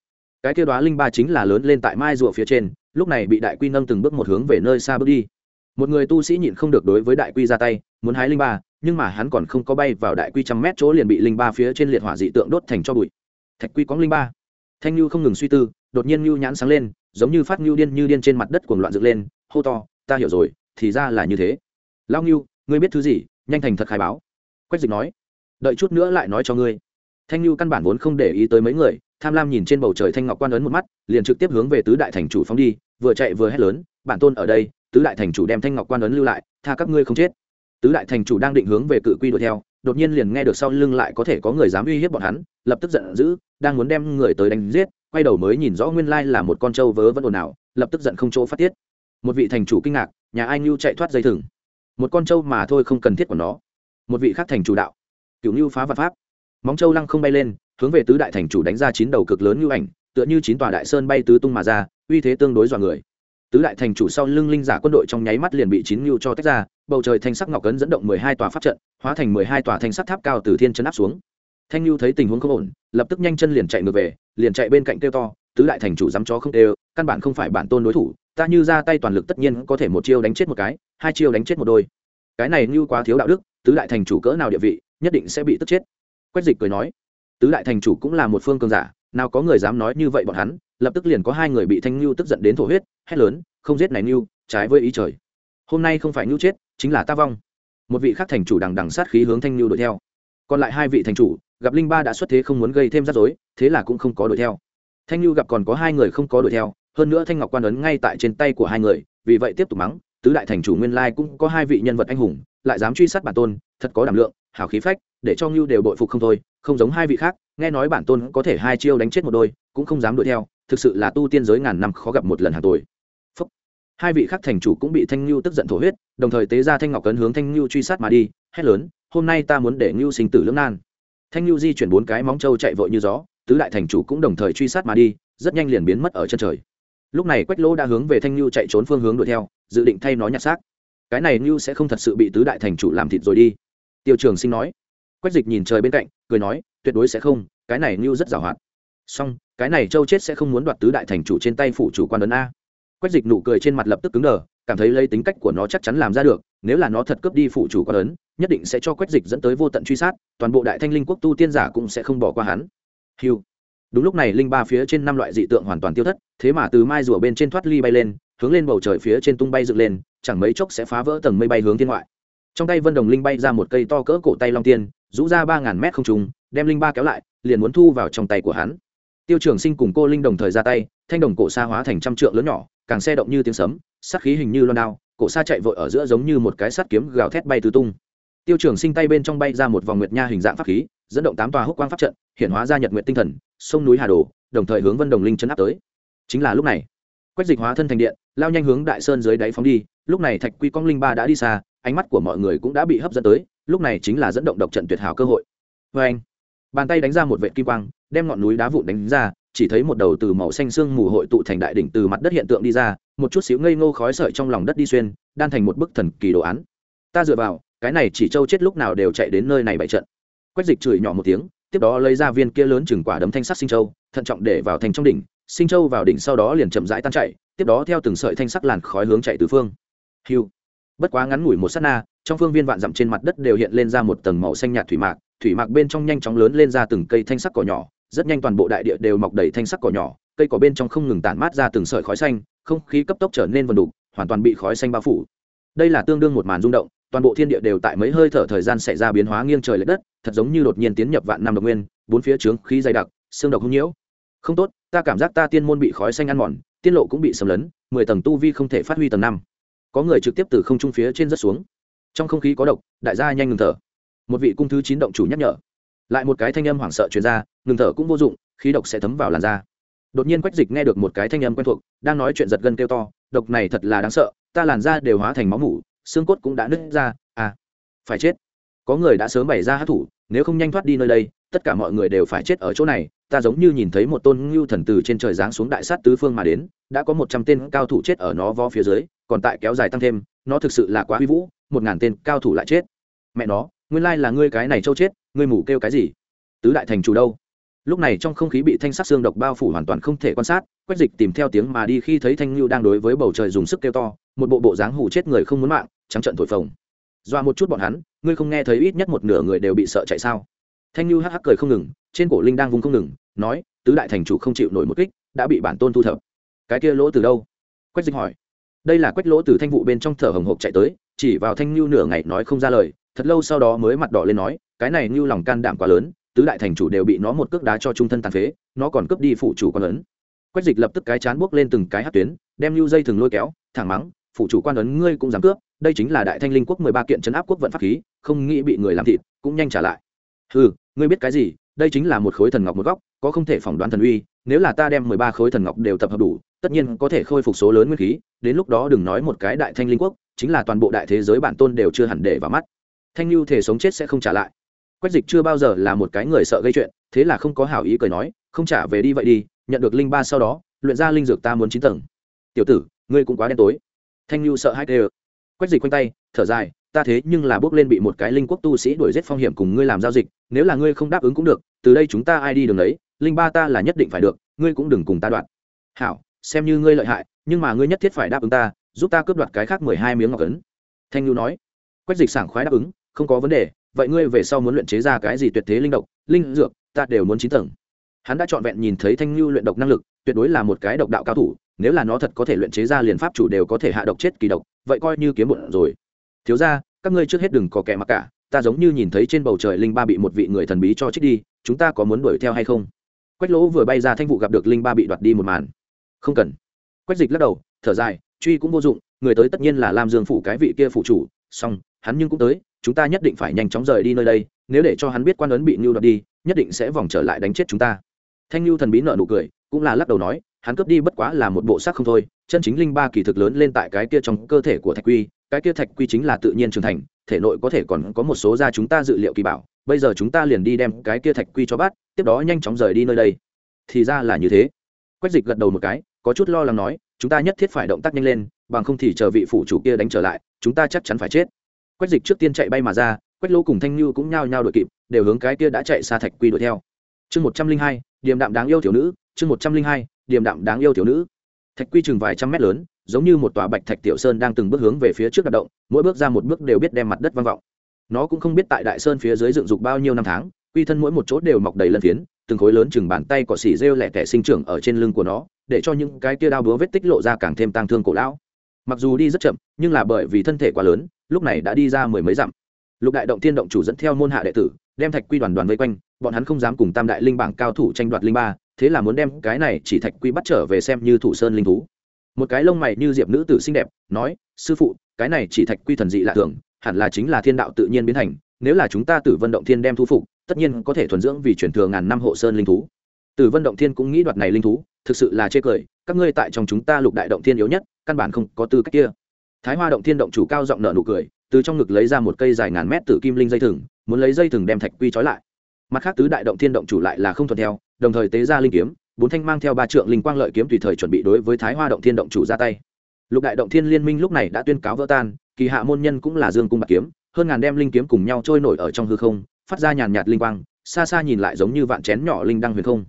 Cái kia đoá linh ba chính là lớn lên tại mai rùa phía trên, lúc này bị đại quy nâng từng bước một hướng về nơi xa bước đi một người tu sĩ nhịn không được đối với đại quy ra tay, muốn hái linh ba, nhưng mà hắn còn không có bay vào đại quy trăm mét chỗ liền bị linh ba phía trên liệt hỏa dị tượng đốt thành cho bụi. Thạch quy có linh ba. Thanh lưu không ngừng suy tư, đột nhiên lưu nhãn sáng lên, giống như phát lưu điên như điên trên mặt đất cuồng loạn dựng lên, hô to, ta hiểu rồi, thì ra là như thế. Lao ngưu ngươi biết thứ gì? Nhanh thành thật khai báo. Quách dịch nói. Đợi chút nữa lại nói cho ngươi. Thanh lưu căn bản vốn không để ý tới mấy người, tham lam nhìn trên bầu trời thanh ngọc quan ấn một mắt, liền trực tiếp hướng về tứ đại thành chủ phóng đi, vừa chạy vừa hét lớn, bản tôn ở đây tứ đại thành chủ đem thanh ngọc quan ấn lưu lại, tha các ngươi không chết. Tứ đại thành chủ đang định hướng về cự quy đuổi theo, đột nhiên liền nghe được sau lưng lại có thể có người dám uy hiếp bọn hắn, lập tức giận dữ, đang muốn đem người tới đánh giết, quay đầu mới nhìn rõ nguyên lai là một con trâu vớ vẫn ồn ào, lập tức giận không chỗ phát tiết. Một vị thành chủ kinh ngạc, nhà ai ngưu chạy thoát dây thừng? Một con trâu mà thôi không cần thiết của nó. Một vị khác thành chủ đạo cựu ngưu phá vật pháp. Móng trâu lăng không bay lên, hướng về tứ đại thành chủ đánh ra chín đầu cực lớn ngưu ảnh, tựa như chín tòa đại sơn bay tứ tung mà ra, uy thế tương đối dọa người tứ đại thành chủ sau lưng linh giả quân đội trong nháy mắt liền bị chín ngưu cho tách ra, bầu trời thanh sắc ngọc cấn dẫn động mười hai tòa pháp trận, hóa thành mười hai tòa thanh sắc tháp cao từ thiên chấn áp xuống. Thanh ngưu thấy tình huống không ổn, lập tức nhanh chân liền chạy ngược về, liền chạy bên cạnh kêu to, tứ đại thành chủ dám chó không đều, căn bản không phải bản tôn đối thủ, ta như ra tay toàn lực tất nhiên có thể một chiêu đánh chết một cái, hai chiêu đánh chết một đôi. Cái này ngưu quá thiếu đạo đức, tứ đại thành chủ cỡ nào địa vị, nhất định sẽ bị tức chết. Quách dịch cười nói, tứ đại thành chủ cũng là một phương cường giả, nào có người dám nói như vậy bọn hắn lập tức liền có hai người bị thanh lưu tức giận đến thổ huyết, hét lớn, không giết này lưu trái với ý trời. Hôm nay không phải ngưu chết, chính là ta vong. Một vị khác thành chủ đằng đằng sát khí hướng thanh ngưu đuổi theo. Còn lại hai vị thành chủ, gặp linh ba đã xuất thế không muốn gây thêm rắc rối, thế là cũng không có đuổi theo. Thanh ngưu gặp còn có hai người không có đuổi theo, hơn nữa thanh ngọc quan ấn ngay tại trên tay của hai người, vì vậy tiếp tục mắng, tứ đại thành chủ nguyên lai cũng có hai vị nhân vật anh hùng, lại dám truy sát bản tôn, thật có đảm lượng, hào khí phách, để cho ngưu đều bội phục không thôi, không giống hai vị khác, nghe nói bản tôn có thể hai chiêu đánh chết một đôi, cũng không dám đuổi theo thực sự là tu tiên giới ngàn năm khó gặp một lần hàng tuổi. Phúc. hai vị khác thành chủ cũng bị thanh ngưu tức giận thổ huyết, đồng thời tế ra thanh ngọc cấn hướng thanh ngưu truy sát mà đi, hét lớn, hôm nay ta muốn để ngưu sinh tử lưỡng nan. Thanh ngưu di chuyển bốn cái móng trâu chạy vội như gió, tứ đại thành chủ cũng đồng thời truy sát mà đi, rất nhanh liền biến mất ở chân trời. Lúc này quách lỗ đã hướng về thanh ngưu chạy trốn phương hướng đuổi theo, dự định thay nó nhặt xác. Cái này ngưu sẽ không thật sự bị tứ đại thành chủ làm thịt rồi đi. Tiêu trường sinh nói. Quách dịch nhìn trời bên cạnh, cười nói, tuyệt đối sẽ không, cái này ngưu rất giàu hoạt song cái này châu chết sẽ không muốn đoạt tứ đại thành chủ trên tay phủ chủ quan ấn a. Quách dịch nụ cười trên mặt lập tức cứng đờ, cảm thấy lấy tính cách của nó chắc chắn làm ra được, nếu là nó thật cướp đi phủ chủ quan ấn, nhất định sẽ cho quách dịch dẫn tới vô tận truy sát, toàn bộ đại thanh linh quốc tu tiên giả cũng sẽ không bỏ qua hắn. Hiu đúng lúc này linh ba phía trên năm loại dị tượng hoàn toàn tiêu thất, thế mà từ mai rùa bên trên thoát ly bay lên, hướng lên bầu trời phía trên tung bay dựng lên, chẳng mấy chốc sẽ phá vỡ tầng mây bay hướng thiên ngoại. Trong tay vân đồng linh bay ra một cây to cỡ cổ tay long tiên, rũ ra ba ngàn mét không trùng đem linh ba kéo lại, liền muốn thu vào trong tay của hắn tiêu trường sinh cùng cô linh đồng thời ra tay, thanh đồng cổ xa hóa thành trăm trượng lớn nhỏ, càng xe động như tiếng sấm sắc khí hình như loan đao, cổ xa chạy vội ở giữa giống như một cái sắt kiếm gào thét bay tứ tung. Tiêu trường sinh tay bên trong bay ra một vòng nguyệt nha hình dạng pháp khí, dẫn động tám tòa húc quang pháp trận, hiện hóa ra nhật nguyện tinh thần, sông núi hà đồ, đồng thời hướng vân đồng linh chấn áp tới. Chính là lúc này, quách dịch hóa thân thành điện, lao nhanh hướng đại sơn dưới đáy phóng đi, lúc này thạch quy Công linh ba đã đi xa, ánh mắt của mọi người cũng đã bị hấp dẫn tới, lúc này chính là dẫn động độc trận tuyệt hảo cơ hội. Vê anh bàn tay đánh ra một vệ kim quang đem ngọn núi đá vụn đánh ra, chỉ thấy một đầu từ màu xanh sương mù hội tụ thành đại đỉnh từ mặt đất hiện tượng đi ra, một chút xíu ngây ngô khói sợi trong lòng đất đi xuyên, đan thành một bức thần kỳ đồ án. Ta dựa vào, cái này chỉ châu chết lúc nào đều chạy đến nơi này bại trận. Quách dịch chửi nhỏ một tiếng, tiếp đó lấy ra viên kia lớn chừng quả đấm thanh sắc sinh châu, thận trọng để vào thành trong đỉnh, sinh châu vào đỉnh sau đó liền chậm rãi tan chạy tiếp đó theo từng sợi thanh sắc làn khói hướng chạy từ phương. Hiu. Bất quá ngắn ngủi một sát na, trong phương viên vạn dặm trên mặt đất đều hiện lên ra một tầng màu xanh nhạt thủy mạc thủy mạc bên trong nhanh chóng lớn lên ra từng cây thanh sắc cỏ nhỏ rất nhanh toàn bộ đại địa đều mọc đầy thanh sắc cỏ nhỏ, cây cỏ bên trong không ngừng tản mát ra từng sợi khói xanh, không khí cấp tốc trở nên vần đục, hoàn toàn bị khói xanh bao phủ. Đây là tương đương một màn rung động, toàn bộ thiên địa đều tại mấy hơi thở thời gian xảy ra biến hóa nghiêng trời l ệ đất, thật giống như đột nhiên tiến nhập vạn năm độc nguyên, bốn phía trướng khí dày đặc, xương độc hung nhiễu. Không tốt, ta cảm giác ta tiên môn bị khói xanh ăn mòn, tiên lộ cũng bị sầm lấn, mười tầng tu vi không thể phát huy tầng năm. Có người trực tiếp từ không trung phía trên rất xuống. Trong không khí có độc, đại gia nhanh ngừng thở. Một vị cung thứ chín động chủ nhắc nhở lại một cái thanh âm hoảng sợ truyền ra, ngừng thở cũng vô dụng, khí độc sẽ thấm vào làn da. Đột nhiên quách dịch nghe được một cái thanh âm quen thuộc, đang nói chuyện giật gân kêu to, độc này thật là đáng sợ, ta làn da đều hóa thành máu mủ, xương cốt cũng đã nứt ra à phải chết. Có người đã sớm bày ra hát thủ, nếu không nhanh thoát đi nơi đây, tất cả mọi người đều phải chết ở chỗ này, ta giống như nhìn thấy một tôn ngưu thần từ trên trời giáng xuống đại sát tứ phương mà đến, đã có một trăm tên cao thủ chết ở nó vo phía dưới, còn tại kéo dài tăng thêm, nó thực sự là quá uy vũ, một ngàn tên cao thủ lại chết. Mẹ nó, nguyên lai là ngươi cái này trâu chết ngươi mủ kêu cái gì? Tứ đại thành chủ đâu? Lúc này trong không khí bị thanh sắc xương độc bao phủ hoàn toàn không thể quan sát, quách dịch tìm theo tiếng mà đi khi thấy thanh lưu đang đối với bầu trời dùng sức kêu to, một bộ bộ dáng hủ chết người không muốn mạng, trắng trận thổi phồng. Doa một chút bọn hắn, ngươi không nghe thấy ít nhất một nửa người đều bị sợ chạy sao? Thanh lưu hắc hắc cười không ngừng, trên cổ linh đang vùng không ngừng, nói, tứ đại thành chủ không chịu nổi một kích, đã bị bản tôn thu thập. Cái kia lỗ từ đâu? Quách dịch hỏi. Đây là quách lỗ từ thanh vụ bên trong thở hồng hộc chạy tới, chỉ vào thanh lưu nửa ngày nói không ra lời, thật lâu sau đó mới mặt đỏ lên nói cái này lưu lòng can đảm quá lớn, tứ đại thành chủ đều bị nó một cước đá cho trung thân tàn phế, nó còn cướp đi phụ chủ quan ấn. Quách dịch lập tức cái chán buốc lên từng cái hát tuyến, đem lưu dây thừng lôi kéo, thẳng mắng, phụ chủ quan ấn ngươi cũng dám cướp, đây chính là đại thanh linh quốc mười ba kiện chấn áp quốc vận pháp khí, không nghĩ bị người làm thịt, cũng nhanh trả lại. Ừ ngươi biết cái gì, đây chính là một khối thần ngọc một góc, có không thể phỏng đoán thần uy, nếu là ta đem mười ba khối thần ngọc đều tập hợp đủ, tất nhiên có thể khôi phục số lớn nguyên khí, đến lúc đó đừng nói một cái đại thanh linh quốc, chính là toàn bộ đại thế giới bản tôn đều chưa hẳn để vào mắt. Thanh lưu thể sống chết sẽ không trả lại quách dịch chưa bao giờ là một cái người sợ gây chuyện, thế là không có hảo ý cười nói, không trả về đi vậy đi, nhận được linh ba sau đó, luyện ra linh dược ta muốn chín tầng. Tiểu tử, ngươi cũng quá đen tối. Thanh lưu sợ hai tê quách dịch quanh tay, thở dài, ta thế nhưng là bước lên bị một cái linh quốc tu sĩ đuổi giết phong hiểm cùng ngươi làm giao dịch, nếu là ngươi không đáp ứng cũng được, từ đây chúng ta ai đi đường đấy, linh ba ta là nhất định phải được, ngươi cũng đừng cùng ta đoạn. Hảo, xem như ngươi lợi hại, nhưng mà ngươi nhất thiết phải đáp ứng ta, giúp ta cướp đoạt cái khác mười hai miếng ngọc ấn. Thanh lưu nói. Quách dịch sảng khoái đáp ứng, không có vấn đề vậy ngươi về sau muốn luyện chế ra cái gì tuyệt thế linh độc, linh dược, ta đều muốn chín tầng. Hắn đã trọn vẹn nhìn thấy thanh lưu luyện độc năng lực, tuyệt đối là một cái độc đạo cao thủ, nếu là nó thật có thể luyện chế ra liền pháp chủ đều có thể hạ độc chết kỳ độc, vậy coi như kiếm bụng rồi. Thiếu ra các ngươi trước hết đừng có kẻ mặc cả, ta giống như nhìn thấy trên bầu trời linh ba bị một vị người thần bí cho trích đi, chúng ta có muốn đuổi theo hay không? Quách lỗ vừa bay ra thanh vụ gặp được linh ba bị đoạt đi một màn. Không cần. Quách dịch lắc đầu, thở dài, truy cũng vô dụng, người tới tất nhiên là lam dương phủ cái vị kia phụ chủ xong, hắn nhưng cũng tới, chúng ta nhất định phải nhanh chóng rời đi nơi đây, nếu để cho hắn biết quan ấn bị ngưu đoạt đi, nhất định sẽ vòng trở lại đánh chết chúng ta. Thanh ngưu thần bí nợ nụ cười, cũng là lắc đầu nói, hắn cướp đi bất quá là một bộ xác không thôi, chân chính linh ba kỳ thực lớn lên tại cái kia trong cơ thể của thạch quy, cái kia thạch quy chính là tự nhiên trưởng thành, thể nội có thể còn có một số ra chúng ta dự liệu kỳ bảo, bây giờ chúng ta liền đi đem cái kia thạch quy cho bắt, tiếp đó nhanh chóng rời đi nơi đây. Thì ra là như thế. Quách dịch gật đầu một cái, có chút lo lắng nói, chúng ta nhất thiết phải động tác nhanh lên, bằng không thì chờ vị phụ chủ kia đánh trở lại chúng ta chắc chắn phải chết. Quách dịch trước tiên chạy bay mà ra, quách lô cùng thanh như cũng nhao nhao đội kịp, đều hướng cái kia đã chạy xa thạch quy đuổi theo. Chương một trăm linh hai, điềm đạm đáng yêu thiếu nữ, chương một trăm linh hai, điềm đạm đáng yêu thiếu nữ. Thạch quy chừng vài trăm mét lớn, giống như một tòa bạch thạch tiểu sơn đang từng bước hướng về phía trước đặt động, mỗi bước ra một bước đều biết đem mặt đất vang vọng. Nó cũng không biết tại đại sơn phía dưới dựng dục bao nhiêu năm tháng, quy thân mỗi một chỗ đều mọc đầy lân phiến, từng khối lớn chừng bàn tay cỏ xỉ rêu lẻ tẻ sinh trưởng ở trên lưng của nó, để cho những cái tia đao búa vết tích lộ ra càng thêm tang thương cổ lão mặc dù đi rất chậm, nhưng là bởi vì thân thể quá lớn, lúc này đã đi ra mười mấy dặm. Lục đại động thiên động chủ dẫn theo môn hạ đệ tử, đem thạch quy đoàn đoàn vây quanh, bọn hắn không dám cùng tam đại linh bảng cao thủ tranh đoạt linh ba, thế là muốn đem cái này chỉ thạch quy bắt trở về xem như thủ sơn linh thú. Một cái lông mày như diệp nữ tử xinh đẹp, nói, sư phụ, cái này chỉ thạch quy thần dị lạ thường, hẳn là chính là thiên đạo tự nhiên biến thành, nếu là chúng ta tử Vận động thiên đem thu phục, tất nhiên có thể thuần dưỡng vì chuyển thừa ngàn năm hộ sơn linh thú. Tử Vận động thiên cũng nghĩ đoạt này linh thú, thực sự là chê cười, các ngươi tại trong chúng ta lục đại động thiên yếu nhất căn bản không có tư cách kia. Thái hoa động thiên động chủ cao giọng nợ nụ cười, từ trong ngực lấy ra một cây dài ngàn mét tử kim linh dây thừng, muốn lấy dây thừng đem thạch quy trói lại. Mặt khác tứ đại động thiên động chủ lại là không thuận theo, đồng thời tế ra linh kiếm, bốn thanh mang theo ba trượng linh quang lợi kiếm tùy thời chuẩn bị đối với thái hoa động thiên động chủ ra tay. Lục đại động thiên liên minh lúc này đã tuyên cáo vỡ tan, kỳ hạ môn nhân cũng là dương cung bạc kiếm, hơn ngàn đem linh kiếm cùng nhau trôi nổi ở trong hư không, phát ra nhàn nhạt linh quang, xa xa nhìn lại giống như vạn chén nhỏ linh đăng huyền không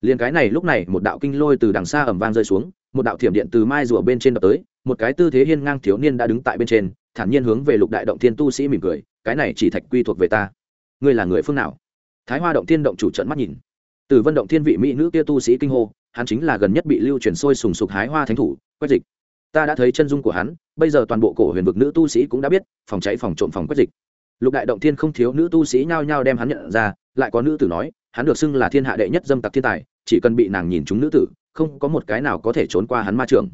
liền cái này lúc này một đạo kinh lôi từ đằng xa ẩm vang rơi xuống, một đạo thiểm điện từ mai rùa bên trên đập tới, một cái tư thế hiên ngang thiếu niên đã đứng tại bên trên, thản nhiên hướng về lục đại động thiên tu sĩ mỉm cười, cái này chỉ thạch quy thuộc về ta. Ngươi là người phương nào? Thái hoa động thiên động chủ trận mắt nhìn. Từ vân động thiên vị mỹ nữ kia tu sĩ kinh hô, hắn chính là gần nhất bị lưu truyền sôi sùng sục hái hoa thánh thủ quét dịch. Ta đã thấy chân dung của hắn, bây giờ toàn bộ cổ huyền vực nữ tu sĩ cũng đã biết, phòng cháy, phòng trộm, phòng quét dịch. Lục đại động thiên không thiếu nữ tu sĩ nhao nhao đem hắn nhận ra, lại có nữ tử nói hắn được xưng là thiên hạ đệ nhất dâm tặc thiên tài, chỉ cần bị nàng nhìn chúng nữ tử, không có một cái nào có thể trốn qua hắn ma trường.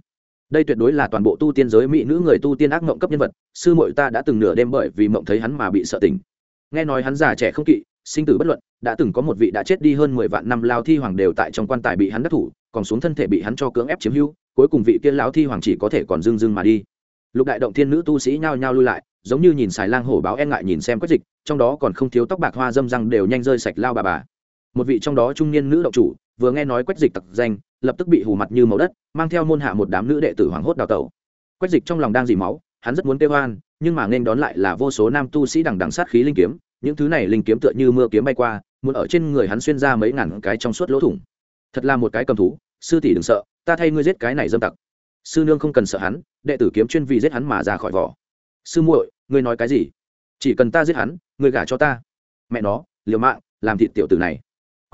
Đây tuyệt đối là toàn bộ tu tiên giới mỹ nữ người tu tiên ác mộng cấp nhân vật, sư muội ta đã từng nửa đêm bởi vì mộng thấy hắn mà bị sợ tỉnh. Nghe nói hắn già trẻ không kỵ, sinh tử bất luận, đã từng có một vị đã chết đi hơn mười vạn năm lao thi hoàng đều tại trong quan tài bị hắn đắc thủ, còn xuống thân thể bị hắn cho cưỡng ép chiếm hữu, cuối cùng vị tiên lão thi hoàng chỉ có thể còn dưng dưng mà đi. Lục đại động thiên nữ tu sĩ nhao nhao lui lại, giống như nhìn xài lang hổ báo e ngại nhìn xem quách dịch, trong đó còn không thiếu tóc bạc hoa dâm răng đều nhanh rơi sạch lao bà bà một vị trong đó trung niên nữ đạo chủ, vừa nghe nói quách dịch tặc danh, lập tức bị hù mặt như màu đất, mang theo môn hạ một đám nữ đệ tử hoảng hốt đào tẩu. Quách dịch trong lòng đang dì máu, hắn rất muốn kêu hoan nhưng mà nên đón lại là vô số nam tu sĩ đằng đằng sát khí linh kiếm, những thứ này linh kiếm tựa như mưa kiếm bay qua, muốn ở trên người hắn xuyên ra mấy ngàn cái trong suốt lỗ thủng. Thật là một cái cầm thú, sư tỷ đừng sợ, ta thay ngươi giết cái này dâm tặc. Sư nương không cần sợ hắn, đệ tử kiếm chuyên vì giết hắn mà ra khỏi vỏ. Sư muội, ngươi nói cái gì? Chỉ cần ta giết hắn, ngươi gả cho ta. Mẹ nó, liều mạng, làm thịt tiểu tử này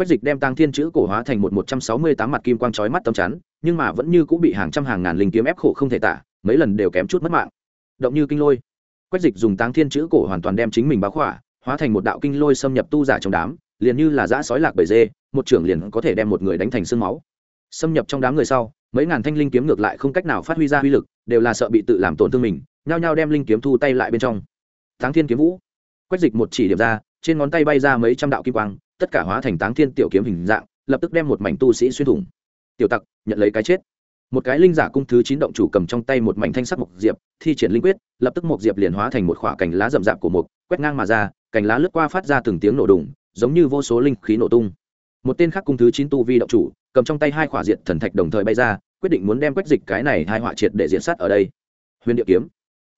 quách dịch đem tăng thiên chữ cổ hóa thành một một trăm sáu mươi tám mặt kim quang trói mắt tấm chắn, nhưng mà vẫn như cũng bị hàng trăm hàng ngàn linh kiếm ép khổ không thể tả, mấy lần đều kém chút mất mạng. Động như kinh lôi. Quách dịch dùng tăng thiên chữ cổ hoàn toàn đem chính mình báo khỏa, hóa thành một đạo kinh lôi xâm nhập tu giả trong đám, liền như là dã sói lạc bầy dê, một trưởng liền có thể đem một người đánh thành xương máu. Xâm nhập trong đám người sau, mấy ngàn thanh linh kiếm ngược lại không cách nào phát huy ra uy lực, đều là sợ bị tự làm tổn thương mình, nhao nhao đem linh kiếm thu tay lại bên trong. Táng thiên kiếm vũ. Quách dịch một chỉ điểm ra, trên ngón tay bay ra mấy trăm đạo kim quang tất cả hóa thành táng thiên tiểu kiếm hình dạng, lập tức đem một mảnh tu sĩ xuyên thủng. Tiểu tặc, nhận lấy cái chết. Một cái linh giả cung thứ chín động chủ cầm trong tay một mảnh thanh sắc mộc diệp, thi triển linh quyết, lập tức mộc diệp liền hóa thành một khoả cành lá rậm rạp của mộc, quét ngang mà ra, cành lá lướt qua phát ra từng tiếng nổ đùng, giống như vô số linh khí nổ tung. Một tên khác cung thứ chín tu vi động chủ, cầm trong tay hai khỏa diệt thần thạch đồng thời bay ra, quyết định muốn đem quét dịch cái này hai hỏa triệt để diện sát ở đây. Huyền địa kiếm.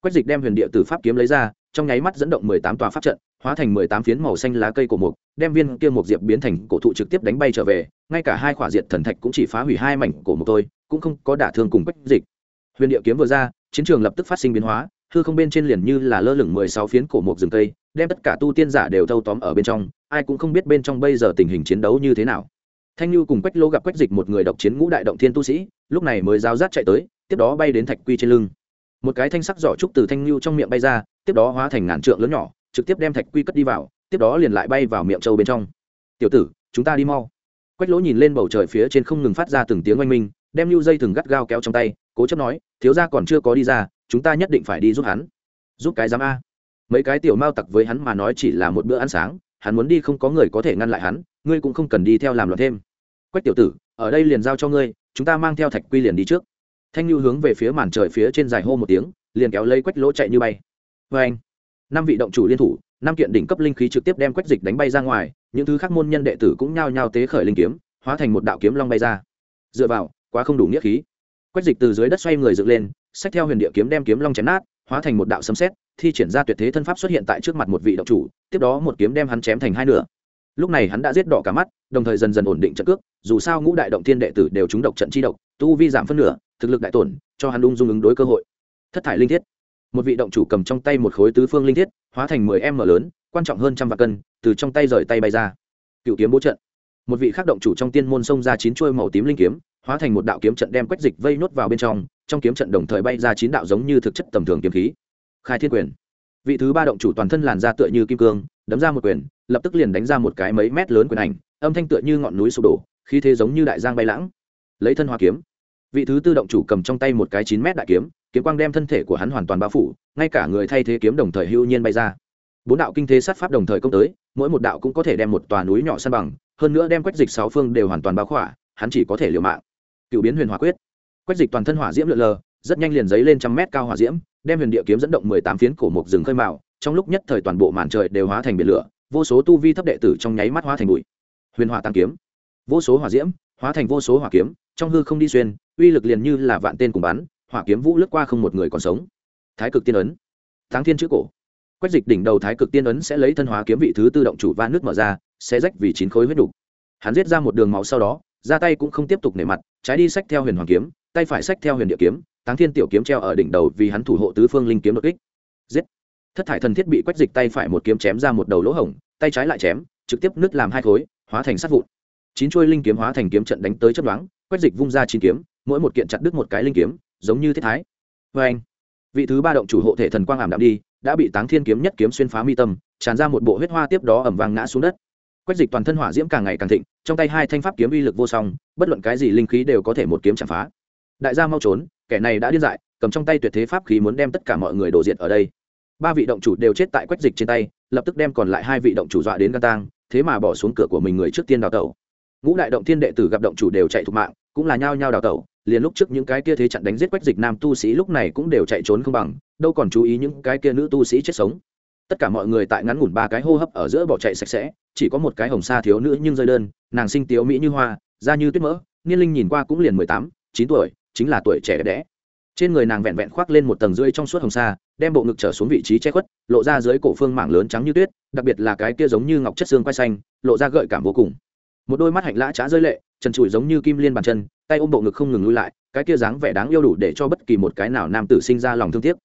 Quét dịch đem huyền địa từ pháp kiếm lấy ra, trong nháy mắt dẫn động mười tám tòa pháp trận hóa thành mười tám phiến màu xanh lá cây cổ mục, đem viên kia mục diệp biến thành cổ thụ trực tiếp đánh bay trở về, ngay cả hai khỏa diệt thần thạch cũng chỉ phá hủy hai mảnh cổ mục thôi, cũng không có đả thương cùng quách dịch. Huyền địa kiếm vừa ra, chiến trường lập tức phát sinh biến hóa, hư không bên trên liền như là lơ lửng mười sáu phiến cổ mục rừng cây, đem tất cả tu tiên giả đều thâu tóm ở bên trong, ai cũng không biết bên trong bây giờ tình hình chiến đấu như thế nào. Thanh lưu cùng quách lô gặp quách dịch một người độc chiến ngũ đại động thiên tu sĩ, lúc này mới giao giác chạy tới, tiếp đó bay đến thạch quy trên lưng. Một cái thanh sắc giỏ trúc từ thanh lưu trong miệng bay ra, tiếp đó hóa thành ngàn trượng lớn nhỏ trực tiếp đem thạch quy cất đi vào, tiếp đó liền lại bay vào miệng châu bên trong. Tiểu tử, chúng ta đi mau. Quách lỗ nhìn lên bầu trời phía trên không ngừng phát ra từng tiếng oanh minh, đem lưu dây thừng gắt gao kéo trong tay, cố chấp nói, thiếu gia còn chưa có đi ra, chúng ta nhất định phải đi giúp hắn. Giúp cái giám a. Mấy cái tiểu mao tặc với hắn mà nói chỉ là một bữa ăn sáng, hắn muốn đi không có người có thể ngăn lại hắn, ngươi cũng không cần đi theo làm loạn thêm. Quách tiểu tử, ở đây liền giao cho ngươi, chúng ta mang theo thạch quy liền đi trước. Thanh lưu hướng về phía màn trời phía trên dài hô một tiếng, liền kéo lấy quách lỗ chạy như bay. Vê anh năm vị động chủ liên thủ, năm kiện đỉnh cấp linh khí trực tiếp đem quách dịch đánh bay ra ngoài, những thứ khác môn nhân đệ tử cũng nhao nhao tế khởi linh kiếm, hóa thành một đạo kiếm long bay ra. Dựa vào, quá không đủ nghĩa khí. Quách dịch từ dưới đất xoay người dựng lên, xách theo huyền địa kiếm đem kiếm long chém nát, hóa thành một đạo sấm xét thi triển ra tuyệt thế thân pháp xuất hiện tại trước mặt một vị động chủ, tiếp đó một kiếm đem hắn chém thành hai nửa. Lúc này hắn đã giết đỏ cả mắt, đồng thời dần dần ổn định trận cước, dù sao ngũ đại động thiên đệ tử đều trúng độc trận chi độc, tu vi giảm phân nửa, thực lực đại tổn, cho hắn ung dung ứng đối cơ hội. Thất thải linh thiết một vị động chủ cầm trong tay một khối tứ phương linh thiết, hóa thành mười em mở lớn, quan trọng hơn trăm vạn cân, từ trong tay rời tay bay ra. Cựu kiếm bố trận. Một vị khác động chủ trong tiên môn xông ra chín chuôi màu tím linh kiếm, hóa thành một đạo kiếm trận đem quách dịch vây nốt vào bên trong trong kiếm trận đồng thời bay ra chín đạo giống như thực chất tầm thường kiếm khí. Khai thiên quyền. Vị thứ ba động chủ toàn thân làn ra tựa như kim cương, đấm ra một quyền, lập tức liền đánh ra một cái mấy mét lớn quyền ảnh, âm thanh tựa như ngọn núi sụp đổ, khí thế giống như đại giang bay lãng. Lấy thân hoa kiếm. Vị thứ tư động chủ cầm trong tay một cái chín mét đại kiếm kiếm quang đem thân thể của hắn hoàn toàn bao phủ, ngay cả người thay thế kiếm đồng thời hưu nhiên bay ra. Bốn đạo kinh thế sát pháp đồng thời công tới, mỗi một đạo cũng có thể đem một tòa núi nhỏ san bằng, hơn nữa đem quách dịch sáu phương đều hoàn toàn bao khỏa, hắn chỉ có thể liều mạng. Cựu biến huyền hỏa quyết. Quách dịch toàn thân hỏa diễm lượn lờ, rất nhanh liền dấy lên trăm mét cao hỏa diễm, đem huyền địa kiếm dẫn động mười tám phiến cổ mục rừng khơi mạo, trong lúc nhất thời toàn bộ màn trời đều hóa thành biển lửa, vô số tu vi thấp đệ tử trong nháy mắt hóa thành bụi. Huyền hỏa tăng kiếm. Vô số hỏa diễm, hóa thành vô số hỏa kiếm, trong hư không đi xuyên, uy lực liền như là vạn tên cùng bắn hỏa kiếm vũ lướt qua không một người còn sống. Thái cực tiên ấn. Tháng thiên chữ cổ. Quách dịch đỉnh đầu thái cực tiên ấn sẽ lấy thân hóa kiếm vị thứ tự động chủ va nước mở ra, sẽ rách vì chín khối huyết đục. Hắn giết ra một đường máu sau đó, ra tay cũng không tiếp tục nể mặt, trái đi sách theo huyền hoàng kiếm, tay phải sách theo huyền địa kiếm táng thiên tiểu kiếm treo ở đỉnh đầu vì hắn thủ hộ tứ phương linh kiếm đột kích. Giết. Thất thải thần thiết bị quách dịch tay phải một kiếm chém ra một đầu lỗ hổng, tay trái lại chém, trực tiếp nứt làm hai khối, hóa thành sát vụn. Chín chuôi linh kiếm hóa thành kiếm trận đánh tới chấp đoán quách dịch vung ra chín kiếm, mỗi một kiện chặt đứt một cái linh kiếm giống như thiết thái. Vê anh. Vị thứ ba động chủ hộ thể thần quang ảm đạm đi, đã bị táng thiên kiếm nhất kiếm xuyên phá mi tâm, tràn ra một bộ huyết hoa tiếp đó ẩm vàng ngã xuống đất. Quách dịch toàn thân hỏa diễm càng ngày càng thịnh, trong tay hai thanh pháp kiếm uy lực vô song, bất luận cái gì linh khí đều có thể một kiếm chạm phá. Đại gia mau trốn, kẻ này đã điên dại, cầm trong tay tuyệt thế pháp khí muốn đem tất cả mọi người đổ diệt ở đây. Ba vị động chủ đều chết tại quách dịch trên tay, lập tức đem còn lại hai vị động chủ dọa đến gan tang, thế mà bỏ xuống cửa của mình người trước tiên đào tẩu. Ngũ đại động thiên đệ tử gặp động chủ đều chạy thục mạng, cũng là nhao nhao đào tẩu liền lúc trước những cái kia thế chặn đánh giết quách dịch nam tu sĩ lúc này cũng đều chạy trốn không bằng, đâu còn chú ý những cái kia nữ tu sĩ chết sống. Tất cả mọi người tại ngắn ngủn ba cái hô hấp ở giữa bỏ chạy sạch sẽ, chỉ có một cái hồng sa thiếu nữ nhưng rơi đơn, nàng sinh tiếu mỹ như hoa, da như tuyết mỡ, niên linh nhìn qua cũng liền mười tám, chín tuổi, chính là tuổi trẻ đẹp đẽ. Trên người nàng vẹn vẹn khoác lên một tầng rưỡi trong suốt hồng sa, đem bộ ngực trở xuống vị trí che khuất, lộ ra dưới cổ phương mảng lớn trắng như tuyết, đặc biệt là cái kia giống như ngọc chất xương quay xanh, lộ ra gợi cảm vô cùng. Một đôi mắt hạnh lã trá rơi lệ trần trụi giống như kim liên bàn chân, tay ôm bộ ngực không ngừng lui lại, cái kia dáng vẻ đáng yêu đủ để cho bất kỳ một cái nào nam tử sinh ra lòng thương tiếc.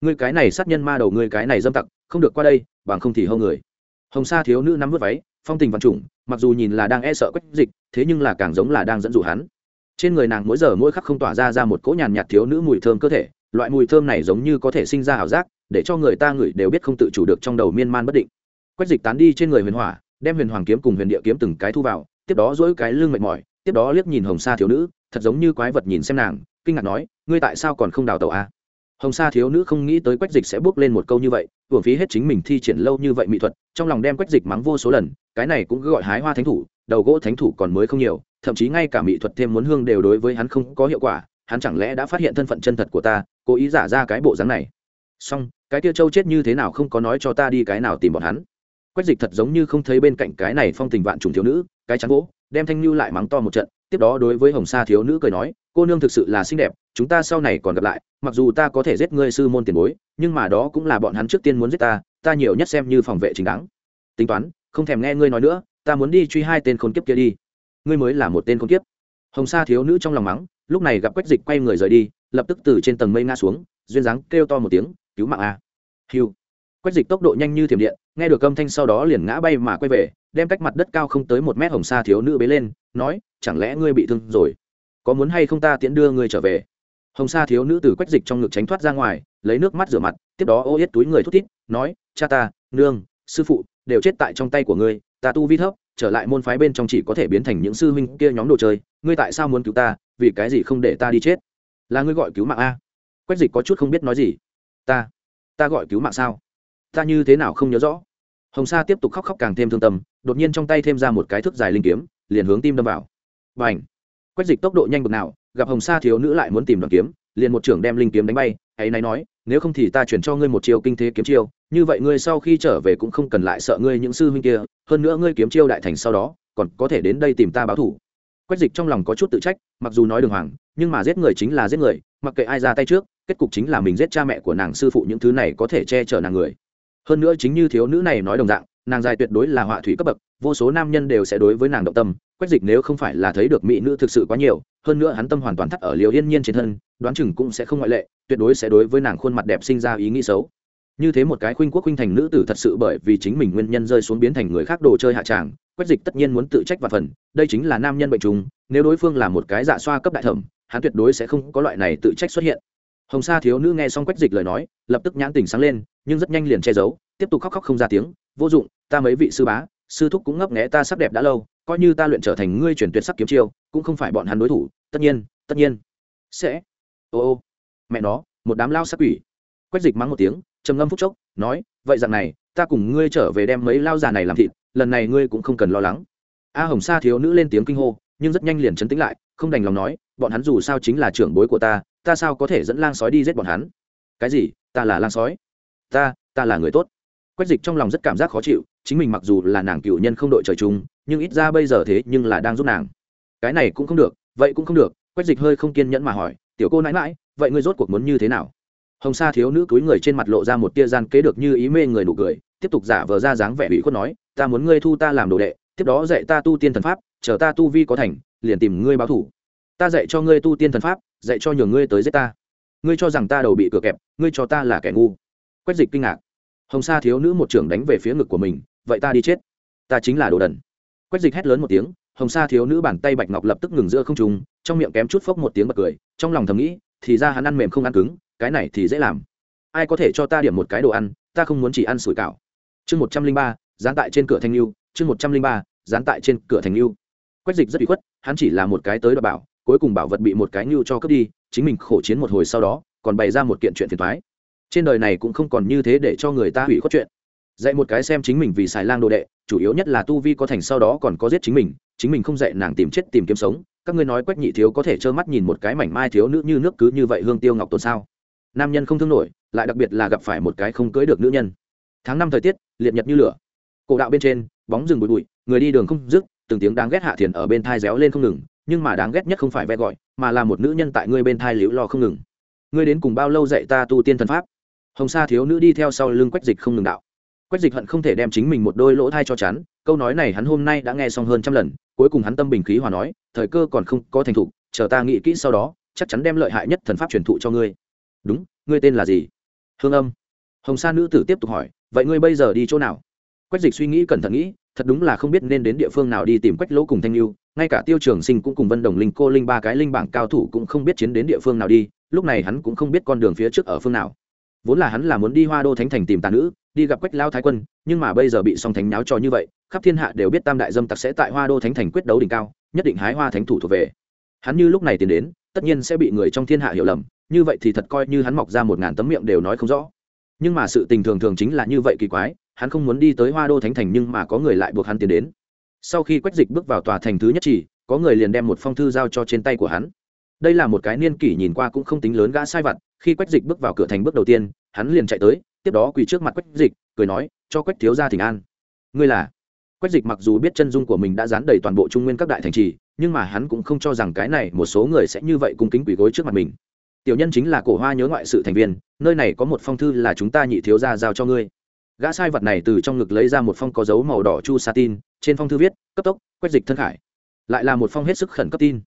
Ngươi cái này sát nhân ma đầu, ngươi cái này dâm tặc, không được qua đây, bằng không thì hâu người. Hồng sa thiếu nữ nắm vớt váy, phong tình văn trùng, mặc dù nhìn là đang e sợ quách dịch, thế nhưng là càng giống là đang dẫn dụ hắn. Trên người nàng mỗi giờ mỗi khắc không tỏa ra ra một cỗ nhàn nhạt thiếu nữ mùi thơm cơ thể, loại mùi thơm này giống như có thể sinh ra ảo giác, để cho người ta ngửi đều biết không tự chủ được trong đầu miên man bất định. Quách dịch tán đi trên người huyền hỏa, đem huyền hoàng kiếm cùng huyền địa kiếm từng cái thu vào tiếp đó dỗi cái lưng mệt mỏi, tiếp đó liếc nhìn hồng sa thiếu nữ, thật giống như quái vật nhìn xem nàng, kinh ngạc nói, ngươi tại sao còn không đào tàu a à? hồng sa thiếu nữ không nghĩ tới quách dịch sẽ bước lên một câu như vậy, hưởng phí hết chính mình thi triển lâu như vậy mỹ thuật, trong lòng đem quách dịch mắng vô số lần, cái này cũng cứ gọi hái hoa thánh thủ, đầu gỗ thánh thủ còn mới không nhiều, thậm chí ngay cả mỹ thuật thêm muốn hương đều đối với hắn không có hiệu quả, hắn chẳng lẽ đã phát hiện thân phận chân thật của ta, cố ý giả ra cái bộ dáng này song cái tia châu chết như thế nào không có nói cho ta đi cái nào tìm bọn hắn quách dịch thật giống như không thấy bên cạnh cái này phong tình vạn trùng thiếu nữ cái chắn gỗ, đem thanh lưu lại mắng to một trận, tiếp đó đối với hồng sa thiếu nữ cười nói, cô nương thực sự là xinh đẹp, chúng ta sau này còn gặp lại, mặc dù ta có thể giết ngươi sư môn tiền bối, nhưng mà đó cũng là bọn hắn trước tiên muốn giết ta ta nhiều nhất xem như phòng vệ chính đáng. Tính toán, không thèm nghe ngươi nói nữa, ta muốn đi truy hai tên khốn kiếp kia đi. Ngươi mới là một tên khốn kiếp. Hồng sa thiếu nữ trong lòng mắng, lúc này gặp quách dịch quay người rời đi, lập tức từ trên tầng mây ngã xuống, duyên dáng kêu to một tiếng, cứu mạng a. Hiu quách dịch tốc độ nhanh như thiểm điện, nghe được âm thanh sau đó liền ngã bay mà quay về, đem cách mặt đất cao không tới một mét hồng sa thiếu nữ bế lên, nói, chẳng lẽ ngươi bị thương rồi? Có muốn hay không ta tiễn đưa ngươi trở về? Hồng sa thiếu nữ từ quách dịch trong ngực tránh thoát ra ngoài, lấy nước mắt rửa mặt, tiếp đó ô yết túi người thút thít, nói, cha ta, nương, sư phụ đều chết tại trong tay của ngươi, ta tu vi thấp, trở lại môn phái bên trong chỉ có thể biến thành những sư huynh kia nhóm đồ chơi, ngươi tại sao muốn cứu ta, vì cái gì không để ta đi chết? Là ngươi gọi cứu mạng a. Quách dịch có chút không biết nói gì. Ta ta gọi cứu mạng sao? Ta như thế nào không nhớ rõ? Hồng sa tiếp tục khóc khóc càng thêm thương tâm, đột nhiên trong tay thêm ra một cái thước dài linh kiếm, liền hướng tim đâm vào. B à n h quách dịch tốc độ nhanh bực nào, gặp hồng sa thiếu nữ lại muốn tìm đoàn kiếm, liền một trưởng đem linh kiếm đánh bay, hãy nay nói, nếu không thì ta chuyển cho ngươi một chiều kinh thế kiếm chiêu, như vậy ngươi sau khi trở về cũng không cần lại sợ ngươi những sư huynh kia, hơn nữa ngươi kiếm chiêu đại thành sau đó, còn có thể đến đây tìm ta báo thủ quách dịch trong lòng có chút tự trách, mặc dù nói đường hoàng, nhưng mà giết người chính là giết người, mặc kệ ai ra tay trước, kết cục chính là mình giết cha mẹ của nàng sư phụ những thứ này có thể che chở nàng người hơn nữa chính như thiếu nữ này nói đồng dạng, nàng dài tuyệt đối là họa thủy cấp bậc, vô số nam nhân đều sẽ đối với nàng động tâm, quách dịch nếu không phải là thấy được mỹ nữ thực sự quá nhiều, hơn nữa hắn tâm hoàn toàn thắt ở liều yên nhiên trên thân, đoán chừng cũng sẽ không ngoại lệ, tuyệt đối sẽ đối với nàng khuôn mặt đẹp sinh ra ý nghĩ xấu. Như thế một cái khuynh quốc khuynh thành nữ tử thật sự bởi vì chính mình nguyên nhân rơi xuống biến thành người khác đồ chơi hạ tràng, quách dịch tất nhiên muốn tự trách và phần, đây chính là nam nhân bệnh trùng, nếu đối phương là một cái dạ xoa cấp đại thẩm, hắn tuyệt đối sẽ không có loại này tự trách xuất hiện. Hồng sa thiếu nữ nghe xong quách dịch lời nói, lập tức nhãn tình sáng lên nhưng rất nhanh liền che giấu, tiếp tục khóc khóc không ra tiếng, vô dụng, ta mấy vị sư bá, sư thúc cũng ngấp nghé ta sắc đẹp đã lâu, coi như ta luyện trở thành ngươi chuyển tuyệt sắc kiếm chiêu, cũng không phải bọn hắn đối thủ, tất nhiên tất nhiên. Sẽ. Ô ô, mẹ nó, một đám lao sắc quỷ. Quách dịch mắng một tiếng, trầm ngâm phúc chốc, nói, vậy rằng này, ta cùng ngươi trở về đem mấy lao già này làm thịt, lần này ngươi cũng không cần lo lắng. A hồng sa thiếu nữ lên tiếng kinh hô, nhưng rất nhanh liền chấn tĩnh lại, không đành lòng nói, bọn hắn dù sao chính là trưởng bối của ta ta sao có thể dẫn lang sói đi giết bọn hắn? Cái gì? Ta là lang sói? Ta ta là người tốt. Quách dịch trong lòng rất cảm giác khó chịu, chính mình mặc dù là nàng cựu nhân không đội trời chung, nhưng ít ra bây giờ thế nhưng là đang giúp nàng. Cái này cũng không được, vậy cũng không được, quách dịch hơi không kiên nhẫn mà hỏi, tiểu cô nãi mãi vậy ngươi rốt cuộc muốn như thế nào? Hồng sa thiếu nữ cúi người trên mặt lộ ra một tia gian kế được như ý mê người nụ cười, tiếp tục giả vờ ra dáng vẻ ủy khuất nói, ta muốn ngươi thu ta làm đồ đệ, tiếp đó dạy ta tu tiên thần pháp, chờ ta tu vi có thành, liền tìm ngươi báo thủ ta dạy cho ngươi tu tiên thần pháp, dạy cho nhường ngươi tới giết ta. Ngươi cho rằng ta đầu bị cửa kẹp, ngươi cho ta là kẻ ngu quách dịch kinh ngạc. Hồng sa thiếu nữ một trưởng đánh về phía ngực của mình, vậy ta đi chết. Ta chính là đồ đần. Quách dịch hét lớn một tiếng, hồng sa thiếu nữ bàn tay bạch ngọc lập tức ngừng giữa không trùng trong miệng kém chút phốc một tiếng bật cười, trong lòng thầm nghĩ, thì ra hắn ăn mềm không ăn cứng, cái này thì dễ làm. Ai có thể cho ta điểm một cái đồ ăn, ta không muốn chỉ ăn sủi cảo. Chương một trăm linh ba, dán tại trên cửa thanh lưu chương một trăm linh ba, dán tại trên cửa thành lưu quách dịch rất bị khuất, hắn chỉ là một cái tới đ bảo, cuối cùng bảo vật bị một cái lưu cho cướp đi, chính mình khổ chiến một hồi sau đó, còn bày ra một kiện chuyện phiền thoái trên đời này cũng không còn như thế để cho người ta hủy khuất chuyện. Dạy một cái xem chính mình vì xài lang đồ đệ, chủ yếu nhất là tu vi có thành sau đó còn có giết chính mình chính mình không dạy nàng tìm chết tìm kiếm sống. Các ngươi nói quách nhị thiếu có thể trơ mắt nhìn một cái mảnh mai thiếu nữ như nước cứ như vậy hương tiêu ngọc tồn sao? Nam nhân không thương nổi, lại đặc biệt là gặp phải một cái không cưới được nữ nhân. Tháng năm thời tiết, liệt nhật như lửa. Cổ đạo bên trên, bóng rừng bụi bụi, người đi đường không dứt, từng tiếng đáng ghét hạ thiền ở bên thai réo lên không ngừng, nhưng mà đáng ghét nhất không phải ve gọi, mà là một nữ nhân tại ngươi bên thai liễu lo không ngừng. Ngươi đến cùng bao lâu dạy ta tu tiên thần pháp? Hồng sa thiếu nữ đi theo sau lưng quách dịch không ngừng đạo. Quách dịch hận không thể đem chính mình một đôi lỗ thai cho chắn, câu nói này hắn hôm nay đã nghe xong hơn trăm lần, cuối cùng hắn tâm bình khí hòa nói, thời cơ còn không có thành thục, chờ ta nghĩ kỹ sau đó, chắc chắn đem lợi hại nhất thần pháp truyền thụ cho ngươi. Đúng, ngươi tên là gì? Hương âm. Hồng sa nữ tử tiếp tục hỏi, vậy ngươi bây giờ đi chỗ nào? Quách dịch suy nghĩ cẩn thận nghĩ, thật đúng là không biết nên đến địa phương nào đi tìm quách lỗ cùng thanh lưu ngay cả tiêu trường sinh cũng cùng vân đồng linh, cô linh ba cái linh bảng cao thủ cũng không biết chiến đến địa phương nào đi, lúc này hắn cũng không biết con đường phía trước ở phương nào vốn là hắn là muốn đi hoa đô thánh thành tìm tà nữ, đi gặp quách lao thái quân, nhưng mà bây giờ bị song thánh nháo trò như vậy, khắp thiên hạ đều biết tam đại dâm tặc sẽ tại hoa đô thánh thành quyết đấu đỉnh cao, nhất định hái hoa thánh thủ thuộc về. Hắn như lúc này tiến đến, tất nhiên sẽ bị người trong thiên hạ hiểu lầm, như vậy thì thật coi như hắn mọc ra một ngàn tấm miệng đều nói không rõ. Nhưng mà sự tình thường thường chính là như vậy kỳ quái, hắn không muốn đi tới hoa đô thánh thành nhưng mà có người lại buộc hắn tiến đến. Sau khi quách dịch bước vào tòa thành thứ nhất chỉ, có người liền đem một phong thư giao cho trên tay của hắn. Đây là một cái niên kỷ nhìn qua cũng không tính lớn gã sai vặt khi quách dịch bước vào cửa thành bước đầu tiên, hắn liền chạy tới, tiếp đó quỳ trước mặt quách dịch, cười nói, cho quách thiếu gia thỉnh an. Ngươi là? Quách dịch mặc dù biết chân dung của mình đã dán đầy toàn bộ trung nguyên các đại thành trì, nhưng mà hắn cũng không cho rằng cái này một số người sẽ như vậy cung kính quỳ gối trước mặt mình. Tiểu nhân chính là cổ hoa nhớ ngoại sự thành viên, nơi này có một phong thư là chúng ta nhị thiếu gia giao cho ngươi. Gã sai vật này từ trong ngực lấy ra một phong có dấu màu đỏ chu sa tin, trên phong thư viết, cấp tốc, quách dịch thân khải. Lại là một phong hết sức khẩn cấp tin.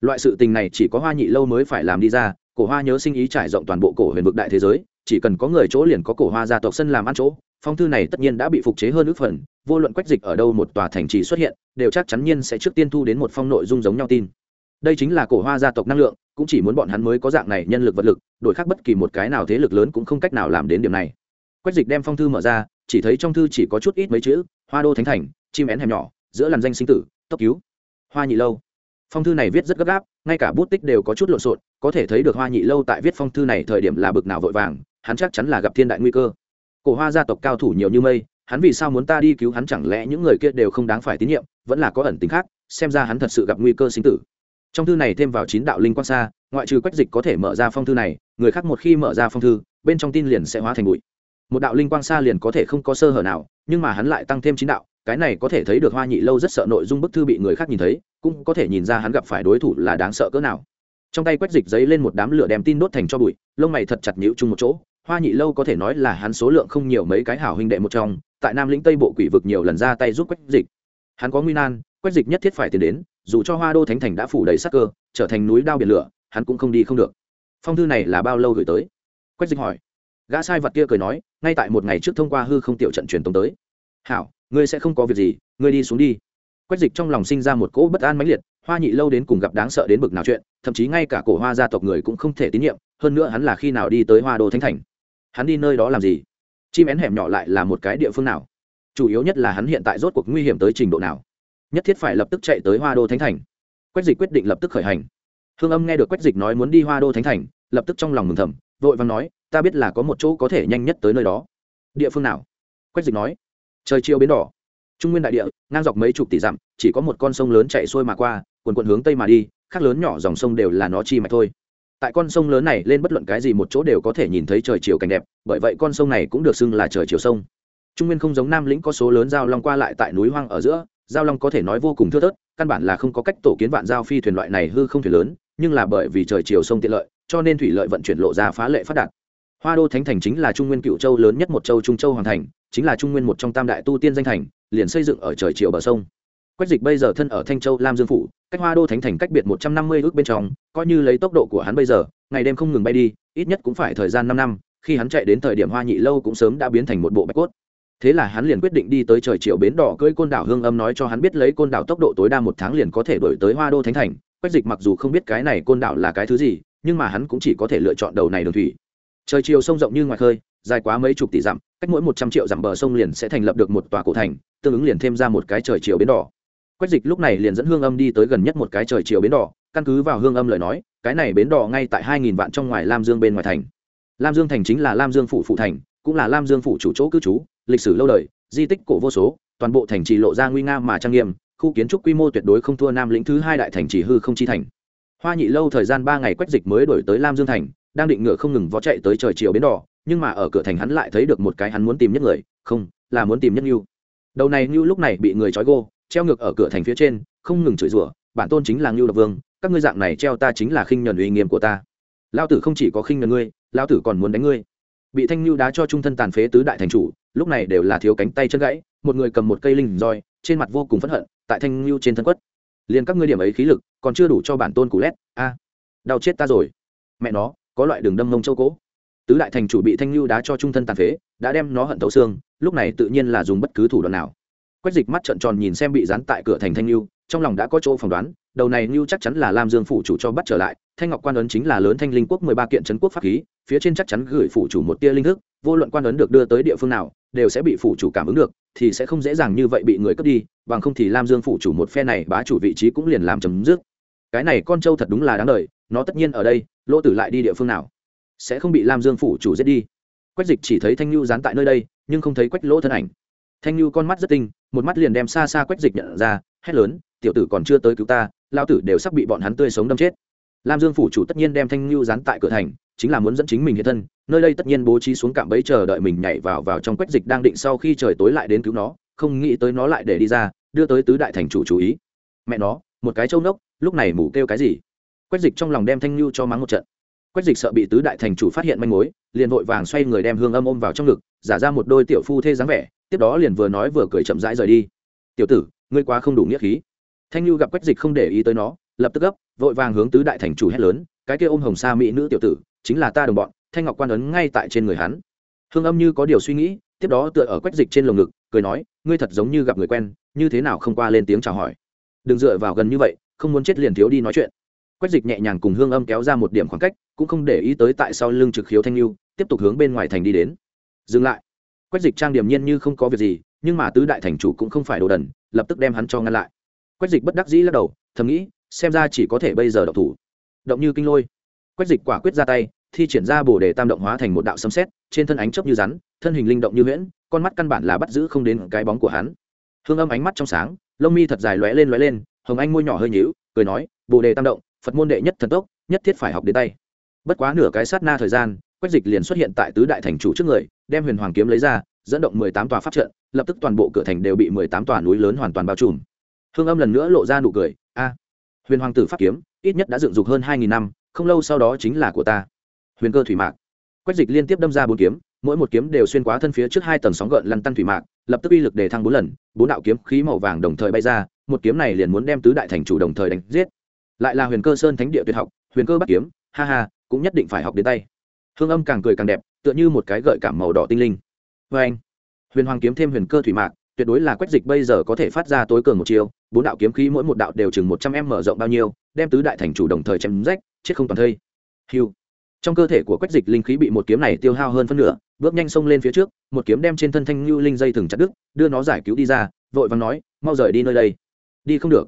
Loại sự tình này chỉ có hoa nhị lâu mới phải làm đi ra cổ hoa nhớ sinh ý trải rộng toàn bộ cổ huyền vực đại thế giới, chỉ cần có người chỗ liền có cổ hoa gia tộc sân làm ăn chỗ, phong thư này tất nhiên đã bị phục chế hơn ước phần, vô luận quách dịch ở đâu một tòa thành trì xuất hiện, đều chắc chắn nhiên sẽ trước tiên thu đến một phong nội dung giống nhau tin. Đây chính là cổ hoa gia tộc năng lượng, cũng chỉ muốn bọn hắn mới có dạng này nhân lực vật lực, đổi khác bất kỳ một cái nào thế lực lớn cũng không cách nào làm đến điểm này. Quách dịch đem phong thư mở ra, chỉ thấy trong thư chỉ có chút ít mấy chữ, hoa đô thánh thành, chim én hẻm nhỏ, giữa làn danh sinh tử, tốc cứu. Hoa nhị lâu phong thư này viết rất gấp gáp, ngay cả bút tích đều có chút lộn xộn, có thể thấy được hoa nhị lâu tại viết phong thư này thời điểm là bực nào vội vàng, hắn chắc chắn là gặp thiên đại nguy cơ. Cổ hoa gia tộc cao thủ nhiều như mây, hắn vì sao muốn ta đi cứu hắn chẳng lẽ những người kia đều không đáng phải tín nhiệm, vẫn là có ẩn tính khác, xem ra hắn thật sự gặp nguy cơ sinh tử. Trong thư này thêm vào chín đạo linh quan xa, ngoại trừ quách dịch có thể mở ra phong thư này, người khác một khi mở ra phong thư, bên trong tin liền sẽ hóa thành bụi một đạo linh quang xa liền có thể không có sơ hở nào, nhưng mà hắn lại tăng thêm chín đạo, cái này có thể thấy được hoa nhị lâu rất sợ nội dung bức thư bị người khác nhìn thấy, cũng có thể nhìn ra hắn gặp phải đối thủ là đáng sợ cỡ nào. Trong tay quét dịch giấy lên một đám lửa đem tin đốt thành cho bụi, lông mày thật chặt nhịu chung một chỗ, hoa nhị lâu có thể nói là hắn số lượng không nhiều mấy cái hảo huynh đệ một trong, tại nam lĩnh tây bộ quỷ vực nhiều lần ra tay giúp quét dịch. Hắn có nguy nan, quét dịch nhất thiết phải tiến đến, dù cho hoa đô thánh thành đã phủ đầy sắc cơ, trở thành núi đao biển lửa, hắn cũng không đi không được. Phong thư này là bao lâu gửi tới? Quét dịch hỏi gã sai vật kia cười nói, ngay tại một ngày trước thông qua hư không tiểu trận truyền tống tới. Hảo, ngươi sẽ không có việc gì, ngươi đi xuống đi. Quách dịch trong lòng sinh ra một cỗ bất an mãnh liệt, hoa nhị lâu đến cùng gặp đáng sợ đến bực nào chuyện, thậm chí ngay cả cổ hoa gia tộc người cũng không thể tín nhiệm, hơn nữa hắn là khi nào đi tới hoa đô thánh thành? Hắn đi nơi đó làm gì? Chim én hẻm nhỏ lại là một cái địa phương nào? Chủ yếu nhất là hắn hiện tại rốt cuộc nguy hiểm tới trình độ nào? Nhất thiết phải lập tức chạy tới hoa đô thánh thành. Quách dịch quyết định lập tức khởi hành. Hương âm nghe được quách dịch nói muốn đi hoa đô thánh thành, lập tức trong lòng mừng thầm, vội vàng nói ta biết là có một chỗ có thể nhanh nhất tới nơi đó. Địa phương nào? Quách dịch nói. Trời chiều bến đỏ. Trung nguyên đại địa, ngang dọc mấy chục tỷ dặm, chỉ có một con sông lớn chạy xuôi mà qua, quần quận hướng tây mà đi, khác lớn nhỏ dòng sông đều là nó chi mạch thôi. Tại con sông lớn này lên bất luận cái gì một chỗ đều có thể nhìn thấy trời chiều cảnh đẹp, bởi vậy con sông này cũng được xưng là trời chiều sông. Trung nguyên không giống nam lĩnh có số lớn giao long qua lại tại núi hoang ở giữa, giao long có thể nói vô cùng thưa thớt, căn bản là không có cách tổ kiến vạn giao phi thuyền loại này hư không thuyền lớn, nhưng là bởi vì trời chiều sông tiện lợi, cho nên thủy lợi vận chuyển lộ ra phá lệ phát đạt hoa đô thánh thành chính là trung nguyên cựu châu lớn nhất một châu trung châu hoàng thành, chính là trung nguyên một trong tam đại tu tiên danh thành, liền xây dựng ở trời triệu bờ sông. Quách dịch bây giờ thân ở thanh châu lam dương phủ, cách hoa đô thánh thành cách biệt một trăm năm mươi ước bên trong, coi như lấy tốc độ của hắn bây giờ, ngày đêm không ngừng bay đi, ít nhất cũng phải thời gian năm năm, khi hắn chạy đến thời điểm hoa nhị lâu cũng sớm đã biến thành một bộ bạch cốt. Thế là hắn liền quyết định đi tới trời triệu bến đỏ cưỡi côn đảo hương âm nói cho hắn biết lấy côn đảo tốc độ tối đa một tháng liền có thể đổi tới hoa đô thánh thành. Quách dịch mặc dù không biết cái này côn đảo là cái thứ gì, nhưng mà hắn cũng chỉ có thể lựa chọn đầu này đường thủy trời chiều sông rộng như ngoài khơi, dài quá mấy chục tỷ dặm, cách mỗi một trăm triệu dặm bờ sông liền sẽ thành lập được một tòa cổ thành, tương ứng liền thêm ra một cái trời chiều bến đỏ. Quách dịch lúc này liền dẫn hương âm đi tới gần nhất một cái trời chiều bến đỏ, căn cứ vào hương âm lời nói, cái này bến đỏ ngay tại hai nghìn vạn trong ngoài lam dương bên ngoài thành. Lam dương thành chính là lam dương phủ phụ thành, cũng là lam dương phủ chủ chỗ cư trú, lịch sử lâu đời, di tích cổ vô số, toàn bộ thành trì lộ ra nguy nga mà trang nghiêm, khu kiến trúc quy mô tuyệt đối không thua nam lĩnh thứ hai đại thành trì hư không chi thành. Hoa nhị lâu thời gian ba ngày quách dịch mới đổi tới lam dương thành đang định ngựa không ngừng vó chạy tới trời chiều bến đỏ, nhưng mà ở cửa thành hắn lại thấy được một cái hắn muốn tìm nhất người, không, là muốn tìm nhất ngưu đầu này ngưu lúc này bị người trói gô, treo ngược ở cửa thành phía trên, không ngừng chửi rủa, bản tôn chính là ngưu độc vương, các ngươi dạng này treo ta chính là khinh nhuần uy nghiêm của ta. Lao tử không chỉ có khinh nhuần ngươi lao tử còn muốn đánh ngươi. Bị thanh ngưu đá cho trung thân tàn phế tứ đại thành chủ, lúc này đều là thiếu cánh tay chân gãy, một người cầm một cây linh roi, trên mặt vô cùng phẫn hận, tại thanh ngưu trên thân quất. Liền các ngươi điểm ấy khí lực, còn chưa đủ cho bản tôn cú lét, a, đau chết ta rồi. Mẹ nó có loại đường đâm mông châu cố. Tứ đại thành chủ bị thanh lưu đá cho trung thân tàn phế, đã đem nó hận thấu xương, lúc này tự nhiên là dùng bất cứ thủ đoạn nào. Quách dịch mắt trợn tròn nhìn xem bị dán tại cửa thành thanh lưu trong lòng đã có chỗ phỏng đoán, đầu này lưu chắc chắn là lam dương phủ chủ cho bắt trở lại, thanh ngọc quan ấn chính là lớn thanh linh quốc mười ba kiện trấn quốc pháp khí, phía trên chắc chắn gửi phủ chủ một tia linh thức, vô luận quan ấn được đưa tới địa phương nào, đều sẽ bị phủ chủ cảm ứng được, thì sẽ không dễ dàng như vậy bị người cướp đi, bằng không thì lam dương phủ chủ một phe này bá chủ vị trí cũng liền làm chấm dứt. Cái này con trâu thật đúng là đáng đời nó tất nhiên ở đây, lỗ tử lại đi địa phương nào? Sẽ không bị lam dương phủ chủ giết đi. Quách dịch chỉ thấy thanh lưu dán tại nơi đây, nhưng không thấy quách lỗ thân ảnh. Thanh lưu con mắt rất tinh, một mắt liền đem xa xa quách dịch nhận ra, hét lớn, tiểu tử còn chưa tới cứu ta lao tử đều sắp bị bọn hắn tươi sống đâm chết. Lam dương phủ chủ tất nhiên đem thanh lưu dán tại cửa thành, chính là muốn dẫn chính mình hiện thân, nơi đây tất nhiên bố trí xuống cạm bẫy chờ đợi mình nhảy vào vào trong quách dịch đang định sau khi trời tối lại đến cứu nó, không nghĩ tới nó lại để đi ra, đưa tới tứ đại thành chủ chú ý. Mẹ nó, một cái trâu nốc lúc này mủ kêu cái gì? Quách dịch trong lòng đem thanh lưu cho mắng một trận. Quách dịch sợ bị tứ đại thành chủ phát hiện manh mối, liền vội vàng xoay người đem hương âm ôm vào trong ngực, giả ra một đôi tiểu phu thê dáng vẻ, tiếp đó liền vừa nói vừa cười chậm rãi rời đi. Tiểu tử, ngươi quá không đủ nghĩa khí. Thanh lưu gặp quách dịch không để ý tới nó, lập tức gấp, vội vàng hướng tứ đại thành chủ hét lớn, cái kia ôm hồng sa mỹ nữ tiểu tử, chính là ta đồng bọn, thanh ngọc quan ấn ngay tại trên người hắn. Hương âm như có điều suy nghĩ, tiếp đó tựa ở quách dịch trên lồng ngực, cười nói, ngươi thật giống như gặp người quen, như thế nào không qua lên tiếng chào hỏi? Đừng dựa vào gần như vậy, không muốn chết liền thiếu đi nói chuyện quách dịch nhẹ nhàng cùng hương âm kéo ra một điểm khoảng cách, cũng không để ý tới tại sau lưng trực khiếu thanh lưu tiếp tục hướng bên ngoài thành đi đến. Dừng lại. Quách dịch trang điểm nhiên như không có việc gì, nhưng mà tứ đại thành chủ cũng không phải đồ đần, lập tức đem hắn cho ngăn lại. Quách dịch bất đắc dĩ lắc đầu, thầm nghĩ, xem ra chỉ có thể bây giờ động thủ. Động như kinh lôi. Quách dịch quả quyết ra tay, thi triển ra bồ đề tam động hóa thành một đạo sấm xét trên thân ánh chớp như rắn, thân hình linh động như huyễn, con mắt căn bản là bắt giữ không đến cái bóng của hắn. Hương âm ánh mắt trong sáng, lông mi thật dài lóe lên lóe lên, hồng anh môi nhỏ hơi nhíu, cười nói bồ đề tam động phật môn đệ nhất thần tốc, nhất thiết phải học đến tay. Bất quá nửa cái sát na thời gian, quách dịch liền xuất hiện tại tứ đại thành chủ trước người, đem huyền hoàng kiếm lấy ra, dẫn động mười tám tòa pháp trận, lập tức toàn bộ cửa thành đều bị mười tám tòa núi lớn hoàn toàn bao trùm. Hương âm lần nữa lộ ra nụ cười, a, huyền hoàng tử pháp kiếm, ít nhất đã dựng dục hơn hai nghìn năm, không lâu sau đó chính là của ta. Huyền cơ thủy mạc. Quách dịch liên tiếp đâm ra bốn kiếm, mỗi một kiếm đều xuyên qua thân phía trước hai tầng sóng gợn lăn tăn thủy mạc, lập tức uy lực đề thăng bốn lần, bốn đạo kiếm khí màu vàng đồng thời bay ra, một kiếm này liền muốn đem tứ đại thành chủ đồng thời đánh giết lại là huyền cơ sơn thánh địa tuyệt học, huyền cơ bắt kiếm, ha ha, cũng nhất định phải học đến tay. Hương âm càng cười càng đẹp, tựa như một cái gợi cảm màu đỏ tinh linh. Vê anh, huyền hoàng kiếm thêm huyền cơ thủy mạc, tuyệt đối là quách dịch bây giờ có thể phát ra tối cường một chiều bốn đạo kiếm khí mỗi một đạo đều chừng một trăm em mở rộng bao nhiêu, đem tứ đại thành chủ đồng thời chém rách, chết không toàn thây. Hiu trong cơ thể của quách dịch linh khí bị một kiếm này tiêu hao hơn phân nửa, bước nhanh xông lên phía trước, một kiếm đem trên thân thanh lưu linh dây thừng chặt đứt, đưa nó giải cứu đi ra, vội vàng nói, mau rời đi nơi đây. Đi không được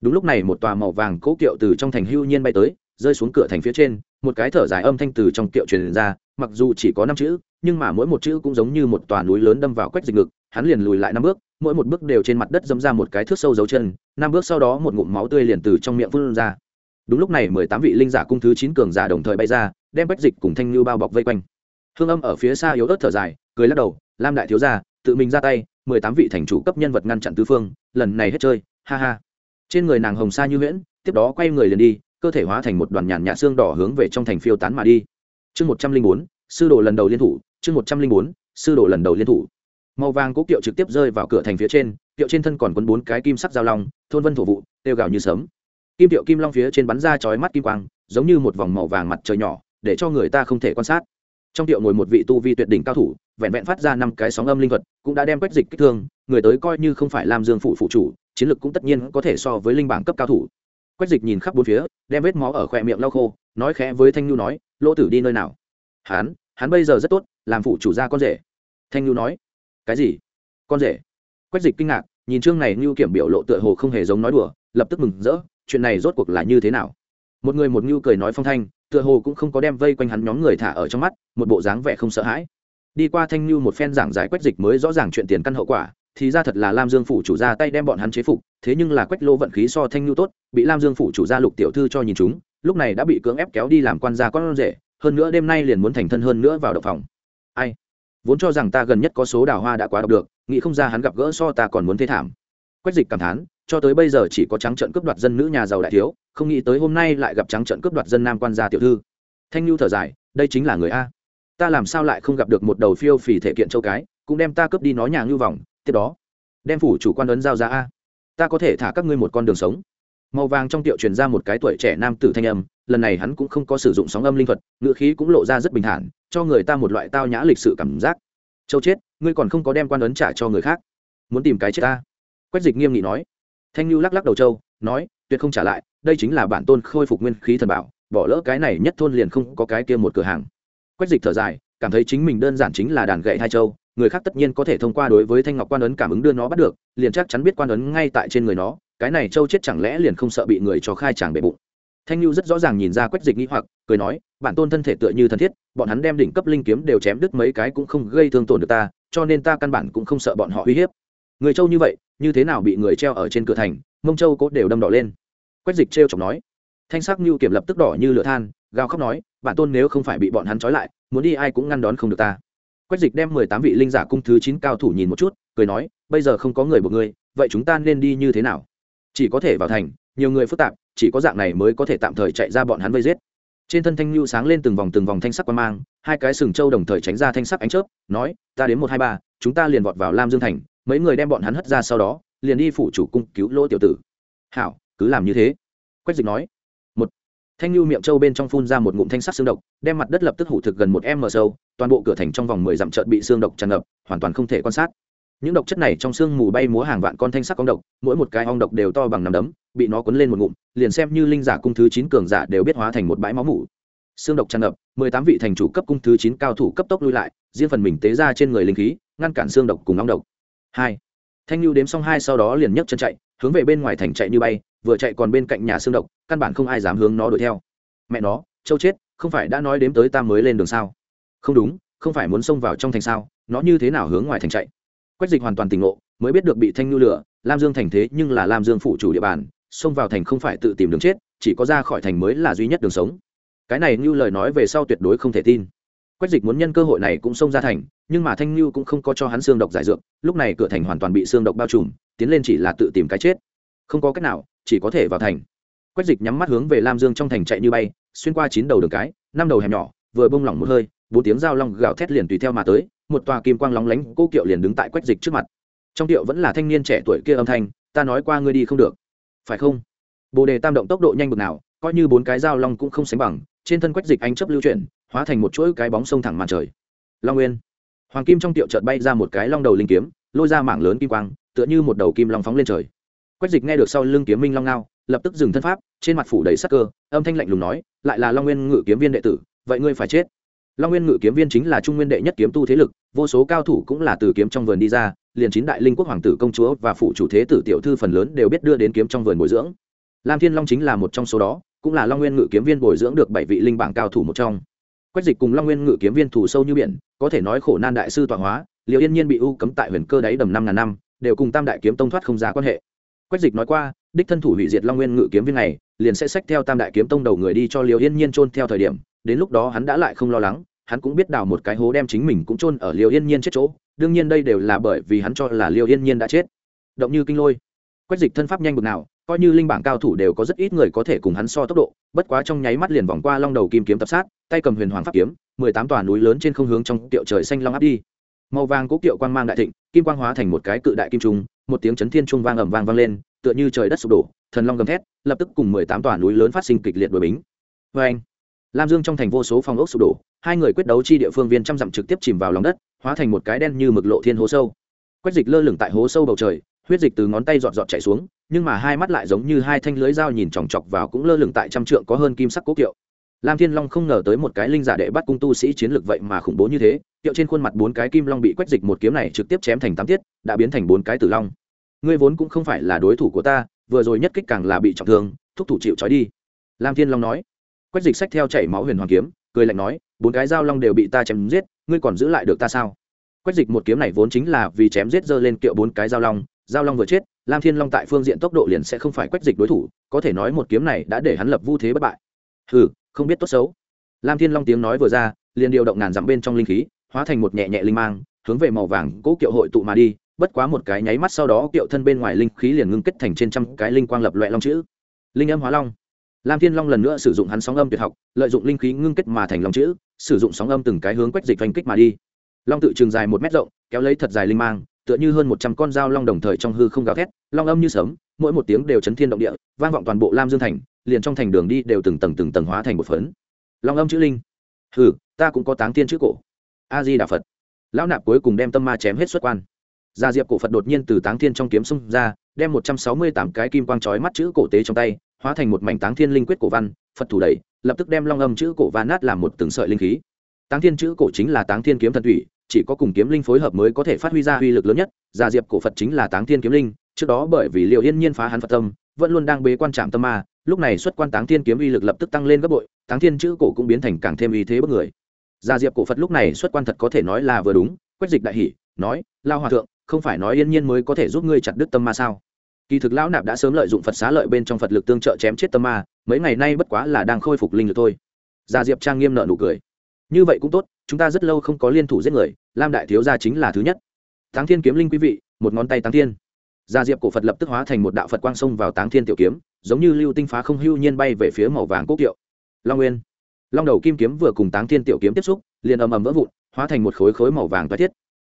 đúng lúc này một tòa màu vàng cố kiệu từ trong thành hưu nhiên bay tới, rơi xuống cửa thành phía trên, một cái thở dài âm thanh từ trong kiệu truyền ra, mặc dù chỉ có năm chữ, nhưng mà mỗi một chữ cũng giống như một tòa núi lớn đâm vào quách dịch ngực, hắn liền lùi lại năm bước, mỗi một bước đều trên mặt đất dâm ra một cái thước sâu dấu chân, năm bước sau đó một ngụm máu tươi liền từ trong miệng phun ra. Đúng lúc này mười tám vị linh giả cung thứ chín cường giả đồng thời bay ra, đem quách dịch cùng thanh lưu bao bọc vây quanh. Hương âm ở phía xa yếu ớt thở dài, cười lắc đầu, lam đại thiếu gia, tự mình ra tay, mười tám vị thành chủ cấp nhân vật ngăn chặn tứ phương, lần này hết chơi, ha ha trên người nàng hồng sa như huyễn, tiếp đó quay người liền đi, cơ thể hóa thành một đoàn nhàn nhạt xương đỏ hướng về trong thành phiêu tán mà đi. Chương một trăm linh bốn, sư đồ lần đầu liên thủ, chương một trăm linh bốn, sư đồ lần đầu liên thủ. Màu vàng cố kiệu trực tiếp rơi vào cửa thành phía trên, kiệu trên thân còn quấn bốn cái kim sắc giao long, thôn vân thổ vụ, tiêu gạo như sớm kim tiệu kim long phía trên bắn ra chói mắt kim quang, giống như một vòng màu vàng mặt trời nhỏ, để cho người ta không thể quan sát. Trong tiệu ngồi một vị tu vi tuyệt đỉnh cao thủ, vẹn vẹn phát ra năm cái sóng âm linh thuật, cũng đã đem quách dịch kích thương, người tới coi như không phải làm dương phụ phụ chủ chiến lược cũng tất nhiên có thể so với linh bảng cấp cao thủ. Quách dịch nhìn khắp bốn phía, đem vết máu ở khoe miệng lau khô, nói khẽ với thanh nhu nói, lỗ tử đi nơi nào? Hắn hắn bây giờ rất tốt, làm phụ chủ gia con rể. Thanh nhu nói, cái gì? Con rể? Quách dịch kinh ngạc, nhìn chương này nhu kiểm biểu lộ tựa hồ không hề giống nói đùa, lập tức mừng rỡ, chuyện này rốt cuộc là như thế nào? Một người một nhu cười nói phong thanh, tựa hồ cũng không có đem vây quanh hắn nhóm người thả ở trong mắt, một bộ dáng vẻ không sợ hãi. Đi qua thanh nhu một phen giảng giải quách dịch mới rõ ràng chuyện tiền căn hậu quả thì ra thật là lam dương phủ chủ ra tay đem bọn hắn chế phục, thế nhưng là quách lô vận khí so thanh nhu tốt, bị lam dương phủ chủ gia lục tiểu thư cho nhìn chúng, lúc này đã bị cưỡng ép kéo đi làm quan gia con rể, hơn nữa đêm nay liền muốn thành thân hơn nữa vào đậu phòng. Ai? Vốn cho rằng ta gần nhất có số đào hoa đã quá đọc được, nghĩ không ra hắn gặp gỡ so ta còn muốn thế thảm. Quách dịch cảm thán, cho tới bây giờ chỉ có trắng trận cướp đoạt dân nữ nhà giàu đại thiếu, không nghĩ tới hôm nay lại gặp trắng trận cướp đoạt dân nam quan gia tiểu thư. Thanh nhu thở dài, đây chính là người a. Ta làm sao lại không gặp được một đầu phiêu phì thể kiện châu cái, cũng đem ta cướp đi nói nhà ngưu vòng tiếp đó, đem phủ chủ quan ấn giao ra a. Ta có thể thả các ngươi một con đường sống. Màu vàng trong tiệu truyền ra một cái tuổi trẻ nam tử thanh âm, lần này hắn cũng không có sử dụng sóng âm linh thuật ngựa khí cũng lộ ra rất bình thản, cho người ta một loại tao nhã lịch sự cảm giác. Châu chết, ngươi còn không có đem quan ấn trả cho người khác. Muốn tìm cái chết ta. Quách dịch nghiêm nghị nói. Thanh lưu lắc lắc đầu châu, nói, tuyệt không trả lại, đây chính là bản tôn khôi phục nguyên khí thần bảo, bỏ lỡ cái này nhất thôn liền không có cái kia một cửa hàng. Quách dịch thở dài, cảm thấy chính mình đơn giản chính là đàn gậy hai châu người khác tất nhiên có thể thông qua đối với thanh ngọc quan ấn cảm ứng đưa nó bắt được, liền chắc chắn biết quan ấn ngay tại trên người nó, cái này châu chết chẳng lẽ liền không sợ bị người cho khai chàng bể bụng. Thanh lưu rất rõ ràng nhìn ra quách dịch nghĩ hoặc, cười nói, bản tôn thân thể tựa như thân thiết, bọn hắn đem đỉnh cấp linh kiếm đều chém đứt mấy cái cũng không gây thương tổn được ta, cho nên ta căn bản cũng không sợ bọn họ uy hiếp. Người châu như vậy, như thế nào bị người treo ở trên cửa thành, mông châu cốt đều đâm đỏ lên. Quách dịch trêu chọc nói. Thanh sắc như kiểm lập tức đỏ như lửa than, gào khóc nói, bản tôn nếu không phải bị bọn hắn trói lại, muốn đi ai cũng ngăn đón không được ta quách dịch đem mười tám vị linh giả cung thứ chín cao thủ nhìn một chút, cười nói, bây giờ không có người buộc ngươi, vậy chúng ta nên đi như thế nào? Chỉ có thể vào thành, nhiều người phức tạp, chỉ có dạng này mới có thể tạm thời chạy ra bọn hắn vây giết. Trên thân thanh lưu sáng lên từng vòng từng vòng thanh sắc quan mang, hai cái sừng trâu đồng thời tránh ra thanh sắc ánh chớp, nói, ta đến một hai ba, chúng ta liền vọt vào lam dương thành, mấy người đem bọn hắn hất ra sau đó, liền đi phủ chủ cung cứu lỗ tiểu tử. Hảo, cứ làm như thế. Quách dịch nói thanh lưu miệng trâu bên trong phun ra một ngụm thanh sắc xương độc, đem mặt đất lập tức hủ thực gần một m sâu, toàn bộ cửa thành trong vòng mười dặm trợn bị xương độc tràn ngập, hoàn toàn không thể quan sát. Những độc chất này trong xương mù bay múa hàng vạn con thanh sắc ong độc, mỗi một cái ong độc đều to bằng nắm đấm, bị nó quấn lên một ngụm, liền xem như linh giả cung thứ chín cường giả đều biết hóa thành một bãi máu mủ. Xương độc tràn ngập, mười tám vị thành chủ cấp cung thứ chín cao thủ cấp tốc lui lại, riêng phần mình tế ra trên người linh khí, ngăn cản xương độc cùng ong độc. Hai. Thanh lưu đếm xong hai sau đó liền nhấc chân chạy, hướng về bên ngoài thành chạy như bay vừa chạy còn bên cạnh nhà xương độc, căn bản không ai dám hướng nó đuổi theo. Mẹ nó, châu chết, không phải đã nói đếm tới ta mới lên đường sao? Không đúng, không phải muốn xông vào trong thành sao? Nó như thế nào hướng ngoài thành chạy? Quách dịch hoàn toàn tỉnh ngộ, mới biết được bị thanh nhu lửa lam dương thành thế nhưng là lam dương phụ chủ địa bàn, xông vào thành không phải tự tìm đường chết, chỉ có ra khỏi thành mới là duy nhất đường sống. Cái này như lời nói về sau tuyệt đối không thể tin. Quách dịch muốn nhân cơ hội này cũng xông ra thành, nhưng mà thanh như cũng không có cho hắn xương độc giải dược, lúc này cửa thành hoàn toàn bị xương độc bao trùm, tiến lên chỉ là tự tìm cái chết không có cách nào, chỉ có thể vào thành. Quách dịch nhắm mắt hướng về lam dương trong thành chạy như bay, xuyên qua chín đầu đường cái, năm đầu hẻm nhỏ, vừa bông lỏng một hơi, bốn tiếng dao long gào thét liền tùy theo mà tới, một tòa kim quang lóng lánh, cô kiệu liền đứng tại quách dịch trước mặt. Trong kiệu vẫn là thanh niên trẻ tuổi kia âm thanh, ta nói qua ngươi đi không được. Phải không? Bồ đề tam động tốc độ nhanh bực nào, coi như bốn cái dao long cũng không sánh bằng, trên thân quách dịch anh chấp lưu chuyển, hóa thành một chuỗi cái bóng sông thẳng màn trời. Long nguyên. Hoàng kim trong tiệu chợt bay ra một cái long đầu linh kiếm, lôi ra mảng lớn kim quang, tựa như một đầu kim long phóng lên trời quách dịch nghe được sau lưng kiếm minh long ngao, lập tức dừng thân pháp, trên mặt phủ đầy sắc cơ, âm thanh lạnh lùng nói, lại là long nguyên ngự kiếm viên đệ tử, vậy ngươi phải chết. Long nguyên ngự kiếm viên chính là trung nguyên đệ nhất kiếm tu thế lực, vô số cao thủ cũng là từ kiếm trong vườn đi ra, liền chín đại linh quốc hoàng tử công chúa và phụ chủ thế tử tiểu thư phần lớn đều biết đưa đến kiếm trong vườn bồi dưỡng. Lam thiên long chính là một trong số đó, cũng là long nguyên ngự kiếm viên bồi dưỡng được bảy vị linh bảng cao thủ một trong. Quách dịch cùng long nguyên ngự kiếm viên thủ sâu như biển, có thể nói khổ nan đại sư tọa hóa liệu yên nhiên bị u cấm tại huyền cơ đáy đầm năm ngàn năm, đều cùng tam đại kiếm tông thoát không ra quan hệ quách dịch nói qua, đích thân thủ hủy diệt long nguyên ngự kiếm viên này, liền sẽ xách theo tam đại kiếm tông đầu người đi cho liều yên nhiên trôn theo thời điểm, đến lúc đó hắn đã lại không lo lắng, hắn cũng biết đào một cái hố đem chính mình cũng chôn ở liều yên nhiên chết chỗ, đương nhiên đây đều là bởi vì hắn cho là liều yên nhiên đã chết. Động như kinh lôi. Quách dịch thân pháp nhanh bực nào, coi như linh bảng cao thủ đều có rất ít người có thể cùng hắn so tốc độ, bất quá trong nháy mắt liền vòng qua long đầu kim kiếm tập sát, tay cầm huyền hoàng pháp kiếm, mười tám tòa núi lớn trên không hướng trong tiệu trời xanh long áp đi màu vàng cố kiệu quang mang đại thịnh, kim quang hóa thành một cái cự đại kim trung, một tiếng chấn thiên trung vang ầm vang vang lên, tựa như trời đất sụp đổ, thần long gầm thét, lập tức cùng mười tám tòa núi lớn phát sinh kịch liệt đuổi bính. Vê anh, lam dương trong thành vô số phòng ốc sụp đổ, hai người quyết đấu chi địa phương viên trăm dặm trực tiếp chìm vào lòng đất, hóa thành một cái đen như mực lộ thiên hố sâu. Quách dịch lơ lửng tại hố sâu bầu trời, huyết dịch từ ngón tay dọn dọn chảy xuống, nhưng mà hai mắt lại giống như hai thanh lưới dao nhìn chòng chọc vào cũng lơ lửng tại trăm trượng có hơn kim sắc cố kiệu lam thiên long không ngờ tới một cái linh giả đệ bắt cung tu sĩ chiến lược vậy mà khủng bố như thế hiệu trên khuôn mặt bốn cái kim long bị quách dịch một kiếm này trực tiếp chém thành tám tiết, đã biến thành bốn cái tử long. Ngươi vốn cũng không phải là đối thủ của ta, vừa rồi nhất kích càng là bị trọng thương, thúc thủ chịu trói đi. Lam thiên long nói. Quách dịch sách theo chảy máu huyền hoàng kiếm, cười lạnh nói, bốn cái dao long đều bị ta chém giết, ngươi còn giữ lại được ta sao? Quách dịch một kiếm này vốn chính là vì chém giết dơ lên kiệu bốn cái dao long dao long vừa chết, lam thiên long tại phương diện tốc độ liền sẽ không phải quách dịch đối thủ, có thể nói một kiếm này đã để hắn lập vu thế bất bại. Hừ không biết tốt xấu. Lam thiên long tiếng nói vừa ra, liền điều động ngàn dặm bên trong linh khí, hóa thành một nhẹ nhẹ linh mang, hướng về màu vàng cỗ kiệu hội tụ mà đi, bất quá một cái nháy mắt sau đó kiệu thân bên ngoài linh khí liền ngưng kết thành trên trăm cái linh quang lập loẹ long chữ. Linh âm hóa long. Lam thiên long lần nữa sử dụng hắn sóng âm tuyệt học, lợi dụng linh khí ngưng kết mà thành long chữ, sử dụng sóng âm từng cái hướng quách dịch oanh kích mà đi. Long tự trường dài một mét rộng, kéo lấy thật dài linh mang, tựa như hơn một trăm con dao long đồng thời trong hư không gào thét, long âm như sấm, mỗi một tiếng đều chấn thiên động địa, vang vọng toàn bộ lam dương thành liền trong thành đường đi đều từng tầng từng tầng hóa thành một phấn. Long âm chữ linh. Hừ, ta cũng có táng tiên chữ cổ. A di đà phật. Lão nạp cuối cùng đem tâm ma chém hết xuất quan. Gia diệp cổ phật đột nhiên từ táng thiên trong kiếm xông ra, đem một trăm sáu mươi tám cái kim quang chói mắt chữ cổ tế trong tay, hóa thành một mảnh táng thiên linh quyết cổ văn, phật thủ đẩy, lập tức đem long âm chữ cổ van nát làm một từng sợi linh khí. Táng thiên chữ cổ chính là táng thiên kiếm thần thủy, chỉ có cùng kiếm linh phối hợp mới có thể phát huy ra uy lực lớn nhất. Gia diệp cổ phật chính là táng thiên kiếm linh, trước đó bởi vì liệu yên nhiên phá hắn phật tâm, vẫn luôn đang bế quan trạm tâm ma lúc này xuất quan táng thiên kiếm uy lực lập tức tăng lên gấp bội, táng thiên chữ cổ cũng biến thành càng thêm uy thế bất người. Gia diệp cổ phật lúc này xuất quan thật có thể nói là vừa đúng, quách dịch đại hỷ nói lao hòa thượng, không phải nói yên nhiên mới có thể giúp ngươi chặt đứt tâm ma sao? Kỳ thực lão nạp đã sớm lợi dụng phật xá lợi bên trong phật lực tương trợ chém chết tâm ma, mấy ngày nay bất quá là đang khôi phục linh lực thôi. Gia diệp trang nghiêm nợ nụ cười. Như vậy cũng tốt, chúng ta rất lâu không có liên thủ giết người, lam đại thiếu gia chính là thứ nhất. Táng thiên kiếm linh quý vị, một ngón tay táng thiên. Gia diệp cổ phật lập tức hóa thành một đạo phật quang sông vào táng thiên tiểu kiếm giống như lưu tinh phá không hưu nhiên bay về phía màu vàng quốc kiệu. Long nguyên. Long đầu kim kiếm vừa cùng táng thiên tiểu kiếm tiếp xúc, liền ầm ầm vỡ vụn, hóa thành một khối khối màu vàng toái thiết.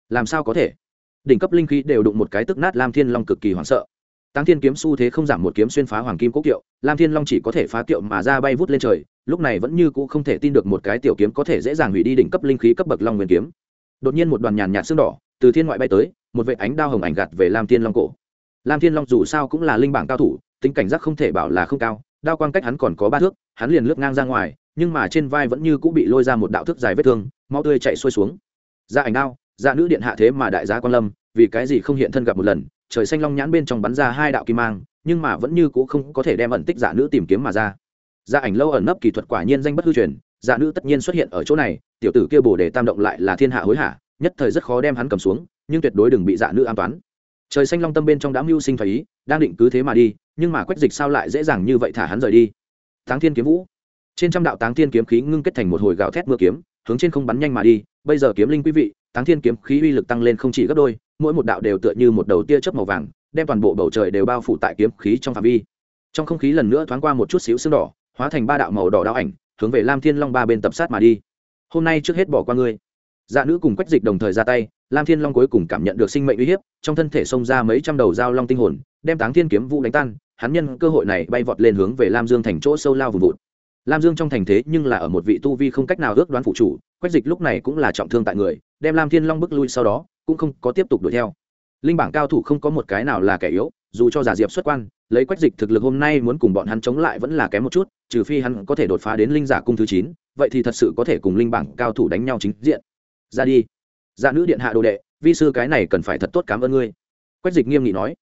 Làm sao có thể? Đỉnh cấp linh khí đều đụng một cái tức nát lam thiên long cực kỳ hoảng sợ. Táng thiên kiếm xu thế không giảm một kiếm xuyên phá hoàng kim quốc kiệu, lam thiên long chỉ có thể phá kiệu mà ra bay vút lên trời, lúc này vẫn như cũ không thể tin được một cái tiểu kiếm có thể dễ dàng hủy đi đỉnh cấp linh khí cấp bậc long nguyên kiếm. Đột nhiên một đoàn nhàn nhạt xương đỏ từ thiên ngoại bay tới, một vệ ánh đao hồng ảnh gạt về lam thiên long cổ lam thiên long dù sao cũng là linh bảng cao thủ, tính cảnh giác không thể bảo là không cao, đao quang cách hắn còn có ba thước, hắn liền lướt ngang ra ngoài, nhưng mà trên vai vẫn như cũng bị lôi ra một đạo thước dài vết thương mau tươi chạy xuôi xuống. Ra ảnh đao ra nữ điện hạ thế mà đại giá quan lâm, vì cái gì không hiện thân gặp một lần, trời xanh long nhãn bên trong bắn ra hai đạo kim mang, nhưng mà vẫn như cũ không có thể đem ẩn tích giả nữ tìm kiếm mà ra. Gia ảnh lâu ẩn nấp kỳ thuật quả nhiên danh bất hư truyền giả nữ tất nhiên xuất hiện ở chỗ này, tiểu tử kia bồ đề tam động lại là thiên hạ hối hả, nhất thời rất khó đem hắn cầm xuống, nhưng tuyệt đối đừng bị dạ nữ an toán trời xanh long tâm bên trong đã mưu sinh phải ý, đang định cứ thế mà đi, nhưng mà quách dịch sao lại dễ dàng như vậy thả hắn rời đi? Táng thiên kiếm vũ. Trên trăm đạo táng thiên kiếm khí ngưng kết thành một hồi gạo thét mưa kiếm, hướng trên không bắn nhanh mà đi. Bây giờ kiếm linh quý vị, táng thiên kiếm khí uy lực tăng lên không chỉ gấp đôi, mỗi một đạo đều tựa như một đầu tia chớp màu vàng, đem toàn bộ bầu trời đều bao phủ tại kiếm khí trong phạm vi. Trong không khí lần nữa thoáng qua một chút xíu sương đỏ, hóa thành ba đạo màu đỏ đạo ảnh, hướng về lam thiên long ba bên tập sát mà đi. Hôm nay trước hết bỏ qua ngươi. Dạ nữ cùng quách dịch đồng thời ra tay lam thiên long cuối cùng cảm nhận được sinh mệnh uy hiếp, trong thân thể xông ra mấy trăm đầu dao long tinh hồn, đem táng thiên kiếm vũ đánh tan, hắn nhân cơ hội này bay vọt lên hướng về lam dương thành chỗ sâu lao vùng vụt. Lam dương trong thành thế nhưng là ở một vị tu vi không cách nào ước đoán phụ chủ, quách dịch lúc này cũng là trọng thương tại người, đem lam thiên long bước lui sau đó, cũng không có tiếp tục đuổi theo. Linh bảng cao thủ không có một cái nào là kẻ yếu, dù cho giả diệp xuất quan, lấy quách dịch thực lực hôm nay muốn cùng bọn hắn chống lại vẫn là kém một chút, trừ phi hắn có thể đột phá đến linh giả cung thứ chín, vậy thì thật sự có thể cùng linh bảng cao thủ đánh nhau chính diện. Ra đi dạ nữ điện hạ đồ đệ, vi sư cái này cần phải thật tốt cảm ơn ngươi. Quách dịch nghiêm nghị nói.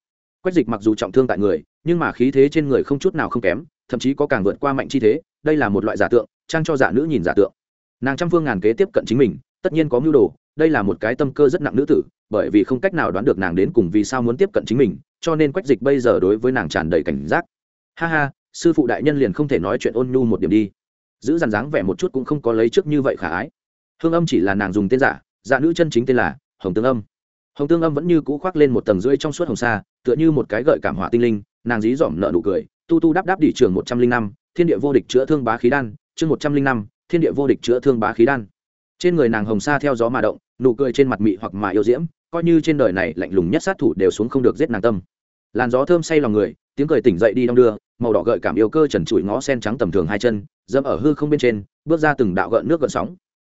Quách dịch mặc dù trọng thương tại người, nhưng mà khí thế trên người không chút nào không kém, thậm chí có càng vượt qua mạnh chi thế, đây là một loại giả tượng, trang cho giả nữ nhìn giả tượng. Nàng trăm phương ngàn kế tiếp cận chính mình, tất nhiên có mưu đồ, đây là một cái tâm cơ rất nặng nữ tử, bởi vì không cách nào đoán được nàng đến cùng vì sao muốn tiếp cận chính mình, cho nên quách dịch bây giờ đối với nàng tràn đầy cảnh giác. Ha ha, sư phụ đại nhân liền không thể nói chuyện ôn nhu một điểm đi. Giữ dàn dáng vẻ một chút cũng không có lấy trước như vậy khả ái. Hương âm chỉ là nàng dùng tên giả dạ nữ chân chính tên là hồng tương âm. Hồng tương âm vẫn như cũ khoác lên một tầng rưỡi trong suốt hồng sa, tựa như một cái gợi cảm hỏa tinh linh, nàng dí dỏm nợ nụ cười, tu tu đáp đáp đỉ trường một trăm linh năm, thiên địa vô địch chữa thương bá khí đan, chương một trăm linh năm, thiên địa vô địch chữa thương bá khí đan. Trên người nàng hồng sa theo gió mà động, nụ cười trên mặt mị hoặc mà yêu diễm, coi như trên đời này lạnh lùng nhất sát thủ đều xuống không được giết nàng tâm. Làn gió thơm say lòng người, tiếng cười tỉnh dậy đi đong đưa, màu đỏ gợi cảm yêu cơ trần trụi ngó sen trắng tầm thường hai chân, dẫm ở hư không bên trên, bước ra từng đạo gợn nước gợn sóng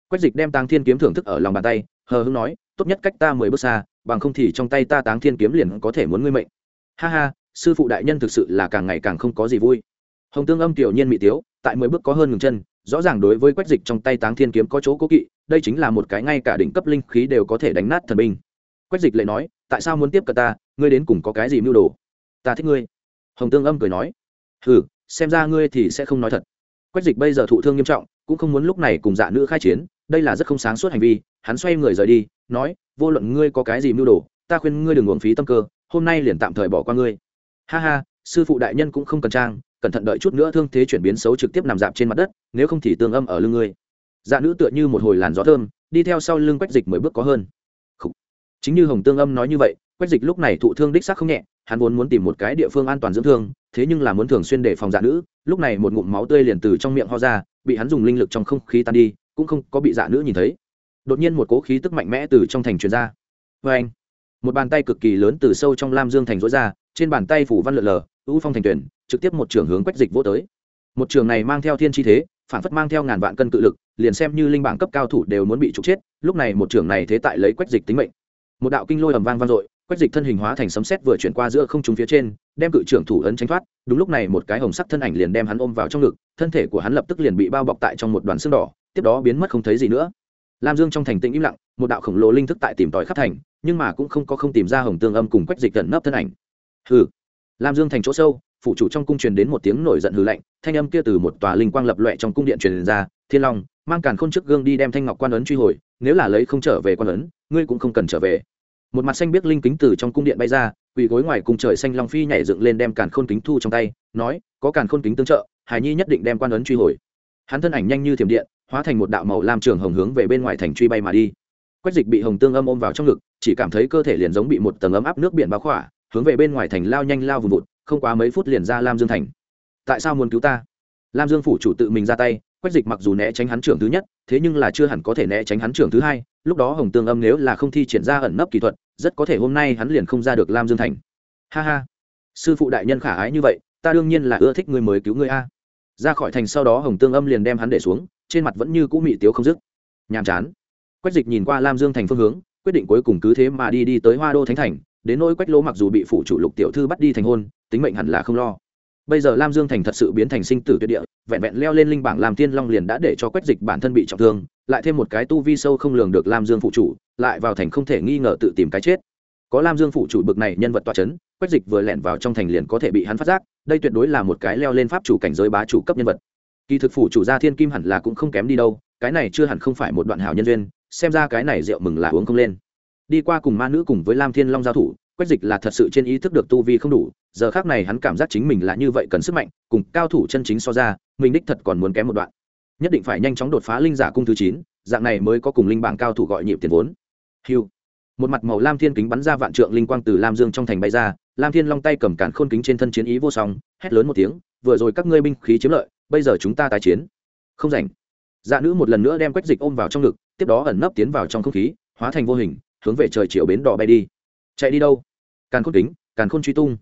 quách dịch đem táng thiên kiếm thưởng thức ở lòng bàn tay, hờ hưng nói, tốt nhất cách ta mười bước xa, bằng không thì trong tay ta táng thiên kiếm liền có thể muốn ngươi mệnh. Ha ha, sư phụ đại nhân thực sự là càng ngày càng không có gì vui. Hồng tương âm tiểu nhiên mỹ tiếu, tại mười bước có hơn ngừng chân, rõ ràng đối với quách dịch trong tay táng thiên kiếm có chỗ cố kỵ, đây chính là một cái ngay cả đỉnh cấp linh khí đều có thể đánh nát thần binh. Quách dịch lại nói, tại sao muốn tiếp cận ta, ngươi đến cùng có cái gì mưu đồ? Ta thích ngươi. Hồng tương âm cười nói ừ xem ra ngươi thì sẽ không nói thật. Quách dịch bây giờ thụ thương nghiêm trọng cũng không muốn lúc này cùng dạ nữ khai chiến, đây là rất không sáng suốt hành vi, hắn xoay người rời đi, nói, vô luận ngươi có cái gì mưu đồ, ta khuyên ngươi đừng uống phí tâm cơ, hôm nay liền tạm thời bỏ qua ngươi. Ha ha, sư phụ đại nhân cũng không cần trang, cẩn thận đợi chút nữa thương thế chuyển biến xấu trực tiếp nằm dạp trên mặt đất, nếu không thì tương âm ở lưng ngươi. Dạ nữ tựa như một hồi làn gió thơm, đi theo sau lưng quách dịch mười bước có hơn. Chính như hồng tương âm nói như vậy, quách dịch lúc này thụ thương đích xác không nhẹ, hắn vốn muốn tìm một cái địa phương an toàn dưỡng thương, thế nhưng là muốn thường xuyên để phòng dạ nữ, lúc này một ngụm máu tươi liền từ trong miệng ho ra bị hắn dùng linh lực trong không khí tan đi, cũng không có bị dạ nữ nhìn thấy. Đột nhiên một cố khí tức mạnh mẽ từ trong thành truyền ra. Vê anh, một bàn tay cực kỳ lớn từ sâu trong lam dương thành rối ra, trên bàn tay phủ văn lượn lờ, u phong thành tuyển, trực tiếp một trường hướng quách dịch vô tới. Một trường này mang theo thiên chi thế, phản phất mang theo ngàn vạn cân cự lực, liền xem như linh bảng cấp cao thủ đều muốn bị trục chết, lúc này một trường này thế tại lấy quách dịch tính mệnh. Một đạo kinh lôi ầm vang vang dội quách dịch thân hình hóa thành sấm sét vừa chuyển qua giữa không trung phía trên, đem cự trưởng thủ ấn tránh thoát. Đúng lúc này một cái hồng sắc thân ảnh liền đem hắn ôm vào trong ngực, thân thể của hắn lập tức liền bị bao bọc tại trong một đoàn xương đỏ, tiếp đó biến mất không thấy gì nữa. Lam dương trong thành tĩnh im lặng, một đạo khổng lồ linh thức tại tìm tòi khắp thành, nhưng mà cũng không có không tìm ra hồng tương âm cùng quách dịch gần nấp thân ảnh. Hừ. Lam dương thành chỗ sâu, phụ chủ trong cung truyền đến một tiếng nổi giận hừ lạnh, thanh âm kia từ một tòa linh quang lập loẹ trong cung điện truyền ra, thiên long, mang càn khôn trước gương đi đem thanh ngọc quan ấn truy hồi, nếu là lấy không trở về quan ấn, ngươi cũng không cần trở về một mặt xanh biết linh kính từ trong cung điện bay ra, quỳ gối ngoài cùng trời xanh long phi nhảy dựng lên đem càn khôn kính thu trong tay, nói, có càn khôn kính tương trợ hải nhi nhất định đem quan ấn truy hồi. Hắn thân ảnh nhanh như thiểm điện, hóa thành một đạo màu lam trường hồng hướng về bên ngoài thành truy bay mà đi. Quách dịch bị hồng tương âm ôm vào trong ngực, chỉ cảm thấy cơ thể liền giống bị một tầng ấm áp nước biển bao khỏa, hướng về bên ngoài thành lao nhanh lao vùng vụt, không quá mấy phút liền ra lam dương thành. Tại sao muốn cứu ta? Lam dương phủ chủ tự mình ra tay, quách dịch mặc dù né tránh hắn trưởng thứ nhất, thế nhưng là chưa hẳn có thể né tránh hắn trưởng thứ hai lúc đó hồng tương âm nếu là không thi triển ra ẩn nấp kỹ thuật, rất có thể hôm nay hắn liền không ra được lam dương thành. Ha ha. Sư phụ đại nhân khả ái như vậy, ta đương nhiên là ưa thích người mới cứu người a. Ra khỏi thành sau đó hồng tương âm liền đem hắn để xuống, trên mặt vẫn như cũ mị tiếu không dứt. Nhàm chán. Quách dịch nhìn qua lam dương thành phương hướng, quyết định cuối cùng cứ thế mà đi đi tới hoa đô thánh thành, đến nỗi quách lỗ mặc dù bị phủ chủ lục tiểu thư bắt đi thành hôn, tính mệnh hẳn là không lo bây giờ lam dương thành thật sự biến thành sinh tử tuyệt địa, vẹn vẹn leo lên linh bảng làm tiên long liền đã để cho quách dịch bản thân bị trọng thương, lại thêm một cái tu vi sâu không lường được lam dương phụ chủ, lại vào thành không thể nghi ngờ tự tìm cái chết. Có lam dương phụ chủ bực này nhân vật toa c h ấ n quách dịch vừa lẻn vào trong thành liền có thể bị hắn phát giác, đây tuyệt đối là một cái leo lên pháp chủ cảnh giới bá chủ cấp nhân vật. Kỳ thực phủ chủ gia thiên kim hẳn là cũng không kém đi đâu, cái này chưa hẳn không phải một đoạn hảo nhân duyên, xem ra cái này rượu mừng là uống không lên. Đi qua cùng ma nữ cùng với lam thiên long giao thủ quách dịch là thật sự trên ý thức được tu vi không đủ, giờ khác này hắn cảm giác chính mình là như vậy cần sức mạnh, cùng cao thủ chân chính so ra, mình đích thật còn muốn kém một đoạn. Nhất định phải nhanh chóng đột phá linh giả cung thứ chín, dạng này mới có cùng linh bảng cao thủ gọi nhịp tiền vốn. Hiu một mặt màu lam thiên kính bắn ra vạn trượng linh quang từ lam dương trong thành bay ra, lam thiên long tay cầm cản khôn kính trên thân chiến ý vô song, hét lớn một tiếng, vừa rồi các ngươi binh khí chiếm lợi, bây giờ chúng ta tái chiến. Không rảnh. Dạ nữ một lần nữa đem quách dịch ôm vào trong ngực, tiếp đó ẩn nấp tiến vào trong không khí, hóa thành vô hình, hướng về trời chiều bến đỏ bay đi. Chạy đi đâu? Càn khôn kính, càn khôn truy tung.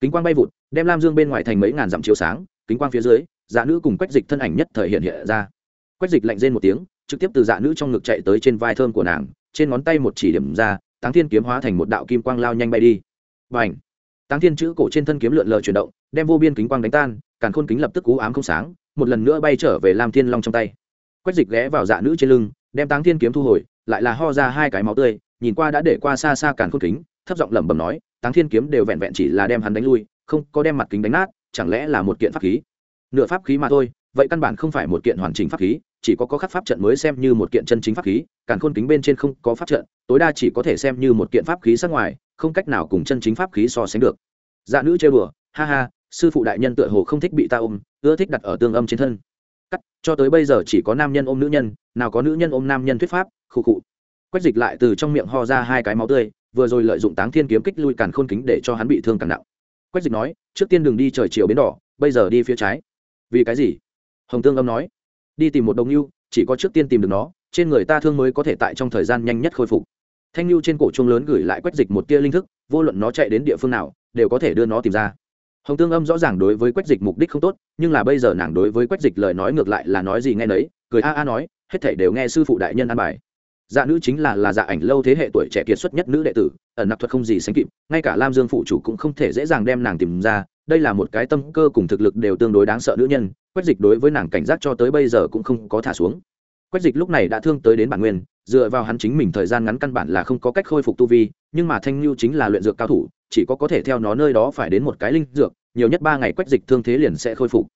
Kính quang bay vụt, đem lam dương bên ngoài thành mấy ngàn dặm chiếu sáng, kính quang phía dưới dạ nữ cùng quách dịch thân ảnh nhất thời hiện hiện ra. Quách dịch lạnh rên một tiếng, trực tiếp từ dạ nữ trong ngực chạy tới trên vai thơm của nàng, trên ngón tay một chỉ điểm ra, táng thiên kiếm hóa thành một đạo kim quang lao nhanh bay đi. Và ảnh táng thiên chữ cổ trên thân kiếm lượn lờ chuyển động, đem vô biên kính quang đánh tan, càn khôn kính lập tức cú ám không sáng, một lần nữa bay trở về lam thiên long trong tay. Quách dịch ghé vào dạ nữ trên lưng, đem táng thiên kiếm thu hồi, lại là ho ra hai cái máu tươi, nhìn qua đã để qua xa xa càn khôn kính thấp giọng lẩm bẩm nói, táng thiên kiếm đều vẹn vẹn chỉ là đem hắn đánh lui, không có đem mặt kính đánh nát, chẳng lẽ là một kiện pháp khí? Nửa pháp khí mà thôi, vậy căn bản không phải một kiện hoàn chỉnh pháp khí, chỉ có có khắc pháp trận mới xem như một kiện chân chính pháp khí, càn khôn kính bên trên không có pháp trận, tối đa chỉ có thể xem như một kiện pháp khí sắc ngoài, không cách nào cùng chân chính pháp khí so sánh được. Dạ nữ chơi bừa ha ha, sư phụ đại nhân tựa hồ không thích bị ta ôm, ưa thích đặt ở tương âm trên thân. Cắt, cho tới bây giờ chỉ có nam nhân ôm nữ nhân, nào có nữ nhân ôm nam nhân thuyết pháp, khụ khụ. Quách dịch lại từ trong miệng ho ra hai cái máu tươi vừa rồi lợi dụng táng thiên kiếm kích lui càn khôn kính để cho hắn bị thương càng nặng. Quách dịch nói, trước tiên đừng đi trời chiều bến đỏ, bây giờ đi phía trái. Vì cái gì? Hồng tương âm nói, đi tìm một đồng lưu, chỉ có trước tiên tìm được nó, trên người ta thương mới có thể tại trong thời gian nhanh nhất khôi phục. Thanh lưu trên cổ chuông lớn gửi lại quách dịch một tia linh thức, vô luận nó chạy đến địa phương nào, đều có thể đưa nó tìm ra. Hồng tương âm rõ ràng đối với quách dịch mục đích không tốt, nhưng là bây giờ nàng đối với quách dịch lời nói ngược lại là nói gì nghe nấy, cười a a nói, hết thảy đều nghe sư phụ đại nhân an bài dạ nữ chính là là dạ ảnh lâu thế hệ tuổi trẻ kiệt xuất nhất nữ đệ tử, ẩn nặc thuật không gì sánh kịp, ngay cả lam dương phụ chủ cũng không thể dễ dàng đem nàng tìm ra, đây là một cái tâm cơ cùng thực lực đều tương đối đáng sợ nữ nhân, quách dịch đối với nàng cảnh giác cho tới bây giờ cũng không có thả xuống. Quách dịch lúc này đã thương tới đến bản nguyên, dựa vào hắn chính mình thời gian ngắn căn bản là không có cách khôi phục tu vi, nhưng mà thanh lưu chính là luyện dược cao thủ, chỉ có có thể theo nó nơi đó phải đến một cái linh dược, nhiều nhất ba ngày quách dịch thương thế liền sẽ khôi phục.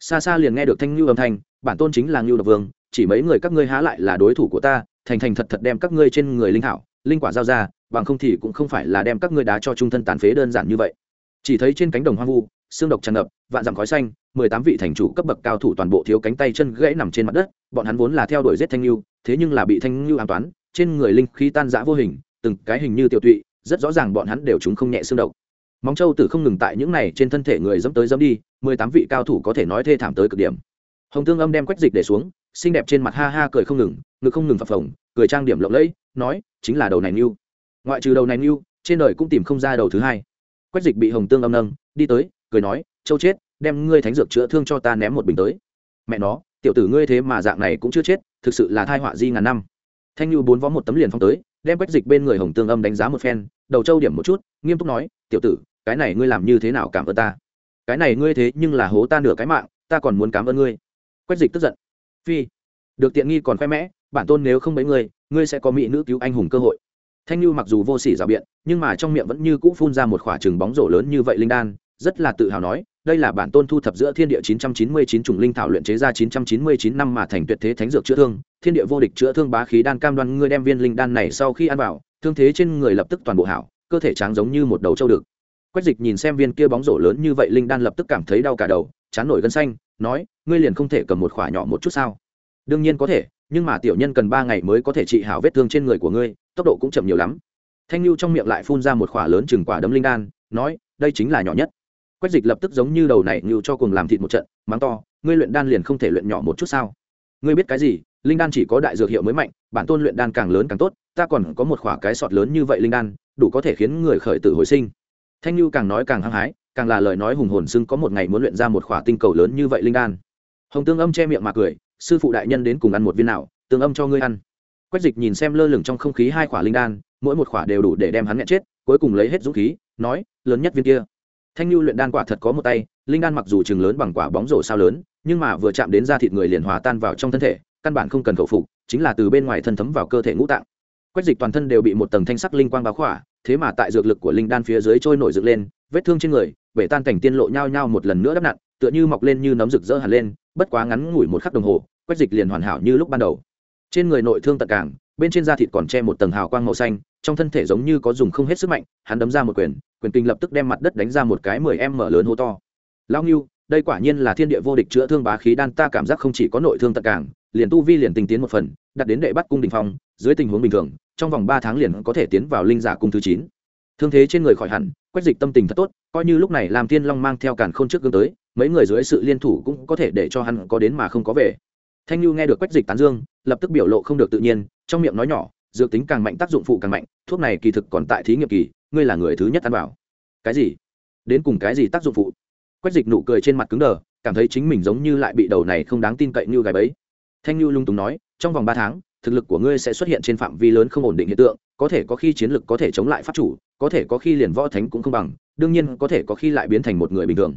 Xa xa liền nghe được thanh lưu âm thanh, bản tôn chính là lưu độc vương, chỉ mấy người các ngươi há lại là đối thủ của ta thành thành thật thật đem các ngươi trên người linh hảo linh quả giao ra, bằng không thì cũng không phải là đem các ngươi đá cho trung thân tàn phế đơn giản như vậy. Chỉ thấy trên cánh đồng hoang vu, xương độc tràn ngập, vạn dặm khói xanh, mười tám vị thành chủ cấp bậc cao thủ toàn bộ thiếu cánh tay chân gãy nằm trên mặt đất, bọn hắn vốn là theo đuổi giết thanh lưu thế nhưng là bị thanh lưu an toán, trên người linh khí tan rã vô hình, từng cái hình như tiểu tụy, rất rõ ràng bọn hắn đều chúng không nhẹ xương độc. Móng châu tử không ngừng tại những này trên thân thể người dẫm tới dẫm đi, mười tám vị cao thủ có thể nói thê thảm tới cực điểm. Hồng tương âm đem quách dịch để xuống xinh đẹp trên mặt ha ha cười không ngừng, ngực không ngừng phập phồng, cười trang điểm lộng lẫy, nói, chính là đầu này mưu ngoại trừ đầu này mưu trên đời cũng tìm không ra đầu thứ hai. Quách dịch bị hồng tương âm nâng, đi tới, cười nói, châu chết, đem ngươi thánh dược chữa thương cho ta ném một bình tới. Mẹ nó, tiểu tử ngươi thế mà dạng này cũng chưa chết, thực sự là thai họa di ngàn năm. Thanh nhu bốn vó một tấm liền phong tới, đem quách dịch bên người hồng tương âm đánh giá một phen, đầu châu điểm một chút, nghiêm túc nói, tiểu tử, cái này ngươi làm như thế nào cảm ơn ta? Cái này ngươi thế nhưng là hố ta nửa cái mạng, ta còn muốn cảm ơn ngươi. Quách dịch tức giận phi được tiện nghi còn khoe mẽ bản tôn nếu không mấy ngươi ngươi sẽ có mỹ nữ cứu anh hùng cơ hội thanh lưu mặc dù vô sỉ rào biện nhưng mà trong miệng vẫn như cũ phun ra một khỏa trừng bóng rổ lớn như vậy linh đan rất là tự hào nói đây là bản tôn thu thập giữa thiên địa 999 chủng linh thảo luyện chế ra 999 năm mà thành tuyệt thế thánh dược chữa thương, thiên địa vô địch chữa thương bá khí đan cam đoan ngươi đem viên linh đan này sau khi ăn vào, thương thế trên người lập tức toàn bộ hảo, cơ thể trắng giống như một đầu trâu được. Quách Dịch nhìn xem viên kia bóng rổ lớn như vậy linh đan lập tức cảm thấy đau cả đầu, chán nổi gân xanh, nói, ngươi liền không thể cầm một khỏa nhỏ một chút sao? Đương nhiên có thể, nhưng mà tiểu nhân cần ba ngày mới có thể trị hảo vết thương trên người của ngươi tốc độ cũng chậm nhiều lắm. Thanh lưu trong miệng lại phun ra một khỏa lớn chừng quả đấm linh đan nói đây chính là nhỏ nhất. Quách dịch lập tức giống như đầu này như cho cùng làm thịt một trận mắng to ngươi luyện đan liền không thể luyện nhỏ một chút sao? Ngươi biết cái gì linh đan chỉ có đại dược hiệu mới mạnh bản tôn luyện đan càng lớn càng tốt ta còn có một khỏa cái sọt lớn như vậy linh đan đủ có thể khiến người khởi tử hồi sinh. Thanh lưu càng nói càng hăng hái càng là lời nói hùng hồn xưng có một ngày muốn luyện ra một khỏa tinh cầu lớn như vậy linh đan. Hồng tương âm che miệng mà cười, sư phụ đại nhân đến cùng ăn một viên nào, tương âm cho ngươi ăn. Quách dịch nhìn xem lơ lửng trong không khí hai khỏa linh đan, mỗi một khỏa đều đủ để đem hắn nghẹn chết, cuối cùng lấy hết dũng khí, nói, lớn nhất viên kia. Thanh lưu luyện đan quả thật có một tay, linh đan mặc dù chừng lớn bằng quả bóng rổ sao lớn, nhưng mà vừa chạm đến da thịt người liền hòa tan vào trong thân thể, căn bản không cần khẩu phục, chính là từ bên ngoài thân thấm vào cơ thể ngũ tạng. Quách dịch toàn thân đều bị một tầng thanh sắc linh quang báo khỏa, thế mà tại dược lực của linh đan phía dưới trôi nổi dựng lên, vết thương trên người bể tan cảnh tiên lộ nhau nhau một lần nữa đắp nặn, tựa như mọc lên như nấm rực rỡ hẳn lên, bất quá ngắn ngủi một khắc đồng hồ, quách dịch liền hoàn hảo như lúc ban đầu. Trên người nội thương tận cảng, bên trên da thịt còn che một tầng hào quang màu xanh, trong thân thể giống như có dùng không hết sức mạnh, hắn đấm ra một quyền quyền kinh lập tức đem mặt đất đánh ra một cái mười em mở lớn hô to. Lao nghiêu đây quả nhiên là thiên địa vô địch chữa thương bá khí đan, ta cảm giác không chỉ có nội thương tận cảng, liền tu vi liền tình tiến một phần đặt đến đệ bắt cung đình phong, dưới tình huống bình thường, trong vòng ba tháng liền có thể tiến vào linh giả cung thứ chín thương thế trên người khỏi hẳn, quách dịch tâm tình thật tốt, coi như lúc này làm thiên long mang theo càn k h ô n trước gương tới, mấy người dưới sự liên thủ cũng có thể để cho hắn có đến mà không có về. Thanh nhu nghe được quách dịch tán dương, lập tức biểu lộ không được tự nhiên, trong miệng nói nhỏ, dược tính càng mạnh tác dụng phụ càng mạnh, thuốc này kỳ thực còn tại thí nghiệm kỳ, ngươi là người thứ nhất ăn bảo cái gì? Đến cùng cái gì tác dụng phụ? Quách dịch nụ cười trên mặt cứng đờ, cảm thấy chính mình giống như lại bị đầu này không đáng tin cậy như gài bấy thanh nhu lung túng nói, trong vòng ba tháng, thực lực của ngươi sẽ xuất hiện trên phạm vi lớn không ổn định hiện tượng, có thể có khi chiến lực có thể chống lại pháp chủ có thể có khi liền võ thánh cũng không bằng, đương nhiên có thể có khi lại biến thành một người bình thường.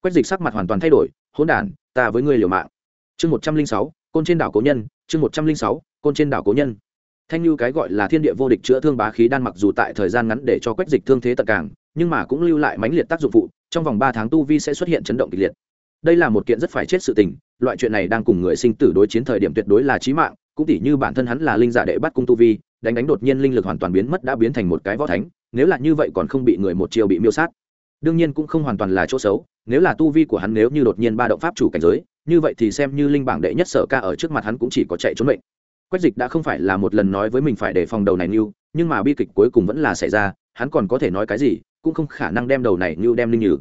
Quách dịch sắc mặt hoàn toàn thay đổi, hỗn đản, ta với ngươi liều mạng. Chương một trăm linh sáu, côn trên đảo cố nhân, chương một trăm linh sáu, côn trên đảo cố nhân. Thanh lưu cái gọi là thiên địa vô địch chữa thương bá khí đan mặc dù tại thời gian ngắn để cho quách dịch thương thế tật càng, nhưng mà cũng lưu lại mãnh liệt tác dụng phụ, trong vòng ba tháng tu vi sẽ xuất hiện chấn động kịch liệt. Đây là một kiện rất phải chết sự tình, loại chuyện này đang cùng người sinh tử đối chiến thời điểm tuyệt đối là chí mạng, cũng tỉ như bản thân hắn là linh giả đệ bắt cung tu vi, đánh đánh đột nhiên linh lực hoàn toàn biến mất đã biến thành một cái võ thánh nếu là như vậy còn không bị người một chiều bị miêu sát. Đương nhiên cũng không hoàn toàn là chỗ xấu, nếu là tu vi của hắn nếu như đột nhiên ba động pháp chủ cảnh giới, như vậy thì xem như linh bảng đệ nhất sở ca ở trước mặt hắn cũng chỉ có chạy trốn mệnh. Quách dịch đã không phải là một lần nói với mình phải đề phòng đầu này như nhưng mà bi kịch cuối cùng vẫn là xảy ra, hắn còn có thể nói cái gì, cũng không khả năng đem đầu này như đem linh nhử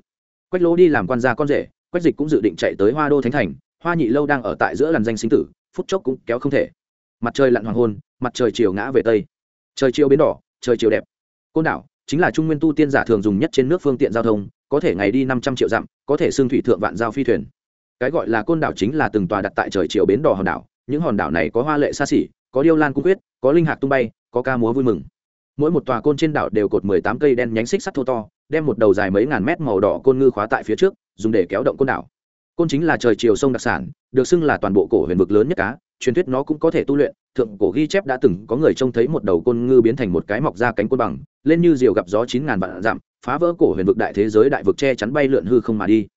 quách lỗ đi làm quan gia con rể, quách dịch cũng dự định chạy tới hoa đô thánh thành, hoa nhị lâu đang ở tại giữa làn danh sinh tử, phút chốc cũng kéo không thể. Mặt trời lặn hoàng hôn, mặt trời chiều ngã về tây. Trời chiều biến đỏ, trời chiều đẹp côn đảo chính là trung nguyên tu tiên giả thường dùng nhất trên nước phương tiện giao thông, có thể ngày đi năm trăm triệu dặm, có thể xương thủy thượng vạn giao phi thuyền. Cái gọi là côn đảo chính là từng tòa đặt tại trời chiều bến đỏ hòn đảo, những hòn đảo này có hoa lệ xa xỉ, có điêu lan cung quyết, có linh hạc tung bay, có ca múa vui mừng. Mỗi một tòa côn trên đảo đều cột mười tám cây đen nhánh xích sắt thô to, đem một đầu dài mấy ngàn mét màu đỏ côn ngư khóa tại phía trước, dùng để kéo động côn đảo côn chính là trời chiều sông đặc sản, được xưng là toàn bộ cổ huyền vực lớn nhất cá, truyền thuyết nó cũng có thể tu luyện. Thượng cổ ghi chép đã từng có người trông thấy một đầu côn ngư biến thành một cái mọc ra cánh côn bằng, lên như diều gặp gió chín ngàn vạn dặm, phá vỡ cổ huyền vực đại thế giới đại vực che chắn bay lượn hư không mà đi.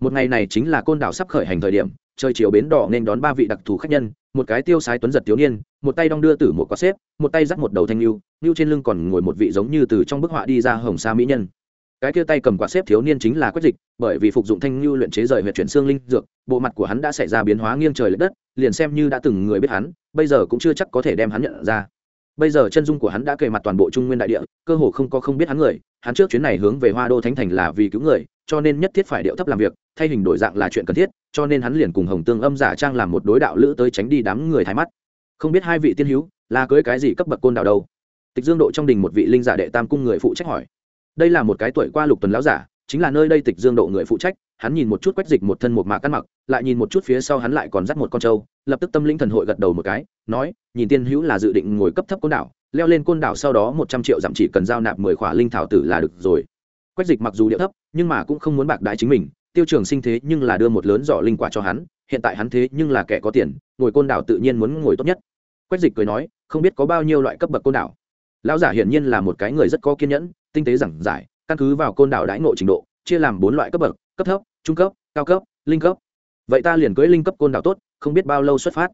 Một ngày này chính là côn đảo sắp khởi hành thời điểm, trời chiều bến đỏ nên đón ba vị đặc thù khách nhân, một cái tiêu sái tuấn giật thiếu niên, một tay đong đưa tử một quả xếp, một tay dắt một đầu thanh lưu lưu trên lưng còn ngồi một vị giống như từ trong bức họa đi ra hồng sa mỹ nhân cái kia tay cầm quạt xếp thiếu niên chính là quách dịch, bởi vì phục dụng thanh lưu luyện chế rời huyệt chuyển xương linh dược, bộ mặt của hắn đã xảy ra biến hóa nghiêng trời l ệ đất, liền xem như đã từng người biết hắn, bây giờ cũng chưa chắc có thể đem hắn nhận ra. Bây giờ chân dung của hắn đã kề mặt toàn bộ trung nguyên đại địa, cơ hồ không có không biết hắn người, hắn trước chuyến này hướng về hoa đô thánh thành là vì cứu người, cho nên nhất thiết phải điệu thấp làm việc, thay hình đổi dạng là chuyện cần thiết, cho nên hắn liền cùng hồng tương âm giả trang làm một đối đạo lữ tới tránh đi đám người thái mắt. Không biết hai vị tiên hữu, là cưới cái gì cấp bậc côn đạo đâu? Tịch dương độ trong đình một vị linh giả đệ tam cung người phụ trách hỏi đây là một cái tuổi qua lục tuần lão giả, chính là nơi đây tịch dương độ người phụ trách, hắn nhìn một chút quách dịch một thân một mạc cắt mặc, lại nhìn một chút phía sau hắn lại còn dắt một con trâu, lập tức tâm linh thần hội gật đầu một cái, nói, nhìn tiên hữu là dự định ngồi cấp thấp côn đảo, leo lên côn đảo sau đó một trăm triệu dặm chỉ cần giao nạp mười khỏa linh thảo tử là được rồi. Quách dịch mặc dù điệu thấp, nhưng mà cũng không muốn bạc đại chính mình, tiêu trường sinh thế nhưng là đưa một lớn giỏ linh quả cho hắn, hiện tại hắn thế nhưng là kẻ có tiền, ngồi côn đảo tự nhiên muốn ngồi tốt nhất. Quách dịch cười nói, không biết có bao nhiêu loại cấp bậc côn đảo? Lão giả hiển nhiên là một cái người rất có kiên nhẫn tinh tế giảng giải, căn cứ vào côn đảo đãi ngộ trình độ, chia làm bốn loại cấp bậc, cấp thấp, trung cấp, cao cấp, linh cấp. Vậy ta liền cưới linh cấp côn đảo tốt, không biết bao lâu xuất phát.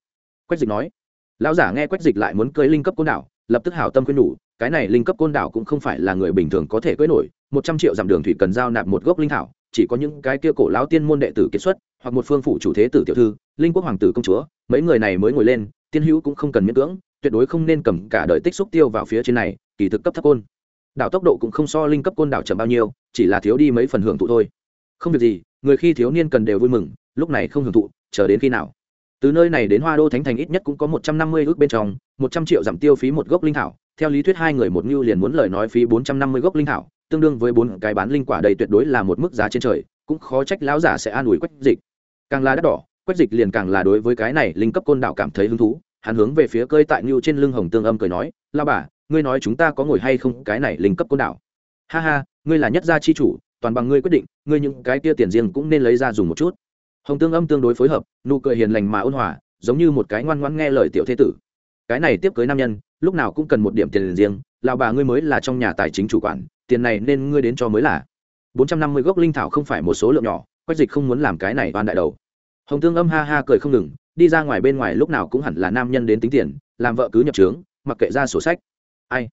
Quách dịch nói. Lão giả nghe quách dịch lại muốn cưới linh cấp côn đảo, lập tức hảo tâm khuyên nhủ, cái này linh cấp côn đảo cũng không phải là người bình thường có thể cưới nổi, một trăm triệu dặm đường thủy cần giao nạp một gốc linh thảo, chỉ có những cái kia cổ lão tiên môn đệ tử kiệt xuất, hoặc một phương phủ chủ thế tử tiểu thư, linh quốc hoàng tử công chúa, mấy người này mới ngồi lên, tiên hữu cũng không cần miễn cưỡng, tuyệt đối không nên cầm cả đời tích xúc tiêu vào phía trên này, kỳ thực cấp thấp côn đảo tốc độ cũng không so linh cấp côn đảo chậm bao nhiêu, chỉ là thiếu đi mấy phần hưởng thụ thôi. Không việc gì, người khi thiếu niên cần đều vui mừng, lúc này không hưởng thụ, chờ đến khi nào? Từ nơi này đến hoa đô thánh thành ít nhất cũng có một trăm năm mươi ước bên trong, một trăm triệu giảm tiêu phí một gốc linh thảo. Theo lý thuyết hai người một ngưu liền muốn lời nói phí bốn trăm năm mươi gốc linh thảo, tương đương với bốn cái bán linh quả đây tuyệt đối là một mức giá trên trời, cũng khó trách lão giả sẽ an ủi quách dịch. Càng là đắt đỏ, quách dịch liền càng là đối với cái này linh cấp côn đạo cảm thấy hứng thú. Hắn hướng về phía cơi tại ngưu trên lưng hồng tương âm cười nói lao bà ngươi nói chúng ta có ngồi hay không? Cái này linh cấp côn đảo. Ha ha, ngươi là nhất gia chi chủ, toàn bằng ngươi quyết định, ngươi những cái kia tiền riêng cũng nên lấy ra dùng một chút. Hồng tương âm tương đối phối hợp, nụ cười hiền lành mà ôn hòa, giống như một cái ngoan ngoãn nghe lời tiểu thế tử. Cái này tiếp cưới nam nhân, lúc nào cũng cần một điểm tiền riêng, lão bà ngươi mới là trong nhà tài chính chủ quản, tiền này nên ngươi đến cho mới là. Bốn trăm năm mươi gốc linh thảo không phải một số lượng nhỏ, quách dịch không muốn làm cái này oan đại đầu. Hồng tương âm ha ha cười không ngừng, đi ra ngoài bên ngoài lúc nào cũng hẳn là nam nhân đến tính tiền, làm vợ cứ nhập trướng, mặc kệ ra sổ sách ai?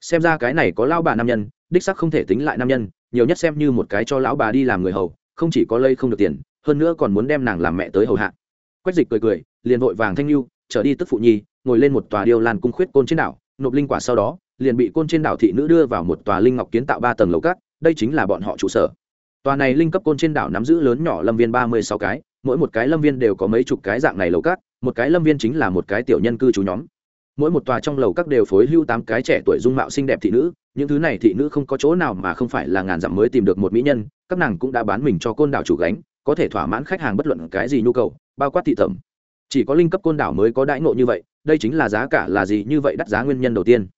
Xem ra cái này có lão bà nam nhân, đích sắc không thể tính lại nam nhân, nhiều nhất xem như một cái cho lão bà đi làm người hầu, không chỉ có lây không được tiền, hơn nữa còn muốn đem nàng làm mẹ tới hầu hạ. Quách dịch cười cười, liền vội vàng thanh lưu, trở đi tức phụ nhi, ngồi lên một tòa điêu lan cung khuyết côn trên đảo, nộp linh quả sau đó, liền bị côn trên đảo thị nữ đưa vào một tòa linh ngọc kiến tạo ba tầng lầu cát, đây chính là bọn họ trụ sở. Tòa này linh cấp côn trên đảo nắm giữ lớn nhỏ lâm viên ba mươi sáu cái, mỗi một cái lâm viên đều có mấy chục cái dạng này lầu cát, một cái lâm viên chính là một cái tiểu nhân cư trú nhóm mỗi một tòa trong lầu các đều phối hưu tám cái trẻ tuổi dung mạo xinh đẹp thị nữ, những thứ này thị nữ không có chỗ nào mà không phải là ngàn dặm mới tìm được một mỹ nhân, các nàng cũng đã bán mình cho côn đảo chủ gánh, có thể thỏa mãn khách hàng bất luận cái gì nhu cầu, bao quát thị thẩm chỉ có linh cấp côn đảo mới có đãi ngộ như vậy, đây chính là giá cả là gì như vậy đắt giá nguyên nhân đầu tiên.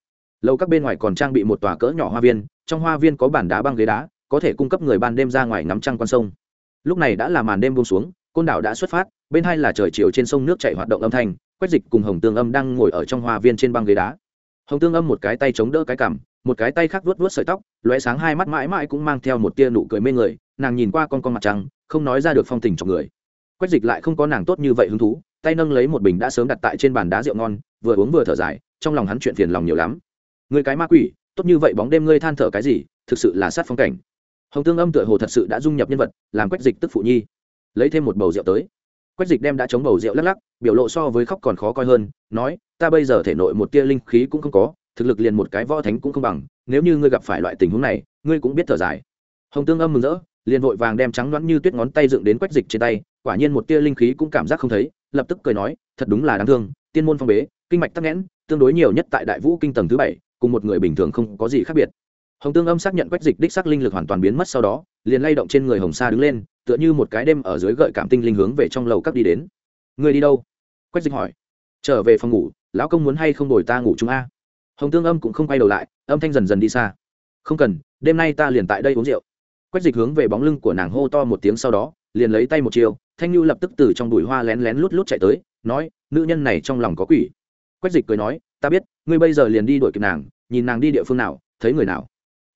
Lầu các bên ngoài còn trang bị một tòa cỡ nhỏ hoa viên, trong hoa viên có bản đá băng ghế đá, có thể cung cấp người ban đêm ra ngoài ngắm trăng con sông. Lúc này đã là màn đêm buông xuống, côn đảo đã xuất phát, bên hai là trời chiều trên sông nước chảy hoạt động âm thanh quách dịch cùng hồng tương âm đang ngồi ở trong hoa viên trên băng ghế đá. Hồng tương âm một cái tay chống đỡ cái cằm, một cái tay khác vuốt vuốt sợi tóc, lóe sáng hai mắt mãi mãi cũng mang theo một tia nụ cười mê người, nàng nhìn qua con con mặt trăng, không nói ra được phong tình trong người. Quách dịch lại không có nàng tốt như vậy hứng thú, tay nâng lấy một bình đã sớm đặt tại trên bàn đá rượu ngon, vừa uống vừa thở dài, trong lòng hắn chuyện phiền lòng nhiều lắm. Người cái ma quỷ, tốt như vậy bóng đêm ngươi than thở cái gì, thực sự là sát phong cảnh. Hồng tương âm tựa hồ thật sự đã dung nhập nhân vật, làm quách dịch tức phụ nhi. Lấy thêm một bầu rượu tới quách dịch đem đã chống bầu rượu lắc lắc, biểu lộ so với khóc còn khó coi hơn, nói, ta bây giờ thể nội một tia linh khí cũng không có, thực lực liền một cái võ thánh cũng không bằng, nếu như ngươi gặp phải loại tình huống này, ngươi cũng biết thở dài. Hồng tương âm mừng rỡ, liền vội vàng đem trắng đoán như tuyết ngón tay dựng đến quách dịch trên tay, quả nhiên một tia linh khí cũng cảm giác không thấy, lập tức cười nói, thật đúng là đáng thương, tiên môn phong bế, kinh mạch tắc nghẽn, tương đối nhiều nhất tại đại vũ kinh tầng thứ bảy, cùng một người bình thường không có gì khác biệt. Hồng tương âm xác nhận quách dịch đích xác linh lực hoàn toàn biến mất sau đó, liền lay động trên người hồng sa đứng lên tựa như một cái đêm ở dưới gợi cảm tinh linh hướng về trong lầu các đi đến. Người đi đâu? Quách dịch hỏi. Trở về phòng ngủ, lão công muốn hay không đổi ta ngủ chúng a? Hồng tương âm cũng không quay đầu lại, âm thanh dần dần đi xa. Không cần, đêm nay ta liền tại đây uống rượu. Quách dịch hướng về bóng lưng của nàng hô to một tiếng sau đó, liền lấy tay một chiều, thanh nhu lập tức từ trong bụi hoa lén lén lút lút chạy tới, nói, nữ nhân này trong lòng có quỷ. Quách dịch cười nói, ta biết, ngươi bây giờ liền đi đuổi kịp nàng, nhìn nàng đi địa phương nào, thấy người nào.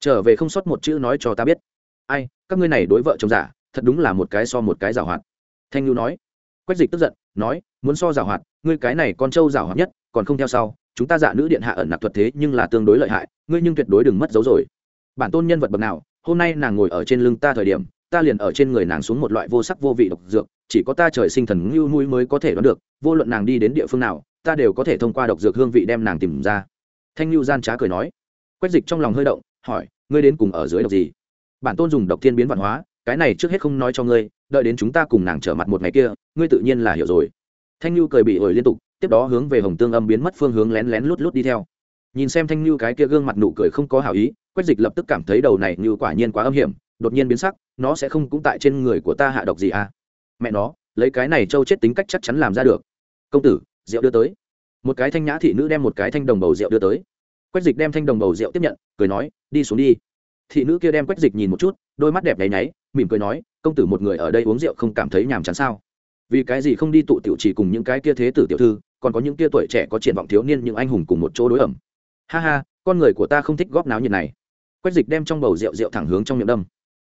Trở về không sót một chữ nói cho ta biết. Ai, các ngươi này đối vợ chồng giả thật đúng là một cái so một cái giảo hoạt. Thanh nhu nói. Quách dịch tức giận, nói, muốn so giảo hoạt, ngươi cái này con trâu giảo hoạt nhất, còn không theo sau, chúng ta dạ nữ điện hạ ẩn nạp thuật thế nhưng là tương đối lợi hại, ngươi nhưng tuyệt đối đừng mất dấu rồi. Bản tôn nhân vật bậc nào, hôm nay nàng ngồi ở trên lưng ta thời điểm, ta liền ở trên người nàng xuống một loại vô sắc vô vị độc dược, chỉ có ta trời sinh thần ngưu nuôi mới có thể đoán được, vô luận nàng đi đến địa phương nào, ta đều có thể thông qua độc dược hương vị đem nàng tìm ra. Thanh ngưu gian trá cười nói. Quách dịch trong lòng hơi động, hỏi, ngươi đến cùng ở dưới độc gì? Bản tôn dùng độc thiên biến văn hóa cái này trước hết không nói cho ngươi, đợi đến chúng ta cùng nàng trở mặt một ngày kia, ngươi tự nhiên là hiểu rồi. Thanh lưu cười bị ổi liên tục, tiếp đó hướng về hồng tương âm biến mất phương hướng lén lén lút lút đi theo. Nhìn xem thanh lưu cái kia gương mặt nụ cười không có hảo ý, quách dịch lập tức cảm thấy đầu này như quả nhiên quá âm hiểm, đột nhiên biến sắc, nó sẽ không cũng tại trên người của ta hạ độc gì à? Mẹ nó, lấy cái này trâu chết tính cách chắc chắn làm ra được. Công tử, rượu đưa tới. Một cái thanh nhã thị nữ đem một cái thanh đồng bầu rượu đưa tới. Quách dịch đem thanh đồng bầu rượu tiếp nhận, cười nói, đi xuống đi. Thị nữ kia đem quách dịch nhìn một chút, đôi mắt đẹp nháy nháy mỉm cười nói, công tử một người ở đây uống rượu không cảm thấy nhàm chán sao? Vì cái gì không đi tụ tiểu chỉ cùng những cái kia thế tử tiểu thư, còn có những kia tuổi trẻ có triển vọng thiếu niên những anh hùng cùng một chỗ đối ẩm? Ha ha, con người của ta không thích góp náo nhiệt này. Quách dịch đem trong bầu rượu rượu thẳng hướng trong miệng đâm.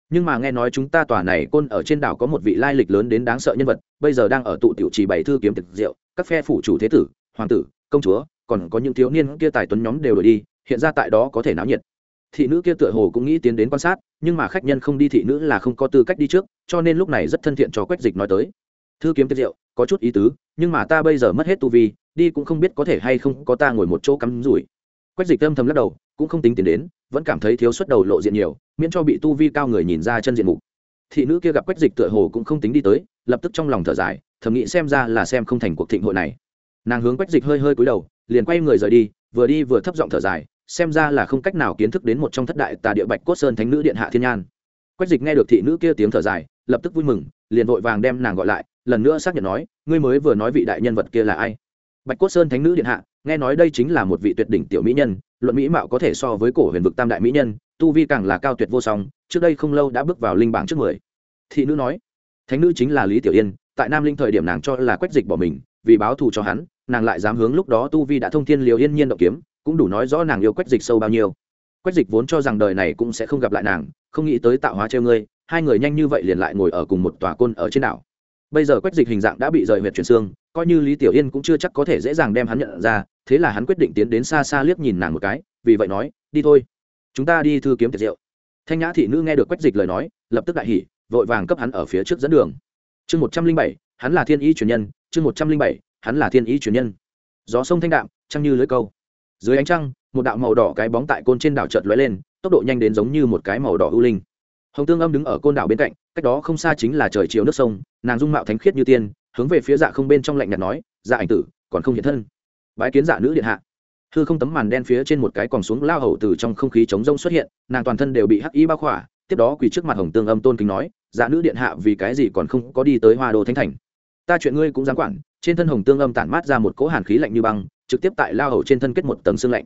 Nhưng mà nghe nói chúng ta tòa này côn ở trên đảo có một vị lai lịch lớn đến đáng sợ nhân vật, bây giờ đang ở tụ tiểu chỉ bảy thư kiếm thực rượu, các phe phủ chủ thế tử, hoàng tử, công chúa, còn có những thiếu niên kia tài tuấn nhóm đều đổi đi, hiện ra tại đó có thể náo nhiệt thị nữ kia tựa hồ cũng nghĩ tiến đến quan sát, nhưng mà khách nhân không đi thị nữ là không có tư cách đi trước, cho nên lúc này rất thân thiện cho quách dịch nói tới. Thư kiếm tiết rượu có chút ý tứ, nhưng mà ta bây giờ mất hết tu vi, đi cũng không biết có thể hay không có ta ngồi một chỗ cắm rủi. Quách dịch âm thầm lắc đầu, cũng không tính tiền đến, vẫn cảm thấy thiếu suất đầu lộ diện nhiều, miễn cho bị tu vi cao người nhìn ra chân diện mục. Thị nữ kia gặp quách dịch tựa hồ cũng không tính đi tới, lập tức trong lòng thở dài, thầm nghĩ xem ra là xem không thành cuộc thịnh hội này. Nàng hướng quách dịch hơi hơi cúi đầu, liền quay người rời đi, vừa đi vừa thấp giọng thở dài xem ra là không cách nào kiến thức đến một trong thất đại tà địa bạch cốt sơn thánh nữ điện hạ thiên nhan. Quách dịch nghe được thị nữ kia tiếng thở dài, lập tức vui mừng, liền vội vàng đem nàng gọi lại, lần nữa xác nhận nói, ngươi mới vừa nói vị đại nhân vật kia là ai? Bạch cốt sơn thánh nữ điện hạ, nghe nói đây chính là một vị tuyệt đỉnh tiểu mỹ nhân, luận mỹ mạo có thể so với cổ huyền vực tam đại mỹ nhân, tu vi càng là cao tuyệt vô song, trước đây không lâu đã bước vào linh bảng trước mười. Thị nữ nói, thánh nữ chính là lý tiểu yên, tại nam linh thời điểm nàng cho là quách dịch bỏ mình, vì báo thù cho hắn, nàng lại dám hướng lúc đó tu vi đã thông thiên liều yên nhiên động kiếm cũng đủ nói rõ nàng yêu quách dịch sâu bao nhiêu. Quách dịch vốn cho rằng đời này cũng sẽ không gặp lại nàng, không nghĩ tới tạo hóa treo ngươi, hai người nhanh như vậy liền lại ngồi ở cùng một tòa côn ở trên đảo. Bây giờ quách dịch hình dạng đã bị rời huyệt chuyển xương, coi như lý tiểu yên cũng chưa chắc có thể dễ dàng đem hắn nhận ra, thế là hắn quyết định tiến đến xa xa liếc nhìn nàng một cái, vì vậy nói, đi thôi, chúng ta đi thư kiếm tiệc rượu thanh nhã thị nữ nghe được quách dịch lời nói, lập tức đại hỉ, vội vàng cấp hắn ở phía trước dẫn đường. Chương một trăm linh bảy, hắn là thiên ý truyền nhân, chương một trăm linh bảy, hắn là thiên ý truyền nhân. Gió sông thanh đạm, trăng như lưới câu dưới ánh trăng, một đạo màu đỏ cái bóng tại côn trên đảo chợt lóe lên, tốc độ nhanh đến giống như một cái màu đỏ ưu linh. Hồng tương âm đứng ở côn đảo bên cạnh, cách đó không xa chính là trời chiều nước sông, nàng dung mạo thánh khiết như tiên, hướng về phía dạ không bên trong lạnh nhạt nói dạ ảnh tử, còn không hiện thân. Bái kiến dạ nữ điện hạ. Hư không tấm màn đen phía trên một cái còn xuống lao hầu từ trong không khí chống rông xuất hiện, nàng toàn thân đều bị hắc y bao khỏa, tiếp đó quỳ trước mặt hồng tương âm tôn kính nói dạ nữ điện hạ, vì cái gì còn không có đi tới hoa đô thánh thành? Ta chuyện ngươi cũng dám quản. Trên thân hồng tương âm tản mát ra một cỗ hàn khí lạnh như băng trực tiếp tại lao hầu trên thân kết một tầng xương lạnh.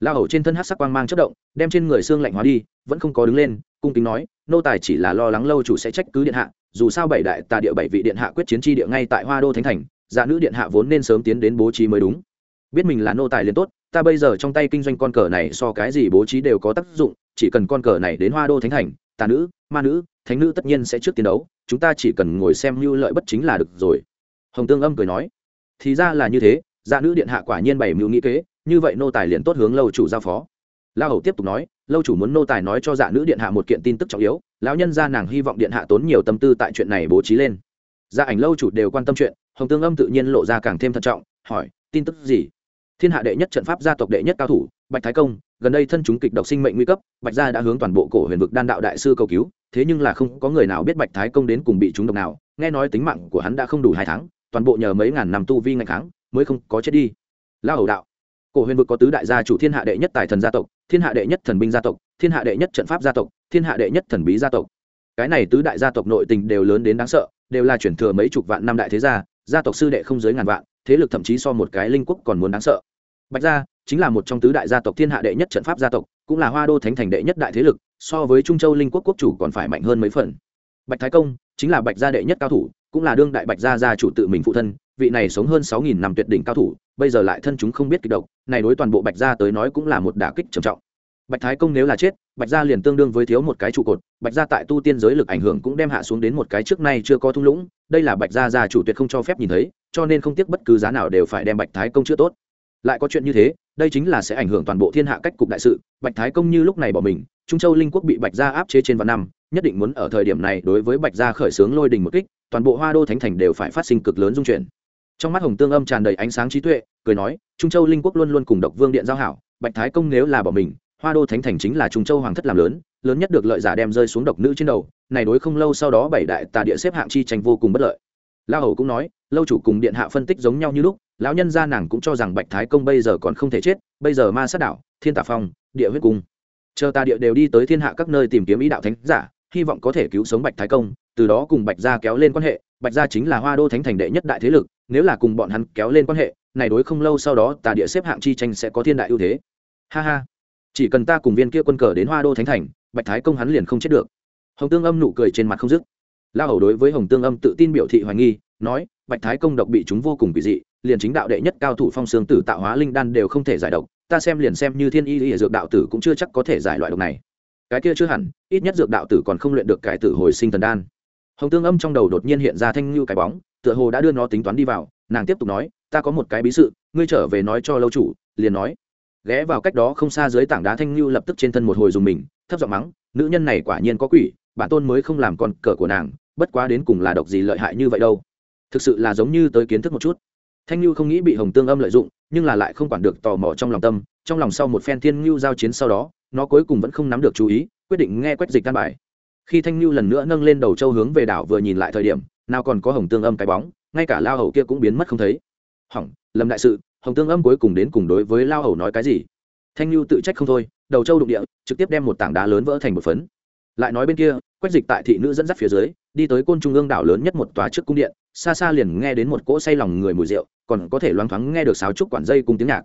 Lao hầu trên thân hát sắc quang mang chất động, đem trên người xương lạnh hóa đi, vẫn không có đứng lên, cung kính nói, nô tài chỉ là lo lắng lâu chủ sẽ trách cứ điện hạ, dù sao bảy đại tà địa bảy vị điện hạ quyết chiến tri địa ngay tại hoa đô thánh thành dạ nữ điện hạ vốn nên sớm tiến đến bố trí mới đúng. Biết mình là nô tài liền tốt, ta bây giờ trong tay kinh doanh con cờ này so cái gì bố trí đều có tác dụng, chỉ cần con cờ này đến hoa đô thánh thành, tà nữ, ma nữ, thánh nữ tất nhiên sẽ trước tiến đấu, chúng ta chỉ cần ngồi xem mưu lợi bất chính là được rồi. Hồng tương âm cười nói, thì ra là như thế dạ nữ điện hạ quả nhiên bày mưu nghĩ kế, như vậy nô tài liền tốt hướng lâu chủ giao phó. La hầu tiếp tục nói, lâu chủ muốn nô tài nói cho dạ nữ điện hạ một kiện tin tức trọng yếu, lão nhân gia nàng hy vọng điện hạ tốn nhiều tâm tư tại chuyện này bố trí lên. Gia ảnh lâu chủ đều quan tâm chuyện, hồng tương âm tự nhiên lộ ra càng thêm thận trọng, hỏi, tin tức gì? Thiên hạ đệ nhất trận pháp gia tộc đệ nhất cao thủ, bạch thái công, gần đây thân chúng kịch độc sinh mệnh nguy cấp, bạch gia đã hướng toàn bộ cổ huyền vực đan đạo đại sư cầu cứu, thế nhưng là không có người nào biết bạch thái công đến cùng bị chúng độc nào, nghe nói tính mạng của hắn đã không đủ hai tháng, toàn bộ nhờ mấy ngàn năm tu vi ngày tháng mới không có chết đi. Lao hầu đạo, cổ huyền vực có tứ đại gia chủ thiên hạ đệ nhất tài thần gia tộc, thiên hạ đệ nhất thần binh gia tộc, thiên hạ đệ nhất trận pháp gia tộc, thiên hạ đệ nhất thần bí gia tộc. Cái này tứ đại gia tộc nội tình đều lớn đến đáng sợ, đều là chuyển thừa mấy chục vạn năm đại thế gia gia tộc sư đệ không dưới ngàn vạn, thế lực thậm chí so một cái linh quốc còn muốn đáng sợ. Bạch gia chính là một trong tứ đại gia tộc thiên hạ đệ nhất trận pháp gia tộc, cũng là hoa đô thánh thành đệ nhất đại thế lực, so với trung châu linh quốc quốc chủ còn phải mạnh hơn mấy phần. Bạch thái công chính là bạch gia đệ nhất cao thủ, cũng là đương đại bạch gia gia chủ tự mình phụ thân vị này sống hơn sáu nghìn năm tuyệt đỉnh cao thủ, bây giờ lại thân chúng không biết kịch độc, này đối toàn bộ bạch gia tới nói cũng là một đả kích trầm trọng. Bạch thái công nếu là chết, bạch gia liền tương đương với thiếu một cái trụ cột, bạch gia tại tu tiên giới lực ảnh hưởng cũng đem hạ xuống đến một cái trước nay chưa có thung lũng, đây là bạch gia gia chủ tuyệt không cho phép nhìn thấy, cho nên không tiếc bất cứ giá nào đều phải đem bạch thái công chữa tốt. Lại có chuyện như thế, đây chính là sẽ ảnh hưởng toàn bộ thiên hạ cách cục đại sự, bạch thái công như lúc này bỏ mình, trung châu linh quốc bị bạch gia áp chế trên vạn năm, nhất định muốn ở thời điểm này đối với bạch gia khởi xướng lôi đình một kích, toàn bộ hoa đô thánh thành đều phải phát sinh cực lớn dung chuyển trong mắt hồng tương âm tràn đầy ánh sáng trí tuệ, cười nói, trung châu linh quốc luôn luôn cùng độc vương điện giao hảo, bạch thái công nếu là bỏ mình, hoa đô thánh thành chính là trung châu hoàng thất làm lớn lớn nhất được lợi giả đem rơi xuống độc nữ trên đầu, này đối không lâu sau đó bảy đại tà địa xếp hạng chi tranh vô cùng bất lợi. La hầu cũng nói, lâu chủ cùng điện hạ phân tích giống nhau như lúc, lão nhân gia nàng cũng cho rằng bạch thái công bây giờ còn không thể chết, bây giờ ma sát đảo, thiên tả phong, địa huyết cung. Chờ ta địa đều đi tới thiên hạ các nơi tìm kiếm ý đạo thánh giả, hy vọng có thể cứu sống bạch thái công, từ đó cùng bạch gia kéo lên quan hệ, bạch gia chính là hoa đô thánh thành đệ nhất đại thế lực nếu là cùng bọn hắn kéo lên quan hệ, này đối không lâu sau đó tà địa xếp hạng chi tranh sẽ có thiên đại ưu thế. Ha ha. Chỉ cần ta cùng viên kia quân cờ đến hoa đô thánh thành, bạch thái công hắn liền không chết được. Hồng tương âm nụ cười trên mặt không dứt. La hầu đối với hồng tương âm tự tin biểu thị hoài nghi, nói, bạch thái công độc bị chúng vô cùng kỳ dị, liền chính đạo đệ nhất cao thủ phong sương tử tạo hóa linh đan đều không thể giải độc, ta xem liền xem như thiên y y dược đạo tử cũng chưa chắc có thể giải loại độc này. Cái kia chưa hẳn, ít nhất dược đạo tử còn không luyện được cải tử hồi sinh thần đan. Hồng tương âm trong đầu đột nhiên hiện ra thanh như cái bóng tựa hồ đã đưa nó tính toán đi vào, nàng tiếp tục nói, ta có một cái bí sự, ngươi trở về nói cho lâu chủ, liền nói. Ghé vào cách đó không xa dưới tảng đá thanh lưu lập tức trên thân một hồi dùng mình, thấp giọng mắng, nữ nhân này quả nhiên có quỷ, bản tôn mới không làm con cờ của nàng, bất quá đến cùng là độc gì lợi hại như vậy đâu. Thực sự là giống như tới kiến thức một chút. Thanh lưu không nghĩ bị hồng tương âm lợi dụng, nhưng là lại không quản được tò mò trong lòng tâm, trong lòng sau một phen thiên lưu giao chiến sau đó, nó cuối cùng vẫn không nắm được chú ý, quyết định nghe quét dịch căn bài. Khi thanh lưu lần nữa nâng lên đầu châu hướng về đảo vừa nhìn lại thời điểm nào còn có hồng tương âm cái bóng, ngay cả lao hầu kia cũng biến mất không thấy. Hỏng lầm đại sự, hồng tương âm cuối cùng đến cùng đối với lao hầu nói cái gì? Thanh lưu tự trách không thôi, đầu châu đụng địa, trực tiếp đem một tảng đá lớn vỡ thành một phấn. Lại nói bên kia, quách dịch tại thị nữ dẫn dắt phía dưới, đi tới côn trung ương đảo lớn nhất một tòa trước cung điện, xa xa liền nghe đến một cỗ say lòng người mùi rượu, còn có thể loáng thoáng nghe được sáo trúc quản dây cùng tiếng nhạc.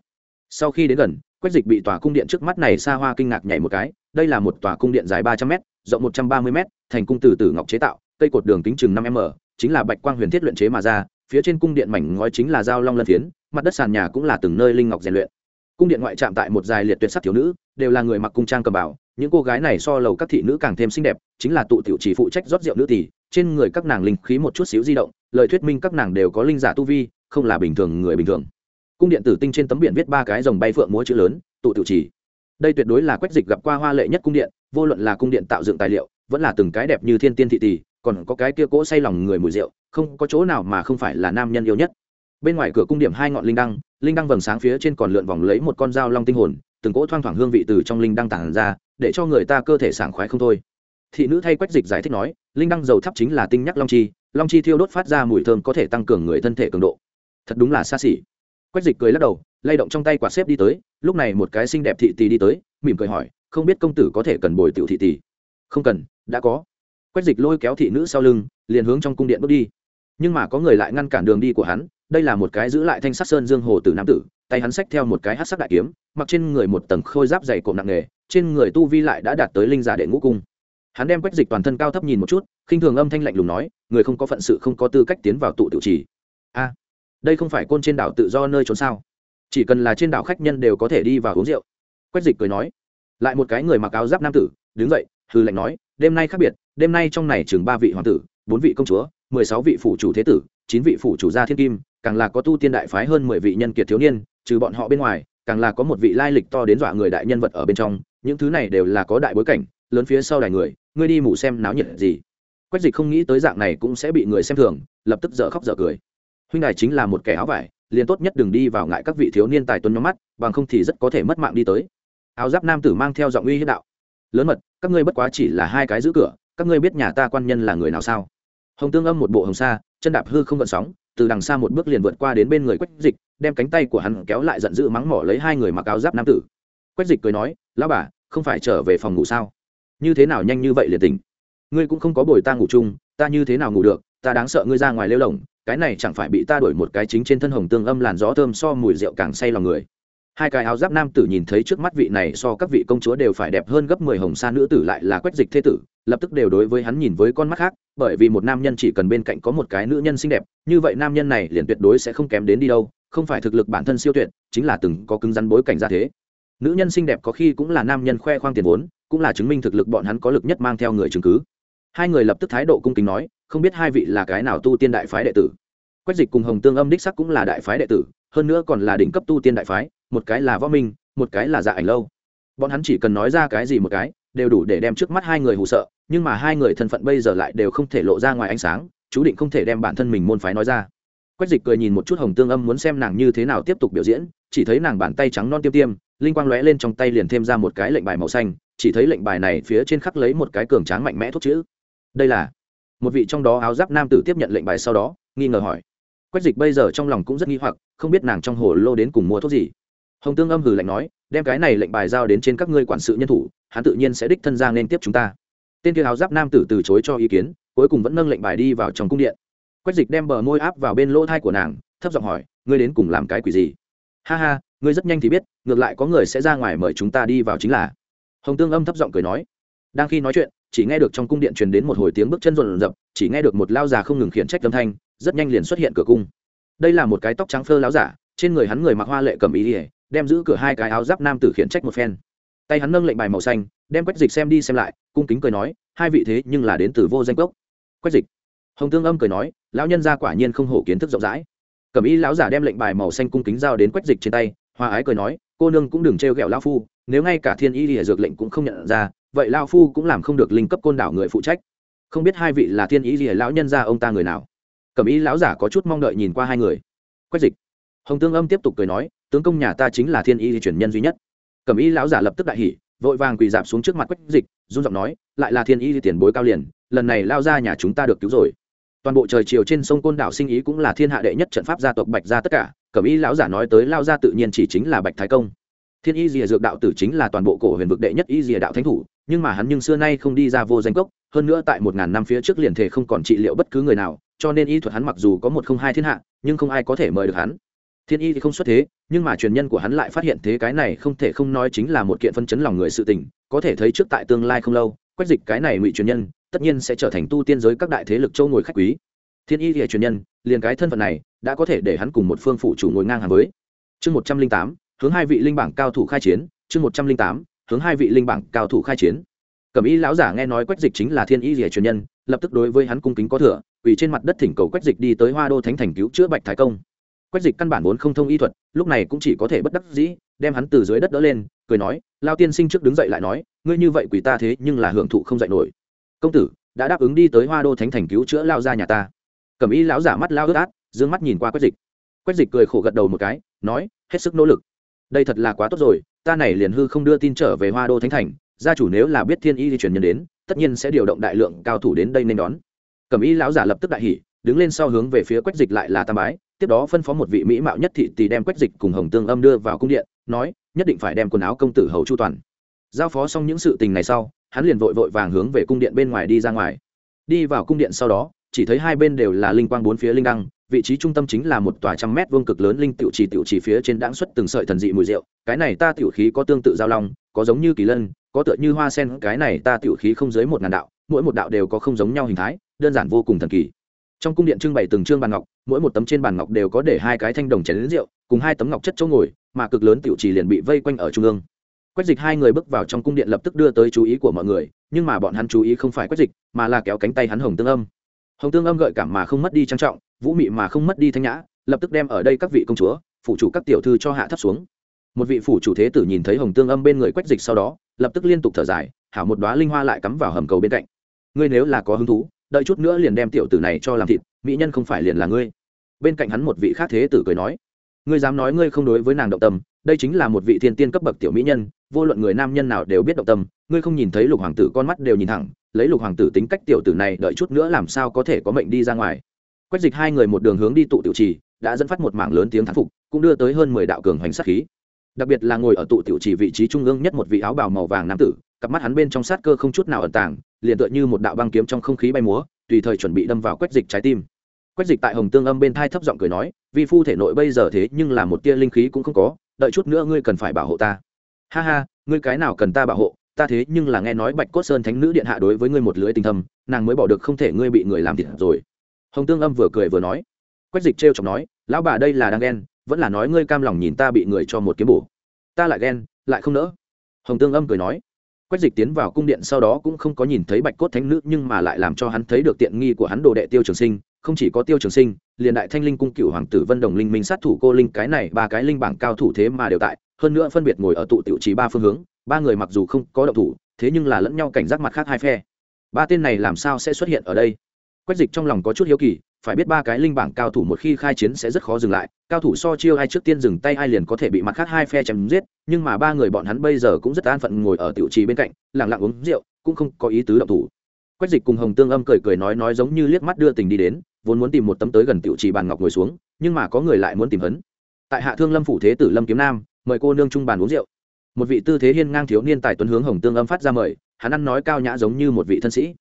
Sau khi đến gần, quách dịch bị tòa cung điện trước mắt này xa hoa kinh ngạc nhảy một cái, đây là một tòa cung điện dài ba trăm m rộng một trăm ba mươi m thành cung từ từ ngọc chế tạo, cây cột đường kính chừng năm m chính là bạch quang huyền thiết luyện chế mà ra, phía trên cung điện mảnh ngói chính là dao long lân phiến, mặt đất sàn nhà cũng là từng nơi linh ngọc rèn luyện. Cung điện ngoại trạm tại một dài liệt tuyệt sắc thiếu nữ, đều là người mặc cung trang cầm bảo những cô gái này so lầu các thị nữ càng thêm xinh đẹp, chính là tụ tiểu chỉ phụ trách rót rượu nữ tỷ, trên người các nàng linh khí một chút xíu di động, lời thuyết minh các nàng đều có linh giả tu vi, không là bình thường người bình thường. Cung điện tử tinh trên tấm biển viết ba cái dòng bay phượng múa chữ lớn, tụ tiểu chỉ. Đây tuyệt đối là quách dịch gặp qua hoa lệ nhất cung điện, vô luận là cung điện tạo dựng tài liệu, vẫn là từng cái đẹp như thiên tiên thị tỷ còn có cái kia cỗ say lòng người mùi rượu, không có chỗ nào mà không phải là nam nhân yêu nhất. Bên ngoài cửa cung điểm hai ngọn linh đăng linh đăng vầng sáng phía trên còn lượn vòng lấy một con dao long tinh hồn, từng cỗ thoang thoảng hương vị từ trong linh đăng tản ra, để cho người ta cơ thể sảng khoái không thôi. Thị nữ thay quách dịch giải thích nói, linh đăng dầu thắp chính là tinh nhắc long chi long chi thiêu đốt phát ra mùi thơm có thể tăng cường người thân thể cường độ. Thật đúng là xa xỉ. Quách dịch cười lắc đầu, lay động trong tay quạt xếp đi tới, lúc này một cái xinh đẹp thị tỷ đi tới, mỉm cười hỏi, không biết công tử có thể cần bồi tiểu thị tỷ không cần, đã có quách dịch lôi kéo thị nữ sau lưng, liền hướng trong cung điện bước đi. Nhưng mà có người lại ngăn cản đường đi của hắn, đây là một cái giữ lại thanh sắc sơn dương hồ tử nam tử, tay hắn xách theo một cái hát sắc đại kiếm, mặc trên người một tầng khôi giáp dày cộm nặng nghề trên người tu vi lại đã đạt tới linh giả đệ ngũ cung. Hắn đem quách dịch toàn thân cao thấp nhìn một chút, khinh thường âm thanh lạnh lùng nói, người không có phận sự không có tư cách tiến vào tụ tự trì. A, đây không phải côn trên đảo tự do nơi trốn sao? Chỉ cần là trên đảo khách nhân đều có thể đi vào uống rượu. Quách dịch cười nói, lại một cái người mặc áo giáp nam tử, đứng dậy hư lạnh nói đêm nay khác biệt, đêm nay trong này chừng ba vị hoàng tử, bốn vị công chúa, mười sáu vị phủ chủ thế tử, chín vị phủ chủ gia thiên kim, càng là có tu tiên đại phái hơn mười vị nhân kiệt thiếu niên, trừ bọn họ bên ngoài, càng là có một vị lai lịch to đến dọa người đại nhân vật ở bên trong, những thứ này đều là có đại bối cảnh, lớn phía sau đài người, ngươi đi mủ xem náo nhiệt gì. Quách dịch không nghĩ tới dạng này cũng sẽ bị người xem thường, lập tức dở khóc dở cười. Huynh đài chính là một kẻ áo vải, liền tốt nhất đừng đi vào ngại các vị thiếu niên tài tuấn nhóm mắt, bằng không thì rất có thể mất mạng đi tới. Áo giáp nam tử mang theo giọng uy hiếp đạo. Lớn mật các ngươi bất quá chỉ là hai cái giữ cửa, các ngươi biết nhà ta quan nhân là người nào sao? Hồng tương âm một bộ hồng sa, chân đạp hư không gợn sóng, từ đằng xa một bước liền vượt qua đến bên người quách dịch, đem cánh tay của hắn kéo lại giận dữ mắng mỏ lấy hai người mặc áo giáp nam tử. Quách dịch cười nói, lão bà, không phải trở về phòng ngủ sao? Như thế nào nhanh như vậy liền tỉnh? Ngươi cũng không có bồi ta ngủ chung, ta như thế nào ngủ được? Ta đáng sợ ngươi ra ngoài lêu lồng cái này chẳng phải bị ta đổi một cái chính trên thân hồng tương âm làn gió thơm so mùi rượu càng say lòng người hai cái áo giáp nam tử nhìn thấy trước mắt vị này so các vị công chúa đều phải đẹp hơn gấp mười hồng sa nữ tử lại là quách dịch thế tử, lập tức đều đối với hắn nhìn với con mắt khác, bởi vì một nam nhân chỉ cần bên cạnh có một cái nữ nhân xinh đẹp, như vậy nam nhân này liền tuyệt đối sẽ không kém đến đi đâu, không phải thực lực bản thân siêu tuyệt, chính là từng có cứng rắn bối cảnh ra thế. Nữ nhân xinh đẹp có khi cũng là nam nhân khoe khoang tiền vốn, cũng là chứng minh thực lực bọn hắn có lực nhất mang theo người chứng cứ. Hai người lập tức thái độ cung kính nói, không biết hai vị là cái nào tu tiên đại phái đệ tử. Quách dịch cùng hồng tương âm đích sắc cũng là đại phái đệ tử, hơn nữa còn là đỉnh cấp tu tiên đại phái một cái là võ minh, một cái là dạ ảnh lâu. Bọn hắn chỉ cần nói ra cái gì một cái, đều đủ để đem trước mắt hai người hù sợ, nhưng mà hai người thân phận bây giờ lại đều không thể lộ ra ngoài ánh sáng, chú định không thể đem bản thân mình môn phái nói ra. Quách dịch cười nhìn một chút hồng tương âm muốn xem nàng như thế nào tiếp tục biểu diễn, chỉ thấy nàng bàn tay trắng non tiêm tiêm, linh quang lóe lên trong tay liền thêm ra một cái lệnh bài màu xanh, chỉ thấy lệnh bài này phía trên khắc lấy một cái cường tráng mạnh mẽ thuốc chữ. Đây là một vị trong đó áo giáp nam tử tiếp nhận lệnh bài sau đó, nghi ngờ hỏi. Quách dịch bây giờ trong lòng cũng rất nghi hoặc, không biết nàng trong hồ lô đến cùng mua thuốc gì hồng tương âm hừ lạnh nói, đem cái này lệnh bài giao đến trên các ngươi quản sự nhân thủ, hắn tự nhiên sẽ đích thân ra nên tiếp chúng ta. Tên kia áo giáp nam tử từ chối cho ý kiến, cuối cùng vẫn nâng lệnh bài đi vào trong cung điện. Quách dịch đem bờ môi áp vào bên lỗ thai của nàng, thấp giọng hỏi, ngươi đến cùng làm cái quỷ gì? Ha ha, ngươi rất nhanh thì biết, ngược lại có người sẽ ra ngoài mời chúng ta đi vào chính là. Hồng tương âm thấp giọng cười nói. Đang khi nói chuyện, chỉ nghe được trong cung điện truyền đến một hồi tiếng bước chân rộn rập, chỉ nghe được một lao già không ngừng khiển trách âm thanh, rất nhanh liền xuất hiện cửa cung. Đây là một cái tóc trắng phơ láo giả, trên người hắn người mặc hoa lệ cầm ý ỉa đem giữ cửa hai cái áo giáp nam tử khiển trách một phen. Tay hắn nâng lệnh bài màu xanh, đem quách dịch xem đi xem lại, cung kính cười nói, hai vị thế nhưng là đến từ vô danh cốc. Quách dịch, hồng tương âm cười nói, lão nhân gia quả nhiên không hổ kiến thức rộng rãi. Cẩm y lão giả đem lệnh bài màu xanh cung kính giao đến quách dịch trên tay hoa ái cười nói, cô nương cũng đừng trêu ghẹo lão phu, nếu ngay cả thiên y lìa dược lệnh cũng không nhận ra, vậy lão phu cũng làm không được linh cấp côn đảo người phụ trách. Không biết hai vị là thiên y lìa lão nhân gia ông ta người nào? Cẩm y lão giả có chút mong đợi nhìn qua hai người. Quách dịch hồng tương âm tiếp tục cười nói, tướng công nhà ta chính là thiên y chuyển nhân duy nhất. Cẩm y lão giả lập tức đại hỉ, vội vàng quỳ dạp xuống trước mặt quách dịch, run giọng nói, lại là thiên y tiền bối cao liền, lần này lao ra nhà chúng ta được cứu rồi. Toàn bộ trời chiều trên sông côn đảo sinh ý cũng là thiên hạ đệ nhất trận pháp gia tộc bạch gia tất cả, cẩm y lão giả nói tới lao gia tự nhiên chỉ chính là bạch thái công. Thiên y rìa dược đạo tử chính là toàn bộ cổ huyền vực đệ nhất y rìa đạo thánh thủ, nhưng mà hắn nhưng xưa nay không đi ra vô danh cốc, hơn nữa tại một ngàn năm phía trước liền thể không còn trị liệu bất cứ người nào, cho nên y thuật hắn mặc dù có một không hai thiên hạ, nhưng không ai có thể mời được hắn thiên y thì không xuất thế, nhưng mà truyền nhân của hắn lại phát hiện thế cái này không thể không nói chính là một kiện phân chấn lòng người sự tình, có thể thấy trước tại tương lai không lâu, quách dịch cái này ngụy truyền nhân, tất nhiên sẽ trở thành tu tiên giới các đại thế lực châu ngồi khách quý. Thiên y thì truyền nhân, liền cái thân phận này, đã có thể để hắn cùng một phương phụ chủ ngồi ngang hàng với. Chương một trăm linh tám, hướng hai vị linh bảng cao thủ khai chiến, chương một trăm linh tám, hướng hai vị linh bảng cao thủ khai chiến. Cẩm y lão giả nghe nói quách dịch chính là thiên y rỉa truyền nhân, lập tức đối với hắn cung kính có thừa vì trên mặt đất thỉnh cầu quách dịch đi tới hoa đô thánh thành cứu chữa bạch thái công quách dịch căn bản vốn không thông y thuật, lúc này cũng chỉ có thể bất đắc dĩ, đem hắn từ dưới đất đỡ lên, cười nói, lao tiên sinh trước đứng dậy lại nói, ngươi như vậy quỷ ta thế nhưng là hưởng thụ không dạy nổi. Công tử, đã đáp ứng đi tới hoa đô thánh thành cứu chữa lao ra nhà ta. Cẩm y lão giả mắt lao ướt át d ư ơ n g mắt nhìn qua quách dịch. Quách dịch cười khổ gật đầu một cái, nói, hết sức nỗ lực. Đây thật là quá tốt rồi, ta này liền hư không đưa tin trở về hoa đô thánh thành, gia chủ nếu là biết thiên y di chuyển nhân đến, tất nhiên sẽ điều động đại lượng cao thủ đến đây nên đón. Cẩm y lão giả lập tức đại hỉ, đứng lên sau hướng về phía quách dịch lại là tam bái tiếp đó phân phó một vị mỹ mạo nhất thị tỳ đem quách dịch cùng hồng tương âm đưa vào cung điện, nói, nhất định phải đem quần áo công tử hầu chu toàn. Giao phó xong những sự tình này sau, hắn liền vội vội vàng hướng về cung điện bên ngoài đi ra ngoài. Đi vào cung điện sau đó, chỉ thấy hai bên đều là linh quang bốn phía linh đăng, vị trí trung tâm chính là một tòa trăm mét vuông cực lớn linh tiểu trì tiểu trì phía trên đãng xuất từng sợi thần dị mùi rượu, cái này ta tiểu khí có tương tự giao long, có giống như kỳ lân, có tựa như hoa sen, cái này ta tiểu khí không dưới một ngàn đạo, mỗi một đạo đều có không giống nhau hình thái, đơn giản vô cùng thần kỳ. Trong cung điện trưng bày từng trương bàn ngọc mỗi một tấm trên bàn ngọc đều có để hai cái thanh đồng chén lớn rượu, cùng hai tấm ngọc chất chỗ ngồi, mà cực lớn tiểu trì liền bị vây quanh ở trung ương. Quách dịch hai người bước vào trong cung điện lập tức đưa tới chú ý của mọi người, nhưng mà bọn hắn chú ý không phải quách dịch, mà là kéo cánh tay hắn hồng tương âm. Hồng tương âm gợi cảm mà không mất đi trang trọng, vũ mị mà không mất đi thanh nhã, lập tức đem ở đây các vị công chúa, phủ chủ các tiểu thư cho hạ thấp xuống. Một vị phủ chủ thế tử nhìn thấy hồng tương âm bên người quách dịch sau đó, lập tức liên tục thở dài, hảo một đoá linh hoa lại cắm vào hầm cầu bên cạnh. Ngươi nếu là có hứng thú đợi chút nữa liền đem tiểu tử này cho làm thịt, mỹ nhân không phải liền là ngươi. Bên cạnh hắn một vị khác thế tử cười nói, ngươi dám nói ngươi không đối với nàng động tâm, đây chính là một vị thiên tiên cấp bậc tiểu mỹ nhân, vô luận người nam nhân nào đều biết động tâm, ngươi không nhìn thấy lục hoàng tử con mắt đều nhìn thẳng, lấy lục hoàng tử tính cách tiểu tử này đợi chút nữa làm sao có thể có mệnh đi ra ngoài. Quách dịch hai người một đường hướng đi tụ tiểu trì, đã dẫn phát một mảng lớn tiếng thán phục, cũng đưa tới hơn mười đạo cường hoành sát khí. Đặc biệt là ngồi ở tụ tiểu trì vị trí trung ương nhất một vị áo bào màu vàng nam tử, cặp mắt hắn bên trong sát cơ không chút nào ẩn tàng liền tựa như một đạo băng kiếm trong không khí bay múa, tùy thời chuẩn bị đâm vào quách dịch trái tim. Quách dịch tại hồng tương âm bên thai thấp giọng cười nói, vi phu thể nội bây giờ thế nhưng là một tia linh khí cũng không có, đợi chút nữa ngươi cần phải bảo hộ ta. Ha ha, ngươi cái nào cần ta bảo hộ? Ta thế nhưng là nghe nói bạch cốt sơn thánh nữ điện hạ đối với ngươi một lưỡi tình thầm nàng mới bỏ được không thể ngươi bị người làm thịt rồi. Hồng tương âm vừa cười vừa nói. Quách dịch trêu chọc nói, lão bà đây là đang ghen, vẫn là nói ngươi cam lòng nhìn ta bị người cho một kiếm bổ. Ta lại ghen, lại không nỡ. Hồng tương âm cười nói quách dịch tiến vào cung điện sau đó cũng không có nhìn thấy bạch cốt thánh nữ, nhưng mà lại làm cho hắn thấy được tiện nghi của hắn đồ đệ tiêu trường sinh. Không chỉ có tiêu trường sinh, liền đại thanh linh cung cựu hoàng tử vân đồng linh minh sát thủ cô linh, cái này ba cái linh bảng cao thủ thế mà đều tại, hơn nữa phân biệt ngồi ở tụ tiểu trí ba phương hướng, ba người mặc dù không có động thủ, thế nhưng là lẫn nhau cảnh giác mặt khác hai phe. Ba tên này làm sao sẽ xuất hiện ở đây? Quách dịch trong lòng có chút hiếu kỳ phải biết ba cái linh bảng cao thủ một khi khai chiến sẽ rất khó dừng lại, cao thủ so chiêu ai trước tiên dừng tay ai liền có thể bị mặt khác hai phe chém giết, nhưng mà ba người bọn hắn bây giờ cũng rất an phận ngồi ở tiểu trì bên cạnh lẳng lặng uống rượu, cũng không có ý tứ động thủ. Quách dịch cùng hồng tương âm cười cười nói nói giống như liếc mắt đưa tình đi đến, vốn muốn tìm một tấm tới gần tiểu trì bàn ngọc ngồi xuống, nhưng mà có người lại muốn tìm hấn tại hạ thương lâm phủ thế tử lâm kiếm nam, mời cô nương trung bàn uống rượu. Một vị tư thế hiên ngang thiếu niên tài tuấn hướng hồng tương âm phát ra mời, hắn ăn nói cao nhã giống như một vị thân sĩ.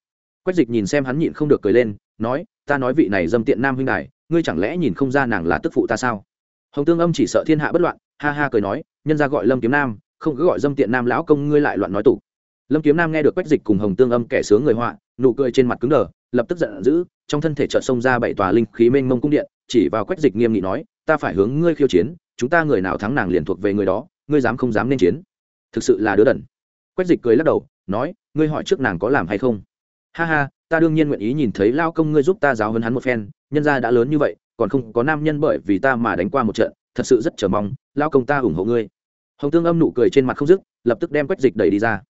Quách dịch nhìn xem hắn nhịn không được cười lên nói, ta nói vị này dâm tiện nam huynh đài, ngươi chẳng lẽ nhìn không ra nàng là tức phụ ta sao? Hồng tương âm chỉ sợ thiên hạ bất loạn, ha ha cười nói, nhân ra gọi lâm kiếm nam, không cứ gọi dâm tiện nam lão công ngươi lại loạn nói tủ. Lâm kiếm nam nghe được quách dịch cùng hồng tương âm kẻ sướng người họa, nụ cười trên mặt cứng đờ, lập tức giận dữ, trong thân thể trợ xông ra bảy tòa linh khí mênh mông cung điện, chỉ vào quách dịch nghiêm nghị nói, ta phải hướng ngươi khiêu chiến, chúng ta người nào thắng nàng liền thuộc về người đó, ngươi dám không dám nên chiến. Thực sự là đứa đần. Quách dịch cười lắc đầu, nói, ngươi hỏi trước nàng có làm hay không? Ha ha ta đương nhiên nguyện ý nhìn thấy lao công ngươi giúp ta giáo hơn hắn một phen, nhân gia đã lớn như vậy, còn không có nam nhân bởi vì ta mà đánh qua một trận, thật sự rất chờ mong, lao công ta ủng hộ ngươi. Hồng tương âm nụ cười trên mặt không dứt, lập tức đem quách dịch đẩy đi ra.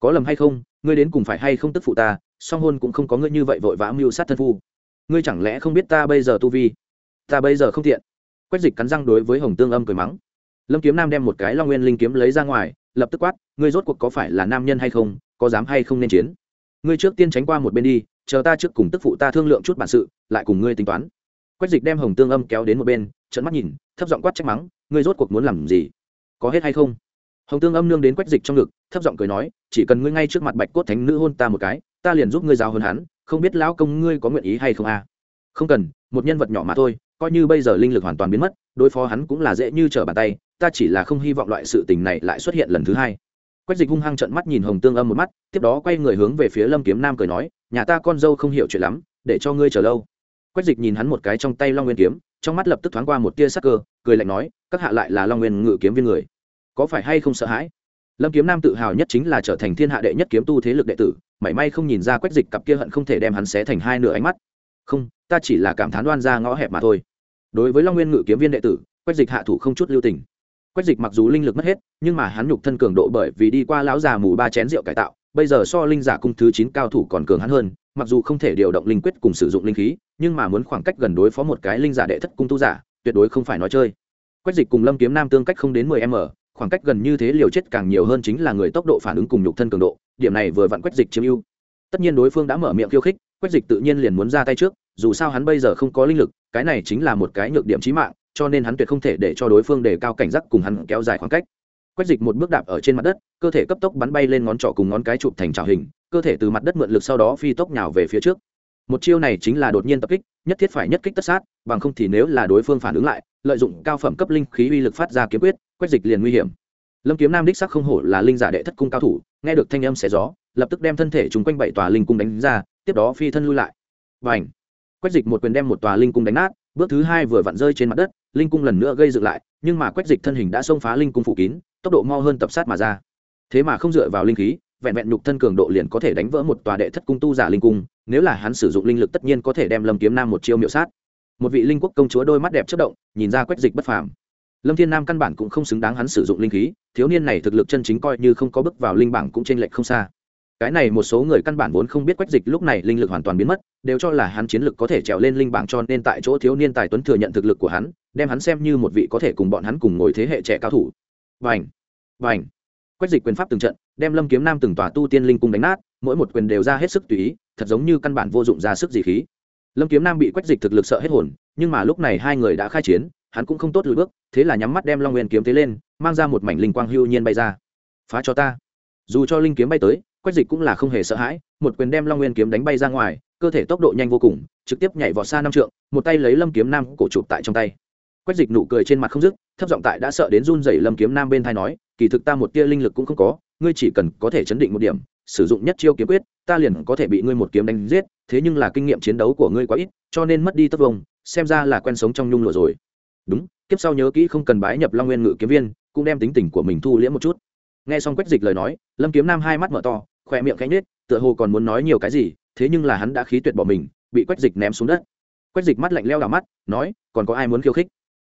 Có lầm hay không, ngươi đến cùng phải hay không tức phụ ta, song hôn cũng không có ngươi như vậy vội vã mưu sát thân phu. Ngươi chẳng lẽ không biết ta bây giờ tu vi? Ta bây giờ không tiện. Quách dịch cắn răng đối với hồng tương âm cười mắng. Lâm kiếm nam đem một cái long nguyên linh kiếm lấy ra ngoài, lập tức quát, ngươi rốt cuộc có phải là nam nhân hay không, có dám hay không nên chiến? Ngươi trước tiên tránh qua một bên đi, chờ ta trước cùng tức phụ ta thương lượng chút bản sự, lại cùng ngươi tính toán. Quách dịch đem hồng tương âm kéo đến một bên trận mắt nhìn, thấp giọng quát trách mắng, ngươi rốt cuộc muốn làm gì? Có hết hay không? Hồng tương âm nương đến quách dịch trong ngực, thấp giọng cười nói, chỉ cần ngươi ngay trước mặt bạch cốt thánh nữ hôn ta một cái, ta liền giúp ngươi giáo hơn hắn, không biết lão công ngươi có nguyện ý hay không à không cần, một nhân vật nhỏ mà thôi, coi như bây giờ linh lực hoàn toàn biến mất, đối phó hắn cũng là dễ như trở bàn tay, ta chỉ là không hy vọng loại sự tình này lại xuất hiện lần thứ hai quách dịch hung hăng trận mắt nhìn hồng tương âm một mắt, tiếp đó quay người hướng về phía lâm kiếm nam cười nói, nhà ta con dâu không hiểu chuyện lắm, để cho ngươi chờ lâu. Quách dịch nhìn hắn một cái trong tay long nguyên kiếm, trong mắt lập tức thoáng qua một tia sắc cơ, cười lạnh nói, các hạ lại là long nguyên ngự kiếm viên người, có phải hay không sợ hãi? Lâm kiếm nam tự hào nhất chính là trở thành thiên hạ đệ nhất kiếm tu thế lực đệ tử, mảy may không nhìn ra quách dịch cặp kia hận không thể đem hắn xé thành hai nửa ánh mắt. Không, ta chỉ là cảm thán đoan ra ngõ hẹp mà thôi. Đối với long nguyên ngự kiếm viên đệ tử, quách dịch hạ thủ không chút lưu tình quách dịch mặc dù linh lực mất hết, nhưng mà hắn nhục thân cường độ bởi vì đi qua lão già mù ba chén rượu cải tạo, bây giờ so linh giả cung thứ chín cao thủ còn cường hắn hơn, mặc dù không thể điều động linh quyết cùng sử dụng linh khí, nhưng mà muốn khoảng cách gần đối phó một cái linh giả đệ thất cung tu giả, tuyệt đối không phải nói chơi. Quách dịch cùng lâm kiếm nam tương cách không đến mười m, khoảng cách gần như thế liều chết càng nhiều hơn chính là người tốc độ phản ứng cùng nhục thân cường độ, điểm này vừa vặn quách dịch chiếm ưu. Tất nhiên đối phương đã mở miệng khiêu khích, quách dịch tự nhiên liền muốn ra tay trước, dù sao hắn bây giờ không có linh lực, cái này chính là một cái nhược điểm trí mạng cho nên hắn tuyệt không thể để cho đối phương đề cao cảnh giác cùng hắn kéo dài khoảng cách. Quách dịch một bước đạp ở trên mặt đất, cơ thể cấp tốc bắn bay lên ngón trỏ cùng ngón cái chụp thành trào hình, cơ thể từ mặt đất mượn lực sau đó phi tốc nhào về phía trước. Một chiêu này chính là đột nhiên tập kích, nhất thiết phải nhất kích tất sát, bằng không thì nếu là đối phương phản ứng lại, lợi dụng cao phẩm cấp linh khí uy lực phát ra kiếm quyết, quách dịch liền nguy hiểm. Lâm kiếm nam đích sắc không hổ là linh giả đệ thất cung cao thủ, nghe được thanh âm xé gió, lập tức đem thân thể chúng quanh bảy tòa linh cung đánh ra, tiếp đó phi thân lui lại. Và ảnh quách dịch một quyền đem một tòa linh cung đánh nát, bước thứ hai vừa vặn rơi trên mặt đất linh cung lần nữa gây dựng lại, nhưng mà quách dịch thân hình đã xông phá linh cung phủ kín, tốc độ mau hơn tập sát mà ra. Thế mà không dựa vào linh khí, vẹn vẹn nhục thân cường độ liền có thể đánh vỡ một tòa đệ thất cung tu giả linh cung, nếu là hắn sử dụng linh lực tất nhiên có thể đem lâm kiếm nam một chiêu miệu sát. Một vị linh quốc công chúa đôi mắt đẹp chất động, nhìn ra quách dịch bất phàm. Lâm thiên nam căn bản cũng không xứng đáng hắn sử dụng linh khí, thiếu niên này thực lực chân chính coi như không có bước vào linh bảng cũng t r ê n lệch không xa cái này một số người căn bản vốn không biết quách dịch lúc này linh lực hoàn toàn biến mất, đều cho là hắn chiến lực có thể trèo lên linh bảng cho nên tại chỗ thiếu niên tài tuấn thừa nhận thực lực của hắn, đem hắn xem như một vị có thể cùng bọn hắn cùng ngồi thế hệ trẻ cao thủ. Vành vành. Quách dịch quyền pháp từng trận, đem lâm kiếm nam từng tòa tu tiên linh cung đánh nát, mỗi một quyền đều ra hết sức tùy ý, thật giống như căn bản vô dụng ra sức gì khí. Lâm kiếm nam bị quách dịch thực lực sợ hết hồn, nhưng mà lúc này hai người đã khai chiến, hắn cũng không tốt lùi bước, thế là nhắm mắt đem long nguyên kiếm thế lên, mang ra một mảnh linh quang hưu nhiên bay ra. Phá cho ta. Dù cho linh kiếm bay tới quách dịch cũng là không hề sợ hãi, một quyền đem long nguyên kiếm đánh bay ra ngoài, cơ thể tốc độ nhanh vô cùng, trực tiếp nhảy vọt xa năm trượng, một tay lấy lâm kiếm nam cổ chụp tại trong tay. Quách dịch nụ cười trên mặt không dứt, thấp giọng tại đã sợ đến run dày lâm kiếm nam bên thai nói, kỳ thực ta một tia linh lực cũng không có, ngươi chỉ cần có thể chấn định một điểm, sử dụng nhất chiêu kiếm quyết, ta liền có thể bị ngươi một kiếm đánh giết, thế nhưng là kinh nghiệm chiến đấu của ngươi quá ít, cho nên mất đi tất vông xem ra là quen sống trong nhung lụa rồi. Đúng, kiếp sau nhớ kỹ không cần bái nhập long nguyên ngự kiếm viên, cũng đem tính tình của mình thu liễm một chút nghe xong quách dịch lời nói, lâm kiếm nam hai mắt mở to, khỏe miệng cánh nết tựa hồ còn muốn nói nhiều cái gì, thế nhưng là hắn đã khí tuyệt bỏ mình, bị quách dịch ném xuống đất. Quách dịch mắt lạnh leo đảo mắt, nói, còn có ai muốn khiêu khích?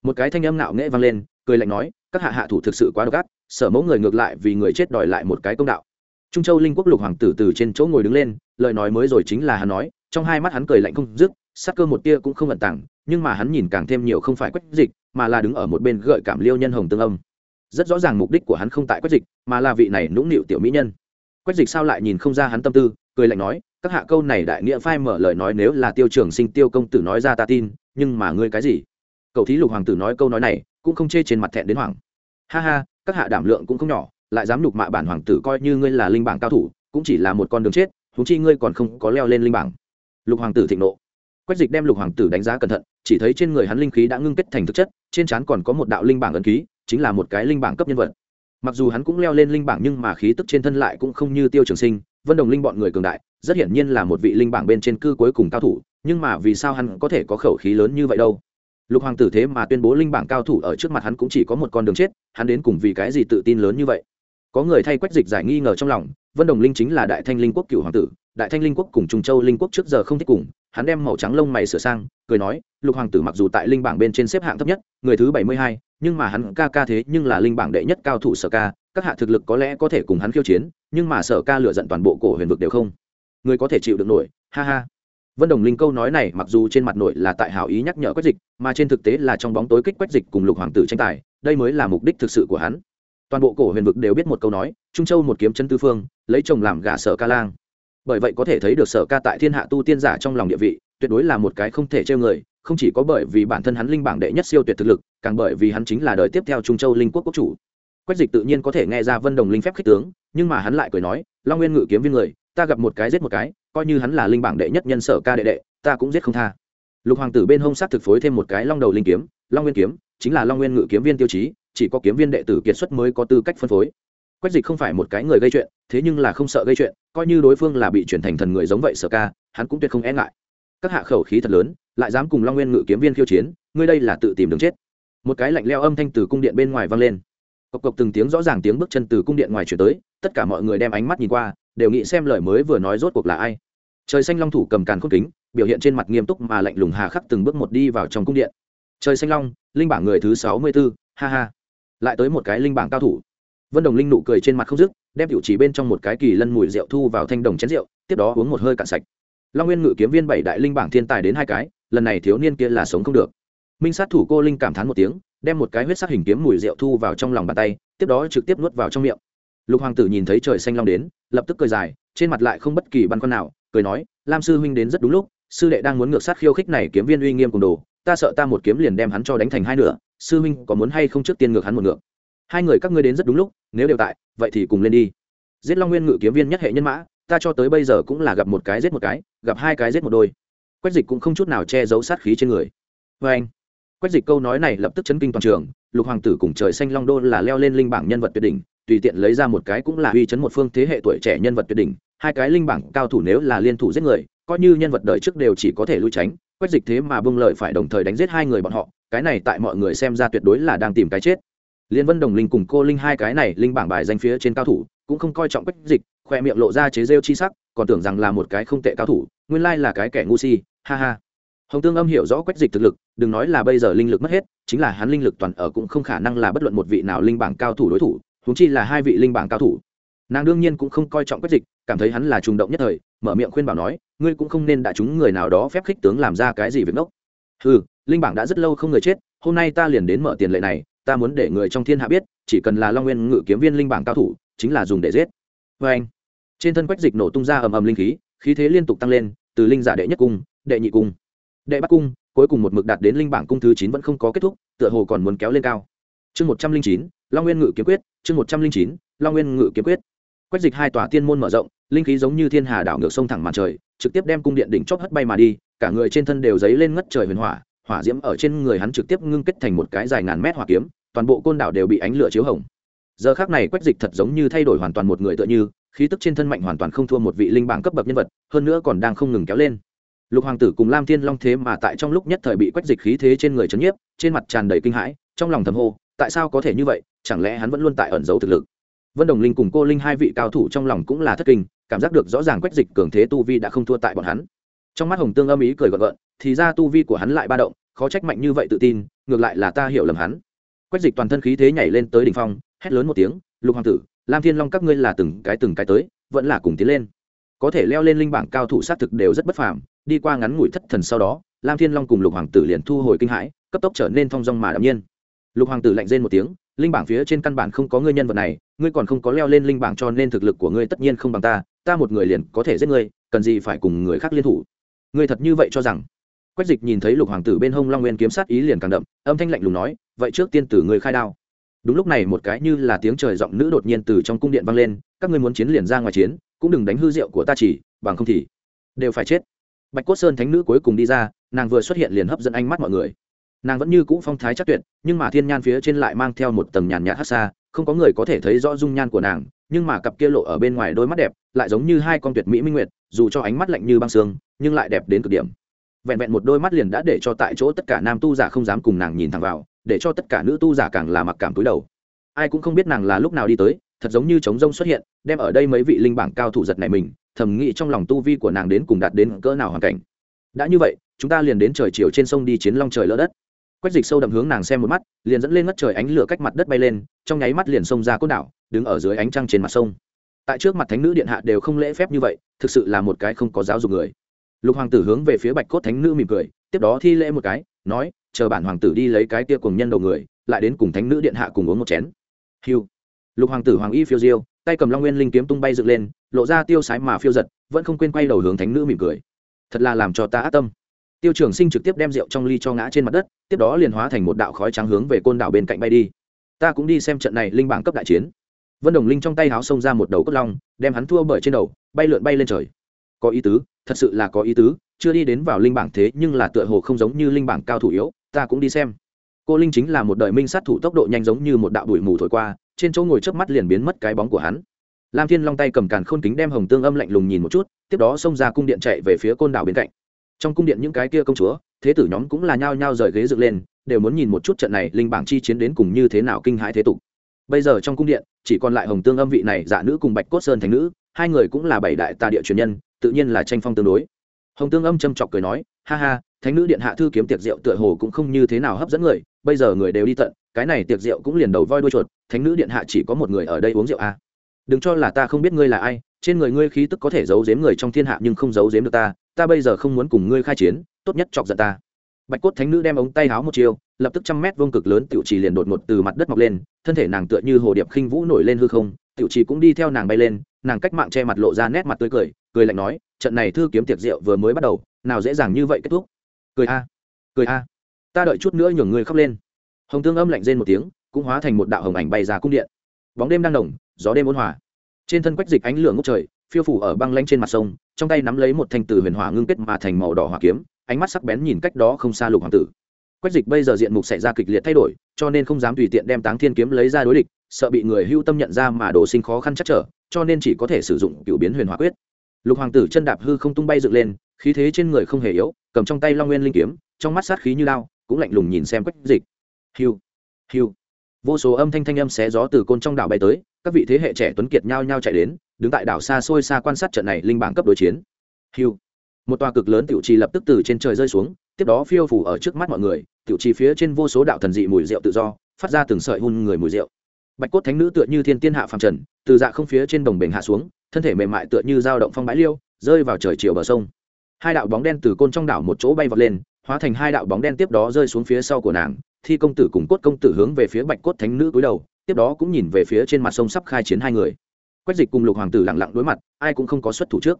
Một cái thanh âm nạo nghễ vang lên, cười lạnh nói, các hạ hạ thủ thực sự quá độc ác, sở mẫu người ngược lại vì người chết đòi lại một cái công đạo. Trung châu linh quốc lục hoàng tử từ trên chỗ ngồi đứng lên, lời nói mới rồi chính là hắn nói, trong hai mắt hắn cười lạnh không dứt, sắc cơ một tia cũng không vận tặng nhưng mà hắn nhìn càng thêm nhiều không phải quách dịch, mà là đứng ở một bên gợi cảm liêu nhân hồng tương âm rất rõ ràng mục đích của hắn không tại quách dịch, mà là vị này nũng nịu tiểu mỹ nhân. Quách dịch sao lại nhìn không ra hắn tâm tư, cười lạnh nói, các hạ câu này đại nghĩa phai mở lời nói nếu là tiêu trường sinh, tiêu công tử nói ra ta tin, nhưng mà ngươi cái gì? Cậu thí lục hoàng tử nói câu nói này, cũng không chê trên mặt thẹn đến hoàng ha ha, các hạ đảm lượng cũng không nhỏ, lại dám nhục mạ bản hoàng tử coi như ngươi là linh bảng cao thủ, cũng chỉ là một con đường chết thú chi ngươi còn không có leo lên linh bảng. Lục hoàng tử thịnh nộ. Quách dịch đem lục hoàng tử đánh giá cẩn thận, chỉ thấy trên người hắn linh khí đã ngưng kết thành thực chất, trên trán còn có một đạo linh bảng ấn ký chính là một cái linh bảng cấp nhân vật. Mặc dù hắn cũng leo lên linh bảng nhưng mà khí tức trên thân lại cũng không như tiêu trường sinh, vân đồng linh bọn người cường đại, rất hiển nhiên là một vị linh bảng bên trên cư cuối cùng cao thủ, nhưng mà vì sao hắn có thể có khẩu khí lớn như vậy đâu? Lục hoàng tử thế mà tuyên bố linh bảng cao thủ ở trước mặt hắn cũng chỉ có một con đường chết, hắn đến cùng vì cái gì tự tin lớn như vậy? Có người thay quách dịch giải nghi ngờ trong lòng, vân đồng linh chính là đại thanh linh quốc cựu hoàng tử, đại thanh linh quốc cùng trung châu linh quốc trước giờ không thích cùng, hắn đem màu trắng lông mày sửa sang, cười nói, lục hoàng tử mặc dù tại linh bảng bên trên xếp hạng thấp nhất, người thứ bảy mươi hai, nhưng mà hắn ca ca thế nhưng là linh bảng đệ nhất cao thủ sở ca, các hạ thực lực có lẽ có thể cùng hắn khiêu chiến, nhưng mà sở ca lựa giận toàn bộ cổ huyền vực đều không. Người có thể chịu được nổi, ha ha. Vân đồng linh câu nói này mặc dù trên mặt nội là tại hảo ý nhắc nhở quách dịch, mà trên thực tế là trong bóng tối kích quách dịch cùng lục hoàng tử tranh tài, đây mới là mục đích thực sự của hắn toàn bộ cổ huyền vực đều biết một câu nói, trung châu một kiếm chân tư phương, lấy chồng làm gả sở ca lang. Bởi vậy có thể thấy được sở ca tại thiên hạ tu tiên giả trong lòng địa vị, tuyệt đối là một cái không thể trêu người, không chỉ có bởi vì bản thân hắn linh bảng đệ nhất siêu tuyệt thực lực, càng bởi vì hắn chính là đời tiếp theo trung châu linh quốc quốc chủ. Quách dịch tự nhiên có thể nghe ra vân đồng linh phép khích tướng, nhưng mà hắn lại cười nói, long nguyên ngự kiếm viên người, ta gặp một cái giết một cái, coi như hắn là linh bảng đệ nhất nhân sở ca đệ đệ, ta cũng giết không tha. Lục hoàng tử bên hông sắc thực phối thêm một cái long đầu linh kiếm, long nguyên kiếm, chính là long nguyên ngự kiếm viên tiêu chí chỉ có kiếm viên đệ tử kiệt xuất mới có tư cách phân phối. Quách dịch không phải một cái người gây chuyện, thế nhưng là không sợ gây chuyện, coi như đối phương là bị chuyển thành thần người giống vậy sợ ca, hắn cũng tuyệt không e ngại. Các hạ khẩu khí thật lớn, lại dám cùng long nguyên ngự kiếm viên khiêu chiến, ngươi đây là tự tìm đường chết. Một cái lạnh leo âm thanh từ cung điện bên ngoài vang lên. Cộc cộc từng tiếng rõ ràng tiếng bước chân từ cung điện ngoài chuyển tới, tất cả mọi người đem ánh mắt nhìn qua, đều nghĩ xem lời mới vừa nói rốt cuộc là ai. Trời xanh long thủ cầm càn khôn kính, biểu hiện trên mặt nghiêm túc mà lạnh lùng hà khắc từng bước một đi vào trong cung điện. Trời xanh long, linh bảng người thứ sáu mươi b ố ha ha lại tới một cái linh bảng cao thủ. Vân đồng linh nụ cười trên mặt không dứt, đem tiểu chỉ bên trong một cái kỳ lân mùi rượu thu vào thanh đồng chén rượu, tiếp đó uống một hơi cạn sạch. Long nguyên ngự kiếm viên bảy đại linh bảng thiên tài đến hai cái, lần này thiếu niên kia là sống không được. Minh sát thủ cô linh cảm thán một tiếng, đem một cái huyết sắc hình kiếm mùi rượu thu vào trong lòng bàn tay, tiếp đó trực tiếp nuốt vào trong miệng. Lục hoàng tử nhìn thấy trời xanh long đến, lập tức cười dài, trên mặt lại không bất kỳ băn khoăn nào, cười nói, lam sư huynh đến rất đúng lúc, sư đệ đang muốn ngược sát khiêu khích này kiếm viên uy nghiêm cùng đồ ta sợ ta một kiếm liền đem hắn cho đánh thành hai nửa, sư huynh có muốn hay không trước tiên ngược hắn một ngược? Hai người các ngươi đến rất đúng lúc, nếu đều tại, vậy thì cùng lên đi. Giết long nguyên ngự kiếm viên nhất hệ nhân mã, ta cho tới bây giờ cũng là gặp một cái giết một cái, gặp hai cái giết một đôi. Quách dịch cũng không chút nào che giấu sát khí trên người. Vê anh, quách dịch câu nói này lập tức chấn kinh toàn trường, lục hoàng tử cùng trời xanh long đô là leo lên linh bảng nhân vật tuyệt đỉnh, tùy tiện lấy ra một cái cũng là uy chấn một phương thế hệ tuổi trẻ nhân vật tuyệt đỉnh, hai cái linh bảng cao thủ nếu là liên thủ giết người, coi như nhân vật đời trước đều chỉ có thể lui tránh quách dịch thế mà bưng lợi phải đồng thời đánh giết hai người bọn họ, cái này tại mọi người xem ra tuyệt đối là đang tìm cái chết. Liên vân đồng linh cùng cô linh hai cái này linh bảng bài danh phía trên cao thủ, cũng không coi trọng quách dịch, khoe miệng lộ ra chế rêu chi sắc, còn tưởng rằng là một cái không tệ cao thủ, nguyên lai là cái kẻ ngu si, ha ha. Hồng tương âm hiểu rõ quách dịch thực lực, đừng nói là bây giờ linh lực mất hết, chính là hắn linh lực toàn ở cũng không khả năng là bất luận một vị nào linh bảng cao thủ đối thủ húng chi là hai vị linh bảng cao thủ. Nàng đương nhiên cũng không coi trọng quách dịch, cảm thấy hắn là trùng động nhất thời mở miệng khuyên bảo nói, ngươi cũng không nên đã chúng người nào đó phép khích tướng làm ra cái gì việc ngốc. Ừ linh bảng đã rất lâu không người chết, hôm nay ta liền đến mở tiền lệ này, ta muốn để người trong thiên hạ biết, chỉ cần là long nguyên ngự kiếm viên linh bảng cao thủ, chính là dùng để giết. Vê anh, trên thân quách dịch nổ tung ra ầm ầm linh khí khí thế liên tục tăng lên, từ linh giả đệ nhất cung, đệ nhị cung, đệ bắc cung, cuối cùng một mực đạt đến linh bảng cung thứ chín vẫn không có kết thúc, tựa hồ còn muốn kéo lên cao. Chương một trăm linh chín, long nguyên ngự kiếm quyết, chương một trăm linh chín, long nguyên ngự kiếm quyết quách dịch hai tòa tiên môn mở rộng, linh khí giống như thiên hà đảo ngược sông thẳng màn trời, trực tiếp đem cung điện đỉnh chót hất bay mà đi, cả người trên thân đều dấy lên ngất trời huyền hỏa hỏa diễm ở trên người hắn trực tiếp ngưng kết thành một cái dài ngàn mét hỏa kiếm, toàn bộ côn đảo đều bị ánh lửa chiếu hồng. Giờ khác này quách dịch thật giống như thay đổi hoàn toàn một người tựa như, khí tức trên thân mạnh hoàn toàn không thua một vị linh bảng cấp bậc nhân vật, hơn nữa còn đang không ngừng kéo lên. Lục hoàng tử cùng lam thiên long thế mà tại trong lúc nhất thời bị quách dịch khí thế trên người chấn nhiếp, trên mặt tràn đầy kinh hãi, trong lòng thầm hô, tại sao có thể như vậy, chẳng lẽ hắn vẫn luôn tại ẩn giấu thực lực? Vân đồng linh cùng cô linh hai vị cao thủ trong lòng cũng là thất kinh, cảm giác được rõ ràng quách dịch cường thế tu vi đã không thua tại bọn hắn. Trong mắt hồng tương âm ý cười gợn gợn, thì ra tu vi của hắn lại ba động, khó trách mạnh như vậy tự tin, ngược lại là ta hiểu lầm hắn. Quách dịch toàn thân khí thế nhảy lên tới đỉnh phong, hét lớn một tiếng, lục hoàng tử, lam thiên long các ngươi là từng cái từng cái tới, vẫn là cùng tiến lên. Có thể leo lên linh bảng cao thủ sát thực đều rất bất phàm, đi qua ngắn ngủi thất thần sau đó, lam thiên long cùng lục hoàng tử liền thu hồi kinh hãi, cấp tốc trở nên thong dong mà đạm nhiên. Lục hoàng tử lạnh rên một tiếng linh bảng phía trên căn bản không có ngươi nhân vật này, ngươi còn không có leo lên linh bảng cho nên thực lực của ngươi tất nhiên không bằng ta ta một người liền có thể giết ngươi, cần gì phải cùng người khác liên thủ. Ngươi thật như vậy cho rằng? Quách dịch nhìn thấy lục hoàng tử bên hông long nguyên kiếm sát ý liền càng đậm, âm thanh lạnh lùng nói, vậy trước tiên tử người khai đao. Đúng lúc này một cái như là tiếng trời giọng nữ đột nhiên từ trong cung điện vang lên, các ngươi muốn chiến liền ra ngoài chiến, cũng đừng đánh hư rượu của ta chỉ, bằng không thì đều phải chết. Bạch cốt sơn thánh nữ cuối cùng đi ra, nàng vừa xuất hiện liền hấp dẫn ánh mắt mọi người nàng vẫn như cũ phong thái chắc tuyệt, nhưng mà thiên nhan phía trên lại mang theo một tầng nhàn nhạt hát xa, không có người có thể thấy rõ dung nhan của nàng, nhưng mà cặp kia lộ ở bên ngoài đôi mắt đẹp, lại giống như hai con tuyệt mỹ minh nguyệt, dù cho ánh mắt lạnh như băng xương nhưng lại đẹp đến cực điểm. Vẹn vẹn một đôi mắt liền đã để cho tại chỗ tất cả nam tu giả không dám cùng nàng nhìn thẳng vào, để cho tất cả nữ tu giả càng là mặc cảm túi đầu. Ai cũng không biết nàng là lúc nào đi tới, thật giống như trống rông xuất hiện, đem ở đây mấy vị linh bảng cao thủ giật này mình, thầm nghĩ trong lòng tu vi của nàng đến cùng đạt đến cỡ nào hoàn cảnh. Đã như vậy, chúng ta liền đến trời chiều trên sông đi chiến long trời lỡ đất quách dịch sâu đậm hướng nàng xem một mắt, liền dẫn lên ngất trời ánh lửa cách mặt đất bay lên, trong nháy mắt liền xông ra cốt đảo, đứng ở dưới ánh trăng trên mặt sông. Tại trước mặt thánh nữ điện hạ đều không lễ phép như vậy, thực sự là một cái không có giáo dục người. Lục hoàng tử hướng về phía bạch cốt thánh nữ mỉm cười, tiếp đó thi lễ một cái, nói, chờ bản hoàng tử đi lấy cái tia cùng nhân đầu người, lại đến cùng thánh nữ điện hạ cùng uống một chén. Hiu. Lục hoàng tử hoàng y phiêu diêu, tay cầm long nguyên linh kiếm tung bay dựng lên, lộ ra tiêu sái mà phiêu giật, vẫn không quên quay đầu hướng thánh nữ mỉm cười. Thật là làm cho ta ác tâm tiêu trường sinh trực tiếp đem rượu trong ly cho ngã trên mặt đất, tiếp đó liền hóa thành một đạo khói trắng hướng về côn đảo bên cạnh bay đi. Ta cũng đi xem trận này linh bảng cấp đại chiến. Vân đồng linh trong tay háo xông ra một đầu cốt long, đem hắn thua bởi trên đầu, bay lượn bay lên trời. Có ý tứ, thật sự là có ý tứ, chưa đi đến vào linh bảng thế nhưng là tựa hồ không giống như linh bảng cao thủ yếu, ta cũng đi xem. Cô linh chính là một đời minh sát thủ tốc độ nhanh giống như một đạo bụi mù thổi qua, trên chỗ ngồi trước mắt liền biến mất cái bóng của hắn. Lam thiên long tay cầm càn khôn kính đem hồng tương âm lạnh lùng nhìn một chút, tiếp đó xông ra cung điện chạy về phía côn đảo bên cạnh trong cung điện những cái kia công chúa, thế tử nhóm cũng là nhao nhao rời ghế dựng lên, đều muốn nhìn một chút trận này linh bảng chi chiến đến cùng như thế nào kinh hãi thế tục bây giờ trong cung điện, chỉ còn lại hồng tương âm vị này dạ nữ cùng bạch cốt sơn thành nữ, hai người cũng là bảy đại tà địa truyền nhân, tự nhiên là tranh phong tương đối hồng tương âm châm chọc cười nói, ha ha, thánh nữ điện hạ thư kiếm tiệc rượu tựa hồ cũng không như thế nào hấp dẫn người, bây giờ người đều đi tận, cái này tiệc rượu cũng liền đầu voi đuôi chuột, thánh nữ điện hạ chỉ có một người ở đây uống rượu à. đừng cho là ta không biết ngươi là ai, trên người ngươi khí tức có thể giấu giếm người trong thiên hạ nhưng không giấu giếm được ta ta bây giờ không muốn cùng ngươi khai chiến, tốt nhất chọc giận ta. Bạch cốt thánh nữ đem ống tay háo một chiều lập tức trăm mét vuông cực lớn tiểu trì liền đột ngột từ mặt đất mọc lên, thân thể nàng tựa như hồ điệp khinh vũ nổi lên hư không, tiểu trì cũng đi theo nàng bay lên, nàng cách mạng che mặt lộ ra nét mặt tươi cười cười lạnh nói, trận này thư kiếm tiệc rượu vừa mới bắt đầu, nào dễ dàng như vậy kết thúc. Cười a cười a, ta đợi chút nữa nhường người khóc lên. Hồng tương âm lạnh rên một tiếng, cũng hóa thành một đạo hồng ảnh bay ra cung điện. Bóng đêm đang nồng, gió đêm ôn hòa. Trên thân quách dịch ánh lửa ngốc trời phiêu phủ ở băng lanh trên mặt sông, trong tay nắm lấy một thanh từ huyền hỏa ngưng kết mà thành màu đỏ hỏa kiếm, ánh mắt sắc bén nhìn cách đó không xa lục hoàng tử. Quách dịch bây giờ diện mục xảy ra kịch liệt thay đổi, cho nên không dám tùy tiện đem táng thiên kiếm lấy ra đối địch, sợ bị người hưu tâm nhận ra mà đổ sinh khó khăn chắc trở, cho nên chỉ có thể sử dụng cựu biến huyền hỏa quyết. Lục hoàng tử chân đạp hư không tung bay dựng lên, khí thế trên người không hề yếu, cầm trong tay long nguyên linh kiếm, trong mắt sát khí như lao, cũng lạnh lùng nhìn xem quách dịch. Hiu hiu vô số âm thanh thanh âm xé gió từ côn trong đảo bay tới, các vị thế hệ trẻ tuấn kiệt nhao nhao chạy đến, đứng tại đảo xa xôi xa quan sát trận này linh bảng cấp đối chiến. Hiu. Một tòa cực lớn tiểu trì lập tức từ trên trời rơi xuống, tiếp đó phiêu phủ ở trước mắt mọi người, tiểu trì phía trên vô số đạo thần dị mùi rượu tự do, phát ra từng sợi hun người mùi rượu. Bạch cốt thánh nữ tựa như thiên tiên hạ phàm trần, từ dạ không phía trên đồng bể hạ xuống, thân thể mềm mại tựa như dao động phong bãi liêu, rơi vào trời chiều bờ sông. Hai đạo bóng đen từ côn trong đảo một chỗ bay vọt lên hóa thành hai đạo bóng đen tiếp đó rơi xuống phía sau của nàng, thi công tử cùng cốt công tử hướng về phía bạch cốt thánh nữ cúi đầu, tiếp đó cũng nhìn về phía trên mặt sông sắp khai chiến hai người. Quách dịch cùng lục hoàng tử lặng lặng đối mặt, ai cũng không có xuất thủ trước.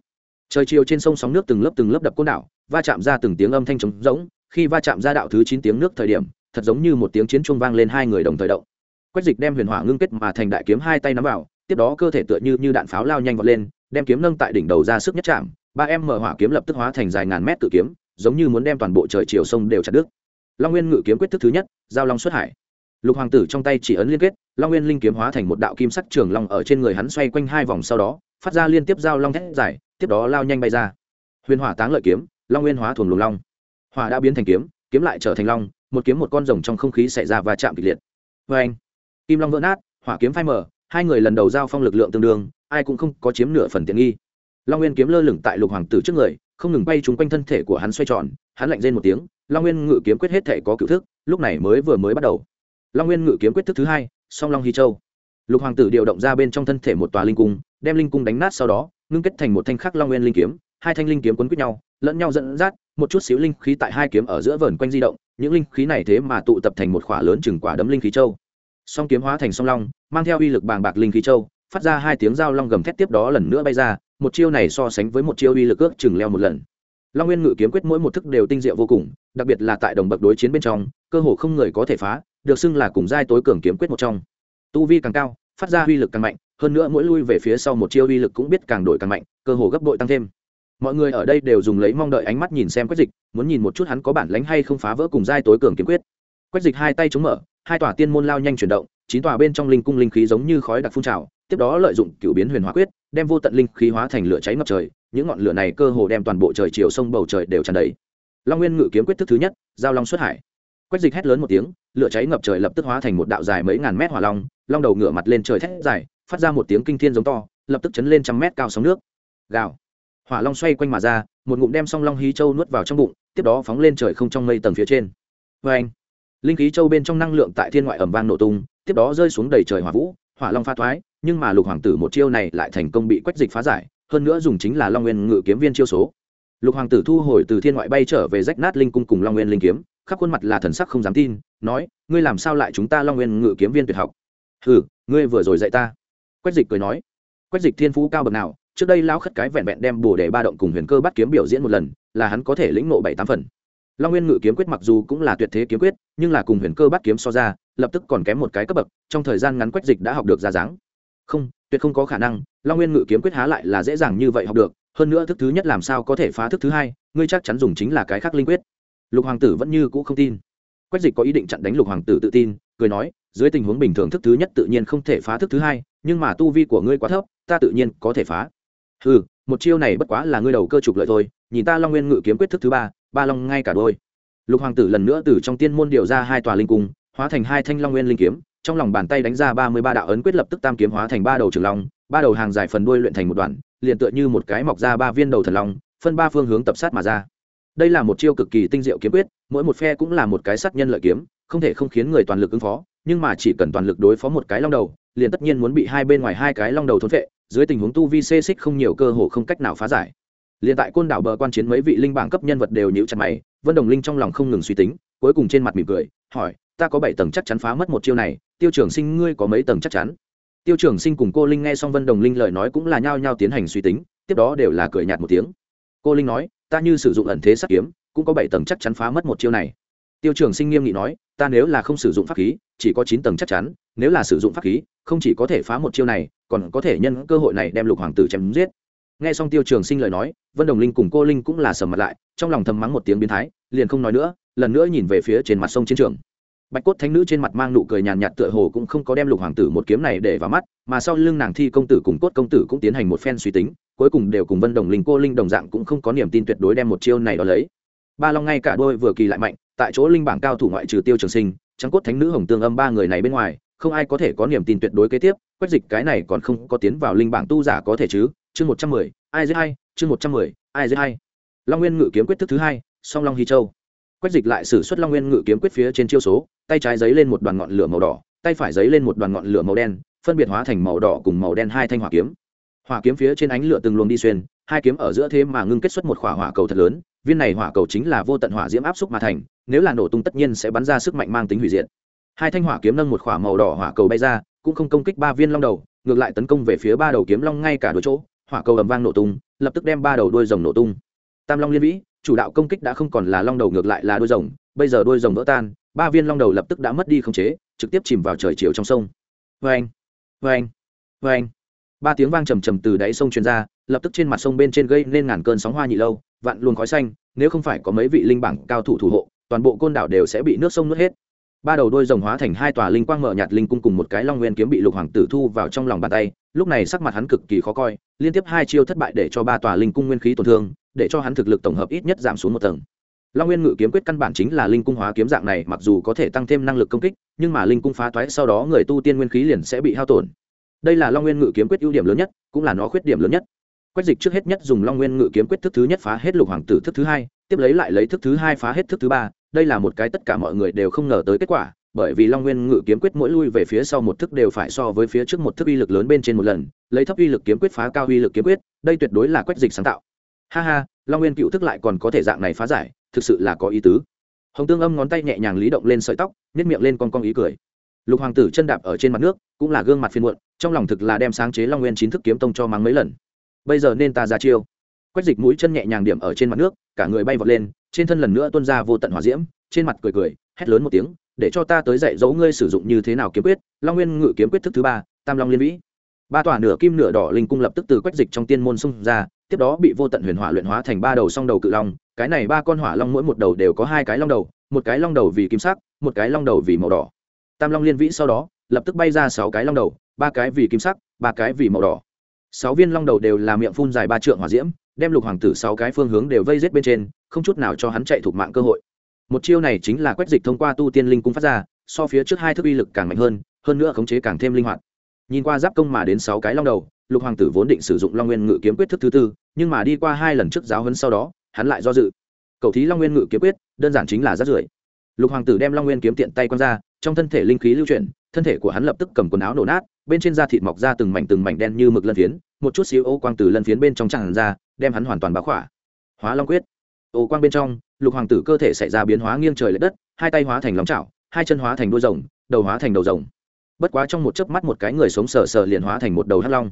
Trời chiều trên sông sóng nước từng lớp từng lớp đập côn đảo, va chạm ra từng tiếng âm thanh trống rỗng, khi va chạm ra đạo thứ chín tiếng nước thời điểm, thật giống như một tiếng chiến chuông vang lên hai người đồng thời động. Quách dịch đem huyền hỏa ngưng kết mà thành đại kiếm hai tay nắm vào, tiếp đó cơ thể tựa như như đạn pháo lao nhanh vọt lên, đem kiếm nâng tại đỉnh đầu ra sức nhất chạm, ba em mở hỏa kiếm lập tức hóa thành dài ngàn mét tự kiếm giống như muốn đem toàn bộ trời chiều sông đều chặt đứt. Long nguyên ngự kiếm quyết thức thứ nhất, giao long xuất hải. Lục hoàng tử trong tay chỉ ấn liên kết, long nguyên linh kiếm hóa thành một đạo kim sắc trường long ở trên người hắn xoay quanh hai vòng sau đó, phát ra liên tiếp giao long thét dài, tiếp đó lao nhanh bay ra. Huyền hỏa táng lợi kiếm, long nguyên hóa thuồng luồng long. Hỏa đã biến thành kiếm kiếm lại trở thành long, một kiếm một con rồng trong không khí xảy ra và chạm kịch liệt. Vê anh, kim long vỡ nát, hỏa kiếm phai mở hai người lần đầu giao phong lực lượng tương đương, ai cũng không có chiếm nửa phần tiện nghi. Long nguyên kiếm lơ lửng tại lục hoàng tử trước người không ngừng bay trúng quanh thân thể của hắn xoay tròn, hắn lạnh rên một tiếng, long nguyên ngự kiếm quyết hết thể có cựu thức, lúc này mới vừa mới bắt đầu. Long nguyên ngự kiếm quyết thức thứ hai, song long hy châu. Lục hoàng tử điều động ra bên trong thân thể một tòa linh cung, đem linh cung đánh nát sau đó, ngưng kết thành một thanh khắc long nguyên linh kiếm, hai thanh linh kiếm quấn quýt nhau, lẫn nhau dẫn dắt, một chút xíu linh khí tại hai kiếm ở giữa vờn quanh di động, những linh khí này thế mà tụ tập thành một khỏa lớn chừng quả đấm linh khí châu. Song kiếm hóa thành song long, mang theo uy lực bàng bạc linh khí châu, phát ra hai tiếng dao long gầm thét tiếp đó lần nữa bay ra một chiêu này so sánh với một chiêu uy lực ước chừng leo một lần. Long nguyên ngự kiếm quyết mỗi một thức đều tinh diệu vô cùng, đặc biệt là tại đồng bậc đối chiến bên trong, cơ hồ không người có thể phá, được xưng là cùng giai tối cường kiếm quyết một trong. Tu vi càng cao, phát ra uy lực càng mạnh, hơn nữa mỗi lui về phía sau một chiêu uy lực cũng biết càng đổi càng mạnh, cơ hồ gấp bội tăng thêm. Mọi người ở đây đều dùng lấy mong đợi ánh mắt nhìn xem quách dịch, muốn nhìn một chút hắn có bản lánh hay không phá vỡ cùng giai tối cường kiếm quyết. Quách dịch hai tay chống mở, hai tòa tiên môn lao nhanh chuyển động, chín tòa bên trong linh cung linh khí giống như khói đặc phun trào, tiếp đó lợi dụng cựu biến huyền hóa quyết đem vô tận linh khí hóa thành lửa cháy ngập trời, những ngọn lửa này cơ hồ đem toàn bộ trời chiều sông bầu trời đều tràn đầy. Long nguyên ngự kiếm quyết thức thứ nhất, giao long xuất hải. Quách dịch hét lớn một tiếng, lửa cháy ngập trời lập tức hóa thành một đạo dài mấy ngàn mét hỏa long long đầu ngửa mặt lên trời thét dài, phát ra một tiếng kinh thiên giống to, lập tức chấn lên trăm mét cao sóng nước. Gào. Hỏa long xoay quanh mà ra, một ngụm đem song long hí châu nuốt vào trong bụng, tiếp đó phóng lên trời không trong mây tầng phía trên. Vê anh linh khí châu bên trong năng lượng tại thiên ngoại ẩm vang nổ tung, tiếp đó rơi xuống đầy trời hỏa vũ, hỏa long pha thoái nhưng mà lục hoàng tử một chiêu này lại thành công bị quách dịch phá giải, hơn nữa dùng chính là long nguyên ngự kiếm viên chiêu số. Lục hoàng tử thu hồi từ thiên ngoại bay trở về rách nát linh cung cùng long nguyên linh kiếm, khắp khuôn mặt là thần sắc không dám tin, nói, ngươi làm sao lại chúng ta long nguyên ngự kiếm viên tuyệt học? Ừ ngươi vừa rồi dạy ta. Quách dịch cười nói. Quách dịch thiên phú cao bậc nào, trước đây lao khất cái vẹn vẹn đem bồ để ba động cùng huyền cơ bắt kiếm biểu diễn một lần, là hắn có thể lĩnh nộ bảy tám phần. Long nguyên ngự kiếm quyết mặc dù cũng là tuyệt thế kiếm quyết, nhưng là cùng huyền cơ bắt kiếm so ra, lập tức còn kém một cái cấp bậc, trong thời gian ngắn quách dịch đã học được ra dáng không, tuyệt không có khả năng, long nguyên ngự kiếm quyết há lại là dễ dàng như vậy học được, hơn nữa thức thứ nhất làm sao có thể phá thức thứ hai, ngươi chắc chắn dùng chính là cái khác linh quyết. Lục hoàng tử vẫn như cũ không tin. Quách dịch có ý định chặn đánh lục hoàng tử tự tin, cười nói, dưới tình huống bình thường thức thứ nhất tự nhiên không thể phá thức thứ hai, nhưng mà tu vi của ngươi quá thấp, ta tự nhiên có thể phá. Ừ một chiêu này bất quá là ngươi đầu cơ trục lợi thôi, nhìn ta long nguyên ngự kiếm quyết thức thứ ba ba long ngay cả đôi. Lục hoàng tử lần nữa từ trong tiên môn điều ra hai tòa linh cung, hóa thành hai thanh long nguyên linh kiếm trong lòng bàn tay đánh ra ba mươi ba đạo ấn quyết lập tức tam kiếm hóa thành ba đầu trường long, ba đầu hàng dài phần đuôi luyện thành một đoạn, liền tựa như một cái mọc ra ba viên đầu thần long, phân ba phương hướng tập sát mà ra. Đây là một chiêu cực kỳ tinh diệu kiếm quyết, mỗi một phe cũng là một cái sát nhân lợi kiếm, không thể không khiến người toàn lực ứng phó, nhưng mà chỉ cần toàn lực đối phó một cái long đầu, liền tất nhiên muốn bị hai bên ngoài hai cái long đầu thốn vệ dưới tình huống tu vi xê xích không nhiều cơ hồ không cách nào phá giải liền tại côn đảo bờ quan chiến mấy vị linh bảng cấp nhân vật đều nhíu chặt mày, vân đồng linh trong lòng không ngừng suy tính, cuối cùng trên mặt mỉm cười, hỏi, ta có bảy tầng chắc chắn phá mất một chiêu này, tiêu trưởng sinh ngươi có mấy tầng chắc chắn? Tiêu trưởng sinh cùng cô linh nghe xong vân đồng linh lời nói cũng là nhao nhao tiến hành suy tính, tiếp đó đều là cười nhạt một tiếng. Cô linh nói, ta như sử dụng ẩn thế sắc kiếm, cũng có bảy tầng chắc chắn phá mất một chiêu này. Tiêu trưởng sinh nghiêm nghị nói, ta nếu là không sử dụng pháp khí, chỉ có chín tầng chắc chắn, nếu là sử dụng pháp khí, không chỉ có thể phá một chiêu này, còn có thể nhân cơ hội này đem lục hoàng tử chém giết nghe xong tiêu trường sinh lời nói, vân đồng linh cùng cô linh cũng là sầm mặt lại, trong lòng thầm mắng một tiếng biến thái, liền không nói nữa, lần nữa nhìn về phía trên mặt sông chiến trường. Bạch cốt thánh nữ trên mặt mang nụ cười nhàn nhạt tựa hồ cũng không có đem lục hoàng tử một kiếm này để vào mắt, mà sau lưng nàng thi công tử cùng cốt công tử cũng tiến hành một phen suy tính, cuối cùng đều cùng vân đồng linh, cô linh đồng dạng cũng không có niềm tin tuyệt đối đem một chiêu này đó lấy. Ba long ngay cả đôi vừa kỳ lại mạnh, tại chỗ linh bảng cao thủ ngoại trừ tiêu trường sinh, trắng cốt thánh nữ hồng tương âm ba người này bên ngoài, không ai có thể có niềm tin tuyệt đối kế tiếp, quách dịch cái này còn không có tiến vào linh bảng tu giả có thể chứ? Chương một trăm mười, ai dễ hay, chương một trăm mười, ai dễ hay. Long nguyên ngự kiếm quyết thức thứ hai, song long hy châu. Quách dịch lại sử xuất long nguyên ngự kiếm quyết phía trên chiêu số, tay trái giấy lên một đoàn ngọn lửa màu đỏ, tay phải giấy lên một đoàn ngọn lửa màu đen, phân biệt hóa thành màu đỏ cùng màu đen hai thanh hỏa kiếm. Hỏa kiếm phía trên ánh lửa từng luồng đi xuyên, hai kiếm ở giữa thế mà ngưng kết xuất một khỏa hỏa cầu thật lớn, viên này hỏa cầu chính là vô tận hỏa diễm áp xúc mà thành, nếu là nổ tung tất nhiên sẽ bắn ra sức mạnh mang tính hủy diệt. Hai thanh hỏa kiếm nâng một khỏa màu đỏ hỏa cầu bay ra, cũng không công kích ba viên long đầu, ngược lại tấn công về phía ba đầu kiếm long ngay cả đôi chỗ hỏa cầu ầm vang nổ tung, lập tức đem ba đầu đuôi rồng nổ tung. Tam long liên vĩ, chủ đạo công kích đã không còn là long đầu ngược lại là đuôi rồng, bây giờ đuôi rồng vỡ tan, ba viên long đầu lập tức đã mất đi khống chế, trực tiếp chìm vào trời chiều trong sông. Vê anh vê anh vê anh ba tiếng vang trầm trầm từ đáy sông truyền ra, lập tức trên mặt sông bên trên gây nên ngàn cơn sóng hoa nhị lâu, vạn luồng khói xanh, nếu không phải có mấy vị linh bảng cao thủ thủ hộ, toàn bộ côn đảo đều sẽ bị nước sông nuốt hết ba đầu đôi rồng hóa thành hai tòa linh quang mở nhạt linh cung cùng một cái long nguyên kiếm bị lục hoàng tử thu vào trong lòng bàn tay. Lúc này sắc mặt hắn cực kỳ khó coi, liên tiếp hai chiêu thất bại để cho ba tòa linh cung nguyên khí tổn thương, để cho hắn thực lực tổng hợp ít nhất giảm xuống một tầng. Long nguyên ngự kiếm quyết căn bản chính là linh cung hóa kiếm dạng này, mặc dù có thể tăng thêm năng lực công kích, nhưng mà linh cung phá toái sau đó người tu tiên nguyên khí liền sẽ bị hao tổn. Đây là long nguyên ngự kiếm quyết ưu điểm lớn nhất, cũng là nó khuyết điểm lớn nhất. Quách dịch trước hết nhất dùng long nguyên ngự kiếm quyết thức thứ nhất phá hết lục hoàng tử thức thứ hai, tiếp lấy lại lấy thức thứ hai phá hết thức thứ ba đây là một cái tất cả mọi người đều không ngờ tới kết quả, bởi vì long nguyên ngự kiếm quyết mỗi lui về phía sau một thức đều phải so với phía trước một thức uy lực lớn bên trên một lần, lấy thấp uy lực kiếm quyết phá cao uy lực kiếm quyết, đây tuyệt đối là quách dịch sáng tạo. Ha ha, long nguyên cựu thức lại còn có thể dạng này phá giải, thực sự là có ý tứ. Hồng tương âm ngón tay nhẹ nhàng lý động lên sợi tóc nếp miệng lên con con ý cười. Lục hoàng tử chân đạp ở trên mặt nước, cũng là gương mặt phiên muộn, trong lòng thực là đem sáng chế long nguyên chín thức kiếm tông cho mắng mấy lần. Bây giờ nên ta ra chiêu. Quách dịch mũi chân nhẹ nhàng điểm ở trên mặt nước cả người bay vọt lên, trên thân lần nữa tuôn ra vô tận hỏa diễm, trên mặt cười cười, hét lớn một tiếng, để cho ta tới dạy dỗ ngươi sử dụng như thế nào kiếm quyết, long nguyên ngự kiếm quyết thức thứ ba, tam long liên vĩ. Ba tòa nửa kim nửa đỏ linh cung lập tức từ quách dịch trong tiên môn xung ra, tiếp đó bị vô tận huyền hỏa luyện hóa thành ba đầu song đầu cự long, cái này ba con hỏa long mỗi một đầu đều có hai cái long đầu, một cái long đầu vì kim sắc, một cái long đầu vì màu đỏ. Tam long liên vĩ sau đó, lập tức bay ra sáu cái long đầu, ba cái vì kim sắc, ba cái vì màu đỏ. Sáu viên long đầu đều là miệng phun dài ba trượng hỏa diễm đem lục hoàng tử sáu cái phương hướng đều vây rết bên trên, không chút nào cho hắn chạy thuộc mạng cơ hội. Một chiêu này chính là quét dịch thông qua tu tiên linh cung phát ra, so phía trước hai thức uy lực càng mạnh hơn hơn nữa khống chế càng thêm linh hoạt. Nhìn qua giáp công mà đến sáu cái long đầu, lục hoàng tử vốn định sử dụng long nguyên ngự kiếm quyết thức thứ tư, nhưng mà đi qua hai lần trước giáo hấn sau đó, hắn lại do dự. Cầu thí long nguyên ngự kiếm quyết, đơn giản chính là rát rưởi. Lục hoàng tử đem long nguyên kiếm tiện tay quăng ra, trong thân thể linh khí lưu chuyển, thân thể của hắn lập tức cầm quần áo nổ nát, bên trên da thịt mọc ra từng mảnh từng mảnh đen như mực lân phiến một chút xíu ô quang từ lân phiến bên trong tràn ra, đem hắn hoàn toàn báo khỏa. Hóa long quyết. Ô quang bên trong, lục hoàng tử cơ thể xảy ra biến hóa nghiêng trời l ệ đất, hai tay hóa thành lóng chảo, hai chân hóa thành đuôi rồng, đầu hóa thành đầu rồng. Bất quá trong một chớp mắt một cái người sống sờ sờ liền hóa thành một đầu hắc long.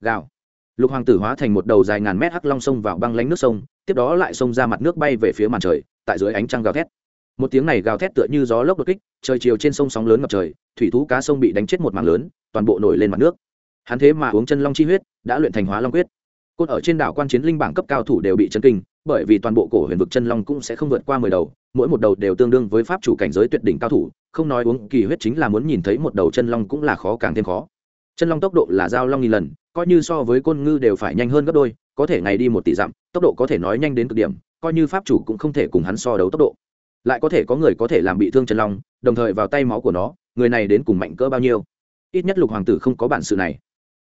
Gào. Lục hoàng tử hóa thành một đầu dài ngàn mét hắc long sông vào băng lánh nước sông, tiếp đó lại xông ra mặt nước bay về phía màn trời, tại dưới ánh trăng gào thét. Một tiếng này gào thét tựa như gió lốc đột kích, trời chiều trên sông sóng lớn ngập trời, thủy thú cá sông bị đánh chết một mảng lớn, toàn bộ nổi lên mặt nước hắn thế mà uống chân long chi huyết, đã luyện thành hóa long quyết. Côn ở trên đảo quan chiến linh bảng cấp cao thủ đều bị chấn kinh, bởi vì toàn bộ cổ huyền vực chân long cũng sẽ không vượt qua mười đầu, mỗi một đầu đều tương đương với pháp chủ cảnh giới tuyệt đỉnh cao thủ, không nói uống kỳ huyết chính là muốn nhìn thấy một đầu chân long cũng là khó càng thêm khó. Chân long tốc độ là giao long nghìn lần, coi như so với côn ngư đều phải nhanh hơn gấp đôi, có thể ngày đi một tỷ dặm, tốc độ có thể nói nhanh đến cực điểm, coi như pháp chủ cũng không thể cùng hắn so đấu tốc độ. Lại có thể có người có thể làm bị thương chân long, đồng thời vào tay máu của nó, người này đến cùng mạnh cỡ bao nhiêu? Ít nhất lục hoàng tử không có bản sự này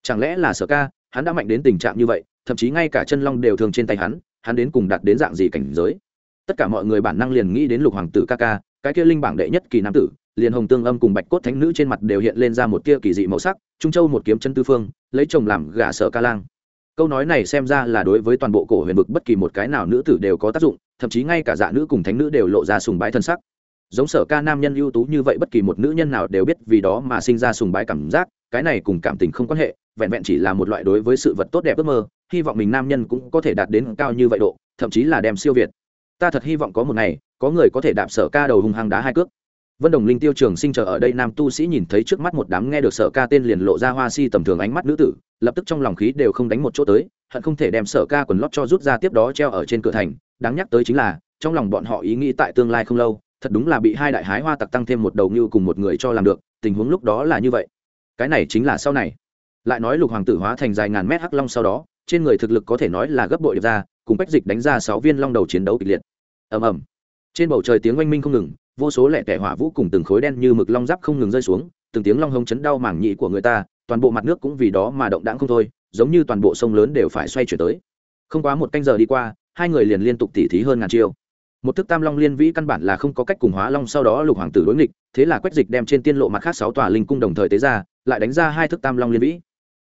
chẳng lẽ là sở ca, hắn đã mạnh đến tình trạng như vậy, thậm chí ngay cả chân long đều thường trên tay hắn hắn đến cùng đạt đến dạng gì cảnh giới? Tất cả mọi người bản năng liền nghĩ đến lục hoàng tử ca ca, cái kia linh bảng đệ nhất kỳ nam tử, liền hồng tương âm cùng bạch cốt thánh nữ trên mặt đều hiện lên ra một tia kỳ dị màu sắc, trung châu một kiếm chân tư phương, lấy chồng làm gả sở ca lang. Câu nói này xem ra là đối với toàn bộ cổ huyền vực bất kỳ một cái nào nữ tử đều có tác dụng, thậm chí ngay cả dạ nữ cùng thánh nữ đều lộ ra sùng bái thân sắc. Giống sở ca nam nhân ưu tú như vậy bất kỳ một nữ nhân nào đều biết vì đó mà sinh ra sùng bái cảm giác, cái này cùng cảm tình không quan hệ vẹn vẹn chỉ là một loại đối với sự vật tốt đẹp ước mơ, hy vọng mình nam nhân cũng có thể đạt đến cao như vậy độ, thậm chí là đem siêu việt. Ta thật hy vọng có một ngày, có người có thể đạp sở ca đầu hung hăng đá hai cước. Vân đồng linh tiêu trường sinh chờ ở đây nam tu sĩ nhìn thấy trước mắt một đám nghe được sở ca tên liền lộ ra hoa si tầm thường ánh mắt nữ tử, lập tức trong lòng khí đều không đánh một chỗ tới, hận không thể đem sở ca quần lót cho rút ra tiếp đó treo ở trên cửa thành. Đáng nhắc tới chính là, trong lòng bọn họ ý nghĩ tại tương lai không lâu, thật đúng là bị hai đại hái hoa tặc tăng thêm một đầu như cùng một người cho làm được, tình huống lúc đó là như vậy. Cái này chính là sau này lại nói lục hoàng tử hóa thành dài ngàn mét hắc long sau đó, trên người thực lực có thể nói là gấp bội ra, cùng bách dịch đánh ra sáu viên long đầu chiến đấu kịch liệt. Ầm ầm. Trên bầu trời tiếng oanh minh không ngừng, vô số lẻ tẻ hỏa vũ cùng từng khối đen như mực long giáp không ngừng rơi xuống, từng tiếng long hông chấn đau mảng nhị của người ta, toàn bộ mặt nước cũng vì đó mà động đãng không thôi, giống như toàn bộ sông lớn đều phải xoay chuyển tới. Không quá một canh giờ đi qua, hai người liền liên tục tỉ thí hơn ngàn chiêu. Một thức tam long liên vĩ căn bản là không có cách cùng hóa long sau đó lục hoàng tử đối nghịch, thế là quách dịch đem trên tiên lộ mặt khác sáu tòa linh cung đồng thời tế ra, lại đánh ra hai thức tam long liên vĩ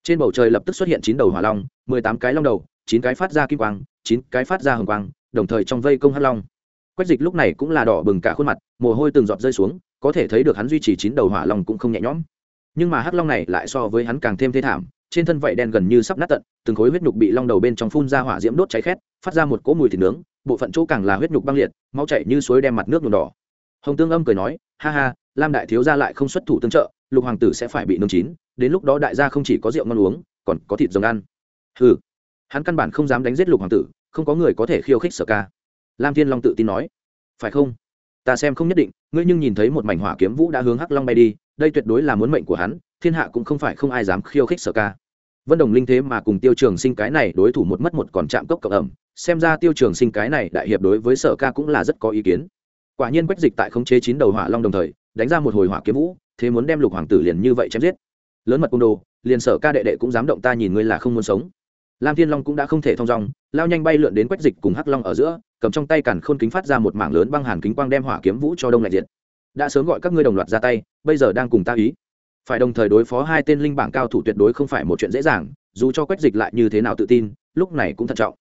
trên bầu trời lập tức xuất hiện chín đầu hỏa long, mười tám cái long đầu, chín cái phát ra kim quang, chín cái phát ra hồng quang, đồng thời trong vây công hắc long. Quách dịch lúc này cũng là đỏ bừng cả khuôn mặt, mồ hôi từng giọt rơi xuống, có thể thấy được hắn duy trì chín đầu hỏa long cũng không nhẹ nhõm. Nhưng mà hắc long này lại so với hắn càng thêm thê thảm, trên thân vảy đen gần như sắp nát tận, từng khối huyết nhục bị long đầu bên trong phun ra hỏa diễm đốt cháy khét, phát ra một cỗ mùi thịt nướng, bộ phận chỗ càng là huyết nhục băng liệt, máu chảy như suối đem mặt nước nhuộm đỏ. Hồng tương âm cười nói, ha ha, lam đại thiếu gia lại không xuất thủ tương trợ, lục hoàng tử sẽ phải bị nương chín đến lúc đó đại gia không chỉ có rượu ngon uống, còn có thịt rồng ăn. Hừ. Hắn căn bản không dám đánh giết lục hoàng tử, không có người có thể khiêu khích sở ca. Lam thiên long tự tin nói. Phải không? Ta xem không nhất định, ngươi nhưng nhìn thấy một mảnh hỏa kiếm vũ đã hướng hắc long bay đi, đây tuyệt đối là muốn mệnh của hắn, thiên hạ cũng không phải không ai dám khiêu khích sở ca. Vân đồng linh thế mà cùng tiêu trường sinh cái này đối thủ một mất một còn chạm cốc cộng ẩm, xem ra tiêu trường sinh cái này đại hiệp đối với sở ca cũng là rất có ý kiến. Quả nhiên quách dịch tại khống chế chín đầu hỏa long đồng thời, đánh ra một hồi hỏa kiếm vũ, thế muốn đem lục hoàng tử liền như vậy chém giết lớn mật cung đồ, liền sở ca đệ đệ cũng dám động ta nhìn ngươi là không muốn sống. Lam thiên long cũng đã không thể thong dong, lao nhanh bay lượn đến quách dịch cùng hắc long ở giữa, cầm trong tay cản khôn kính phát ra một mảng lớn băng hàn kính quang đem hỏa kiếm vũ cho đông lạnh diện. đã sớm gọi các ngươi đồng loạt ra tay, bây giờ đang cùng ta ý. Phải đồng thời đối phó hai tên linh bảng cao thủ tuyệt đối không phải một chuyện dễ dàng, dù cho quách dịch lại như thế nào tự tin, lúc này cũng thận trọng.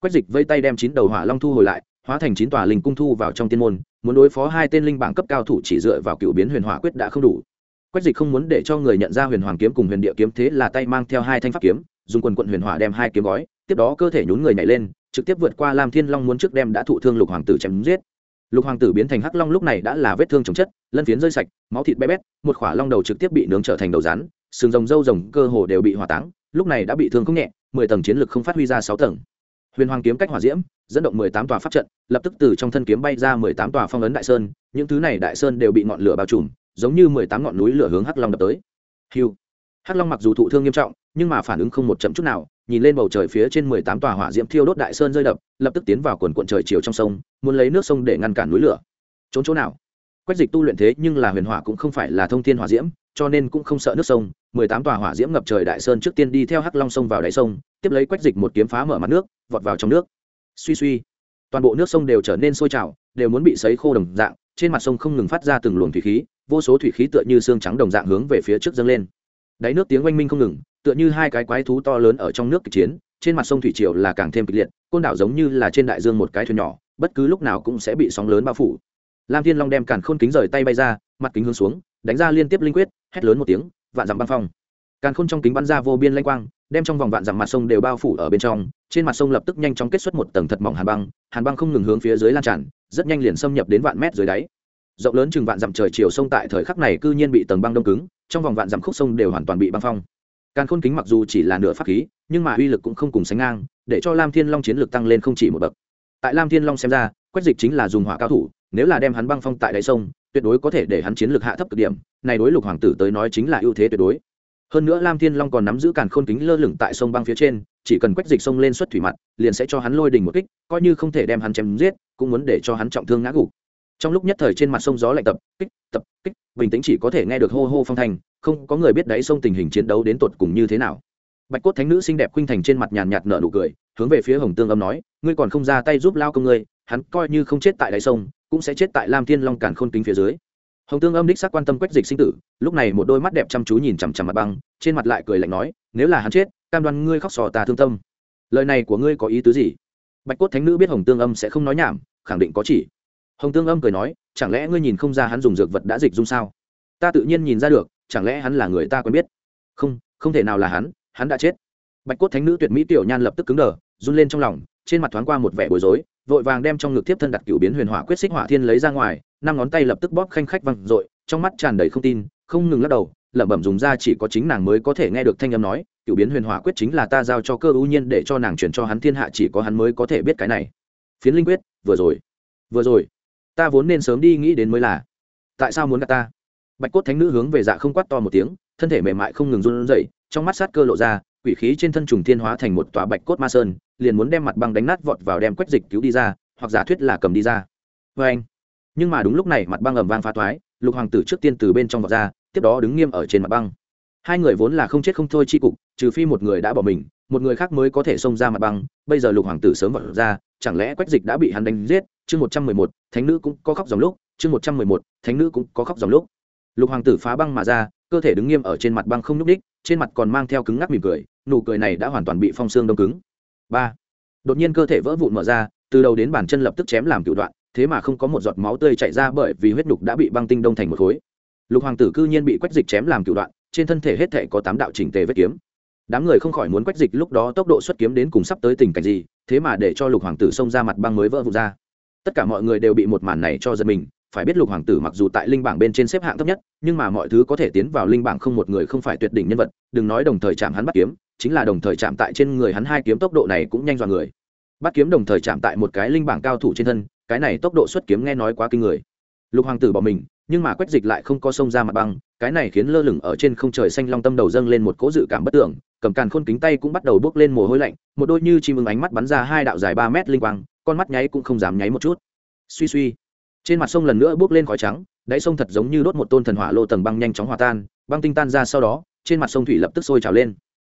Quách dịch vây tay đem chín đầu hỏa long thu hồi lại, hóa thành chín tòa linh cung thu vào trong tiên môn, muốn đối phó hai tên linh bảng cấp cao thủ chỉ dựa vào cựu biến huyền hỏa quyết đã không đủ quách dịch không muốn để cho người nhận ra huyền hoàng kiếm cùng huyền địa kiếm thế là tay mang theo hai thanh pháp kiếm, dùng quần quận huyền hỏa đem hai kiếm gói, tiếp đó cơ thể nhún người nhảy lên, trực tiếp vượt qua lam thiên long muốn trước đem đã thụ thương lục hoàng tử chém giết. Lục hoàng tử biến thành hắc long lúc này đã là vết thương chồng chất, lân phiến rơi sạch, máu thịt bé bét, một khỏa long đầu trực tiếp bị nướng trở thành đầu rắn sừng rồng râu rồng cơ hồ đều bị hỏa táng, lúc này đã bị thương không nhẹ, mười tầng chiến lực không phát huy ra sáu tầng. Huyền hoàng kiếm cách hỏa diễm, dẫn động mười tám tòa pháp trận, lập tức từ trong thân kiếm bay ra mười tám tòa phong ấn đại sơn, những thứ này đại sơn đều bị ngọn lửa bao trùm giống như mười tám ngọn núi lửa hướng hắc long đập tới. Hiu. Hắc long mặc dù thụ thương nghiêm trọng, nhưng mà phản ứng không một chậm chút nào, nhìn lên bầu trời phía trên mười tám tòa hỏa diễm thiêu đốt đại sơn rơi đập, lập tức tiến vào quần quận trời chiều trong sông, muốn lấy nước sông để ngăn cản núi lửa. Trốn chỗ nào? Quách dịch tu luyện thế nhưng là huyền hỏa cũng không phải là thông thiên hỏa diễm, cho nên cũng không sợ nước sông. Mười tám tòa hỏa diễm ngập trời đại sơn trước tiên đi theo hắc long sông vào đáy sông, tiếp lấy quách dịch một kiếm phá mở mặt nước, vọt vào trong nước. Suy suy. Toàn bộ nước sông đều trở nên sôi trào, đều muốn bị sấy khô đồng dạng, trên mặt sông không ngừng phát ra từng luồng thủy khí vô số thủy khí tựa như xương trắng đồng dạng hướng về phía trước dâng lên. Đáy nước tiếng oanh minh không ngừng, tựa như hai cái quái thú to lớn ở trong nước kịch chiến, trên mặt sông thủy triều là càng thêm kịch liệt, côn đảo giống như là trên đại dương một cái thuyền nhỏ, bất cứ lúc nào cũng sẽ bị sóng lớn bao phủ. Lam thiên long đem càn khôn kính rời tay bay ra, mặt kính hướng xuống, đánh ra liên tiếp linh quyết, hét lớn một tiếng, vạn dặm băng phong. Càn khôn trong kính bắn ra vô biên lanh quang, đem trong vòng vạn dặm mặt sông đều bao phủ ở bên trong, trên mặt sông lập tức nhanh chóng kết xuất một tầng thật mỏng hàn băng hàn băng không ngừng hướng phía dưới lan tràn, rất nhanh liền xâm nhập đến vạn mét dưới đáy rộng lớn chừng vạn dặm trời chiều sông tại thời khắc này cư nhiên bị tầng băng đông cứng, trong vòng vạn dặm khúc sông đều hoàn toàn bị băng phong. Càn khôn kính mặc dù chỉ là nửa pháp khí, nhưng mà uy lực cũng không cùng sánh ngang, để cho lam thiên long chiến lực tăng lên không chỉ một bậc. Tại lam thiên long xem ra quách dịch chính là dùng hỏa cao thủ, nếu là đem hắn băng phong tại đáy sông, tuyệt đối có thể để hắn chiến lực hạ thấp cực điểm, này đối lục hoàng tử tới nói chính là ưu thế tuyệt đối. Hơn nữa lam thiên long còn nắm giữ càn khôn kính lơ lửng tại sông băng phía trên, chỉ cần quách dịch sông lên xuất thủy mặt, liền sẽ cho hắn lôi đình một kích, coi như không thể đem hắn chém giết, cũng muốn để cho hắn trọng thương ngã gục trong lúc nhất thời trên mặt sông gió lạnh tập, kích tập, kích, bình tĩnh chỉ có thể nghe được hô hô phong thanh, không có người biết đáy sông tình hình chiến đấu đến tột cùng như thế nào. Bạch cốt thánh nữ xinh đẹp khuynh thành trên mặt nhàn nhạt nở nụ cười, hướng về phía hồng tương âm nói, ngươi còn không ra tay giúp lao công ngươi, hắn coi như không chết tại đáy sông, cũng sẽ chết tại lam thiên long càn khôn kính phía dưới. Hồng tương âm đích xác quan tâm quách dịch sinh tử, lúc này một đôi mắt đẹp chăm chú nhìn chằm chằm mặt băng, trên mặt lại cười lạnh nói, nếu là hắn chết, cam đoan ngươi khóc sò ta thương tâm. Lời này của ngươi có ý tứ gì? Bạch cốt thánh nữ biết hồng tương âm sẽ không nói nhảm, khẳng định có chỉ hồng tương âm cười nói, chẳng lẽ ngươi nhìn không ra hắn dùng dược vật đã dịch dung sao? Ta tự nhiên nhìn ra được, chẳng lẽ hắn là người ta quen biết? Không không thể nào là hắn hắn đã chết. Bạch cốt thánh nữ tuyệt mỹ tiểu nhan lập tức cứng đờ, run lên trong lòng, trên mặt thoáng qua một vẻ bối rối, vội vàng đem trong ngực tiếp thân đặt cựu biến huyền hỏa quyết xích hỏa thiên lấy ra ngoài, năm ngón tay lập tức bóp khanh khách văng r ộ i trong mắt tràn đầy không tin, không ngừng lắc đầu, lẩm bẩm dùng ra chỉ có chính nàng mới có thể nghe được thanh âm nói cựu biến huyền hỏa quyết chính là ta giao cho cơ ưu nhiên để cho nàng chuyển cho hắn thiên hạ, chỉ có hắn mới có thể biết cái này. Phiến linh quyết, vừa rồi vừa rồi ta vốn nên sớm đi nghĩ đến mới là. Tại sao muốn gặp ta? Bạch cốt thánh nữ hướng về dạ không quát to một tiếng, thân thể mềm mại không ngừng run rẩy, trong mắt sát cơ lộ ra, quỷ khí trên thân trùng thiên hóa thành một tòa bạch cốt ma sơn, liền muốn đem mặt băng đánh nát vọt vào đem quách dịch cứu đi ra, hoặc giả thuyết là cầm đi ra. Vê anh. Nhưng mà đúng lúc này mặt băng ầm vang phá thoái, lục hoàng tử trước tiên từ bên trong vọt ra, tiếp đó đứng nghiêm ở trên mặt băng. Hai người vốn là không chết không thôi chi cục, trừ phi một người đã bỏ mình, một người khác mới có thể xông ra mặt băng, bây giờ lục hoàng tử sớm vọt ra chẳng lẽ quách dịch đã bị hắn đánh giết? Chương một trăm mười một, thánh nữ cũng có khóc dòng lúc. Chương một trăm mười một, thánh nữ cũng có khóc dòng lúc. Lục hoàng tử phá băng mà ra, cơ thể đứng nghiêm ở trên mặt băng không nhúc đích trên mặt còn mang theo cứng ngắc mỉm cười, nụ cười này đã hoàn toàn bị phong xương đông cứng. Ba, đột nhiên cơ thể vỡ vụn mở ra, từ đầu đến bàn chân lập tức chém làm cựu đoạn, thế mà không có một giọt máu tươi chạy ra bởi vì huyết nhục đã bị băng tinh đông thành một khối. Lục hoàng tử cư nhiên bị quách dịch chém làm cựu đoạn, trên thân thể hết thể có tám đạo chỉnh tề vết kiếm đám người không khỏi muốn quách dịch lúc đó tốc độ xuất kiếm đến cùng sắp tới tình cảnh gì, thế mà để cho lục hoàng tử xông ra mặt băng mới vỡ vụt ra. Tất cả mọi người đều bị một màn này cho giật mình, phải biết lục hoàng tử mặc dù tại linh bảng bên trên xếp hạng thấp nhất, nhưng mà mọi thứ có thể tiến vào linh bảng không một người không phải tuyệt đỉnh nhân vật, đừng nói đồng thời chạm hắn bắt kiếm, chính là đồng thời chạm tại trên người hắn hai kiếm tốc độ này cũng nhanh dọa người. Bắt kiếm đồng thời chạm tại một cái linh bảng cao thủ trên thân, cái này tốc độ xuất kiếm nghe nói quá kinh người. Lục hoàng tử bỏ mình nhưng mà quách dịch lại không có sông ra mặt băng, cái này khiến lơ lửng ở trên không trời xanh long tâm đầu dâng lên một cỗ dự cảm bất tưởng, cầm càn khôn kính tay cũng bắt đầu bước lên mồ hôi lạnh, một đôi như chim ưng ánh mắt bắn ra hai đạo dài ba mét linh quang, con mắt nháy cũng không dám nháy một chút. Suy suy, trên mặt sông lần nữa bước lên khói trắng, đáy sông thật giống như đốt một tôn thần hỏa lô tầng băng nhanh chóng hòa tan, băng tinh tan ra sau đó, trên mặt sông thủy lập tức sôi trào lên.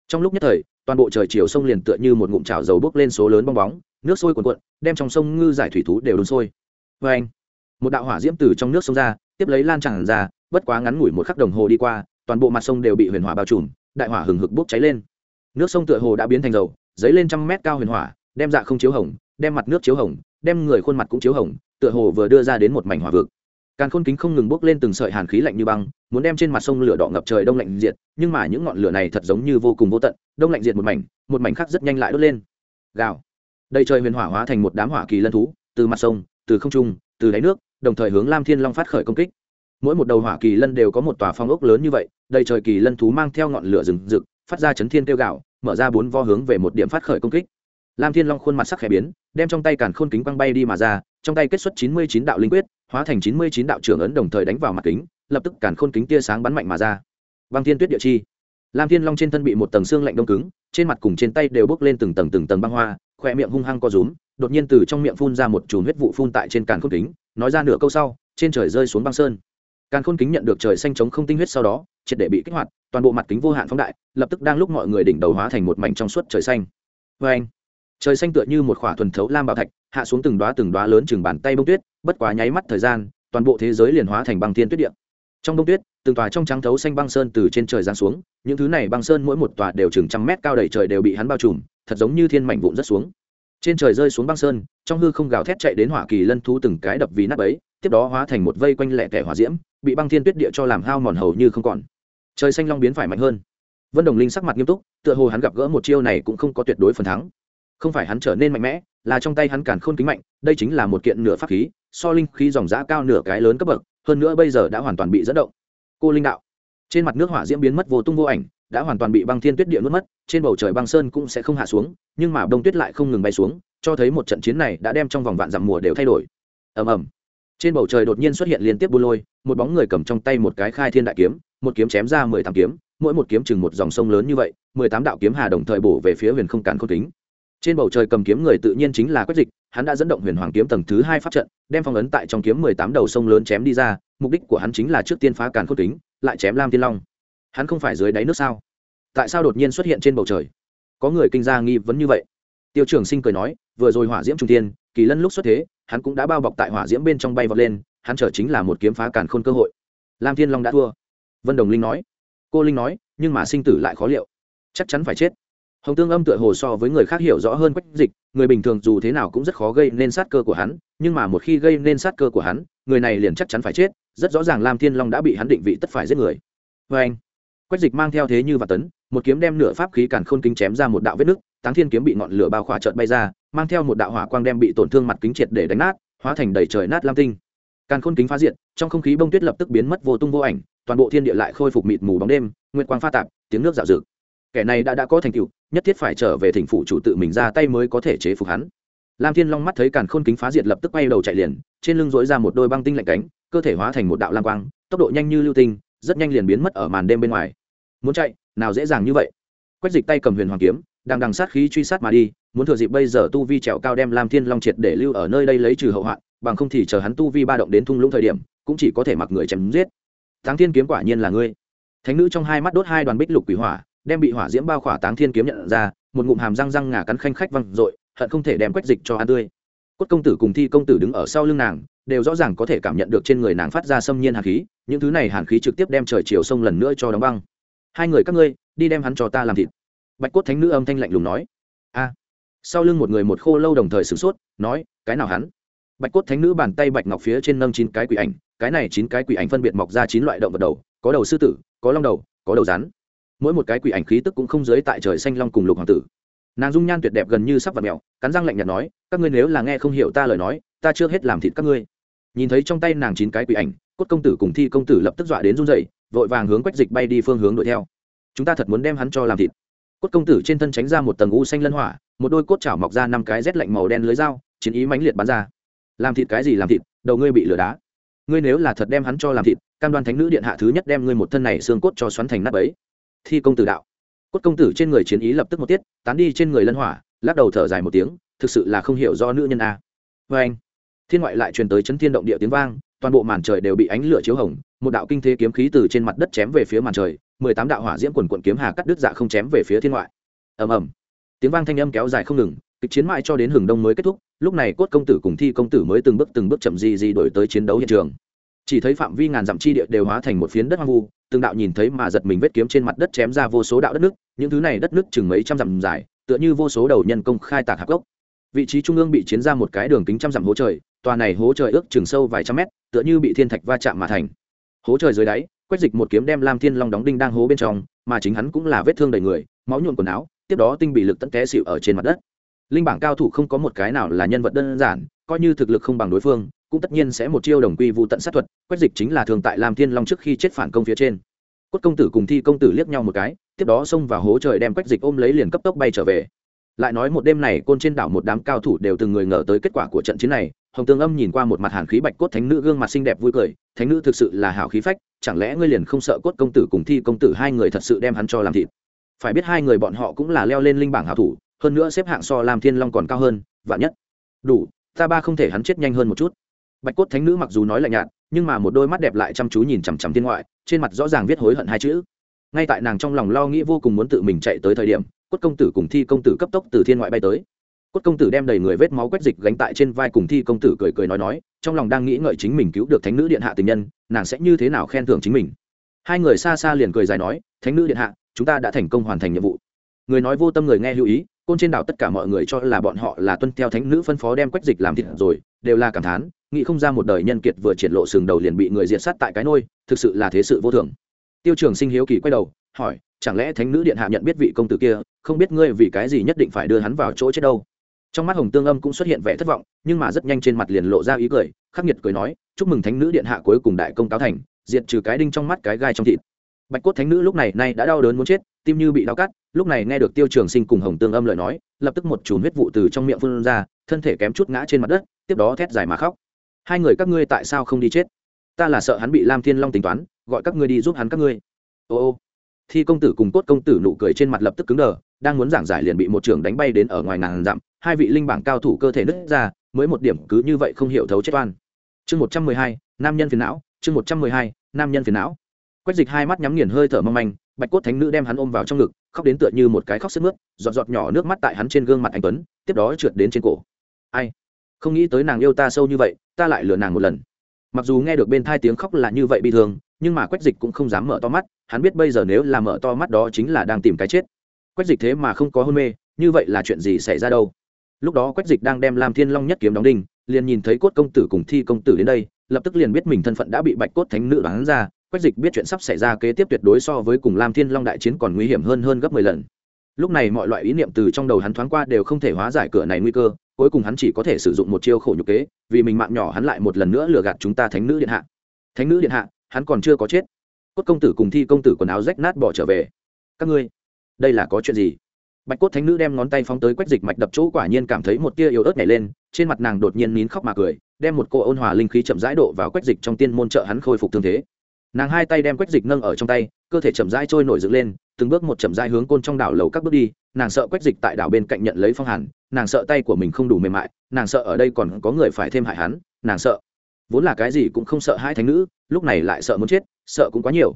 Trong lúc nhất thời, toàn bộ trời chiều sông liền tựa như một ngụm trào dầu bước lên số lớn bong bóng, nước sôi cuồn cuộn, đem trong sông ngư giải thủy thú đều đun sôi. Vê anh một đạo hỏa diễm từ trong nước sông ra tiếp lấy lan tràn ra, bất quá ngắn ngủi một khắc đồng hồ đi qua, toàn bộ mặt sông đều bị huyền hỏa bao trùm, đại hỏa hừng hực bốc cháy lên. Nước sông tựa hồ đã biến thành dầu, dấy lên trăm mét cao huyền hỏa, đem dạ không chiếu hồng, đem mặt nước chiếu hồng, đem người khuôn mặt cũng chiếu hồng, tựa hồ vừa đưa ra đến một mảnh hỏa vực. Càn khôn kính không ngừng bốc lên từng sợi hàn khí lạnh như băng, muốn đem trên mặt sông lửa đỏ ngập trời đông lạnh diệt, nhưng mà những ngọn lửa này thật giống như vô cùng vô tận, đông lạnh diệt một mảnh một mảnh khác rất nhanh lại đốt lên. Gào. Đầy trời huyền hỏa hóa thành một đám hỏa kỳ lân thú, từ mặt sông, từ không trung, từ đáy nước đồng thời hướng lam thiên long phát khởi công kích. Mỗi một đầu hỏa kỳ lân đều có một tòa phong ốc lớn như vậy, đầy trời kỳ lân thú mang theo ngọn lửa rừng rực, phát ra chấn thiên tiêu gạo mở ra bốn vo hướng về một điểm phát khởi công kích. Lam thiên long khuôn mặt sắc khẽ biến, đem trong tay càn khôn kính quăng bay đi mà ra, trong tay kết xuất chín mươi chín đạo linh quyết, hóa thành chín mươi chín đạo trưởng ấn đồng thời đánh vào mặt kính, lập tức càn khôn kính tia sáng bắn mạnh mà ra. Băng thiên tuyết địa chi. Lam thiên long trên thân bị một tầng xương lạnh đông cứng, trên mặt cùng trên tay đều bốc lên từng tầng từng tầng băng hoa khỏe miệng hung hăng co rúm, đột nhiên từ trong miệng phun ra một chùm huyết vụ phun tại trên càn khôn kính nói ra nửa câu sau, trên trời rơi xuống băng sơn. Càn khôn kính nhận được trời xanh trống không tinh huyết sau đó, triệt để bị kích hoạt, toàn bộ mặt kính vô hạn phóng đại, lập tức đang lúc mọi người đỉnh đầu hóa thành một mảnh trong suốt trời xanh. Vê anh, trời xanh tựa như một khỏa thuần thấu lam bảo thạch, hạ xuống từng đoá từng đoá lớn chừng bàn tay bông tuyết, bất quá nháy mắt thời gian, toàn bộ thế giới liền hóa thành băng thiên tuyết điện trong bông tuyết, từng tòa trong trắng thấu xanh băng sơn từ trên trời giáng xuống, những thứ này băng sơn mỗi một tòa đều chừng trăm mét cao đầy trời đều bị hắn bao trùm, thật giống như thiên mảnh vụn rất xuống trên trời rơi xuống băng sơn, trong hư không gào thét chạy đến hỏa kỳ lân thú từng cái đập vì nắp ấy, tiếp đó hóa thành một vây quanh lẹ tẻ hỏa diễm, bị băng thiên tuyết địa cho làm hao mòn hầu như không còn. Trời xanh long biến phải mạnh hơn. Vân đồng linh sắc mặt nghiêm túc, tựa hồ hắn gặp gỡ một chiêu này cũng không có tuyệt đối phần thắng. Không phải hắn trở nên mạnh mẽ, là trong tay hắn càn khôn kính mạnh, đây chính là một kiện nửa pháp khí, so linh khí dòng giã cao nửa cái lớn cấp bậc, hơn nữa bây giờ đã hoàn toàn bị dẫn động. Cô linh đạo, trên mặt nước hỏa diễm biến mất vô tung vô ảnh đã hoàn toàn bị băng thiên tuyết địa nuốt mất, trên bầu trời băng sơn cũng sẽ không hạ xuống, nhưng mà đông tuyết lại không ngừng bay xuống, cho thấy một trận chiến này đã đem trong vòng vạn dặm mùa đều thay đổi. Ầm ầm. Trên bầu trời đột nhiên xuất hiện liên tiếp bu lôi, một bóng người cầm trong tay một cái khai thiên đại kiếm, một kiếm chém ra mười tám kiếm, mỗi một kiếm chừng một dòng sông lớn như vậy, mười tám đạo kiếm hà đồng thời bổ về phía huyền không càn khôn kính. Trên bầu trời cầm kiếm người tự nhiên chính là quách dịch, hắn đã dẫn động huyền hoàng kiếm tầng thứ hai pháp trận, đem phong ấn tại trong kiếm mười tám đầu sông lớn chém đi ra, mục đích của hắn chính là trước tiên phá càn khôn kính, lại chém lam thiên long hắn không phải dưới đáy nước sao? Tại sao đột nhiên xuất hiện trên bầu trời? Có người kinh gia nghi vấn như vậy. Tiêu trường sinh cười nói, vừa rồi hỏa diễm trung tiên kỳ lân lúc xuất thế, hắn cũng đã bao bọc tại hỏa diễm bên trong bay vọt lên, hắn chờ chính là một kiếm phá càn khôn cơ hội. Lam thiên long đã thua. Vân đồng linh nói. Cô linh nói, nhưng mà sinh tử lại khó liệu. Chắc chắn phải chết. Hồng tương âm tựa hồ so với người khác hiểu rõ hơn quách dịch, người bình thường dù thế nào cũng rất khó gây nên sát cơ của hắn, nhưng mà một khi gây nên sát cơ của hắn, người này liền chắc chắn phải chết. Rất rõ ràng lam thiên long đã bị hắn định vị tất phải giết người. Vê anh quách dịch mang theo thế như và tấn, một kiếm đem nửa pháp khí càn khôn kính chém ra một đạo vết nứt, táng thiên kiếm bị ngọn lửa bao khỏa trợn bay ra, mang theo một đạo hỏa quang đem bị tổn thương mặt kính triệt để đánh nát, hóa thành đầy trời nát lam tinh. Càn khôn kính phá diện trong không khí bông tuyết lập tức biến mất vô tung vô ảnh, toàn bộ thiên địa lại khôi phục mịt mù bóng đêm, nguyệt quang pha tạp, tiếng nước dạo dực. Kẻ này đã đã có thành tựu, nhất thiết phải trở về thỉnh phủ chủ tự mình ra tay mới có thể chế phục hắn. Lam thiên long mắt thấy càn khôn kính phá diệt lập tức quay đầu chạy liền, trên lưng dối ra một đôi băng tinh lạnh cánh, cơ thể hóa thành một đạo lam quang, tốc độ nhanh như lưu tinh rất nhanh liền biến mất ở màn đêm bên ngoài. Muốn chạy, nào dễ dàng như vậy. Quách dịch tay cầm huyền hoàng kiếm, đang đằng sát khí truy sát mà đi, muốn thừa dịp bây giờ tu vi trèo cao đem lam thiên long triệt để lưu ở nơi đây lấy trừ hậu hoạn, bằng không thì chờ hắn tu vi ba động đến thung lũng thời điểm, cũng chỉ có thể mặc người chém giết. Táng thiên kiếm quả nhiên là ngươi. Thánh nữ trong hai mắt đốt hai đoàn bích lục quỷ hỏa, đem bị hỏa diễm bao khỏa táng thiên kiếm nhận ra, một ngụm hàm răng răng ngà cắn khanh khách văng r ộ i hận không thể đem quách dịch cho ăn tươi. Cốt công tử cùng thi công tử đứng ở sau lưng nàng đều rõ ràng có thể cảm nhận được trên người nàng phát ra xâm nhiên hàn khí, những thứ này hàn khí trực tiếp đem trời chiều sông lần nữa cho đóng băng. Hai người các ngươi, đi đem hắn cho ta làm thịt. Bạch cốt thánh nữ âm thanh lạnh lùng nói. A. Sau lưng một người một khô lâu đồng thời sửng sốt, nói, cái nào hắn? Bạch cốt thánh nữ bàn tay bạch ngọc phía trên nâng chín cái quỷ ảnh, cái này chín cái quỷ ảnh phân biệt mọc ra chín loại động vật đầu, có đầu sư tử, có long đầu, có đầu rắn. Mỗi một cái quỷ ảnh khí tức cũng không dưới tại trời xanh long cùng lục hoàng tử. Nàng dung nhan tuyệt đẹp gần như sắp vật mèo, cắn răng lạnh nhạt nói, các ngươi nếu là nghe không hiểu ta lời nói, ta chưa hết làm thịt các ngươi nhìn thấy trong tay nàng chín cái quỷ ảnh, cốt công tử cùng thi công tử lập tức dọa đến run rẩy, vội vàng hướng quách dịch bay đi phương hướng đuổi theo. Chúng ta thật muốn đem hắn cho làm thịt. Cốt công tử trên thân tránh ra một tầng u xanh lân hỏa, một đôi cốt chảo mọc ra năm cái rét lạnh màu đen lưới dao, chiến ý mãnh liệt bắn ra. Làm thịt cái gì làm thịt, đầu ngươi bị lửa đá. Ngươi nếu là thật đem hắn cho làm thịt, cam đoan thánh nữ điện hạ thứ nhất đem ngươi một thân này xương cốt cho xoắn thành nắp ấy thi công tử đạo. Cốt công tử trên người chiến ý lập tức một tiết, tán đi trên người lân hỏa, lắc đầu thở dài một tiếng, thực sự là không hiểu do nữ nhân a. Vê anh thiên ngoại lại truyền tới chấn thiên động địa tiếng vang, toàn bộ màn trời đều bị ánh lửa chiếu hồng, một đạo kinh thế kiếm khí từ trên mặt đất chém về phía màn trời, mười tám đạo hỏa diễm quần quận kiếm hà cắt đứt dạ không chém về phía thiên ngoại. Ầm ầm. Tiếng vang thanh âm kéo dài không ngừng, kịch chiến mãi cho đến hừng đông mới kết thúc, lúc này cốt công tử cùng thi công tử mới từng bước từng bước chậm gì gì đổi tới chiến đấu hiện trường. Chỉ thấy phạm vi ngàn dặm chi địa đều hóa thành một phiến đất hoang vu, từng đạo nhìn thấy mà giật mình vết kiếm trên mặt đất chém ra vô số đạo đất nước, những thứ này đất nước chừng mấy trăm dặm dài, tựa như vô số đầu nhân công khai tạc hạc gốc. Vị trí trung ương bị chiến ra một cái đường kính trăm dặm hố trời tòa này hố trời ước chừng sâu vài trăm mét, tựa như bị thiên thạch va chạm mà thành. Hố trời dưới đáy Quách dịch một kiếm đem lam thiên long đóng đinh đang hố bên trong, mà chính hắn cũng là vết thương đầy người, máu nhuộn quần áo, tiếp đó tinh bị lực tận té xịu ở trên mặt đất. Linh bảng cao thủ không có một cái nào là nhân vật đơn giản, coi như thực lực không bằng đối phương, cũng tất nhiên sẽ một chiêu đồng quy vụ tận sát thuật quách dịch chính là thường tại lam thiên long trước khi chết phản công phía trên. Cốt công tử cùng thi công tử liếc nhau một cái, tiếp đó xông vào hố trời đem quách dịch ôm lấy liền cấp tốc bay trở về. Lại nói một đêm này côn trên đảo một đám cao thủ đều từng người ngờ tới kết quả của trận chiến này hồng tương âm nhìn qua một mặt hàn khí bạch cốt thánh nữ gương mặt xinh đẹp vui cười, thánh nữ thực sự là hảo khí phách, chẳng lẽ ngươi liền không sợ cốt công tử cùng thi công tử hai người thật sự đem hắn cho làm thịt? Phải biết hai người bọn họ cũng là leo lên linh bảng hảo thủ, hơn nữa xếp hạng so làm thiên long còn cao hơn, vạn nhất. Đủ, ta ba không thể hắn chết nhanh hơn một chút. Bạch cốt thánh nữ mặc dù nói lạnh nhạt, nhưng mà một đôi mắt đẹp lại chăm chú nhìn chằm chằm thiên ngoại, trên mặt rõ ràng viết hối hận hai chữ. Ngay tại nàng trong lòng lo nghĩ vô cùng muốn tự mình chạy tới thời điểm, cốt công tử cùng thi công tử cấp tốc từ thiên ngoại bay tới cốt công tử đem đầy người vết máu quét dịch gánh tại trên vai cùng thi công tử cười cười nói nói, trong lòng đang nghĩ ngợi chính mình cứu được thánh nữ điện hạ tình nhân, nàng sẽ như thế nào khen thưởng chính mình. Hai người xa xa liền cười dài nói, thánh nữ điện hạ, chúng ta đã thành công hoàn thành nhiệm vụ. Người nói vô tâm người nghe lưu ý, côn trên đảo tất cả mọi người cho là bọn họ là tuân theo thánh nữ phân phó đem quách dịch làm thịt rồi, đều là cảm thán, nghĩ không ra một đời nhân kiệt vừa triển lộ sừng đầu liền bị người diệt sát tại cái nôi, thực sự là thế sự vô thường. Tiêu trường sinh hiếu kỳ quay đầu, hỏi, chẳng lẽ thánh nữ điện hạ nhận biết vị công tử kia, không biết ngươi vì cái gì nhất định phải đưa hắn vào chỗ chết đâu? Trong mắt hồng tương âm cũng xuất hiện vẻ thất vọng, nhưng mà rất nhanh trên mặt liền lộ ra ý cười, khắc nghiệt cười nói, chúc mừng thánh nữ điện hạ cuối cùng đại công cáo thành, diệt trừ cái đinh trong mắt cái gai trong thịt. Bạch cốt thánh nữ lúc này nay đã đau đớn muốn chết, tim như bị đau cắt, lúc này nghe được tiêu trường sinh cùng hồng tương âm lời nói, lập tức một chùm huyết vụ từ trong miệng phun ra, thân thể kém chút ngã trên mặt đất, tiếp đó thét dài mà khóc. Hai người các ngươi tại sao không đi chết? Ta là sợ hắn bị lam thiên long tính toán, gọi các ngươi đi giúp hắn các ngươi. Ô ô. Thi công tử cùng cốt công tử nụ cười trên mặt lập tức cứng đờ, đang muốn giảng giải liền bị một trường đánh bay đến ở ngoài ngàn dặm hai vị linh bảng cao thủ cơ thể nứt ra, mới một điểm cứ như vậy không hiểu thấu chết oan. Chương một trăm mười hai, nam nhân phiền não, chương một trăm mười hai, nam nhân phiền não. Quách dịch hai mắt nhắm nghiền hơi thở mong manh, bạch cốt thánh nữ đem hắn ôm vào trong ngực, khóc đến tựa như một cái khóc sức mướt, giọt giọt nhỏ nước mắt tại hắn trên gương mặt anh tuấn, tiếp đó trượt đến trên cổ. Ai? Không nghĩ tới nàng yêu ta sâu như vậy, ta lại lừa nàng một lần. Mặc dù nghe được bên thai tiếng khóc là như vậy bị thương nhưng mà quách dịch cũng không dám mở to mắt, hắn biết bây giờ nếu là mở to mắt đó chính là đang tìm cái chết. Quách dịch thế mà không có hôn mê, như vậy là chuyện gì xảy ra đâu? Lúc đó quách dịch đang đem lam thiên long nhất kiếm đóng đinh, liền nhìn thấy cốt công tử cùng thi công tử đến đây, lập tức liền biết mình thân phận đã bị bạch cốt thánh nữ đoán ra. Quách dịch biết chuyện sắp xảy ra kế tiếp tuyệt đối so với cùng lam thiên long đại chiến còn nguy hiểm hơn hơn gấp mười lần. Lúc này mọi loại ý niệm từ trong đầu hắn thoáng qua đều không thể hóa giải cửa này nguy cơ, cuối cùng hắn chỉ có thể sử dụng một chiêu khổ nhục kế, vì mình mạng nhỏ hắn lại một lần nữa lừa gạt chúng ta thánh nữ điện hạ. Thánh nữ điện hạ, hắn còn chưa có chết. Cốt công tử cùng thi công tử quần áo rách nát bỏ trở về. Các ngươi, đây là có chuyện gì? Bạch cốt thánh nữ đem ngón tay phóng tới quách dịch mạch đập chỗ quả nhiên cảm thấy một tia yếu ớt nhảy lên, trên mặt nàng đột nhiên nín khóc mà cười, đem một cô ôn hòa linh khí chậm rãi độ vào quách dịch trong tiên môn trợ hắn khôi phục thương thế. Nàng hai tay đem quách dịch nâng ở trong tay, cơ thể chậm rãi trôi nổi dựng lên, từng bước một chậm rãi hướng côn trong đảo lầu các bước đi, nàng sợ quách dịch tại đảo bên cạnh nhận lấy phong hàn, nàng sợ tay của mình không đủ mềm mại, nàng sợ ở đây còn có người phải thêm hại hắn, nàng sợ. Vốn là cái gì cũng không sợ hai thánh nữ, lúc này lại sợ muốn chết, sợ cũng quá nhiều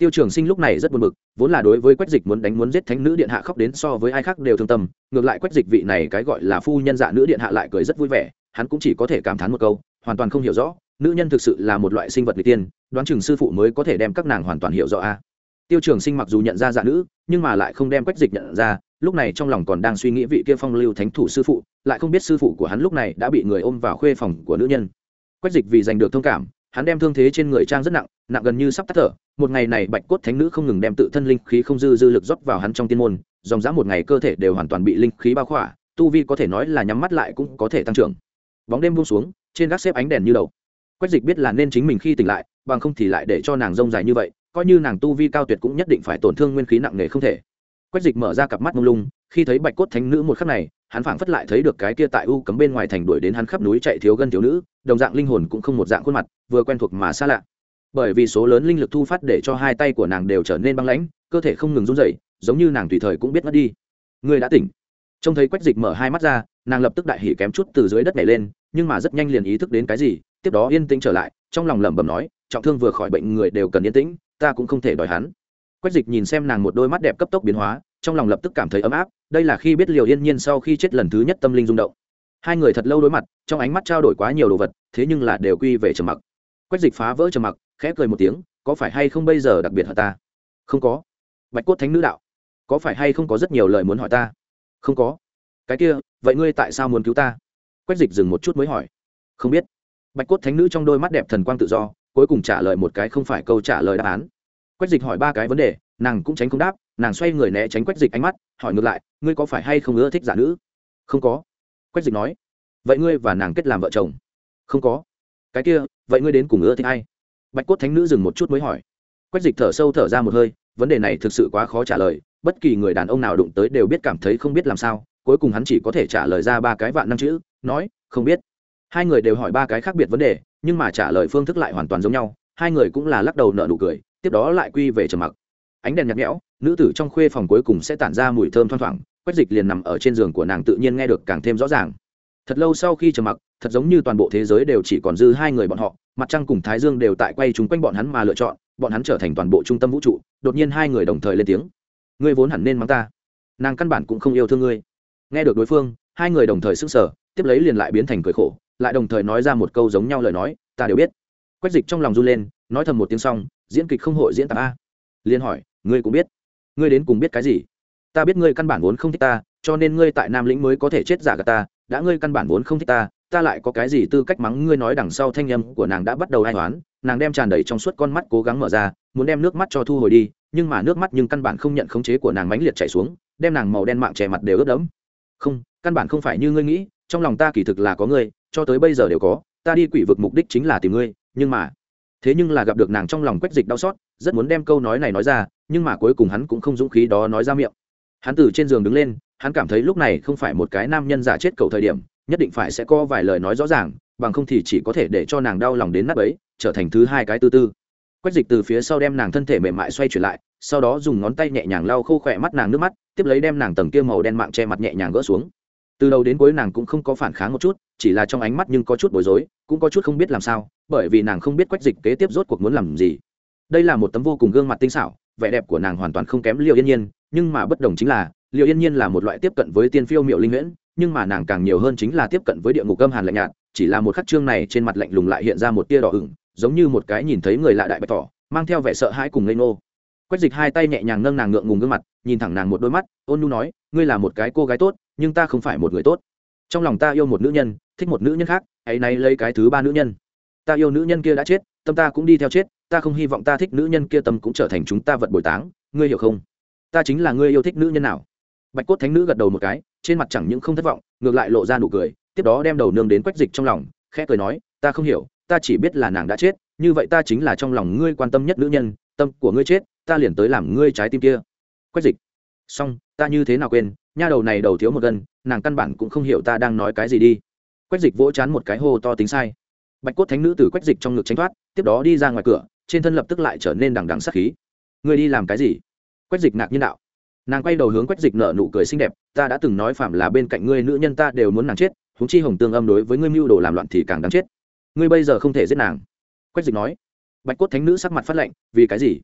tiêu trường sinh lúc này rất buồn bực, vốn là đối với quách dịch muốn đánh muốn giết thánh nữ điện hạ khóc đến so với ai khác đều thương tâm, ngược lại quách dịch vị này cái gọi là phu nhân dạ nữ điện hạ lại cười rất vui vẻ, hắn cũng chỉ có thể cảm thán một câu, hoàn toàn không hiểu rõ, nữ nhân thực sự là một loại sinh vật n tiên, đoán chừng sư phụ mới có thể đem các nàng hoàn toàn hiểu rõ a. Tiêu trường sinh mặc dù nhận ra dạ nữ, nhưng mà lại không đem quách dịch nhận ra, lúc này trong lòng còn đang suy nghĩ vị kia phong lưu thánh thủ sư phụ, lại không biết sư phụ của hắn lúc này đã bị người ôm vào khuê phòng của nữ nhân. Quách dịch vì giành được thông cảm, hắn đem thương thế trên người trang rất nặng nặng gần như sắp tắt thở một ngày này bạch cốt thánh nữ không ngừng đem tự thân linh khí không dư dư lực rót vào hắn trong tiên môn, dòng dã một ngày cơ thể đều hoàn toàn bị linh khí bao khỏa, tu vi có thể nói là nhắm mắt lại cũng có thể tăng trưởng. Bóng đêm buông xuống, trên gác xếp ánh đèn như đầu. Quách dịch biết là nên chính mình khi tỉnh lại, bằng không thì lại để cho nàng rông dài như vậy, coi như nàng tu vi cao tuyệt cũng nhất định phải tổn thương nguyên khí nặng nề không thể. Quách dịch mở ra cặp mắt lung lung, khi thấy bạch cốt thánh nữ một khắc này, hắn phảng phất lại thấy được cái kia tại u cấm bên ngoài thành đuổi đến hắn khắp núi chạy thiếu gân thiếu nữ, đồng dạng linh hồn cũng không một dạng khuôn mặt, vừa quen thuộc mà xa lạ bởi vì số lớn linh lực thu phát để cho hai tay của nàng đều trở nên băng lãnh, cơ thể không ngừng run rẩy, giống như nàng tùy thời cũng biết mất đi. Người đã tỉnh. Trông thấy quách dịch mở hai mắt ra, nàng lập tức đại hỉ kém chút từ dưới đất nhảy lên, nhưng mà rất nhanh liền ý thức đến cái gì, tiếp đó yên tĩnh trở lại, trong lòng lẩm bẩm nói, trọng thương vừa khỏi bệnh người đều cần yên tĩnh, ta cũng không thể đòi hắn. Quách dịch nhìn xem nàng một đôi mắt đẹp cấp tốc biến hóa, trong lòng lập tức cảm thấy ấm áp, đây là khi biết liều yên nhiên sau khi chết lần thứ nhất tâm linh rung động. Hai người thật lâu đối mặt, trong ánh mắt trao đổi quá nhiều đồ vật, thế nhưng là đều quy về trầm mặc. Quách dịch phá vỡ trầm mặc khẽ cười một tiếng, có phải hay không bây giờ đặc biệt hỏi ta? Không có. Bạch cốt thánh nữ đạo, có phải hay không có rất nhiều lời muốn hỏi ta? Không có. Cái kia, vậy ngươi tại sao muốn cứu ta? Quách dịch dừng một chút mới hỏi. Không biết. Bạch cốt thánh nữ trong đôi mắt đẹp thần quang tự do, cuối cùng trả lời một cái không phải câu trả lời đáp án. Quách dịch hỏi ba cái vấn đề, nàng cũng tránh không đáp, nàng xoay người né tránh quách dịch ánh mắt, hỏi ngược lại, ngươi có phải hay không ưa thích giả nữ? Không có. Quách dịch nói, vậy ngươi và nàng kết làm vợ chồng? Không có. Cái kia, vậy ngươi đến cùng ưa thích ai? Bạch cốt thánh nữ dừng một chút mới hỏi. Quách dịch thở sâu thở ra một hơi, vấn đề này thực sự quá khó trả lời, bất kỳ người đàn ông nào đụng tới đều biết cảm thấy không biết làm sao, cuối cùng hắn chỉ có thể trả lời ra ba cái vạn năm chữ, nói, không biết. Hai người đều hỏi ba cái khác biệt vấn đề, nhưng mà trả lời phương thức lại hoàn toàn giống nhau, hai người cũng là lắc đầu nợ nụ cười, tiếp đó lại quy về trầm mặc. Ánh đèn nhạt nhẽo, nữ tử trong khuê phòng cuối cùng sẽ tản ra mùi thơm thoang thoảng, quách dịch liền nằm ở trên giường của nàng tự nhiên nghe được càng thêm rõ ràng thật lâu sau khi trầm mặc, thật giống như toàn bộ thế giới đều chỉ còn dư hai người bọn họ, mặt trăng cùng thái dương đều tại quay chúng quanh bọn hắn mà lựa chọn, bọn hắn trở thành toàn bộ trung tâm vũ trụ, đột nhiên hai người đồng thời lên tiếng. Ngươi vốn hẳn nên mắng ta. Nàng căn bản cũng không yêu thương ngươi. Nghe được đối phương, hai người đồng thời s ứ n g sở tiếp lấy liền lại biến thành cười khổ, lại đồng thời nói ra một câu giống nhau lời nói, ta đều biết. Quách dịch trong lòng run lên, nói thầm một tiếng xong, diễn kịch không hội diễn tập a. Liền hỏi, ngươi cũng biết? Ngươi đến cùng biết cái gì? Ta biết ngươi căn bản vốn không thích ta, cho nên ngươi tại nam lĩnh mới có thể chết giả cả ta đã ngươi căn bản vốn không thích ta ta lại có cái gì tư cách mắng ngươi nói đằng sau thanh âm của nàng đã bắt đầu ai toán nàng đem tràn đầy trong suốt con mắt cố gắng mở ra, muốn đem nước mắt cho thu hồi đi, nhưng mà nước mắt nhưng căn bản không nhận khống chế của nàng mãnh liệt chảy xuống, đem nàng màu đen mạng trẻ mặt đều ướt đẫm. Không, căn bản không phải như ngươi nghĩ, trong lòng ta kỳ thực là có ngươi, cho tới bây giờ đều có, ta đi quỷ vực mục đích chính là tìm ngươi, nhưng mà, thế nhưng là gặp được nàng trong lòng quách dịch đau xót, rất muốn đem câu nói này nói ra, nhưng mà cuối cùng hắn cũng không dũng khí đó nói ra miệng. Hắn từ trên giường đứng lên hắn cảm thấy lúc này không phải một cái nam nhân giả chết cầu thời điểm, nhất định phải sẽ có vài lời nói rõ ràng, bằng không thì chỉ có thể để cho nàng đau lòng đến nắp ấy trở thành thứ hai cái tư tư. Quách dịch từ phía sau đem nàng thân thể mềm mại xoay chuyển lại, sau đó dùng ngón tay nhẹ nhàng lau khô khỏe mắt nàng nước mắt, tiếp lấy đem nàng tầng kia màu đen mạng che mặt nhẹ nhàng gỡ xuống. Từ đầu đến cuối nàng cũng không có phản kháng một chút, chỉ là trong ánh mắt nhưng có chút bối rối, cũng có chút không biết làm sao, bởi vì nàng không biết quách dịch kế tiếp rốt cuộc muốn làm gì. Đây là một tấm vô cùng gương mặt tinh xảo, vẻ đẹp của nàng hoàn toàn không kém liệu yên nhiên, nhưng mà bất đồng chính là liệu yên nhiên là một loại tiếp cận với tiên phiêu miệu linh nguyễn nhưng mà nàng càng nhiều hơn chính là tiếp cận với địa ngục âm hàn lạnh nhạt, chỉ là một khắc trương này trên mặt lạnh lùng lại hiện ra một tia đỏ ửng, giống như một cái nhìn thấy người lạ đại bày tỏ, mang theo vẻ sợ hãi cùng ngây ngô. Quách dịch hai tay nhẹ nhàng nâng nàng ngượng ngùng gương mặt, nhìn thẳng nàng một đôi mắt, ôn nhu nói, ngươi là một cái cô gái tốt, nhưng ta không phải một người tốt. Trong lòng ta yêu một nữ nhân, thích một nữ nhân khác, hãy nay lấy cái thứ ba nữ nhân. Ta yêu nữ nhân kia đã chết, tâm ta cũng đi theo chết, ta không hy vọng ta thích nữ nhân kia tâm cũng trở thành chúng ta vật bồi táng, ngươi hiểu không? Ta chính là ngươi yêu thích nữ nhân nào? Bạch cốt thánh nữ gật đầu một cái, trên mặt chẳng những không thất vọng, ngược lại lộ ra nụ cười, tiếp đó đem đầu nương đến quách dịch trong lòng, khẽ cười nói, ta không hiểu, ta chỉ biết là nàng đã chết, như vậy ta chính là trong lòng ngươi quan tâm nhất nữ nhân, tâm của ngươi chết, ta liền tới làm ngươi trái tim kia. Quách dịch. Xong, ta như thế nào quên, nha đầu này đầu thiếu một gân, nàng căn bản cũng không hiểu ta đang nói cái gì đi. Quách dịch vỗ chán một cái hô to tính sai. Bạch cốt thánh nữ từ quách dịch trong ngực tránh thoát, tiếp đó đi ra ngoài cửa, trên thân lập tức lại trở nên đằng đằng sắc khí. Ngươi đi làm cái gì? Quách dịch ngạc nhiên đạo nàng quay đầu hướng quách dịch nợ nụ cười xinh đẹp, ta đã từng nói phạm là bên cạnh ngươi nữ nhân ta đều muốn nàng chết húng chi hồng tương âm đối với ngươi mưu đồ làm loạn thì càng đáng chết. Ngươi bây giờ không thể giết nàng. Quách dịch nói. Bạch cốt thánh nữ sắc mặt phát lệnh vì cái gì?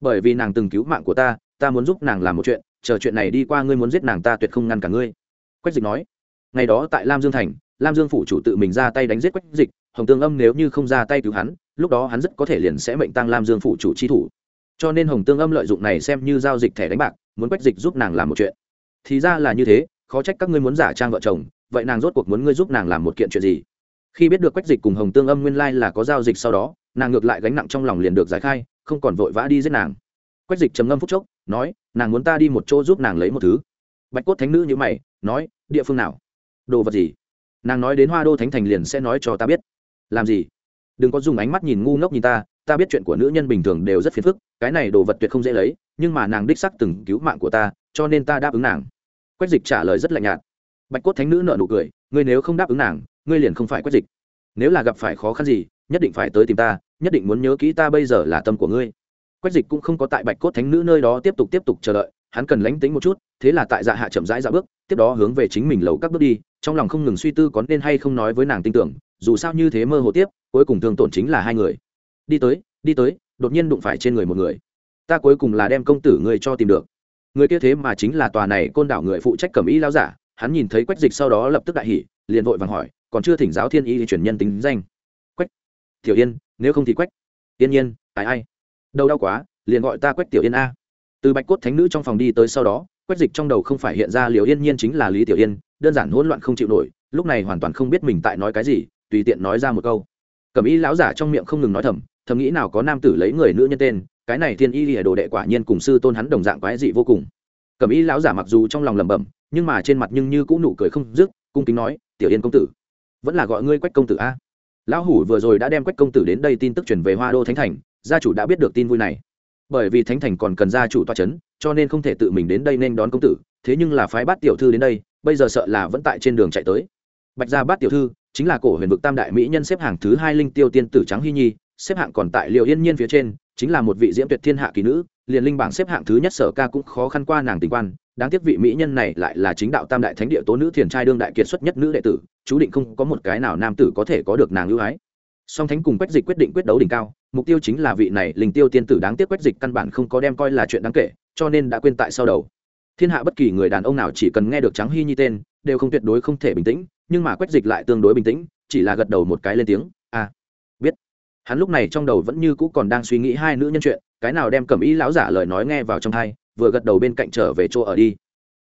Bởi vì nàng từng cứu mạng của ta ta muốn giúp nàng làm một chuyện, chờ chuyện này đi qua ngươi muốn giết nàng ta tuyệt không ngăn cả ngươi. Quách dịch nói. Ngày đó tại lam dương thành, lam dương phủ chủ tự mình ra tay đánh giết quách dịch, hồng tương âm nếu như không ra tay cứu hắn, lúc đó hắn rất có thể liền sẽ mệnh tăng lam dương phủ chủ chi thủ. Cho nên hồng tương âm lợi dụng này xem như giao dịch thẻ đánh bạc muốn quách dịch giúp nàng làm một chuyện. Thì ra là như thế, khó trách các ngươi muốn giả trang vợ chồng, vậy nàng rốt cuộc muốn ngươi giúp nàng làm một kiện chuyện gì? Khi biết được quách dịch cùng hồng tương âm nguyên lai là có giao dịch sau đó, nàng ngược lại gánh nặng trong lòng liền được giải khai, không còn vội vã đi giết nàng. Quách dịch trầm ngâm phúc chốc, nói, nàng muốn ta đi một chỗ giúp nàng lấy một thứ. Bạch cốt thánh nữ như mày, nói, địa phương nào? Đồ vật gì? Nàng nói đến hoa đô thánh thành liền sẽ nói cho ta biết. Làm gì? Đừng có dùng ánh mắt nhìn ngu ngốc nhìn ta ta biết chuyện của nữ nhân bình thường đều rất phiền phức, cái này đồ vật tuyệt không dễ lấy, nhưng mà nàng đích sắc từng cứu mạng của ta, cho nên ta đáp ứng nàng. Quách dịch trả lời rất lạnh nhạt. Bạch cốt thánh nữ nợ nụ cười, ngươi nếu không đáp ứng nàng, ngươi liền không phải quách dịch. Nếu là gặp phải khó khăn gì, nhất định phải tới tìm ta, nhất định muốn nhớ kỹ ta bây giờ là tâm của ngươi. Quách dịch cũng không có tại bạch cốt thánh nữ nơi đó tiếp tục tiếp tục chờ đợi, hắn cần lánh tính một chút, thế là tại dạ hạ chậm rãi dạ bước, tiếp đó hướng về chính mình lầu các bước đi, trong lòng không ngừng suy tư có nên hay không nói với nàng tin tưởng, dù sao như thế mơ hồ tiếp, cuối cùng thương tổn chính là hai người đi tới đi tới, đột nhiên đụng phải trên người một người. Ta cuối cùng là đem công tử người cho tìm được. Người kia thế mà chính là tòa này côn đảo người phụ trách cầm ý lao giả, hắn nhìn thấy quách dịch sau đó lập tức đại hỉ, liền vội vàng hỏi, còn chưa thỉnh giáo thiên y chuyển nhân tính danh. Quách. Tiểu yên, nếu không thì quách. Yên nhiên, ai ai. Đâu đau quá, liền gọi ta quách tiểu yên a. Từ bạch cốt thánh nữ trong phòng đi tới sau đó, quách dịch trong đầu không phải hiện ra liệu yên nhiên chính là lý tiểu yên, đơn giản hỗn loạn không chịu nổi, lúc này hoàn toàn không biết mình tại nói cái gì, tùy tiện nói ra một câu. Cầm y lão giả trong miệng không ngừng nói thầm thầm nghĩ nào có nam tử lấy người nữ nhân tên, cái này thiên y lìa đồ đệ quả nhiên cùng sư tôn hắn đồng dạng quái dị vô cùng. Cẩm y lão giả mặc dù trong lòng lẩm bẩm, nhưng mà trên mặt nhưng như cũng nụ cười không dứt, cung kính nói, tiểu yên công tử, vẫn là gọi ngươi quách công tử a. Lão hủ vừa rồi đã đem quách công tử đến đây tin tức truyền về hoa đô thánh thành, gia chủ đã biết được tin vui này. Bởi vì thánh thành còn cần gia chủ toa c h ấ n cho nên không thể tự mình đến đây nên đón công tử, thế nhưng là phái bát tiểu thư đến đây, bây giờ sợ là vẫn tại trên đường chạy tới. Bạch gia bát tiểu thư chính là cổ huyền vực tam đại mỹ nhân xếp hạng thứ hai linh tiêu tiên tử trắng hy nhi xếp hạng còn tại liều yên nhiên phía trên chính là một vị diễm tuyệt thiên hạ kỳ nữ liền linh bảng xếp hạng thứ nhất sở ca cũng khó khăn qua nàng tình quan. Đáng tiếc vị mỹ nhân này lại là chính đạo tam đại thánh địa tố nữ thiền trai đương đại kiệt xuất nhất nữ đệ tử chú định không có một cái nào nam tử có thể có được nàng ưu ái. Song thánh cùng quách dịch quyết định quyết đấu đỉnh cao mục tiêu chính là vị này linh tiêu tiên tử đáng tiếc quách dịch căn bản không có đem coi là chuyện đáng kể cho nên đã quên tại sau đầu. Thiên hạ bất kỳ người đàn ông nào chỉ cần nghe được trắng hy nhi tên đều không tuyệt đối không thể bình tĩnh nhưng mà quách dịch lại tương đối bình tĩnh chỉ là gật đầu một cái lên tiếng à, hắn lúc này trong đầu vẫn như cũ còn đang suy nghĩ hai nữ nhân chuyện, cái nào đem cẩm ý lão giả lời nói nghe vào trong hai vừa gật đầu bên cạnh trở về chỗ ở đi.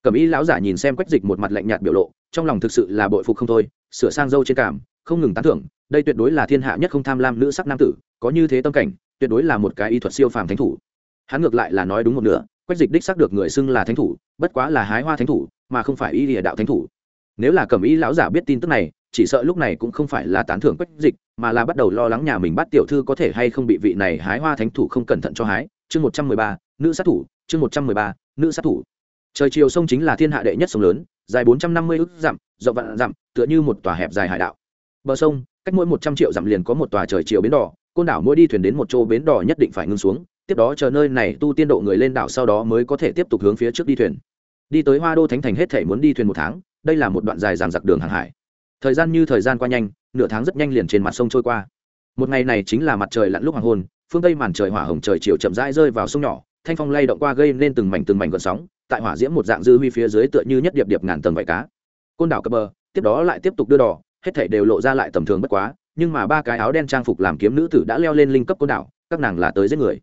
Cẩm ý lão giả nhìn xem quách dịch một mặt lạnh nhạt biểu lộ, trong lòng thực sự là bội phục không thôi, sửa sang dâu trên cảm, không ngừng tán thưởng, đây tuyệt đối là thiên hạ nhất không tham lam nữ sắc nam tử, có như thế tâm cảnh, tuyệt đối là một cái y thuật siêu phàm thánh thủ. Hắn ngược lại là nói đúng một nửa, quách dịch đích xác được người xưng là thánh thủ, bất quá là hái hoa thánh thủ, mà không phải y lìa đạo thánh thủ. Nếu là cẩm y lão giả biết tin tức này chỉ sợ lúc này cũng không phải là tán thưởng quách dịch, mà là bắt đầu lo lắng nhà mình bắt tiểu thư có thể hay không bị vị này hái hoa thánh thủ không cẩn thận cho hái. Chương một trăm mười ba, nữ sát thủ, chương một trăm mười ba, nữ sát thủ. Trời chiều sông chính là thiên hạ đệ nhất sông lớn, dài bốn trăm năm mươi ước dặm, rộng vạn dặm, tựa như một tòa hẹp dài hải đạo. Bờ sông, cách mỗi một trăm triệu dặm liền có một tòa trời chiều bến đỏ, côn đảo mỗi đi thuyền đến một chỗ bến đỏ nhất định phải ngưng xuống, tiếp đó chờ nơi này tu tiên độ người lên đảo sau đó mới có thể tiếp tục hướng phía trước đi thuyền. Đi tới hoa đô thánh thành hết thể muốn đi thuyền một tháng, đây là một đoạn dài dàng giặc đường hàng hải thời gian như thời gian qua nhanh, nửa tháng rất nhanh liền trên mặt sông trôi qua. Một ngày này chính là mặt trời lặn lúc hoàng hôn, phương tây màn trời hỏa hồng trời chiều chậm rãi rơi vào sông nhỏ, thanh phong lay động qua gây nên từng mảnh từng mảnh gợn sóng, tại hỏa diễm một dạng dư huy phía dưới tựa như nhất điệp điệp ngàn tầng vải cá. Côn đảo cập bờ, tiếp đó lại tiếp tục đưa đỏ, hết thảy đều lộ ra lại tầm thường bất quá, nhưng mà ba cái áo đen trang phục làm kiếm nữ tử đã leo lên linh cấp côn đảo, các nàng là tới giết người.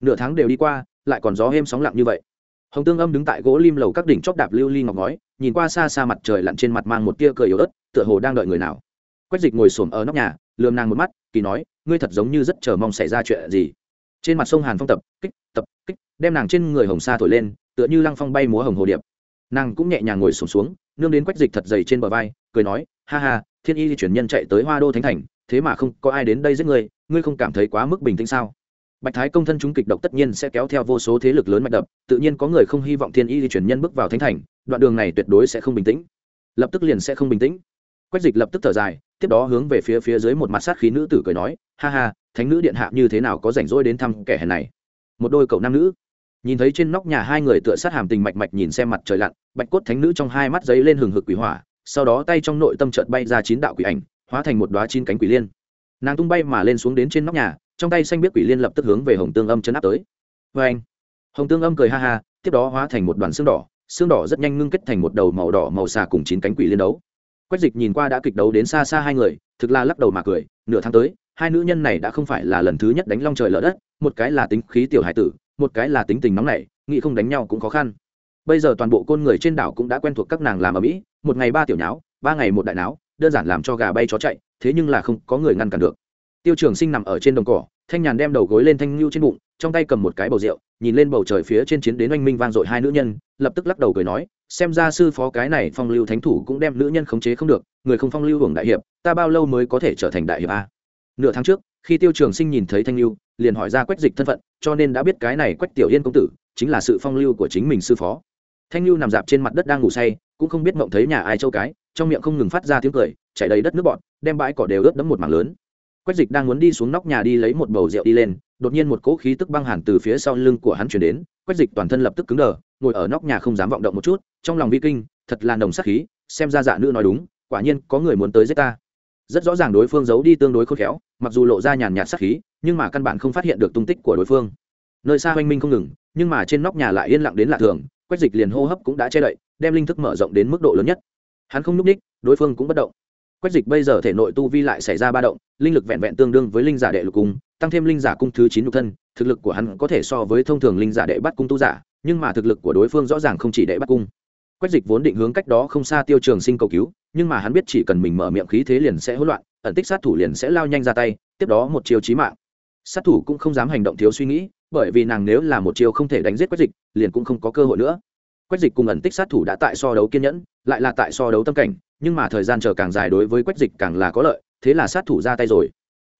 Nửa tháng đều đi qua, lại còn gió êm sóng lặng như vậy. Hồng tương âm đứng tại gỗ lim lầu các đỉnh chóp đạp lưu ly ngọc ngói, nhìn qua xa xa mặt trời lặn trên mặt mang một tia cười yếu ớt tựa hồ đang đợi người nào. Quách dịch ngồi xổm ở nóc nhà lườm nàng một mắt kỳ nói ngươi thật giống như rất chờ mong xảy ra chuyện gì. Trên mặt sông hàn phong tập kích tập kích đem nàng trên người hồng sa thổi lên tựa như lăng phong bay múa hồng hồ điệp. Nàng cũng nhẹ nhàng ngồi sổm xuống, xuống nương đến quách dịch thật dày trên bờ vai cười nói ha ha thiên y di chuyển nhân chạy tới hoa đô thánh thành thế mà không có ai đến đây giết ngươi ngươi không cảm thấy quá mức bình tĩnh sao? Bạch thái công thân chúng kịch độc tất nhiên sẽ kéo theo vô số thế lực lớn mạch đập tự nhiên có người không hy vọng thiên y di chuyển nhân bước vào thánh thành đoạn đường này tuyệt đối sẽ không bình tĩnh. Lập tức liền sẽ không bình tĩnh quách dịch lập tức thở dài, tiếp đó hướng về phía phía dưới một mặt sát khí nữ tử cười nói, ha ha, thánh nữ điện hạ như thế nào có rảnh rỗi đến thăm kẻ hèn này? Một đôi cậu nam nữ, nhìn thấy trên nóc nhà hai người tựa sát hàm tình mạch mạch nhìn xem mặt trời lặn, bạch cốt thánh nữ trong hai mắt giấy lên hừng hực quỷ hỏa, sau đó tay trong nội tâm chợt bay ra chín đạo quỷ ảnh, hóa thành một đoá chín cánh quỷ liên. Nàng tung bay mà lên xuống đến trên nóc nhà, trong tay xanh biết quỷ liên lập tức hướng về hồng tương âm chấn áp tới. Vê anh, hồng tương âm cười ha ha, tiếp đó hóa thành một đoàn xương đỏ xương đỏ rất nhanh ngưng kết thành một đầu màu đỏ màu xà cùng chín cánh quỷ liên đấu quách dịch nhìn qua đã kịch đấu đến xa xa hai người, thực là lắc đầu mà cười, nửa tháng tới, hai nữ nhân này đã không phải là lần thứ nhất đánh long trời lở đất, một cái là tính khí tiểu hải tử, một cái là tính tình nóng nảy, nghĩ không đánh nhau cũng khó khăn. Bây giờ toàn bộ côn người trên đảo cũng đã quen thuộc các nàng làm ở mỹ, một ngày ba tiểu nháo, ba ngày một đại náo, đơn giản làm cho gà bay chó chạy, thế nhưng là không có người ngăn cản được. Tiêu trường sinh nằm ở trên đồng cỏ, thanh nhàn đem đầu gối lên thanh lưu trên bụng, trong tay cầm một cái bầu rượu, nhìn lên bầu trời phía trên chiến đến oanh minh vang dội hai nữ nhân, lập tức lắc đầu cười nói xem ra sư phó cái này phong lưu thánh thủ cũng đem nữ nhân khống chế không được, người không phong lưu hưởng đại hiệp, ta bao lâu mới có thể trở thành đại hiệp a? Nửa tháng trước, khi tiêu trường sinh nhìn thấy thanh lưu, liền hỏi ra quách dịch thân phận, cho nên đã biết cái này quách tiểu yên công tử chính là sự phong lưu của chính mình sư phó. Thanh lưu nằm dạp trên mặt đất đang ngủ say, cũng không biết mộng thấy nhà ai châu cái, trong miệng không ngừng phát ra tiếng cười, chảy đầy đất nước bọn đem bãi cỏ đều ướt đẫm một mảng lớn. Quách dịch đang muốn đi xuống nóc nhà đi lấy một bầu rượu đi lên, đột nhiên một cỗ khí tức băng hẳn từ phía sau lưng của hắn chuyển đến quách dịch toàn thân lập tức cứng đờ, ngồi ở nóc nhà không dám vọng động một chút, trong lòng vi kinh, thật là nồng sắc khí, xem ra dạ nữ nói đúng, quả nhiên có người muốn tới giết ta. Rất rõ ràng đối phương giấu đi tương đối khôn khéo, mặc dù lộ ra nhàn nhạt sắc khí, nhưng mà căn bản không phát hiện được tung tích của đối phương. Nơi xa hoanh minh không ngừng, nhưng mà trên nóc nhà lại yên lặng đến lạ thường, quách dịch liền hô hấp cũng đã che đậy, đem linh thức mở rộng đến mức độ lớn nhất. Hắn không n ú c ních, đối phương cũng bất động. Quách dịch bây giờ thể nội tu vi lại xảy ra ba động, linh lực vẹn vẹn tương đương với linh giả đệ lục cung, tăng thêm linh giả cung thứ chín lục thân thực lực của hắn có thể so với thông thường linh giả đệ bắt cung tu giả, nhưng mà thực lực của đối phương rõ ràng không chỉ đệ bắt cung. Quách dịch vốn định hướng cách đó không xa tiêu trường sinh cầu cứu, nhưng mà hắn biết chỉ cần mình mở miệng khí thế liền sẽ hỗn loạn, ẩn tích sát thủ liền sẽ lao nhanh ra tay, tiếp đó một chiều chí mạng. Sát thủ cũng không dám hành động thiếu suy nghĩ, bởi vì nàng nếu là một chiều không thể đánh giết quách dịch, liền cũng không có cơ hội nữa. Quách dịch cùng ẩn tích sát thủ đã tại so đấu kiên nhẫn, lại là tại so đấu tâm cảnh, nhưng mà thời gian chờ càng dài đối với quách dịch càng là có lợi, thế là sát thủ ra tay rồi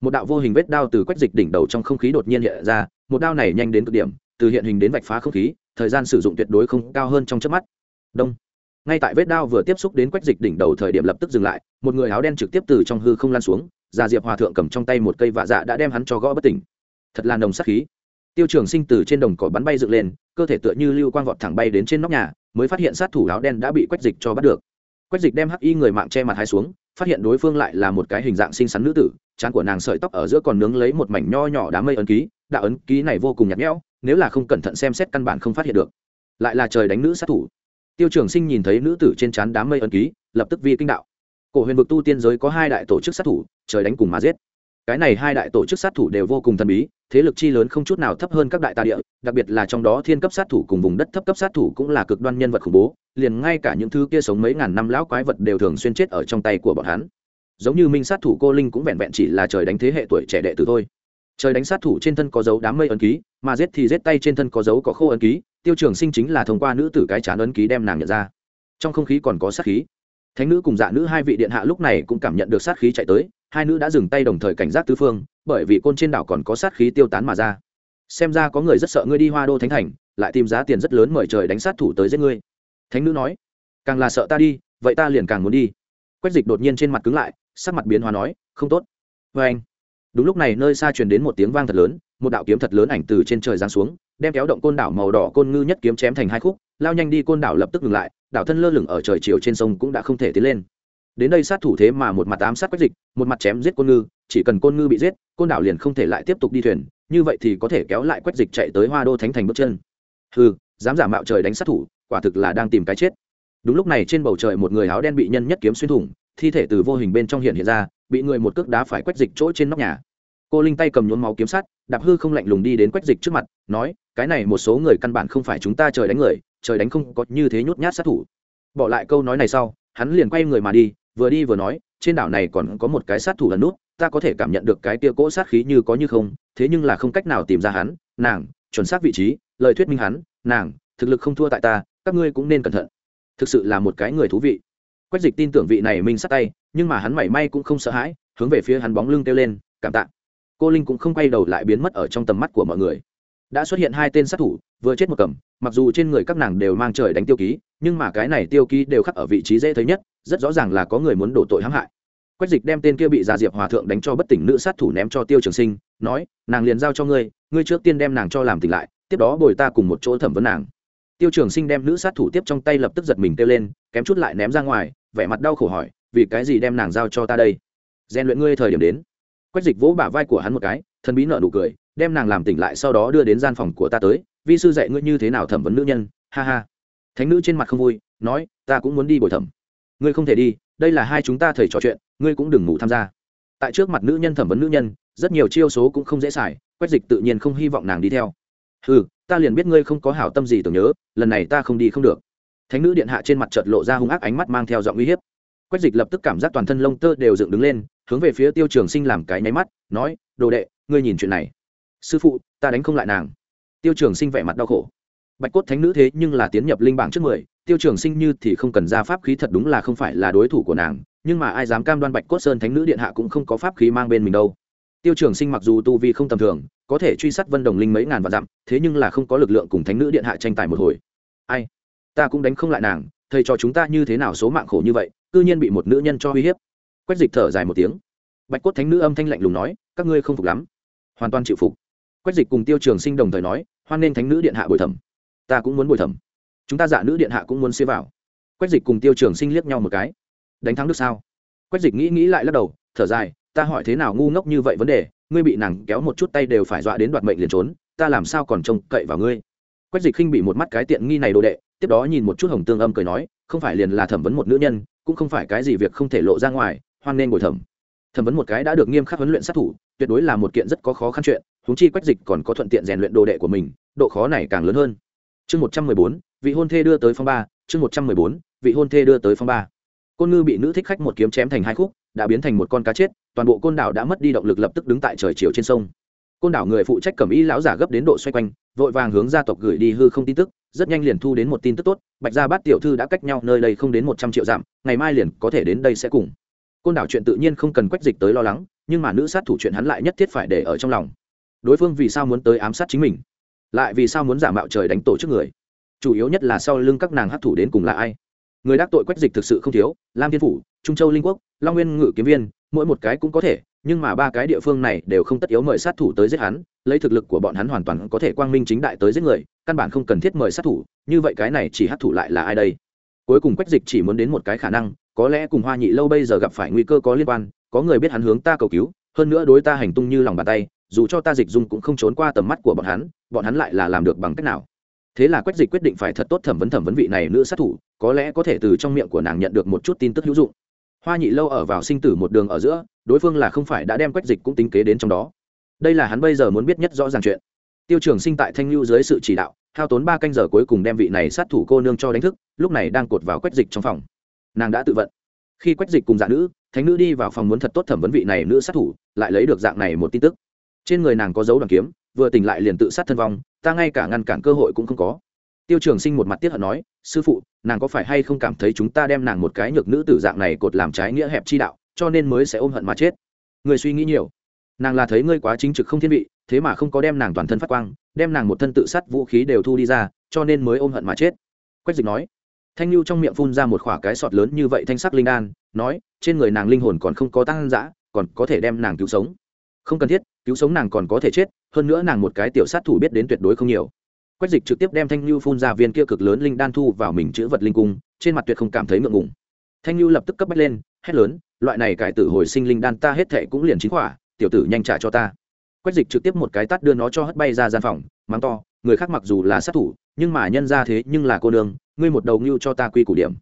một đạo vô hình vết đao từ quách dịch đỉnh đầu trong không khí đột nhiên hiện ra, một đao này nhanh đến cực điểm, từ hiện hình đến vạch phá không khí, thời gian sử dụng tuyệt đối không cao hơn trong chớp mắt. Đông. Ngay tại vết đao vừa tiếp xúc đến quách dịch đỉnh đầu thời điểm lập tức dừng lại, một người áo đen trực tiếp từ trong hư không lan xuống, già diệp hòa thượng cầm trong tay một cây vạ dạ đã đem hắn cho gõ bất tỉnh. Thật là nồng sắc khí. Tiêu trường sinh từ trên đồng cỏ bắn bay dựng lên, cơ thể tựa như lưu quang vọt thẳng bay đến trên nóc nhà, mới phát hiện sát thủ áo đen đã bị quách dịch cho bắt được. Quách dịch đem hắc y người mạng che mặt hai xuống phát hiện đối phương lại là một cái hình dạng xinh xắn nữ tử, trán của nàng sợi tóc ở giữa còn nướng lấy một mảnh nho nhỏ đám mây ấn ký, đạo ấn ký này vô cùng nhạt nhẽo, nếu là không cẩn thận xem xét căn bản không phát hiện được. Lại là trời đánh nữ sát thủ. Tiêu trường sinh nhìn thấy nữ tử trên trán đám mây ấn ký, lập tức vi kinh đạo. Cổ huyền vực tu tiên giới có hai đại tổ chức sát thủ, trời đánh cùng mà giết. Cái này hai đại tổ chức sát thủ đều vô cùng thần bí thế lực chi lớn không chút nào thấp hơn các đại tà địa, đặc biệt là trong đó thiên cấp sát thủ cùng vùng đất thấp cấp sát thủ cũng là cực đoan nhân vật khủng bố, liền ngay cả những thứ kia sống mấy ngàn năm lão quái vật đều thường xuyên chết ở trong tay của bọn hắn. Giống như minh sát thủ cô linh cũng vẹn vẹn chỉ là trời đánh thế hệ tuổi trẻ đệ tử thôi. Trời đánh sát thủ trên thân có dấu đám mây ấn ký, mà giết thì giết tay trên thân có dấu có khô ấn ký, tiêu trường sinh chính là thông qua nữ tử cái chán ấn ký đem nàng nhận ra. Trong không khí còn có sát khí thánh nữ cùng dạ nữ hai vị điện hạ lúc này cũng cảm nhận được sát khí chạy tới, hai nữ đã dừng tay đồng thời cảnh giác tứ phương, bởi vì côn trên đảo còn có sát khí tiêu tán mà ra. Xem ra có người rất sợ ngươi đi hoa đô thánh thành, lại tìm giá tiền rất lớn mời trời đánh sát thủ tới giết ngươi. Thánh nữ nói, càng là sợ ta đi, vậy ta liền càng muốn đi. Quách dịch đột nhiên trên mặt cứng lại, sắc mặt biến hóa nói, không tốt. Vê anh, đúng lúc này nơi xa truyền đến một tiếng vang thật lớn, một đạo kiếm thật lớn ảnh từ trên trời giáng xuống, đem kéo động côn đảo màu đỏ côn ngư nhất kiếm chém thành hai khúc, lao nhanh đi côn đảo lập tức ngừng lại đảo thân lơ lửng ở trời chiều trên sông cũng đã không thể tiến lên. Đến đây sát thủ thế mà một mặt ám sát quách dịch, một mặt chém giết côn ngư, chỉ cần côn ngư bị giết, côn đảo liền không thể lại tiếp tục đi thuyền, như vậy thì có thể kéo lại quách dịch chạy tới hoa đô thánh thành bước chân. Ừ dám giả mạo trời đánh sát thủ, quả thực là đang tìm cái chết. Đúng lúc này trên bầu trời một người áo đen bị nhân nhất kiếm xuyên thủng, thi thể từ vô hình bên trong hiện hiện ra, bị người một cước đá phải quách dịch chỗ trên nóc nhà. Cô linh tay cầm nhốn máu kiếm sắt, đạp hư không lạnh lùng đi đến quách dịch trước mặt, nói, cái này một số người căn bản không phải chúng ta trời đánh người trời đánh không có như thế nhút nhát sát thủ. Bỏ lại câu nói này sau, hắn liền quay người mà đi, vừa đi vừa nói, trên đảo này còn có một cái sát thủ ẩn nút, ta có thể cảm nhận được cái tia cỗ sát khí như có như không, thế nhưng là không cách nào tìm ra hắn, nàng, chuẩn xác vị trí, lời thuyết minh hắn, nàng, thực lực không thua tại ta, các ngươi cũng nên cẩn thận. Thực sự là một cái người thú vị. Quách dịch tin tưởng vị này minh sát tay, nhưng mà hắn mảy may cũng không sợ hãi, hướng về phía hắn bóng lưng kêu lên, cảm tạ. Cô linh cũng không quay đầu lại biến mất ở trong tầm mắt của mọi người. Đã xuất hiện hai tên sát thủ, vừa chết một cầm mặc dù trên người các nàng đều mang trời đánh tiêu ký, nhưng mà cái này tiêu ký đều khắc ở vị trí dễ thấy nhất, rất rõ ràng là có người muốn đổ tội hãm hại. Quách dịch đem tên kia bị già diệp hòa thượng đánh cho bất tỉnh nữ sát thủ ném cho tiêu trường sinh, nói, nàng liền giao cho ngươi ngươi trước tiên đem nàng cho làm tỉnh lại, tiếp đó bồi ta cùng một chỗ thẩm vấn nàng. Tiêu trường sinh đem nữ sát thủ tiếp trong tay lập tức giật mình kêu lên, kém chút lại ném ra ngoài, vẻ mặt đau khổ hỏi, vì cái gì đem nàng giao cho ta đây? Rèn luyện ngươi thời điểm đến. Quách dịch vỗ bả vai của hắn một cái, thần bí nợ nụ cười, đem nàng làm tỉnh lại sau đó đưa đến gian phòng của ta tới vi sư dạy ngươi như thế nào thẩm vấn nữ nhân, ha ha. Thánh nữ trên mặt không vui, nói, ta cũng muốn đi bồi thẩm. Ngươi không thể đi, đây là hai chúng ta thầy trò chuyện, ngươi cũng đừng ngủ tham gia. Tại trước mặt nữ nhân thẩm vấn nữ nhân, rất nhiều chiêu số cũng không dễ xài, quách dịch tự nhiên không hy vọng nàng đi theo. Ừ ta liền biết ngươi không có hảo tâm gì tưởng nhớ, lần này ta không đi không được. Thánh nữ điện hạ trên mặt chợt lộ ra hung ác ánh mắt mang theo giọng uy hiếp. Quách dịch lập tức cảm giác toàn thân lông tơ đều dựng đứng lên, hướng về phía tiêu trường sinh làm cái nháy mắt, nói, đồ đệ, ngươi nhìn chuyện này. Sư phụ, ta đánh không lại nàng tiêu trường sinh vẻ mặt đau khổ. Bạch cốt thánh nữ thế nhưng là tiến nhập linh bảng trước mười, tiêu trường sinh như thì không cần ra pháp khí thật đúng là không phải là đối thủ của nàng, nhưng mà ai dám cam đoan bạch cốt sơn thánh nữ điện hạ cũng không có pháp khí mang bên mình đâu. Tiêu trường sinh mặc dù tu vi không tầm thường, có thể truy sát vân đồng linh mấy ngàn vạn dặm, thế nhưng là không có lực lượng cùng thánh nữ điện hạ tranh tài một hồi. Ai? Ta cũng đánh không lại nàng, thầy cho chúng ta như thế nào số mạng khổ như vậy, cư nhiên bị một nữ nhân cho uy hiếp. Quách dịch thở dài một tiếng. Bạch cốt thánh nữ âm thanh lạnh lùng nói, các ngươi không phục lắm. Hoàn toàn chịu phục quách dịch cùng tiêu trường sinh đồng thời nói, hoan nên thánh nữ điện hạ bồi thẩm. Ta cũng muốn bồi thẩm. Chúng ta dạ nữ điện hạ cũng muốn xế vào. Quách dịch cùng tiêu trường sinh liếc nhau một cái. Đánh thắng được sao? Quách dịch nghĩ nghĩ lại lắc đầu, thở dài, ta hỏi thế nào ngu ngốc như vậy vấn đề, ngươi bị nàng kéo một chút tay đều phải dọa đến đoạt mệnh liền trốn, ta làm sao còn trông cậy vào ngươi? Quách dịch khinh bị một mắt cái tiện nghi này đồ đệ, tiếp đó nhìn một chút hồng tương âm cười nói, không phải liền là thẩm vấn một nữ nhân, cũng không phải cái gì việc không thể lộ ra ngoài, hoan nên bồi thẩm thẩm vấn một cái đã được nghiêm khắc huấn luyện sát thủ, tuyệt đối là một kiện rất có khó khăn chuyện húng chi quách dịch còn có thuận tiện rèn luyện đồ đệ của mình, độ khó này càng lớn hơn. Chương một trăm mười bốn, vị hôn thê đưa tới phong ba, chương một trăm mười bốn, vị hôn thê đưa tới phong ba. Côn ngư bị nữ thích khách một kiếm chém thành hai khúc, đã biến thành một con cá chết, toàn bộ côn đảo đã mất đi động lực lập tức đứng tại trời chiều trên sông. Côn đảo người phụ trách cầm y lão giả gấp đến độ xoay quanh, vội vàng hướng gia tộc gửi đi hư không tin tức, rất nhanh liền thu đến một tin tức tốt, bạch gia bát tiểu thư đã cách nhau nơi đây không đến một trăm triệu dặm, ngày mai liền có thể đến đây sẽ cùng côn đảo chuyện tự nhiên không cần quách dịch tới lo lắng, nhưng mà nữ sát thủ chuyện hắn lại nhất thiết phải để ở trong lòng. Đối phương vì sao muốn tới ám sát chính mình? Lại vì sao muốn giả mạo trời đánh tổ chức người? Chủ yếu nhất là sau lưng các nàng hát thủ đến cùng là ai? Người đắc tội quách dịch thực sự không thiếu, lam thiên phủ, trung châu linh quốc, long nguyên ngự kiếm viên, mỗi một cái cũng có thể, nhưng mà ba cái địa phương này đều không tất yếu mời sát thủ tới giết hắn, lấy thực lực của bọn hắn hoàn toàn có thể quang minh chính đại tới giết người, căn bản không cần thiết mời sát thủ, như vậy cái này chỉ hát thủ lại là ai đây? Cuối cùng quách dịch chỉ muốn đến một cái khả năng, có lẽ cùng hoa nhị lâu bây giờ gặp phải nguy cơ có liên quan, có người biết hắn hướng ta cầu cứu, hơn nữa đối ta hành tung như lòng bàn tay, dù cho ta dịch dung cũng không trốn qua tầm mắt của bọn hắn bọn hắn lại là làm được bằng cách nào? Thế là quách dịch quyết định phải thật tốt thẩm vấn thẩm vấn vị này nữ sát thủ, có lẽ có thể từ trong miệng của nàng nhận được một chút tin tức hữu dụng. Hoa nhị lâu ở vào sinh tử một đường ở giữa, đối phương là không phải đã đem quách dịch cũng tính kế đến trong đó. Đây là hắn bây giờ muốn biết nhất rõ ràng chuyện. Tiêu trường sinh tại thanh lưu dưới sự chỉ đạo thao tốn ba canh giờ cuối cùng đem vị này sát thủ cô nương cho đánh thức, lúc này đang cột vào quách dịch trong phòng. Nàng đã tự vận. Khi quách dịch cùng dạ nữ, thánh nữ đi vào phòng muốn thật tốt thẩm vấn vị này nữ sát thủ, lại lấy được dạng này một tin tức. Trên người nàng có dấu đoàn kiếm, vừa tỉnh lại liền tự sát thân vong, ta ngay cả ngăn cản cơ hội cũng không có. Tiêu trường sinh một mặt tiết hận nói, sư phụ, nàng có phải hay không cảm thấy chúng ta đem nàng một cái nhược nữ tử dạng này cột làm trái nghĩa hẹp chi đạo, cho nên mới sẽ ôm hận mà chết? Người suy nghĩ nhiều. Nàng là thấy ngươi quá chính trực không thiên vị thế mà không có đem nàng toàn thân phát quang, đem nàng một thân tự sát vũ khí đều thu đi ra, cho nên mới ôm hận mà chết. Quách dịch nói, thanh lưu trong miệng phun ra một khoả cái sọt lớn như vậy thanh sắc linh đan, nói, trên người nàng linh hồn còn không có tăng dã, còn có thể đem nàng cứu sống. Không cần thiết, cứu sống nàng còn có thể chết, hơn nữa nàng một cái tiểu sát thủ biết đến tuyệt đối không nhiều. Quách dịch trực tiếp đem thanh lưu phun ra viên kia cực lớn linh đan thu vào mình chữ vật linh cung, trên mặt tuyệt không cảm thấy ngượng ngùng. Thanh lưu lập tức cấp bách lên, hét lớn, loại này cải tử hồi sinh linh đan ta hết thệ cũng liền chính khỏa, tiểu tử nhanh trả cho ta quách dịch trực tiếp một cái tát đưa nó cho hất bay ra gian phòng, mắng to, người khác mặc dù là sát thủ, nhưng mà nhân ra thế nhưng là cô nương, ngươi một đầu ngưu cho ta quy củ điểm.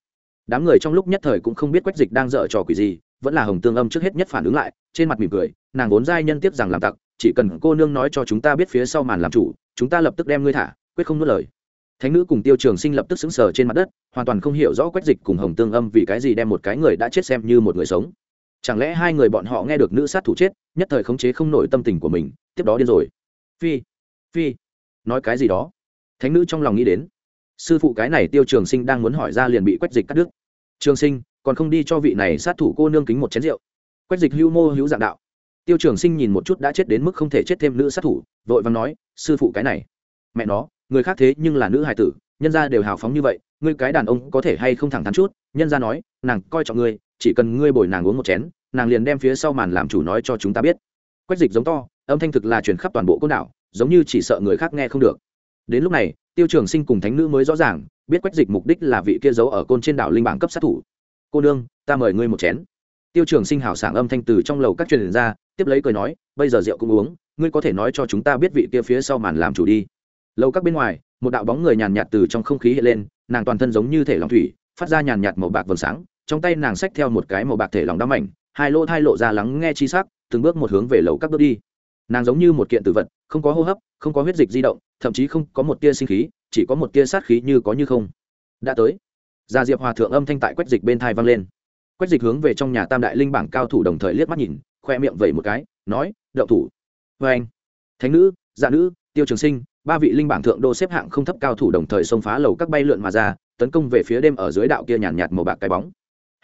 Đám người trong lúc nhất thời cũng không biết quách dịch đang dở trò quỷ gì, vẫn là hồng tương âm trước hết nhất phản ứng lại, trên mặt mỉm cười, nàng vốn giai nhân tiếp rằng làm tặc, chỉ cần cô nương nói cho chúng ta biết phía sau màn làm chủ, chúng ta lập tức đem ngươi thả, quyết không nuốt lời. Thánh nữ cùng tiêu trường sinh lập tức xứng sờ trên mặt đất, hoàn toàn không hiểu rõ quách dịch cùng hồng tương âm vì cái gì đem một cái người đã chết xem như một người sống chẳng lẽ hai người bọn họ nghe được nữ sát thủ chết, nhất thời khống chế không nổi tâm tình của mình, tiếp đó điên rồi. Phi phi, nói cái gì đó? Thánh nữ trong lòng nghĩ đến. Sư phụ cái này tiêu trường sinh đang muốn hỏi ra liền bị quách dịch cắt đứt. Trường sinh, còn không đi cho vị này sát thủ cô nương kính một chén rượu. Quách dịch hưu mô hữu dạng đạo. Tiêu trường sinh nhìn một chút đã chết đến mức không thể chết thêm nữ sát thủ, vội vàng nói, sư phụ cái này, mẹ nó, người khác thế nhưng là nữ hài tử, nhân gia đều hào phóng như vậy, ngươi cái đàn ông có thể hay không thẳng thắn chút? Nhân gia nói, nàng coi trọng ngươi, chỉ cần ngươi bồi nàng uống một chén nàng liền đem phía sau màn làm chủ nói cho chúng ta biết. Quách dịch giống to, âm thanh thực là truyền khắp toàn bộ côn đảo, giống như chỉ sợ người khác nghe không được. Đến lúc này, tiêu trường sinh cùng thánh nữ mới rõ ràng, biết quách dịch mục đích là vị kia giấu ở côn trên đảo linh bảng cấp sát thủ. Cô nương, ta mời ngươi một chén. Tiêu trường sinh hào sảng âm thanh từ trong lầu các truyền ra, tiếp lấy cười nói, bây giờ rượu cũng uống, ngươi có thể nói cho chúng ta biết vị kia phía sau màn làm chủ đi. Lầu các bên ngoài, một đạo bóng người nhàn nhạt từ trong không khí hiện lên, nàng toàn thân giống như thể lòng thủy, phát ra nhàn nhạt màu bạc vầng sáng, trong tay nàng xách theo một cái màu bạc thể lòng đắm mảnh hai lỗ thai lộ ra lắng nghe chi sắc từng bước một hướng về lầu các bước đi. Nàng giống như một kiện tử vật không có hô hấp không có huyết dịch di động thậm chí không có một tia sinh khí chỉ có một tia sát khí như có như không. Đã tới. Gia diệp hòa thượng âm thanh tại quách dịch bên thai vang lên. Quách dịch hướng về trong nhà tam đại linh bảng cao thủ đồng thời liếc mắt nhìn khoe miệng vẩy một cái nói đậu thủ. Vê anh thánh nữ dạ nữ tiêu trường sinh ba vị linh bảng thượng đô xếp hạng không thấp cao thủ đồng thời xông phá lầu các bay lượn mà ra tấn công về phía đêm ở dưới đạo kia nhàn nhạt, nhạt màu bạc cái bóng.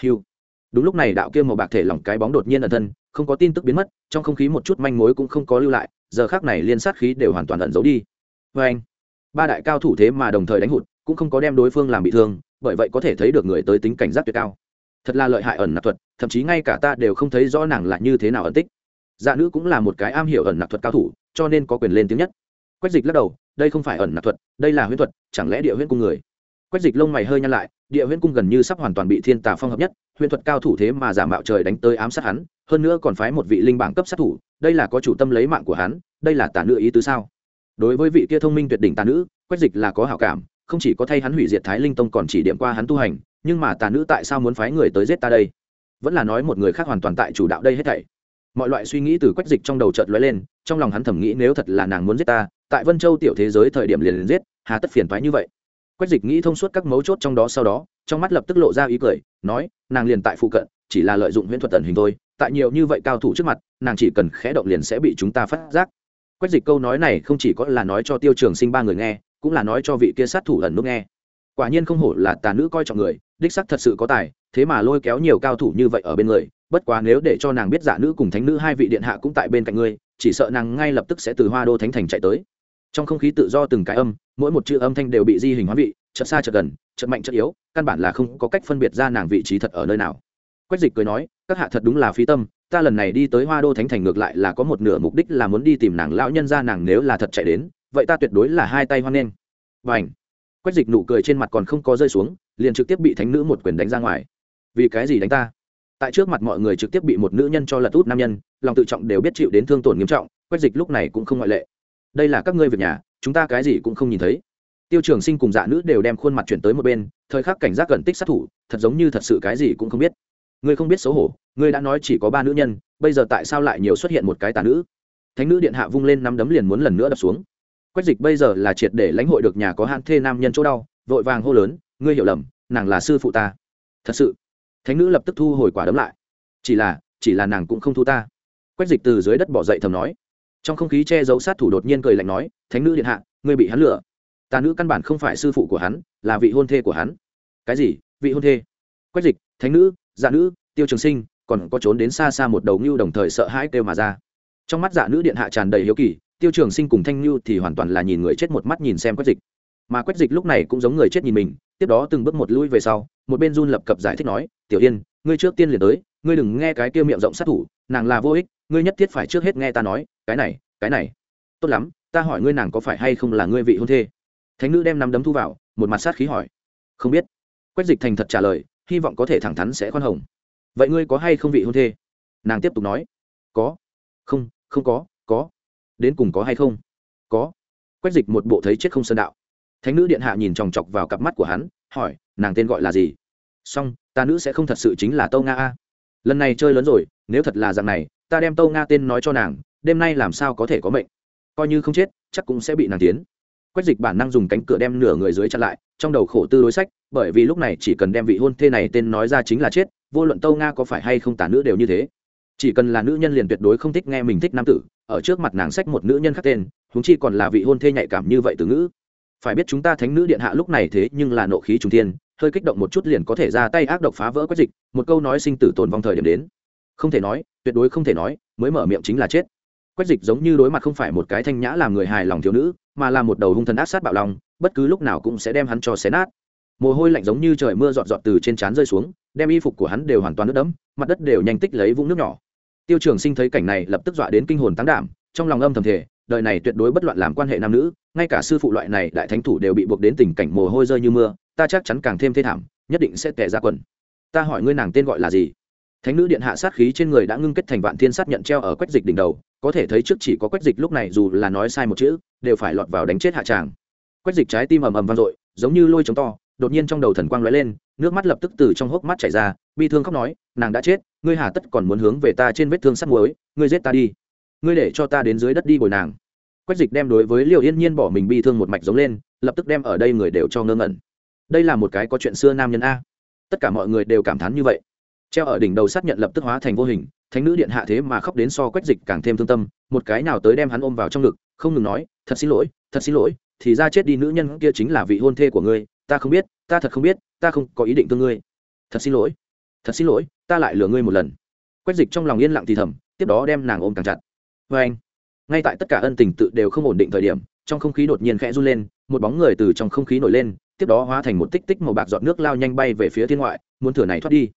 Hiu đúng lúc này đạo kia màu bạc thể lỏng cái bóng đột nhiên ẩn thân, không có tin tức biến mất, trong không khí một chút manh mối cũng không có lưu lại, giờ khác này liên sát khí đều hoàn toàn ẩn giấu đi. Vê anh, ba đại cao thủ thế mà đồng thời đánh hụt, cũng không có đem đối phương làm bị thương, bởi vậy có thể thấy được người tới tính cảnh giác tuyệt cao. Thật là lợi hại ẩn nạp thuật, thậm chí ngay cả ta đều không thấy rõ nàng là như thế nào ẩn tích. Dạ nữ cũng là một cái am hiểu ẩn nạp thuật cao thủ, cho nên có quyền lên tiếng nhất. Quách dịch lắc đầu, đây không phải ẩn nạp thuật, đây là huyễn thuật, chẳng lẽ địa huyễn cung người? Quách dịch lông mày hơi nhăn lại, địa huyễn cung gần như sắp hoàn toàn bị thiên tà phong hợp nhất Huyền thuật cao thủ thế mà giả mạo trời đánh tới ám sát hắn, hơn nữa còn phái một vị linh bảng cấp sát thủ, đây là có chủ tâm lấy mạng của hắn, đây là tà nữ ý tứ sao? Đối với vị kia thông minh tuyệt đỉnh tà nữ, quách dịch là có hảo cảm, không chỉ có thay hắn hủy diệt thái linh tông còn chỉ điểm qua hắn tu hành, nhưng mà tà nữ tại sao muốn phái người tới giết ta đây? Vẫn là nói một người khác hoàn toàn tại chủ đạo đây hết thảy. Mọi loại suy nghĩ từ quách dịch trong đầu chợt lóe lên, trong lòng hắn thầm nghĩ nếu thật là nàng muốn giết ta, tại vân châu tiểu thế giới thời điểm liền liền giết, hà tất phiền thoái như vậy quách dịch nghĩ thông suốt các mấu chốt trong đó sau đó, trong mắt lập tức lộ ra ý cười, nói, nàng liền tại phụ cận, chỉ là lợi dụng huyễn thuật tần hình thôi, tại nhiều như vậy cao thủ trước mặt, nàng chỉ cần khẽ động liền sẽ bị chúng ta phát giác. Quách dịch câu nói này không chỉ có là nói cho tiêu trường sinh ba người nghe, cũng là nói cho vị kia sát thủ ẩn nút nghe. Quả nhiên không hổ là tà nữ coi trọng người, đích sắc thật sự có tài, thế mà lôi kéo nhiều cao thủ như vậy ở bên người, bất quá nếu để cho nàng biết giả nữ cùng thánh nữ hai vị điện hạ cũng tại bên cạnh ngươi, chỉ sợ nàng ngay lập tức sẽ từ hoa đô thánh thành chạy tới trong không khí tự do từng cái âm, mỗi một chữ âm thanh đều bị di hình hóa vị, chợt xa chợt gần, chợt mạnh chợt yếu, căn bản là không có cách phân biệt ra nàng vị trí thật ở nơi nào. Quách dịch cười nói, các hạ thật đúng là phí tâm, ta lần này đi tới hoa đô thánh thành ngược lại là có một nửa mục đích là muốn đi tìm nàng lão nhân ra nàng nếu là thật chạy đến, vậy ta tuyệt đối là hai tay hoan nghênh. Và ảnh quách dịch nụ cười trên mặt còn không có rơi xuống, liền trực tiếp bị thánh nữ một quyền đánh ra ngoài. Vì cái gì đánh ta? Tại trước mặt mọi người trực tiếp bị một nữ nhân cho lật út nam nhân, lòng tự trọng đều biết chịu đến thương tổn nghiêm trọng, quách dịch lúc này cũng không ngoại lệ đây là các ngươi việc nhà, chúng ta cái gì cũng không nhìn thấy. Tiêu trường sinh cùng dạ nữ đều đem khuôn mặt chuyển tới một bên, thời khắc cảnh giác gần tích sát thủ, thật giống như thật sự cái gì cũng không biết. Ngươi không biết xấu hổ, ngươi đã nói chỉ có ba nữ nhân, bây giờ tại sao lại nhiều xuất hiện một cái tà nữ? Thánh nữ điện hạ vung lên năm đấm liền muốn lần nữa đập xuống. Quách dịch bây giờ là triệt để lãnh hội được nhà có hạn thê nam nhân chỗ đau, vội vàng hô lớn, ngươi hiểu lầm, nàng là sư phụ ta. Thật sự? Thánh nữ lập tức thu hồi quả đấm lại. Chỉ là chỉ là nàng cũng không thu ta. Quách dịch từ dưới đất bỏ dậy thầm nói trong không khí che giấu sát thủ đột nhiên cười lạnh nói, thánh nữ điện hạ, ngươi bị hắn lừa. Ta nữ căn bản không phải sư phụ của hắn, là vị hôn thê của hắn. Cái gì? Vị hôn thê? Quách dịch, thánh nữ dạ nữ, tiêu trường sinh, còn có trốn đến xa xa một đầu ngưu đồng thời sợ hãi kêu mà ra. Trong mắt dạ nữ điện hạ tràn đầy hiếu kỳ, tiêu trường sinh cùng thanh ngưu thì hoàn toàn là nhìn người chết một mắt nhìn xem quách dịch. Mà quách dịch lúc này cũng giống người chết nhìn mình, tiếp đó từng bước một lui về sau, một bên run lập cập giải thích nói, tiểu yên, ngươi trước tiên liền tới, ngươi đừng nghe cái kia miệng rộng sát thủ, nàng là vô ích, ngươi nhất thiết phải trước hết nghe ta nói cái này cái này. Tốt lắm, ta hỏi ngươi nàng có phải hay không là ngươi vị hôn thê? Thánh nữ đem nắm đấm thu vào, một mặt sát khí hỏi. Không biết. Quách dịch thành thật trả lời, hy vọng có thể thẳng thắn sẽ khoan hồng. Vậy ngươi có hay không vị hôn thê? Nàng tiếp tục nói. Có. Không không có có. Đến cùng có hay không? Có. Quách dịch một bộ thấy chết không sơn đạo. Thánh nữ điện hạ nhìn chòng chọc vào cặp mắt của hắn, hỏi, nàng tên gọi là gì? Song ta nữ sẽ không thật sự chính là tâu nga a. Lần này chơi lớn rồi, nếu thật là dạng này ta đem tâu nga tên nói cho nàng, đêm nay làm sao có thể có mệnh? Coi như không chết, chắc cũng sẽ bị nàng tiến. Quách dịch bản năng dùng cánh cửa đem nửa người dưới chặn lại, trong đầu khổ tư đối sách, bởi vì lúc này chỉ cần đem vị hôn thê này tên nói ra chính là chết, vô luận tâu nga có phải hay không tả nữ đều như thế. Chỉ cần là nữ nhân liền tuyệt đối không thích nghe mình thích nam tử, ở trước mặt nàng sách một nữ nhân khác tên húng chi còn là vị hôn thê nhạy cảm như vậy từ ngữ. Phải biết chúng ta thánh nữ điện hạ lúc này thế nhưng là nộ khí trung thiên, hơi kích động một chút liền có thể ra tay ác độc phá vỡ quách dịch, một câu nói sinh tử tồn vong thời điểm đến không thể nói, tuyệt đối không thể nói, mới mở miệng chính là chết. Quách dịch giống như đối mặt không phải một cái thanh nhã làm người hài lòng thiếu nữ, mà là một đầu hung thần ác sát bạo lòng, bất cứ lúc nào cũng sẽ đem hắn cho xé nát. Mồ hôi lạnh giống như trời mưa dọn dọn từ trên trán rơi xuống, đem y phục của hắn đều hoàn toàn nước đẫm, mặt đất đều nhanh tích lấy vũng nước nhỏ. Tiêu trường sinh thấy cảnh này lập tức dọa đến kinh hồn tán đảm, trong lòng âm thầm thể đời này tuyệt đối bất loạn làm quan hệ nam nữ, ngay cả sư phụ loại này đại thánh thủ đều bị buộc đến tình cảnh mồ hôi rơi như mưa, ta chắc chắn càng thêm thê thảm, nhất định sẽ tệ ra quần. Ta hỏi ngươi nàng tên gọi là gì? Thánh nữ điện hạ sát khí trên người đã ngưng kết thành vạn thiên sát nhận treo ở quách dịch đỉnh đầu, có thể thấy trước chỉ có quách dịch lúc này dù là nói sai một chữ, đều phải lọt vào đánh chết hạ tràng. Quách dịch trái tim ầm ầm vang dội, giống như lôi trống to, đột nhiên trong đầu thần quang lóe lên, nước mắt lập tức từ trong hốc mắt chảy ra, bi thương khóc nói, nàng đã chết, ngươi hà tất còn muốn hướng về ta trên vết thương sắt muối, ngươi giết ta đi. Ngươi để cho ta đến dưới đất đi bồi nàng. Quách dịch đem đối với liệu yên nhiên bỏ mình bi thương một mạch giống lên, lập tức đem ở đây người đều cho ngơ ngẩn. Đây là một cái có chuyện xưa nam nhân a. Tất cả mọi người đều cảm thán như vậy treo ở đỉnh đầu sát nhận lập tức hóa thành vô hình, thánh nữ điện hạ thế mà khóc đến so quách dịch càng thêm thương tâm, một cái nào tới đem hắn ôm vào trong ngực, không ngừng nói, thật xin lỗi, thật xin lỗi, thì ra chết đi nữ nhân kia chính là vị hôn thê của ngươi, ta không biết, ta thật không biết, ta không có ý định thương ngươi. Thật xin lỗi, thật xin lỗi, ta lại lừa ngươi một lần. Quách dịch trong lòng yên lặng thì thầm, tiếp đó đem nàng ôm càng chặt. Vê anh. Ngay tại tất cả ân tình tự đều không ổn định thời điểm, trong không khí đột nhiên khẽ run lên, một bóng người từ trong không khí nổi lên, tiếp đó hóa thành một tích tích màu bạc giọt nước lao nhanh bay về phía thiên ngoại, muốn thửa này thoát đi.